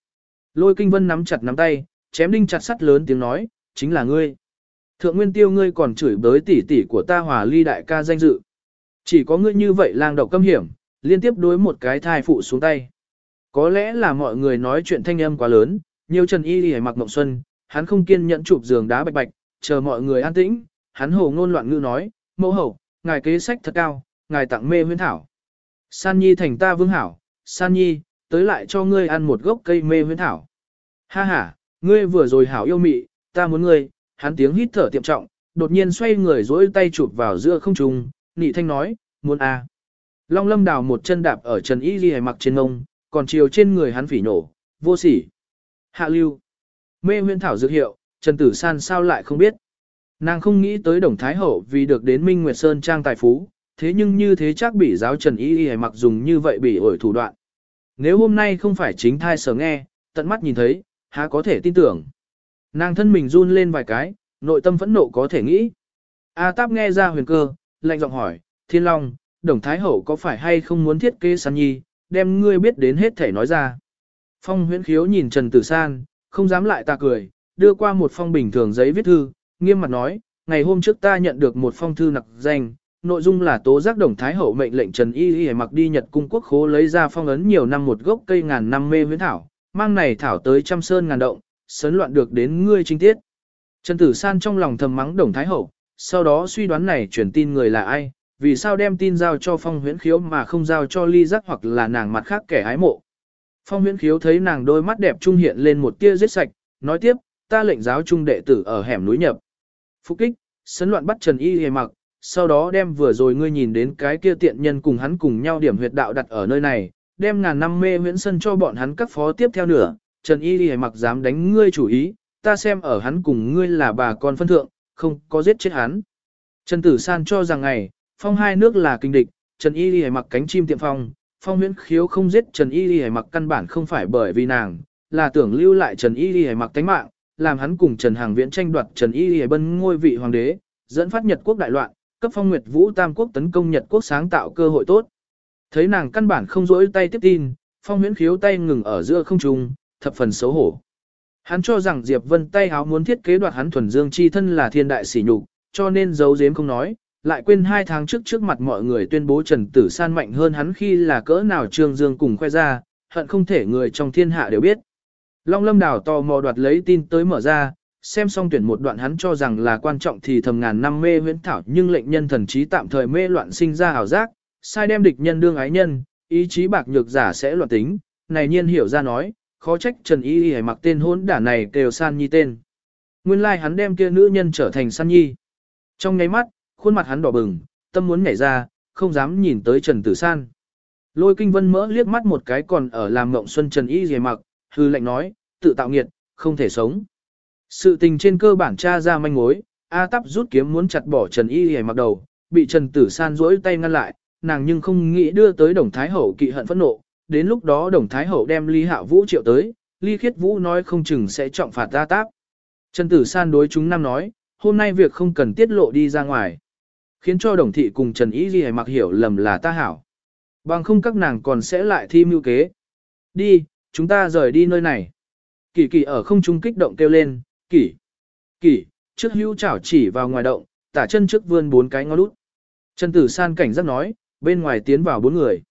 Lôi kinh vân nắm chặt nắm tay, chém đinh chặt sắt lớn tiếng nói, chính là ngươi. Thượng nguyên tiêu ngươi còn chửi bới tỷ tỷ của ta hòa ly đại ca danh dự. Chỉ có ngươi như vậy lang độc câm hiểm, liên tiếp đối một cái thai phụ xuống tay. Có lẽ là mọi người nói chuyện thanh âm quá lớn, nhiều trần y đi mặc mộng xuân, hắn không kiên nhẫn chụp giường đá bạch bạch, chờ mọi người an tĩnh, hắn hồ ngôn loạn ngữ nói, mẫu hậu, ngài kế sách thật cao, ngài tặng mê huyên thảo. San nhi thành ta vương hảo, san nhi, tới lại cho ngươi ăn một gốc cây mê huyên thảo. Ha ha, ngươi vừa rồi hảo yêu mị, ta muốn ngươi, hắn tiếng hít thở tiệm trọng, đột nhiên xoay người dỗi tay chụp vào giữa không trung, nị thanh nói, muốn a. À. Long lâm đào một chân đạp ở trần y ghi mặc trên ngông, còn chiều trên người hắn phỉ nổ, vô sỉ. Hạ lưu. Mê huyên thảo dược hiệu, Trần Tử San sao lại không biết. Nàng không nghĩ tới Đồng Thái Hậu vì được đến Minh Nguyệt Sơn trang tài phú, thế nhưng như thế chắc bị giáo Trần Y Y mặc dùng như vậy bị ổi thủ đoạn. Nếu hôm nay không phải chính thai sở nghe, tận mắt nhìn thấy, há có thể tin tưởng. Nàng thân mình run lên vài cái, nội tâm phẫn nộ có thể nghĩ. A Táp nghe ra huyền cơ, lạnh giọng hỏi, Thiên Long, Đồng Thái Hậu có phải hay không muốn thiết kế săn nhi, đem ngươi biết đến hết thể nói ra. Phong huyễn khiếu nhìn Trần Tử San, không dám lại ta cười, đưa qua một phong bình thường giấy viết thư, nghiêm mặt nói, ngày hôm trước ta nhận được một phong thư nặc danh, nội dung là tố giác đồng thái hậu mệnh lệnh Trần Y Y mặc đi Nhật cung quốc khố lấy ra phong ấn nhiều năm một gốc cây ngàn năm mê huyễn thảo, mang này thảo tới trăm sơn ngàn động, sấn loạn được đến ngươi trinh tiết. Trần Tử San trong lòng thầm mắng đồng thái hậu, sau đó suy đoán này truyền tin người là ai, vì sao đem tin giao cho phong huyễn khiếu mà không giao cho ly giác hoặc là nàng mặt khác kẻ ái mộ. Phong huyễn khiếu thấy nàng đôi mắt đẹp trung hiện lên một tia giết sạch, nói tiếp, ta lệnh giáo trung đệ tử ở hẻm núi nhập. Phục kích, sấn loạn bắt Trần Y hề mặc, sau đó đem vừa rồi ngươi nhìn đến cái kia tiện nhân cùng hắn cùng nhau điểm huyệt đạo đặt ở nơi này, đem ngàn năm mê huyễn sân cho bọn hắn các phó tiếp theo nửa, Trần Y Ghi mặc dám đánh ngươi chủ ý, ta xem ở hắn cùng ngươi là bà con phân thượng, không có giết chết hắn. Trần Tử San cho rằng ngày, phong hai nước là kinh địch, Trần Y Ghi mặc cánh chim tiệm phong, phong huyễn khiếu không giết Trần Y Ghi mặc căn bản không phải bởi vì nàng, là tưởng lưu lại Trần Y Ghi mặc tánh mạng, làm hắn cùng Trần Hàng Viễn tranh đoạt Trần Y Ghi Bân ngôi vị hoàng đế, dẫn phát Nhật quốc đại loạn, cấp phong Nguyệt Vũ Tam quốc tấn công Nhật quốc sáng tạo cơ hội tốt. Thấy nàng căn bản không rỗi tay tiếp tin, phong huyễn khiếu tay ngừng ở giữa không trung, thập phần xấu hổ. Hắn cho rằng Diệp Vân tay háo muốn thiết kế đoạt hắn thuần dương chi thân là thiên đại sỉ nhục, cho nên giấu giếm không nói, lại quên hai tháng trước trước mặt mọi người tuyên bố Trần Tử San mạnh hơn hắn khi là cỡ nào Trương Dương cùng khoe ra, hận không thể người trong thiên hạ đều biết. Long lâm đảo tò mò đoạt lấy tin tới mở ra, xem xong tuyển một đoạn hắn cho rằng là quan trọng thì thầm ngàn năm mê huyễn thảo nhưng lệnh nhân thần trí tạm thời mê loạn sinh ra ảo giác, sai đem địch nhân đương ái nhân, ý chí bạc nhược giả sẽ loạn tính, này nhiên hiểu ra nói, khó trách Trần Y Y mặc tên hỗn đả này kêu San Nhi tên. Nguyên lai like hắn đem kia nữ nhân trở thành San Nhi. Trong nháy mắt, khuôn mặt hắn đỏ bừng, tâm muốn nhảy ra, không dám nhìn tới Trần Tử San. Lôi kinh vân mỡ liếc mắt một cái còn ở làm ngộng xuân Trần Y Y mặc, hư lệnh nói, tự tạo nghiệt, không thể sống. Sự tình trên cơ bản tra ra manh mối, A Tắp rút kiếm muốn chặt bỏ Trần Y Y mặc đầu, bị Trần Tử San duỗi tay ngăn lại, nàng nhưng không nghĩ đưa tới Đồng Thái Hậu kỵ hận phẫn nộ, đến lúc đó Đồng Thái Hậu đem Ly Hạ Vũ triệu tới, Ly Khiết Vũ nói không chừng sẽ trọng phạt ta táp. Trần Tử San đối chúng năm nói, hôm nay việc không cần tiết lộ đi ra ngoài. Khiến cho đồng thị cùng Trần Ý Ghi mặc hiểu lầm là ta hảo. Bằng không các nàng còn sẽ lại thi mưu kế. Đi, chúng ta rời đi nơi này. Kỳ kỳ ở không trung kích động kêu lên, kỳ, kỳ, trước hữu chảo chỉ vào ngoài động, tả chân trước vươn bốn cái ngó lút. Trần Tử San cảnh giác nói, bên ngoài tiến vào bốn người.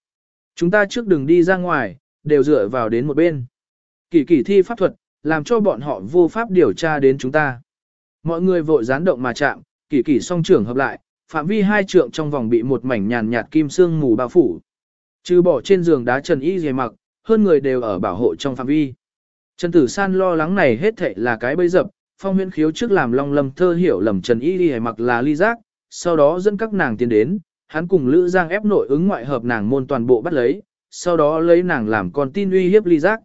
Chúng ta trước đừng đi ra ngoài, đều dựa vào đến một bên. Kỳ kỳ thi pháp thuật, làm cho bọn họ vô pháp điều tra đến chúng ta. Mọi người vội gián động mà chạm, kỳ kỳ song trưởng hợp lại, phạm vi hai trượng trong vòng bị một mảnh nhàn nhạt kim sương mù bao phủ. Trừ bỏ trên giường đá trần y dày mặc, hơn người đều ở bảo hộ trong phạm vi. Trần Tử San lo lắng này hết thảy là cái bẫy dập, phong huyễn khiếu trước làm long lâm thơ hiểu lầm Trần y dày mặc là ly giác, sau đó dẫn các nàng tiến đến, hắn cùng Lữ Giang ép nội ứng ngoại hợp nàng môn toàn bộ bắt lấy, sau đó lấy nàng làm con tin uy hiếp ly giác.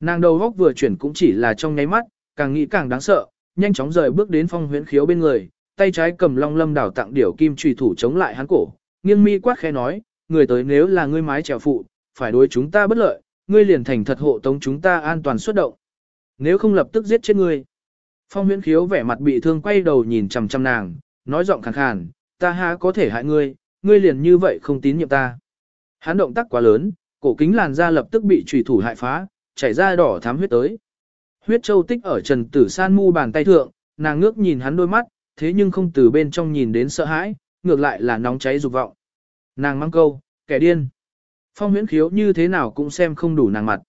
Nàng đầu góc vừa chuyển cũng chỉ là trong nháy mắt, càng nghĩ càng đáng sợ, nhanh chóng rời bước đến phong huyễn khiếu bên người, tay trái cầm long lâm đảo tặng điểu kim trùy thủ chống lại hắn cổ, nghiêng mi quát khẽ nói, người tới nếu là ngươi mái trèo phụ, phải đối chúng ta bất lợi, ngươi liền thành thật hộ tống chúng ta an toàn xuất động. Nếu không lập tức giết chết ngươi. Phong huyễn khiếu vẻ mặt bị thương quay đầu nhìn chằm chằm nàng, nói giọng khàn khàn, ta há có thể hại ngươi, ngươi liền như vậy không tín nhiệm ta. Hắn động tác quá lớn, cổ kính làn da lập tức bị trùy thủ hại phá, chảy ra đỏ thám huyết tới. Huyết châu tích ở trần tử san mu bàn tay thượng, nàng ngước nhìn hắn đôi mắt, thế nhưng không từ bên trong nhìn đến sợ hãi, ngược lại là nóng cháy dục vọng. Nàng mang câu, kẻ điên. Phong huyễn khiếu như thế nào cũng xem không đủ nàng mặt.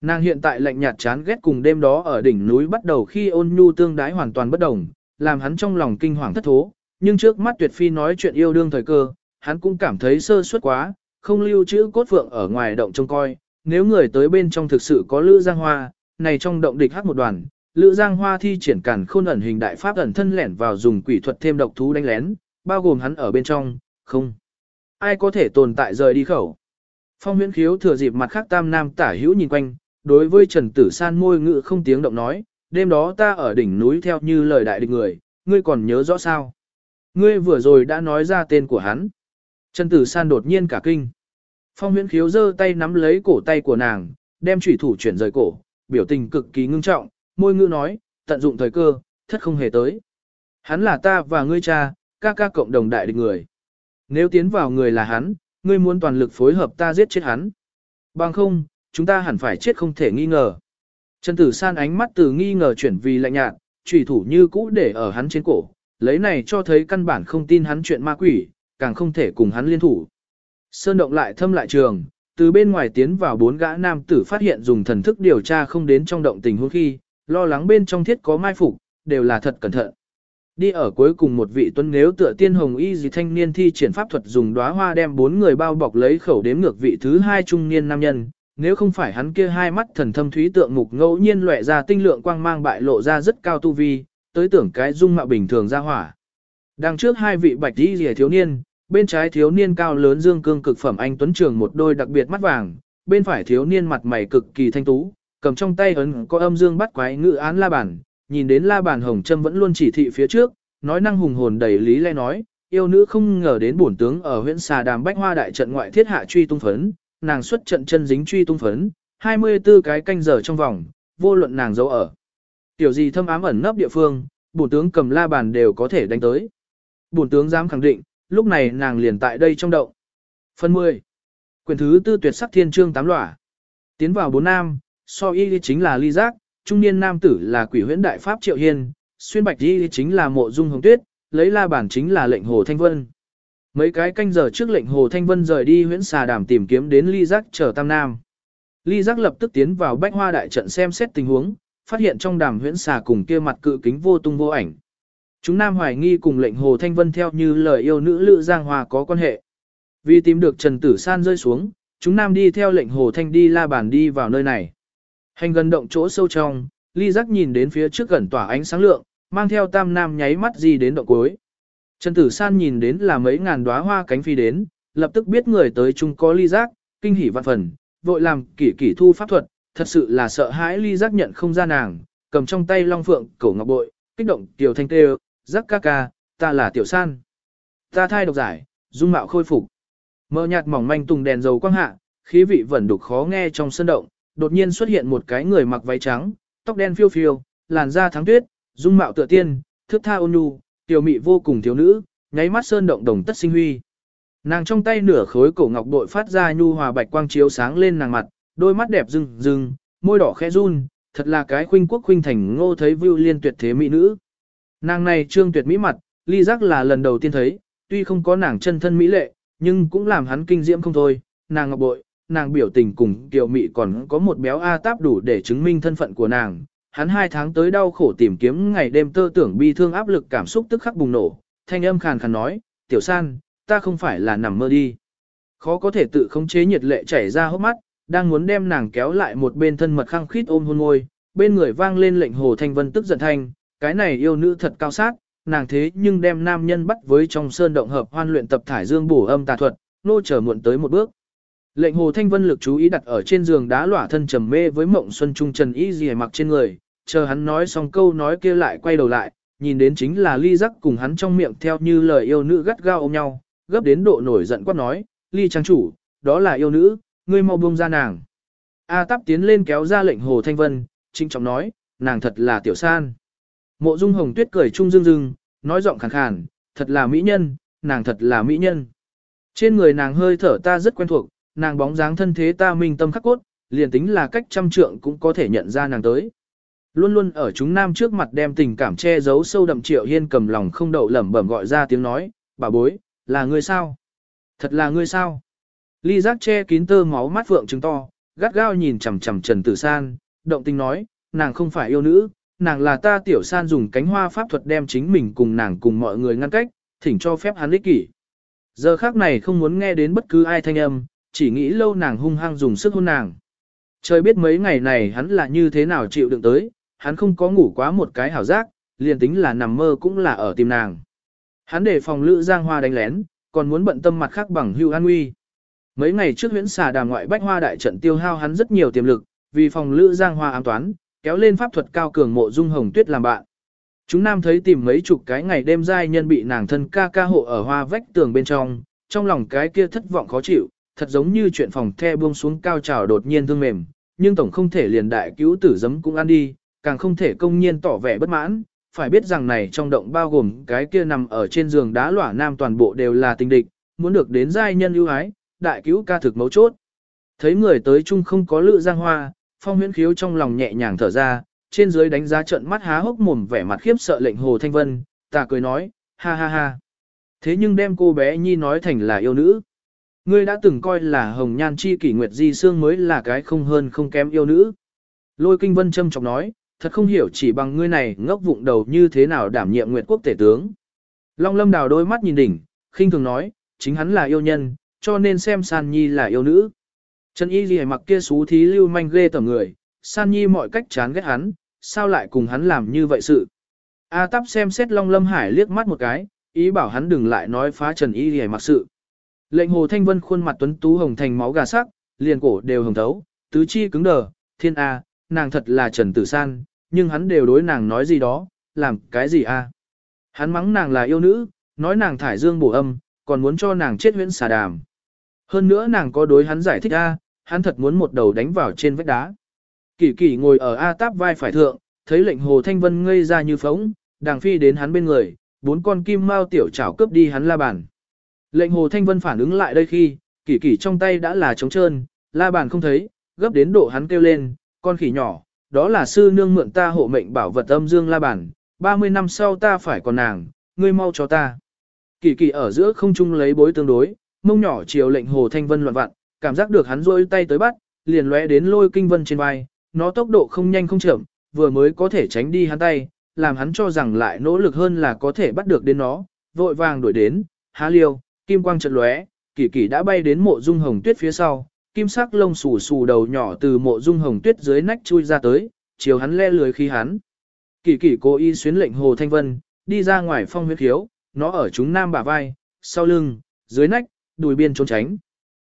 Nàng hiện tại lạnh nhạt chán ghét cùng đêm đó ở đỉnh núi bắt đầu khi ôn nhu tương đái hoàn toàn bất đồng, làm hắn trong lòng kinh hoàng thất thố, nhưng trước mắt tuyệt phi nói chuyện yêu đương thời cơ, hắn cũng cảm thấy sơ suất quá, không lưu trữ cốt phượng ở ngoài động trông coi, nếu người tới bên trong thực sự có lữ giang hoa, này trong động địch hát một đoàn, lữ giang hoa thi triển cản khôn ẩn hình đại pháp ẩn thân lẻn vào dùng quỷ thuật thêm độc thú đánh lén, bao gồm hắn ở bên trong, không. Ai có thể tồn tại rời đi khẩu. Phong huyễn khiếu thừa dịp mặt khác tam nam tả hữu nhìn quanh, đối với Trần Tử San môi ngự không tiếng động nói, đêm đó ta ở đỉnh núi theo như lời đại địch người, ngươi còn nhớ rõ sao? Ngươi vừa rồi đã nói ra tên của hắn. Trần Tử San đột nhiên cả kinh. Phong huyễn khiếu giơ tay nắm lấy cổ tay của nàng, đem chủy thủ chuyển rời cổ, biểu tình cực kỳ ngưng trọng, môi ngữ nói, tận dụng thời cơ, thất không hề tới. Hắn là ta và ngươi cha, ca ca cộng đồng đại địch người. Nếu tiến vào người là hắn, ngươi muốn toàn lực phối hợp ta giết chết hắn. Bằng không, chúng ta hẳn phải chết không thể nghi ngờ. Trần Tử San ánh mắt từ nghi ngờ chuyển vì lạnh nhạt, chủy thủ như cũ để ở hắn trên cổ, lấy này cho thấy căn bản không tin hắn chuyện ma quỷ, càng không thể cùng hắn liên thủ. Sơn động lại thâm lại trường, từ bên ngoài tiến vào bốn gã nam tử phát hiện dùng thần thức điều tra không đến trong động tình huống khi, lo lắng bên trong thiết có mai phục, đều là thật cẩn thận. Đi ở cuối cùng một vị tuấn nếu tựa tiên hồng y gì thanh niên thi triển pháp thuật dùng đóa hoa đem bốn người bao bọc lấy khẩu đếm ngược vị thứ hai trung niên nam nhân, nếu không phải hắn kia hai mắt thần thâm thúy tượng mục ngẫu nhiên lóe ra tinh lượng quang mang bại lộ ra rất cao tu vi, tới tưởng cái dung mạo bình thường ra hỏa. Đằng trước hai vị bạch y rìa thiếu niên, bên trái thiếu niên cao lớn dương cương cực phẩm anh tuấn trường một đôi đặc biệt mắt vàng, bên phải thiếu niên mặt mày cực kỳ thanh tú, cầm trong tay ấn có âm dương bắt quái ngự án la bàn, nhìn đến la bàn hồng trâm vẫn luôn chỉ thị phía trước, nói năng hùng hồn đầy lý lẽ nói, yêu nữ không ngờ đến bổn tướng ở huyện xà đàm bách hoa đại trận ngoại thiết hạ truy tung phấn, nàng xuất trận chân dính truy tung phấn, 24 cái canh giờ trong vòng, vô luận nàng giấu ở. Tiểu gì thâm ám ẩn nấp địa phương, bổn tướng cầm la bàn đều có thể đánh tới. Bổn tướng dám khẳng định, lúc này nàng liền tại đây trong động. Phần 10. Quyền thứ tư tuyệt sắc thiên trương tám lỏa. Tiến vào bốn nam, so y chính là ly giác, trung niên nam tử là quỷ huyễn đại pháp triệu hiên, xuyên bạch y chính là mộ dung hồng tuyết, lấy la bản chính là lệnh hồ thanh vân. Mấy cái canh giờ trước lệnh hồ thanh vân rời đi huyễn xà đàm tìm kiếm đến ly giác chờ tam nam. Ly giác lập tức tiến vào bách hoa đại trận xem xét tình huống, phát hiện trong đàm huyễn xà cùng kia mặt cự kính vô tung vô ảnh. Chúng nam hoài nghi cùng lệnh hồ thanh vân theo như lời yêu nữ Lữ giang hoa có quan hệ. Vì tìm được Trần Tử San rơi xuống, chúng nam đi theo lệnh hồ thanh đi la bàn đi vào nơi này. Hành gần động chỗ sâu trong, ly giác nhìn đến phía trước gần tỏa ánh sáng lượng, mang theo tam nam nháy mắt gì đến động cuối. Trần Tử San nhìn đến là mấy ngàn đóa hoa cánh phi đến, lập tức biết người tới chung có ly giác, kinh hỉ vạn phần, vội làm kỷ kỷ thu pháp thuật, thật sự là sợ hãi ly giác nhận không ra nàng, cầm trong tay long phượng, cổ ngọc bội, kích động tiểu thanh tê, giác ca ca, ta là tiểu san. Ta thai độc giải, dung mạo khôi phục. Mờ nhạt mỏng manh tùng đèn dầu quang hạ, khí vị vẫn đục khó nghe trong sân động, đột nhiên xuất hiện một cái người mặc váy trắng, tóc đen phiêu phiêu, làn da thắng tuyết, dung mạo tựa tiên, thước tha ôn nhu, tiểu mị vô cùng thiếu nữ, nháy mắt sơn động đồng tất sinh huy. Nàng trong tay nửa khối cổ ngọc bội phát ra nhu hòa bạch quang chiếu sáng lên nàng mặt, đôi mắt đẹp rưng rưng, môi đỏ khẽ run, thật là cái khuynh quốc khuynh thành ngô thấy view liên tuyệt thế mỹ nữ. Nàng này trương tuyệt mỹ mặt, ly giác là lần đầu tiên thấy, tuy không có nàng chân thân mỹ lệ, nhưng cũng làm hắn kinh diễm không thôi, nàng ngọc bội, nàng biểu tình cùng kiều mị còn có một béo A táp đủ để chứng minh thân phận của nàng. Hắn hai tháng tới đau khổ tìm kiếm ngày đêm tơ tưởng bi thương áp lực cảm xúc tức khắc bùng nổ, thanh âm khàn khàn nói, tiểu san, ta không phải là nằm mơ đi. Khó có thể tự khống chế nhiệt lệ chảy ra hốc mắt, đang muốn đem nàng kéo lại một bên thân mật khăng khít ôm hôn môi, bên người vang lên lệnh hồ thanh vân tức giận thanh, cái này yêu nữ thật cao sát, nàng thế nhưng đem nam nhân bắt với trong sơn động hợp hoan luyện tập thải dương bổ âm tà thuật, nô chờ muộn tới một bước. Lệnh hồ thanh vân lực chú ý đặt ở trên giường đá lỏa thân trầm mê với mộng xuân trung trần y gì mặc trên người, chờ hắn nói xong câu nói kia lại quay đầu lại, nhìn đến chính là ly giác cùng hắn trong miệng theo như lời yêu nữ gắt gao ôm nhau, gấp đến độ nổi giận quát nói, ly trang chủ, đó là yêu nữ, ngươi mau buông ra nàng. A táp tiến lên kéo ra lệnh hồ thanh vân, trinh trọng nói, nàng thật là tiểu san. Mộ dung hồng tuyết cười trung dương dương, nói giọng khàn khàn, thật là mỹ nhân, nàng thật là mỹ nhân. Trên người nàng hơi thở ta rất quen thuộc, nàng bóng dáng thân thế ta minh tâm khắc cốt, liền tính là cách trăm trượng cũng có thể nhận ra nàng tới. Luôn luôn ở chúng nam trước mặt đem tình cảm che giấu sâu đậm triệu hiên cầm lòng không đậu lẩm bẩm gọi ra tiếng nói, bà bối, là ngươi sao? Thật là ngươi sao? Ly giác che kín tơ máu mắt vượng trứng to, gắt gao nhìn chằm chằm Trần Tử San, động tình nói, nàng không phải yêu nữ, nàng là ta tiểu san dùng cánh hoa pháp thuật đem chính mình cùng nàng cùng mọi người ngăn cách, thỉnh cho phép hắn ích kỷ. Giờ khác này không muốn nghe đến bất cứ ai thanh âm, chỉ nghĩ lâu nàng hung hăng dùng sức hôn nàng. Trời biết mấy ngày này hắn là như thế nào chịu đựng tới, hắn không có ngủ quá một cái hảo giác, liền tính là nằm mơ cũng là ở tìm nàng. Hắn để phòng Lữ Giang Hoa đánh lén, còn muốn bận tâm mặt khác bằng hưu an nguy. Mấy ngày trước huyễn xà đàm ngoại bách hoa đại trận tiêu hao hắn rất nhiều tiềm lực, vì phòng Lữ Giang Hoa ám toán, kéo lên pháp thuật cao cường mộ dung hồng tuyết làm bạn. Chúng nam thấy tìm mấy chục cái ngày đêm giai nhân bị nàng thân ca ca hộ ở hoa vách tường bên trong, trong lòng cái kia thất vọng khó chịu, thật giống như chuyện phòng the buông xuống cao trào đột nhiên thương mềm, nhưng tổng không thể liền đại cứu tử giấm cũng ăn đi, càng không thể công nhiên tỏ vẻ bất mãn, phải biết rằng này trong động bao gồm cái kia nằm ở trên giường đá lỏa nam toàn bộ đều là tình địch, muốn được đến giai nhân ưu ái, đại cứu ca thực mấu chốt. Thấy người tới chung không có lự giang hoa, phong huyễn khiếu trong lòng nhẹ nhàng thở ra, trên dưới đánh giá trận mắt há hốc mồm vẻ mặt khiếp sợ lệnh hồ thanh vân, ta cười nói, ha ha ha. Thế nhưng đem cô bé nhi nói thành là yêu nữ. Ngươi đã từng coi là hồng nhan chi kỷ nguyệt di xương mới là cái không hơn không kém yêu nữ. Lôi kinh vân châm trọng nói, thật không hiểu chỉ bằng ngươi này ngốc vụng đầu như thế nào đảm nhiệm nguyệt quốc tể tướng. Long lâm đào đôi mắt nhìn đỉnh, khinh thường nói, chính hắn là yêu nhân, cho nên xem san nhi là yêu nữ. Trần y Ghi mặc kia xú thí lưu manh ghê tởm người, san nhi mọi cách chán ghét hắn, sao lại cùng hắn làm như vậy sự. A tắp xem xét long lâm hải liếc mắt một cái, ý bảo hắn đừng lại nói phá trần y Ghi mặc sự. Lệnh hồ thanh vân khuôn mặt tuấn tú hồng thành máu gà sắc, liền cổ đều hồng thấu, tứ chi cứng đờ, thiên A, nàng thật là trần tử san, nhưng hắn đều đối nàng nói gì đó, làm cái gì A. Hắn mắng nàng là yêu nữ, nói nàng thải dương bổ âm, còn muốn cho nàng chết huyễn xà đàm. Hơn nữa nàng có đối hắn giải thích A, hắn thật muốn một đầu đánh vào trên vách đá. Kỳ kỳ ngồi ở A táp vai phải thượng, thấy lệnh hồ thanh vân ngây ra như phóng, đàng phi đến hắn bên người, bốn con kim mao tiểu chảo cướp đi hắn la bàn. Lệnh hồ thanh vân phản ứng lại đây khi, kỳ kỳ trong tay đã là trống trơn, la bàn không thấy, gấp đến độ hắn kêu lên, con khỉ nhỏ, đó là sư nương mượn ta hộ mệnh bảo vật âm dương la bàn, 30 năm sau ta phải còn nàng, ngươi mau cho ta. Kỳ kỳ ở giữa không chung lấy bối tương đối, mông nhỏ chiều lệnh hồ thanh vân loạn vặn, cảm giác được hắn rôi tay tới bắt, liền lóe đến lôi kinh vân trên vai, nó tốc độ không nhanh không chậm, vừa mới có thể tránh đi hắn tay, làm hắn cho rằng lại nỗ lực hơn là có thể bắt được đến nó, vội vàng đuổi đến, há liêu, kim quang chợt lóe, kỳ kỳ đã bay đến mộ dung hồng tuyết phía sau, kim sắc lông xù xù đầu nhỏ từ mộ dung hồng tuyết dưới nách chui ra tới, chiều hắn le lưới khí hắn. Kỳ kỳ cố ý xuyến lệnh hồ thanh vân, đi ra ngoài phong huyết khiếu, nó ở chúng nam bả vai, sau lưng, dưới nách, đùi biên trốn tránh.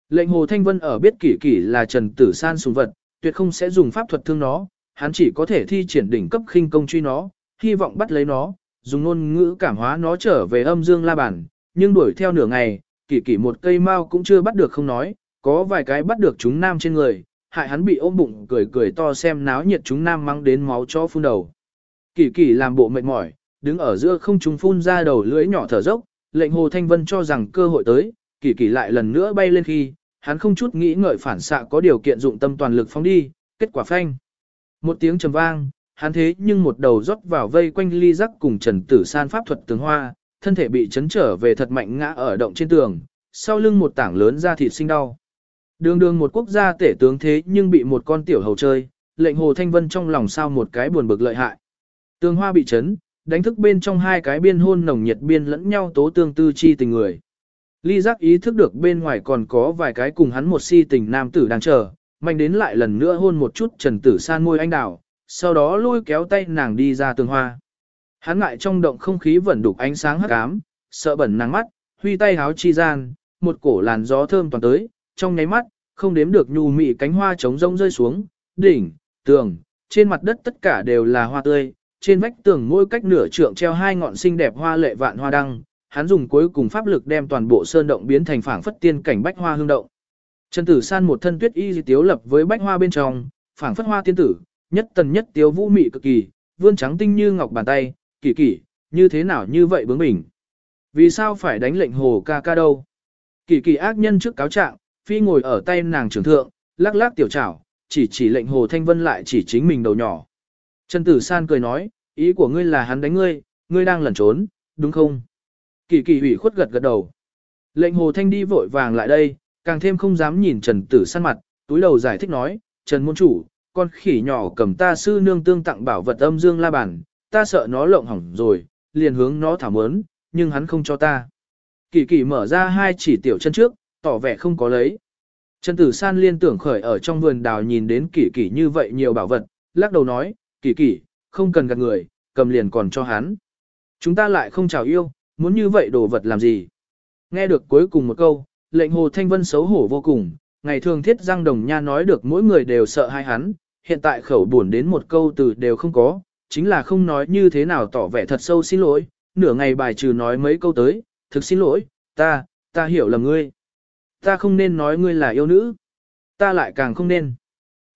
Lệnh hồ thanh vân ở biết Kỷ Kỷ là trần tử san sùng vật, tuyệt không sẽ dùng pháp thuật thương nó, hắn chỉ có thể thi triển đỉnh cấp khinh công truy nó, hy vọng bắt lấy nó, dùng ngôn ngữ cảm hóa nó trở về âm dương la bản, nhưng đuổi theo nửa ngày, Kỷ Kỷ một cây mao cũng chưa bắt được không nói, có vài cái bắt được chúng nam trên người, hại hắn bị ôm bụng cười cười to xem náo nhiệt chúng nam mang đến máu cho phun đầu. Kỷ Kỷ làm bộ mệt mỏi, đứng ở giữa không chúng phun ra đầu lưỡi nhỏ thở dốc, lệnh Hồ Thanh Vân cho rằng cơ hội tới, kỳ kỳ lại lần nữa bay lên khi, hắn không chút nghĩ ngợi phản xạ có điều kiện dụng tâm toàn lực phóng đi, kết quả phanh. Một tiếng trầm vang, hắn thế nhưng một đầu rót vào vây quanh ly rắc cùng Trần Tử San pháp thuật tường hoa, thân thể bị chấn trở về thật mạnh ngã ở động trên tường, sau lưng một tảng lớn da thịt sinh đau. Đường đường một quốc gia tể tướng thế nhưng bị một con tiểu hầu chơi, lệnh Hồ Thanh Vân trong lòng sao một cái buồn bực lợi hại. Tường hoa bị chấn, đánh thức bên trong hai cái biên hôn nồng nhiệt biên lẫn nhau tố tương tư chi tình người. Ly giác ý thức được bên ngoài còn có vài cái cùng hắn một si tình nam tử đang chờ, mạnh đến lại lần nữa hôn một chút trần tử san môi anh đào, sau đó lôi kéo tay nàng đi ra tường hoa. Hắn ngại trong động không khí vẫn đục ánh sáng hắc ám, sợ bẩn nắng mắt, huy tay háo chi gian, một cổ làn gió thơm toàn tới, trong nháy mắt, không đếm được nhu mị cánh hoa trống rông rơi xuống, đỉnh, tường, trên mặt đất tất cả đều là hoa tươi, trên vách tường mỗi cách nửa trượng treo hai ngọn xinh đẹp hoa lệ vạn hoa đăng, hắn dùng cuối cùng pháp lực đem toàn bộ sơn động biến thành phảng phất tiên cảnh bách hoa hương động. Trần Tử San một thân tuyết y di tiếu lập với bách hoa bên trong, phảng phất hoa tiên tử, nhất tần nhất tiếu vũ mị cực kỳ, vươn trắng tinh như ngọc bàn tay, kỳ kỳ, như thế nào như vậy bướng bỉnh. Vì sao phải đánh lệnh hồ ca ca đâu? Kỳ kỳ ác nhân trước cáo trạng, phi ngồi ở tay nàng trưởng thượng, lắc lắc tiểu trảo, chỉ chỉ lệnh hồ thanh vân lại chỉ chính mình đầu nhỏ. Trần Tử San cười nói, ý của ngươi là hắn đánh ngươi, ngươi đang lẩn trốn, đúng không? Kỳ kỳ ủy khuất gật gật đầu. Lệnh hồ thanh đi vội vàng lại đây, càng thêm không dám nhìn Trần Tử San mặt, túi đầu giải thích nói, Trần môn chủ, con khỉ nhỏ cầm ta sư nương tương tặng bảo vật âm dương la bản, ta sợ nó lộng hỏng rồi, liền hướng nó thảm ớn, nhưng hắn không cho ta. Kỳ kỳ mở ra hai chỉ tiểu chân trước, tỏ vẻ không có lấy. Trần Tử San liên tưởng khởi ở trong vườn đào nhìn đến kỳ kỳ như vậy nhiều bảo vật, lắc đầu nói, kỳ kỳ, không cần gạt người, cầm liền còn cho hắn. Chúng ta lại không chào yêu, muốn như vậy đồ vật làm gì. Nghe được cuối cùng một câu, lệnh hồ thanh vân xấu hổ vô cùng, ngày thường thiết giang đồng nha nói được mỗi người đều sợ hai hắn, hiện tại khẩu buồn đến một câu từ đều không có, chính là không nói như thế nào tỏ vẻ thật sâu xin lỗi, nửa ngày bài trừ nói mấy câu tới, thực xin lỗi, ta, ta hiểu lầm ngươi. Ta không nên nói ngươi là yêu nữ, ta lại càng không nên.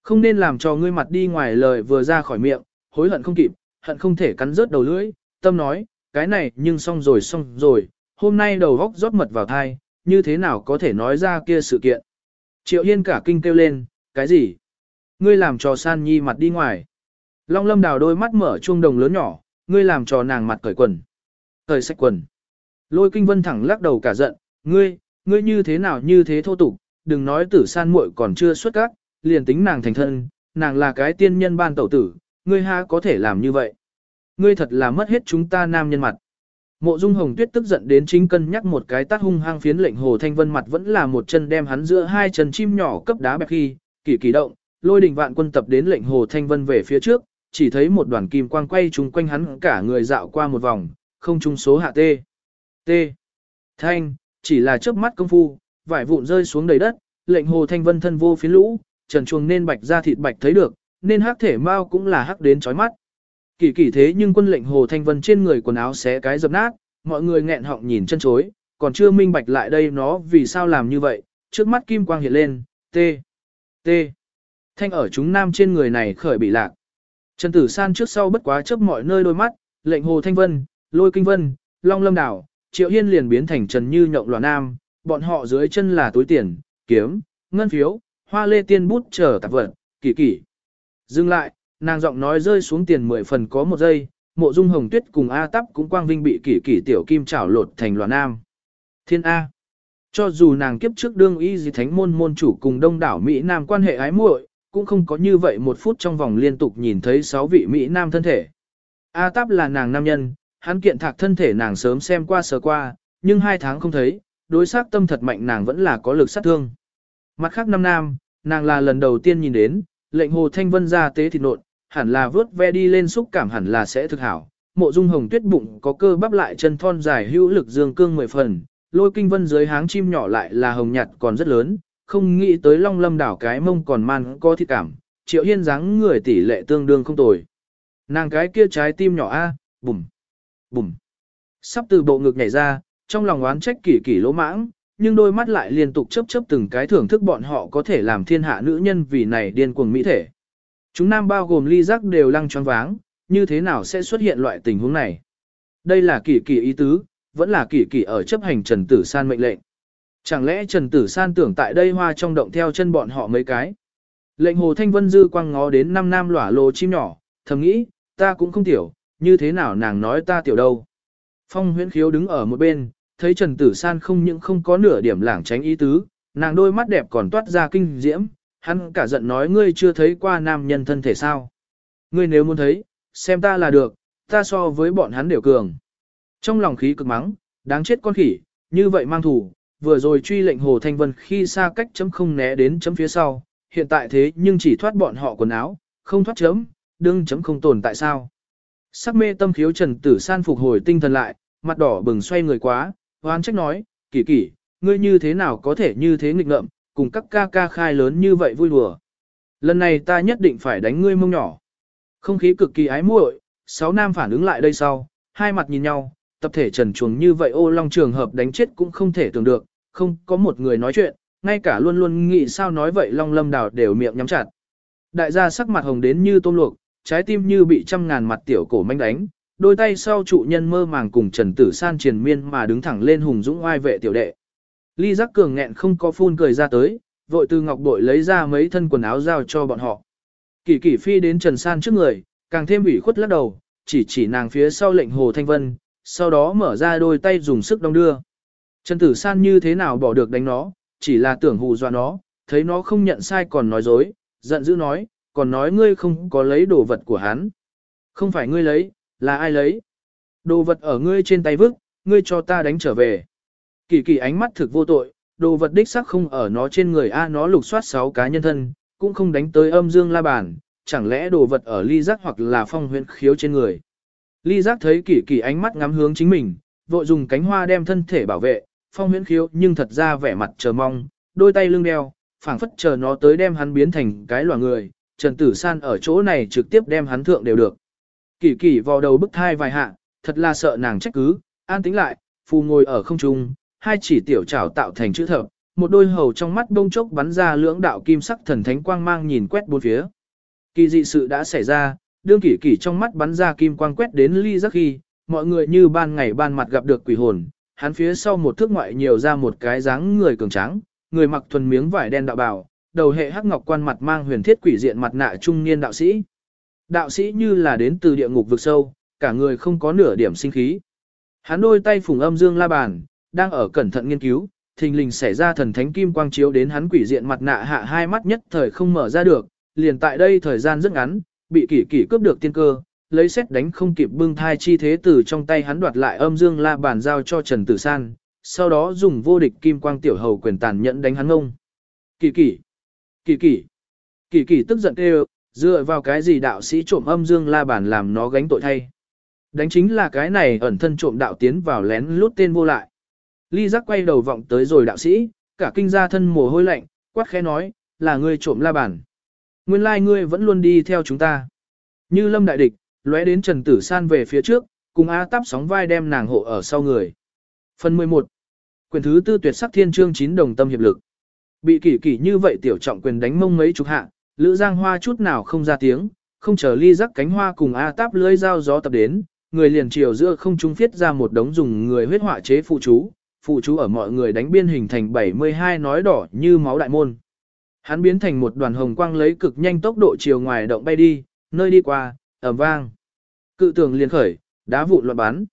Không nên làm cho ngươi mặt đi ngoài lời vừa ra khỏi miệng, hối hận không kịp, hận không thể cắn rớt đầu lưỡi, tâm nói, cái này nhưng xong rồi xong rồi, hôm nay đầu góc rót mật vào thai, như thế nào có thể nói ra kia sự kiện. Triệu yên cả kinh kêu lên, cái gì? Ngươi làm cho san nhi mặt đi ngoài. Long lâm đào đôi mắt mở chuông đồng lớn nhỏ, ngươi làm cho nàng mặt cởi quần. Cởi sạch quần. Lôi kinh vân thẳng lắc đầu cả giận, ngươi, ngươi như thế nào như thế thô tục, đừng nói tử san muội còn chưa xuất các, liền tính nàng thành thân, nàng là cái tiên nhân ban tẩu tử, ngươi ha có thể làm như vậy. Ngươi thật là mất hết chúng ta nam nhân mặt. Mộ Dung Hồng Tuyết tức giận đến chính cân nhắc một cái tát hung hăng phiến lệnh Hồ Thanh Vân mặt vẫn là một chân đem hắn giữa hai chân chim nhỏ cấp đá bẹp khi, kỳ kỳ động, lôi đình vạn quân tập đến lệnh Hồ Thanh Vân về phía trước, chỉ thấy một đoàn kim quang quay chung quanh hắn cả người dạo qua một vòng, không trung số hạ tê. tê Thanh, chỉ là chớp mắt công phu, vải vụn rơi xuống đầy đất, lệnh Hồ Thanh Vân thân vô phiến lũ, trần chuồng nên bạch ra thịt bạch thấy được, nên hắc thể mau cũng là hắc đến chói mắt. Kỳ kỳ thế nhưng quân lệnh Hồ Thanh Vân trên người quần áo xé cái dập nát, mọi người nghẹn họng nhìn chân chối, còn chưa minh bạch lại đây nó vì sao làm như vậy, trước mắt kim quang hiện lên, t t Thanh ở chúng nam trên người này khởi bị lạc. Trần Tử San trước sau bất quá chớp mọi nơi đôi mắt, lệnh Hồ Thanh Vân, Lôi Kinh Vân, Long Lâm Đảo, Triệu Hiên liền biến thành Trần Như nhộng loạn nam, bọn họ dưới chân là túi tiền, kiếm, ngân phiếu, hoa lê tiên bút trở tạp vật, kỳ kỳ. Dừng lại, nàng giọng nói rơi xuống tiền mười phần có một giây, mộ dung hồng tuyết cùng A tắp cũng quang vinh bị kỷ kỷ tiểu kim trảo lột thành loạn nam. Thiên A. Cho dù nàng kiếp trước đương y gì thánh môn môn chủ cùng đông đảo Mỹ Nam quan hệ ái muội, cũng không có như vậy một phút trong vòng liên tục nhìn thấy sáu vị Mỹ Nam thân thể. A tắp là nàng nam nhân, hắn kiện thạc thân thể nàng sớm xem qua sờ qua, nhưng hai tháng không thấy, đối xác tâm thật mạnh nàng vẫn là có lực sát thương. Mặt khác năm nam, nàng là lần đầu tiên nhìn đến, lệnh hồ thanh vân ra tế thịt nộn, hẳn là vớt ve đi lên xúc cảm hẳn là sẽ thực hảo. Mộ dung hồng tuyết bụng có cơ bắp lại chân thon dài hữu lực dương cương mười phần, lôi kinh vân dưới háng chim nhỏ lại là hồng nhạt còn rất lớn, không nghĩ tới long lâm đảo cái mông còn man có thi cảm, triệu hiên dáng người tỷ lệ tương đương không tồi. Nàng cái kia trái tim nhỏ a, bùm, bùm, sắp từ bộ ngực nhảy ra, trong lòng oán trách kỳ kỳ lỗ mãng, nhưng đôi mắt lại liên tục chớp chớp từng cái thưởng thức bọn họ có thể làm thiên hạ nữ nhân vì này điên cuồng mỹ thể. Chúng nam bao gồm ly giác đều lăng choáng váng, như thế nào sẽ xuất hiện loại tình huống này? Đây là kỳ kỳ ý tứ, vẫn là kỳ kỳ ở chấp hành Trần Tử San mệnh lệnh. Chẳng lẽ Trần Tử San tưởng tại đây hoa trong động theo chân bọn họ mấy cái? Lệnh Hồ Thanh Vân dư quang ngó đến năm nam lỏa lồ chim nhỏ, thầm nghĩ, ta cũng không tiểu, như thế nào nàng nói ta tiểu đâu. Phong huyễn khiếu đứng ở một bên, thấy Trần Tử San không những không có nửa điểm lảng tránh ý tứ, nàng đôi mắt đẹp còn toát ra kinh diễm, hắn cả giận nói ngươi chưa thấy qua nam nhân thân thể sao. Ngươi nếu muốn thấy, xem ta là được, ta so với bọn hắn đều cường. Trong lòng khí cực mắng, đáng chết con khỉ, như vậy mang thủ, vừa rồi truy lệnh Hồ Thanh Vân khi xa cách chấm không né đến chấm phía sau, hiện tại thế nhưng chỉ thoát bọn họ quần áo, không thoát chấm, đương chấm không tồn tại sao. Sắc mê tâm khiếu Trần Tử San phục hồi tinh thần lại, mặt đỏ bừng xoay người quá, hoan trách nói, kỳ kỳ, ngươi như thế nào có thể như thế nghịch ngợm, cùng các ca ca khai lớn như vậy vui đùa. Lần này ta nhất định phải đánh ngươi mông nhỏ. Không khí cực kỳ ái muội, sáu nam phản ứng lại đây sau, hai mặt nhìn nhau, tập thể trần chuồng như vậy ô long trường hợp đánh chết cũng không thể tưởng được, không có một người nói chuyện, ngay cả luôn luôn nghĩ sao nói vậy long lâm đào đều miệng nhắm chặt. Đại gia sắc mặt hồng đến như tôm luộc, trái tim như bị trăm ngàn mặt tiểu cổ manh đánh, đôi tay sau trụ nhân mơ màng cùng Trần Tử San triền miên mà đứng thẳng lên hùng dũng oai vệ tiểu đệ. Ly giác cường nghẹn không có phun cười ra tới, vội từ ngọc bội lấy ra mấy thân quần áo giao cho bọn họ. Kỳ kỳ phi đến Trần San trước người, càng thêm ủy khuất lắc đầu, chỉ chỉ nàng phía sau lệnh Hồ Thanh Vân, sau đó mở ra đôi tay dùng sức đong đưa. Trần Tử San như thế nào bỏ được đánh nó, chỉ là tưởng hù dọa nó, thấy nó không nhận sai còn nói dối, giận dữ nói, còn nói ngươi không có lấy đồ vật của hắn. Không phải ngươi lấy, là ai lấy? Đồ vật ở ngươi trên tay vứt, ngươi cho ta đánh trở về. Kỳ kỳ ánh mắt thực vô tội, đồ vật đích sắc không ở nó trên người A nó lục soát 6 cá nhân thân, cũng không đánh tới âm dương la bàn, chẳng lẽ đồ vật ở ly giác hoặc là phong huyện khiếu trên người. Ly giác thấy kỳ kỳ ánh mắt ngắm hướng chính mình, vội dùng cánh hoa đem thân thể bảo vệ, phong huyễn khiếu nhưng thật ra vẻ mặt chờ mong, đôi tay lưng đeo, phảng phất chờ nó tới đem hắn biến thành cái loài người, Trần Tử San ở chỗ này trực tiếp đem hắn thượng đều được. Kỳ kỳ vào đầu bức thai vài hạ, thật là sợ nàng trách cứ, an tính lại, phù ngồi ở không trung, hai chỉ tiểu trảo tạo thành chữ thập, một đôi hầu trong mắt bông chốc bắn ra lưỡng đạo kim sắc thần thánh quang mang nhìn quét bốn phía. Kỳ dị sự đã xảy ra, đương kỷ kỷ trong mắt bắn ra kim quang quét đến ly giác khi, mọi người như ban ngày ban mặt gặp được quỷ hồn, hắn phía sau một thước ngoại nhiều ra một cái dáng người cường tráng, người mặc thuần miếng vải đen đạo bào, đầu hệ hắc ngọc quan mặt mang huyền thiết quỷ diện mặt nạ trung niên đạo sĩ. Đạo sĩ như là đến từ địa ngục vực sâu, cả người không có nửa điểm sinh khí. Hắn đôi tay phùng âm dương la bàn, đang ở cẩn thận nghiên cứu, thình lình xảy ra thần thánh kim quang chiếu đến hắn quỷ diện mặt nạ hạ hai mắt nhất thời không mở ra được, liền tại đây thời gian rất ngắn, bị kỷ kỷ cướp được tiên cơ, lấy xét đánh không kịp bưng thai chi thế từ trong tay hắn đoạt lại âm dương la bàn giao cho Trần Tử San, sau đó dùng vô địch kim quang tiểu hầu quyền tàn nhẫn đánh hắn ngông. kỷ kỷ, kỷ kỷ, kỷ kỷ tức giận kêu, dựa vào cái gì đạo sĩ trộm âm dương la bàn làm nó gánh tội thay. Đánh chính là cái này ẩn thân trộm đạo tiến vào lén lút tên vô lại. Ly giác quay đầu vọng tới rồi đạo sĩ, cả kinh gia thân mồ hôi lạnh, quát khẽ nói, là ngươi trộm la bàn. Nguyên lai like ngươi vẫn luôn đi theo chúng ta. Như lâm đại địch, lóe đến Trần Tử San về phía trước, cùng A Táp sóng vai đem nàng hộ ở sau người. Phần 11. Quyền thứ tư tuyệt sắc thiên chương 9 đồng tâm hiệp lực. Bị kỷ kỷ như vậy tiểu trọng quyền đánh mông mấy chục hạ, Lữ Giang Hoa chút nào không ra tiếng, không chờ ly rắc cánh hoa cùng A Táp lưới dao gió tập đến, người liền chiều giữa không trung phiết ra một đống dùng người huyết họa chế phụ chú, phụ chú ở mọi người đánh biên hình thành 72 nói đỏ như máu đại môn. Hắn biến thành một đoàn hồng quang lấy cực nhanh tốc độ chiều ngoài động bay đi, nơi đi qua, ầm vang. Cự tường liền khởi, đá vụn loạn bắn.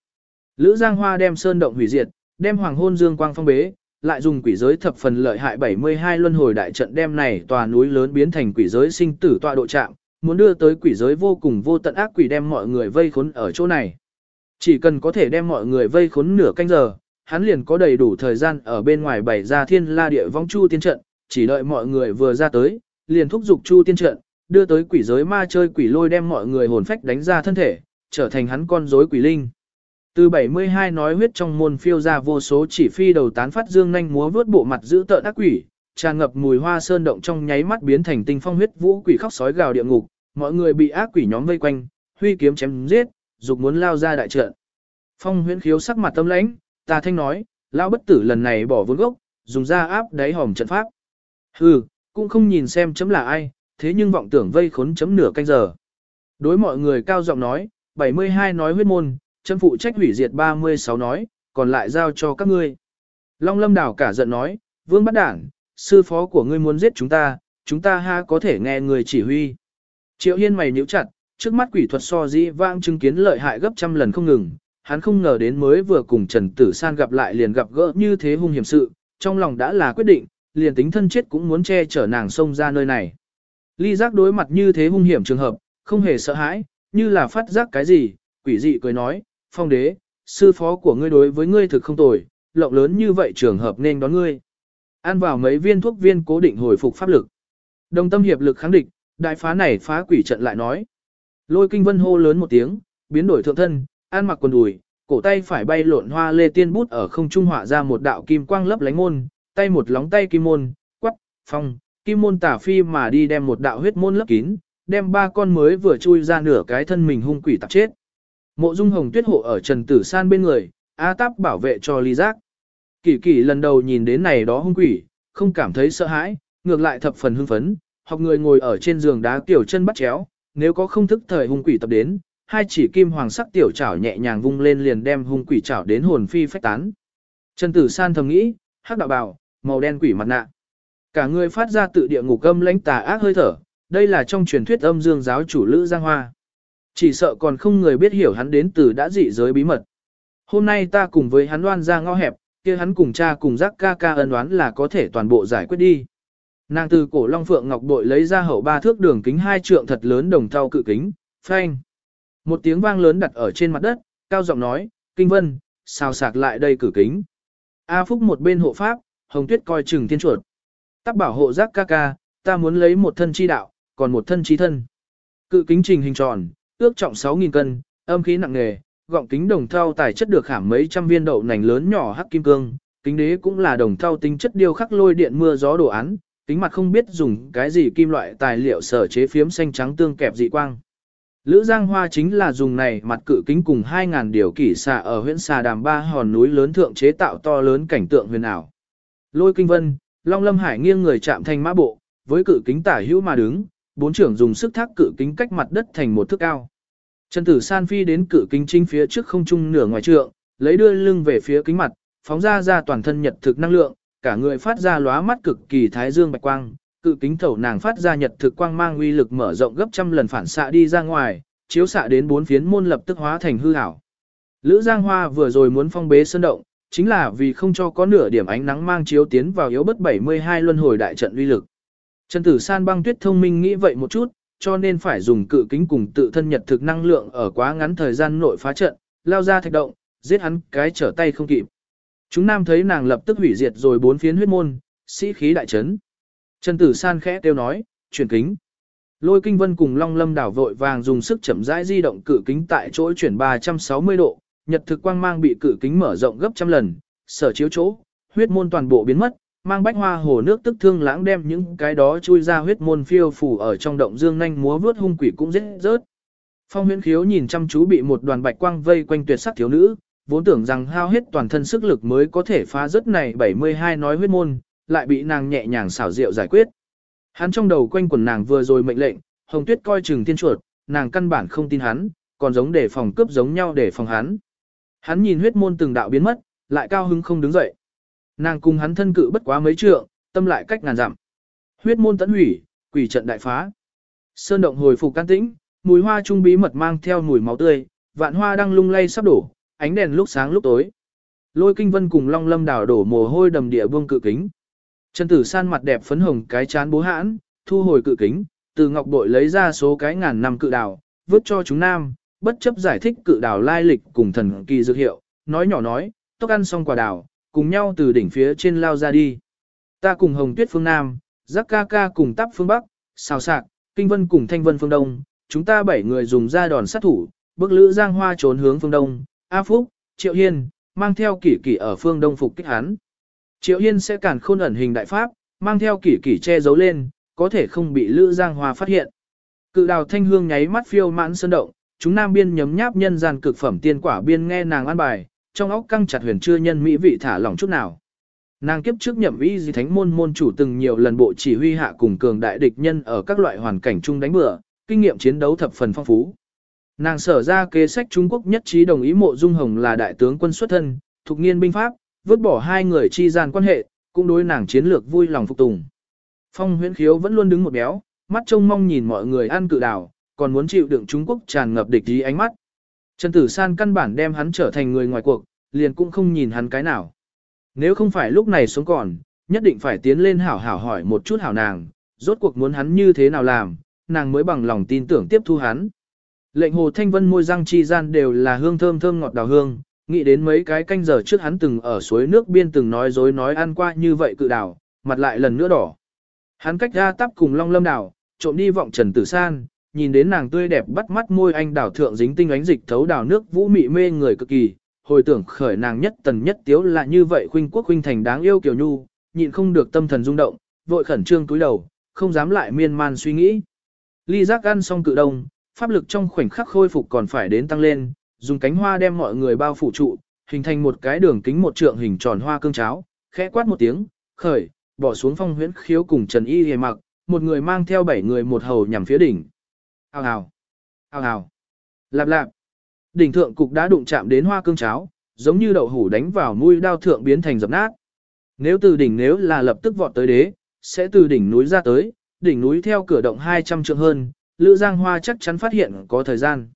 Lữ Giang Hoa đem sơn động hủy diệt, đem hoàng hôn dương quang phong bế, lại dùng quỷ giới thập phần lợi hại 72 luân hồi đại trận đem này tòa núi lớn biến thành quỷ giới sinh tử tọa độ trạm, muốn đưa tới quỷ giới vô cùng vô tận ác quỷ đem mọi người vây khốn ở chỗ này. Chỉ cần có thể đem mọi người vây khốn nửa canh giờ, hắn liền có đầy đủ thời gian ở bên ngoài bày ra thiên la địa vong chu tiên trận, chỉ đợi mọi người vừa ra tới, liền thúc giục chu tiên trận, đưa tới quỷ giới ma chơi quỷ lôi đem mọi người hồn phách đánh ra thân thể, trở thành hắn con rối quỷ linh. Từ 72 nói huyết trong môn phiêu ra vô số chỉ phi đầu tán phát dương nhanh múa vướt bộ mặt giữ tợn ác quỷ, tràn ngập mùi hoa sơn động trong nháy mắt biến thành tinh phong huyết vũ quỷ khóc sói gào địa ngục, mọi người bị ác quỷ nhóm vây quanh, huy kiếm chém giết, dục muốn lao ra đại trận. Phong huyễn khiếu sắc mặt tâm lãnh, ta thanh nói, lão bất tử lần này bỏ vốn gốc, dùng ra áp đáy hòm trận pháp. Hừ, cũng không nhìn xem chấm là ai, thế nhưng vọng tưởng vây khốn chấm nửa canh giờ. Đối mọi người cao giọng nói, 72 nói huyết môn, chấm phụ trách hủy diệt 36 nói, còn lại giao cho các ngươi. Long lâm đảo cả giận nói, vương bắt đảng, sư phó của ngươi muốn giết chúng ta, chúng ta ha có thể nghe người chỉ huy. Triệu hiên mày nhíu chặt, trước mắt quỷ thuật so dĩ vang chứng kiến lợi hại gấp trăm lần không ngừng, hắn không ngờ đến mới vừa cùng Trần Tử San gặp lại liền gặp gỡ như thế hung hiểm sự, trong lòng đã là quyết định, liền tính thân chết cũng muốn che chở nàng xông ra nơi này. Ly giác đối mặt như thế hung hiểm trường hợp, không hề sợ hãi, như là phát giác cái gì, quỷ dị cười nói, phong đế, sư phó của ngươi đối với ngươi thực không tồi, lộng lớn như vậy trường hợp nên đón ngươi. Ăn vào mấy viên thuốc viên cố định hồi phục pháp lực. Đồng tâm hiệp lực kháng địch, đại phá này phá quỷ trận lại nói. Lôi kinh vân hô lớn một tiếng, biến đổi thượng thân, ăn mặc quần đùi, cổ tay phải bay lộn hoa lê tiên bút ở không trung họa ra một đạo kim quang lấp lánh môn, tay một lóng tay kim môn, quắc, phong, kim môn tả phi mà đi đem một đạo huyết môn lấp kín, đem ba con mới vừa chui ra nửa cái thân mình hung quỷ tạp chết. Mộ Dung Hồng Tuyết hộ ở Trần Tử San bên người, A Táp bảo vệ cho Ly Giác. Kỳ kỳ lần đầu nhìn đến này đó hung quỷ, không cảm thấy sợ hãi, ngược lại thập phần hưng phấn, học người ngồi ở trên giường đá kiểu chân bắt chéo, nếu có không thức thời hung quỷ tập đến, hai chỉ kim hoàng sắc tiểu chảo nhẹ nhàng vung lên liền đem hung quỷ chảo đến hồn phi phách tán. Trần Tử San thầm nghĩ, hắc đạo bào, màu đen quỷ mặt nạ. Cả người phát ra tự địa ngục âm lãnh tà ác hơi thở, đây là trong truyền thuyết âm dương giáo chủ Lữ Giang Hoa. Chỉ sợ còn không người biết hiểu hắn đến từ đã dị giới bí mật. Hôm nay ta cùng với hắn đoan ra ngõ hẹp, kia hắn cùng cha cùng giác ca ca ân đoán là có thể toàn bộ giải quyết đi. Nàng từ cổ long phượng ngọc bội lấy ra hậu ba thước đường kính hai trượng thật lớn đồng thau cự kính, phanh. Một tiếng vang lớn đặt ở trên mặt đất, cao giọng nói, kinh vân, xào sạc lại đây cử kính. A Phúc một bên hộ pháp, Hồng Tuyết coi chừng thiên chuột. Tắc bảo hộ giác ca ca, ta muốn lấy một thân chi đạo, còn một thân chi thân. Cự kính trình hình tròn, ước trọng 6.000 cân, âm khí nặng nề, gọng kính đồng thau tài chất được khảm mấy trăm viên đậu nành lớn nhỏ hắc kim cương, kính đế cũng là đồng thau tính chất điêu khắc lôi điện mưa gió đồ án, kính mặt không biết dùng cái gì kim loại tài liệu sở chế phiếm xanh trắng tương kẹp dị quang. Lữ Giang Hoa chính là dùng này mặt cự kính cùng 2.000 điều kỷ xà ở huyện xà đàm ba hòn núi lớn thượng chế tạo to lớn cảnh tượng huyền ảo. Lôi kinh vân, Long Lâm Hải nghiêng người chạm thành mã bộ, với cự kính tả hữu mà đứng, bốn trưởng dùng sức thác cự kính cách mặt đất thành một thước cao. Trần Tử San phi đến cự kính chính phía trước không trung nửa ngoài trượng, lấy đưa lưng về phía kính mặt, phóng ra ra toàn thân nhật thực năng lượng, cả người phát ra lóa mắt cực kỳ thái dương bạch quang, cự kính thẩu nàng phát ra nhật thực quang mang uy lực mở rộng gấp trăm lần phản xạ đi ra ngoài, chiếu xạ đến bốn phiến môn lập tức hóa thành hư ảo. Lữ Giang Hoa vừa rồi muốn phong bế sơn động, chính là vì không cho có nửa điểm ánh nắng mang chiếu tiến vào yếu bất 72 luân hồi đại trận uy lực. Trần Tử San băng tuyết thông minh nghĩ vậy một chút, cho nên phải dùng cự kính cùng tự thân nhật thực năng lượng ở quá ngắn thời gian nội phá trận, lao ra thạch động, giết hắn cái trở tay không kịp. Chúng nam thấy nàng lập tức hủy diệt rồi bốn phiến huyết môn, sĩ khí đại trấn. Trần Tử San khẽ kêu nói, chuyển kính. Lôi kinh vân cùng Long Lâm đảo vội vàng dùng sức chậm rãi di động cự kính tại chỗ chuyển 360 độ, nhật thực quang mang bị cự kính mở rộng gấp trăm lần, sở chiếu chỗ, huyết môn toàn bộ biến mất, mang bách hoa hồ nước tức thương lãng đem những cái đó chui ra huyết môn phiêu phủ ở trong động dương nhanh múa vướt hung quỷ cũng dễ rớt. Phong huyễn khiếu nhìn chăm chú bị một đoàn bạch quang vây quanh tuyệt sắc thiếu nữ, vốn tưởng rằng hao hết toàn thân sức lực mới có thể phá rớt này 72 nói huyết môn, lại bị nàng nhẹ nhàng xảo diệu giải quyết. Hắn trong đầu quanh quần nàng vừa rồi mệnh lệnh, hồng tuyết coi chừng thiên chuột, nàng căn bản không tin hắn, còn giống để phòng cướp giống nhau để phòng hắn. Hắn nhìn huyết môn từng đạo biến mất, lại cao hứng không đứng dậy. Nàng cùng hắn thân cự bất quá mấy trượng, tâm lại cách ngàn dặm. Huyết môn tận hủy, quỷ trận đại phá. Sơn động hồi phục can tĩnh, mùi hoa trung bí mật mang theo mùi máu tươi, vạn hoa đang lung lay sắp đổ, ánh đèn lúc sáng lúc tối. Lôi kinh vân cùng long lâm đảo đổ mồ hôi đầm địa vương cự kính. Trần tử san mặt đẹp phấn hồng cái chán bố hãn, thu hồi cự kính, từ ngọc bội lấy ra số cái ngàn năm cự đào, vứt cho chúng nam, bất chấp giải thích cự đào lai lịch cùng thần kỳ dược hiệu, nói nhỏ nói, tốc ăn xong quả đào, cùng nhau từ đỉnh phía trên lao ra đi. Ta cùng Hồng Tuyết phương Nam, Giác ca ca cùng Tắp phương Bắc, Xào Sạc, Kinh Vân cùng Thanh Vân phương Đông, chúng ta bảy người dùng ra đòn sát thủ, bước lữ giang hoa trốn hướng phương Đông, A Phúc, Triệu Hiên, mang theo kỷ kỷ ở phương Đông phục kích hắn. Triệu Hiên sẽ cản khôn ẩn hình đại pháp, mang theo kỷ kỷ che giấu lên, có thể không bị lữ giang hoa phát hiện. Cự đào thanh hương nháy mắt phiêu mãn sơn động, chúng nam biên nhấm nháp nhân gian cực phẩm tiên quả biên nghe nàng an bài, trong óc căng chặt huyền chưa nhân mỹ vị thả lỏng chút nào. Nàng kiếp trước nhậm ý gì thánh môn môn chủ từng nhiều lần bộ chỉ huy hạ cùng cường đại địch nhân ở các loại hoàn cảnh chung đánh bừa, kinh nghiệm chiến đấu thập phần phong phú. Nàng sở ra kế sách Trung Quốc nhất trí đồng ý mộ dung hồng là đại tướng quân xuất thân, thuộc nghiên binh pháp, vứt bỏ hai người chi gian quan hệ, cũng đối nàng chiến lược vui lòng phục tùng. Phong huyễn khiếu vẫn luôn đứng một béo, mắt trông mong nhìn mọi người ăn cự đào còn muốn chịu đựng Trung Quốc tràn ngập địch ý ánh mắt. Trần Tử San căn bản đem hắn trở thành người ngoài cuộc, liền cũng không nhìn hắn cái nào. Nếu không phải lúc này sống còn, nhất định phải tiến lên hảo hảo hỏi một chút hảo nàng, rốt cuộc muốn hắn như thế nào làm, nàng mới bằng lòng tin tưởng tiếp thu hắn. Lệnh hồ thanh vân môi răng chi gian đều là hương thơm thơm ngọt đào hương, nghĩ đến mấy cái canh giờ trước hắn từng ở suối nước biên từng nói dối nói ăn qua như vậy cự đảo mặt lại lần nữa đỏ. Hắn cách ra tắp cùng long lâm đảo trộm đi vọng trần tử san, nhìn đến nàng tươi đẹp bắt mắt môi anh đảo thượng dính tinh ánh dịch thấu đảo nước vũ mị mê người cực kỳ, hồi tưởng khởi nàng nhất tần nhất tiếu là như vậy khuynh quốc khuynh thành đáng yêu kiểu nhu, nhịn không được tâm thần rung động, vội khẩn trương túi đầu, không dám lại miên man suy nghĩ. Ly giác ăn xong cự đông, pháp lực trong khoảnh khắc khôi phục còn phải đến tăng lên, dùng cánh hoa đem mọi người bao phủ trụ, hình thành một cái đường kính một trượng hình tròn hoa cương cháo, khẽ quát một tiếng, khởi, bỏ xuống phong huyễn khiếu cùng Trần Y hề mặc, một người mang theo bảy người một hầu nhằm phía đỉnh. Hào hào, hào hào, lạp lạp, đỉnh thượng cục đã đụng chạm đến hoa cương cháo, giống như đậu hủ đánh vào mũi đao thượng biến thành dập nát. Nếu từ đỉnh nếu là lập tức vọt tới đế, sẽ từ đỉnh núi ra tới, đỉnh núi theo cửa động 200 trượng hơn, Lữ Giang Hoa chắc chắn phát hiện có thời gian.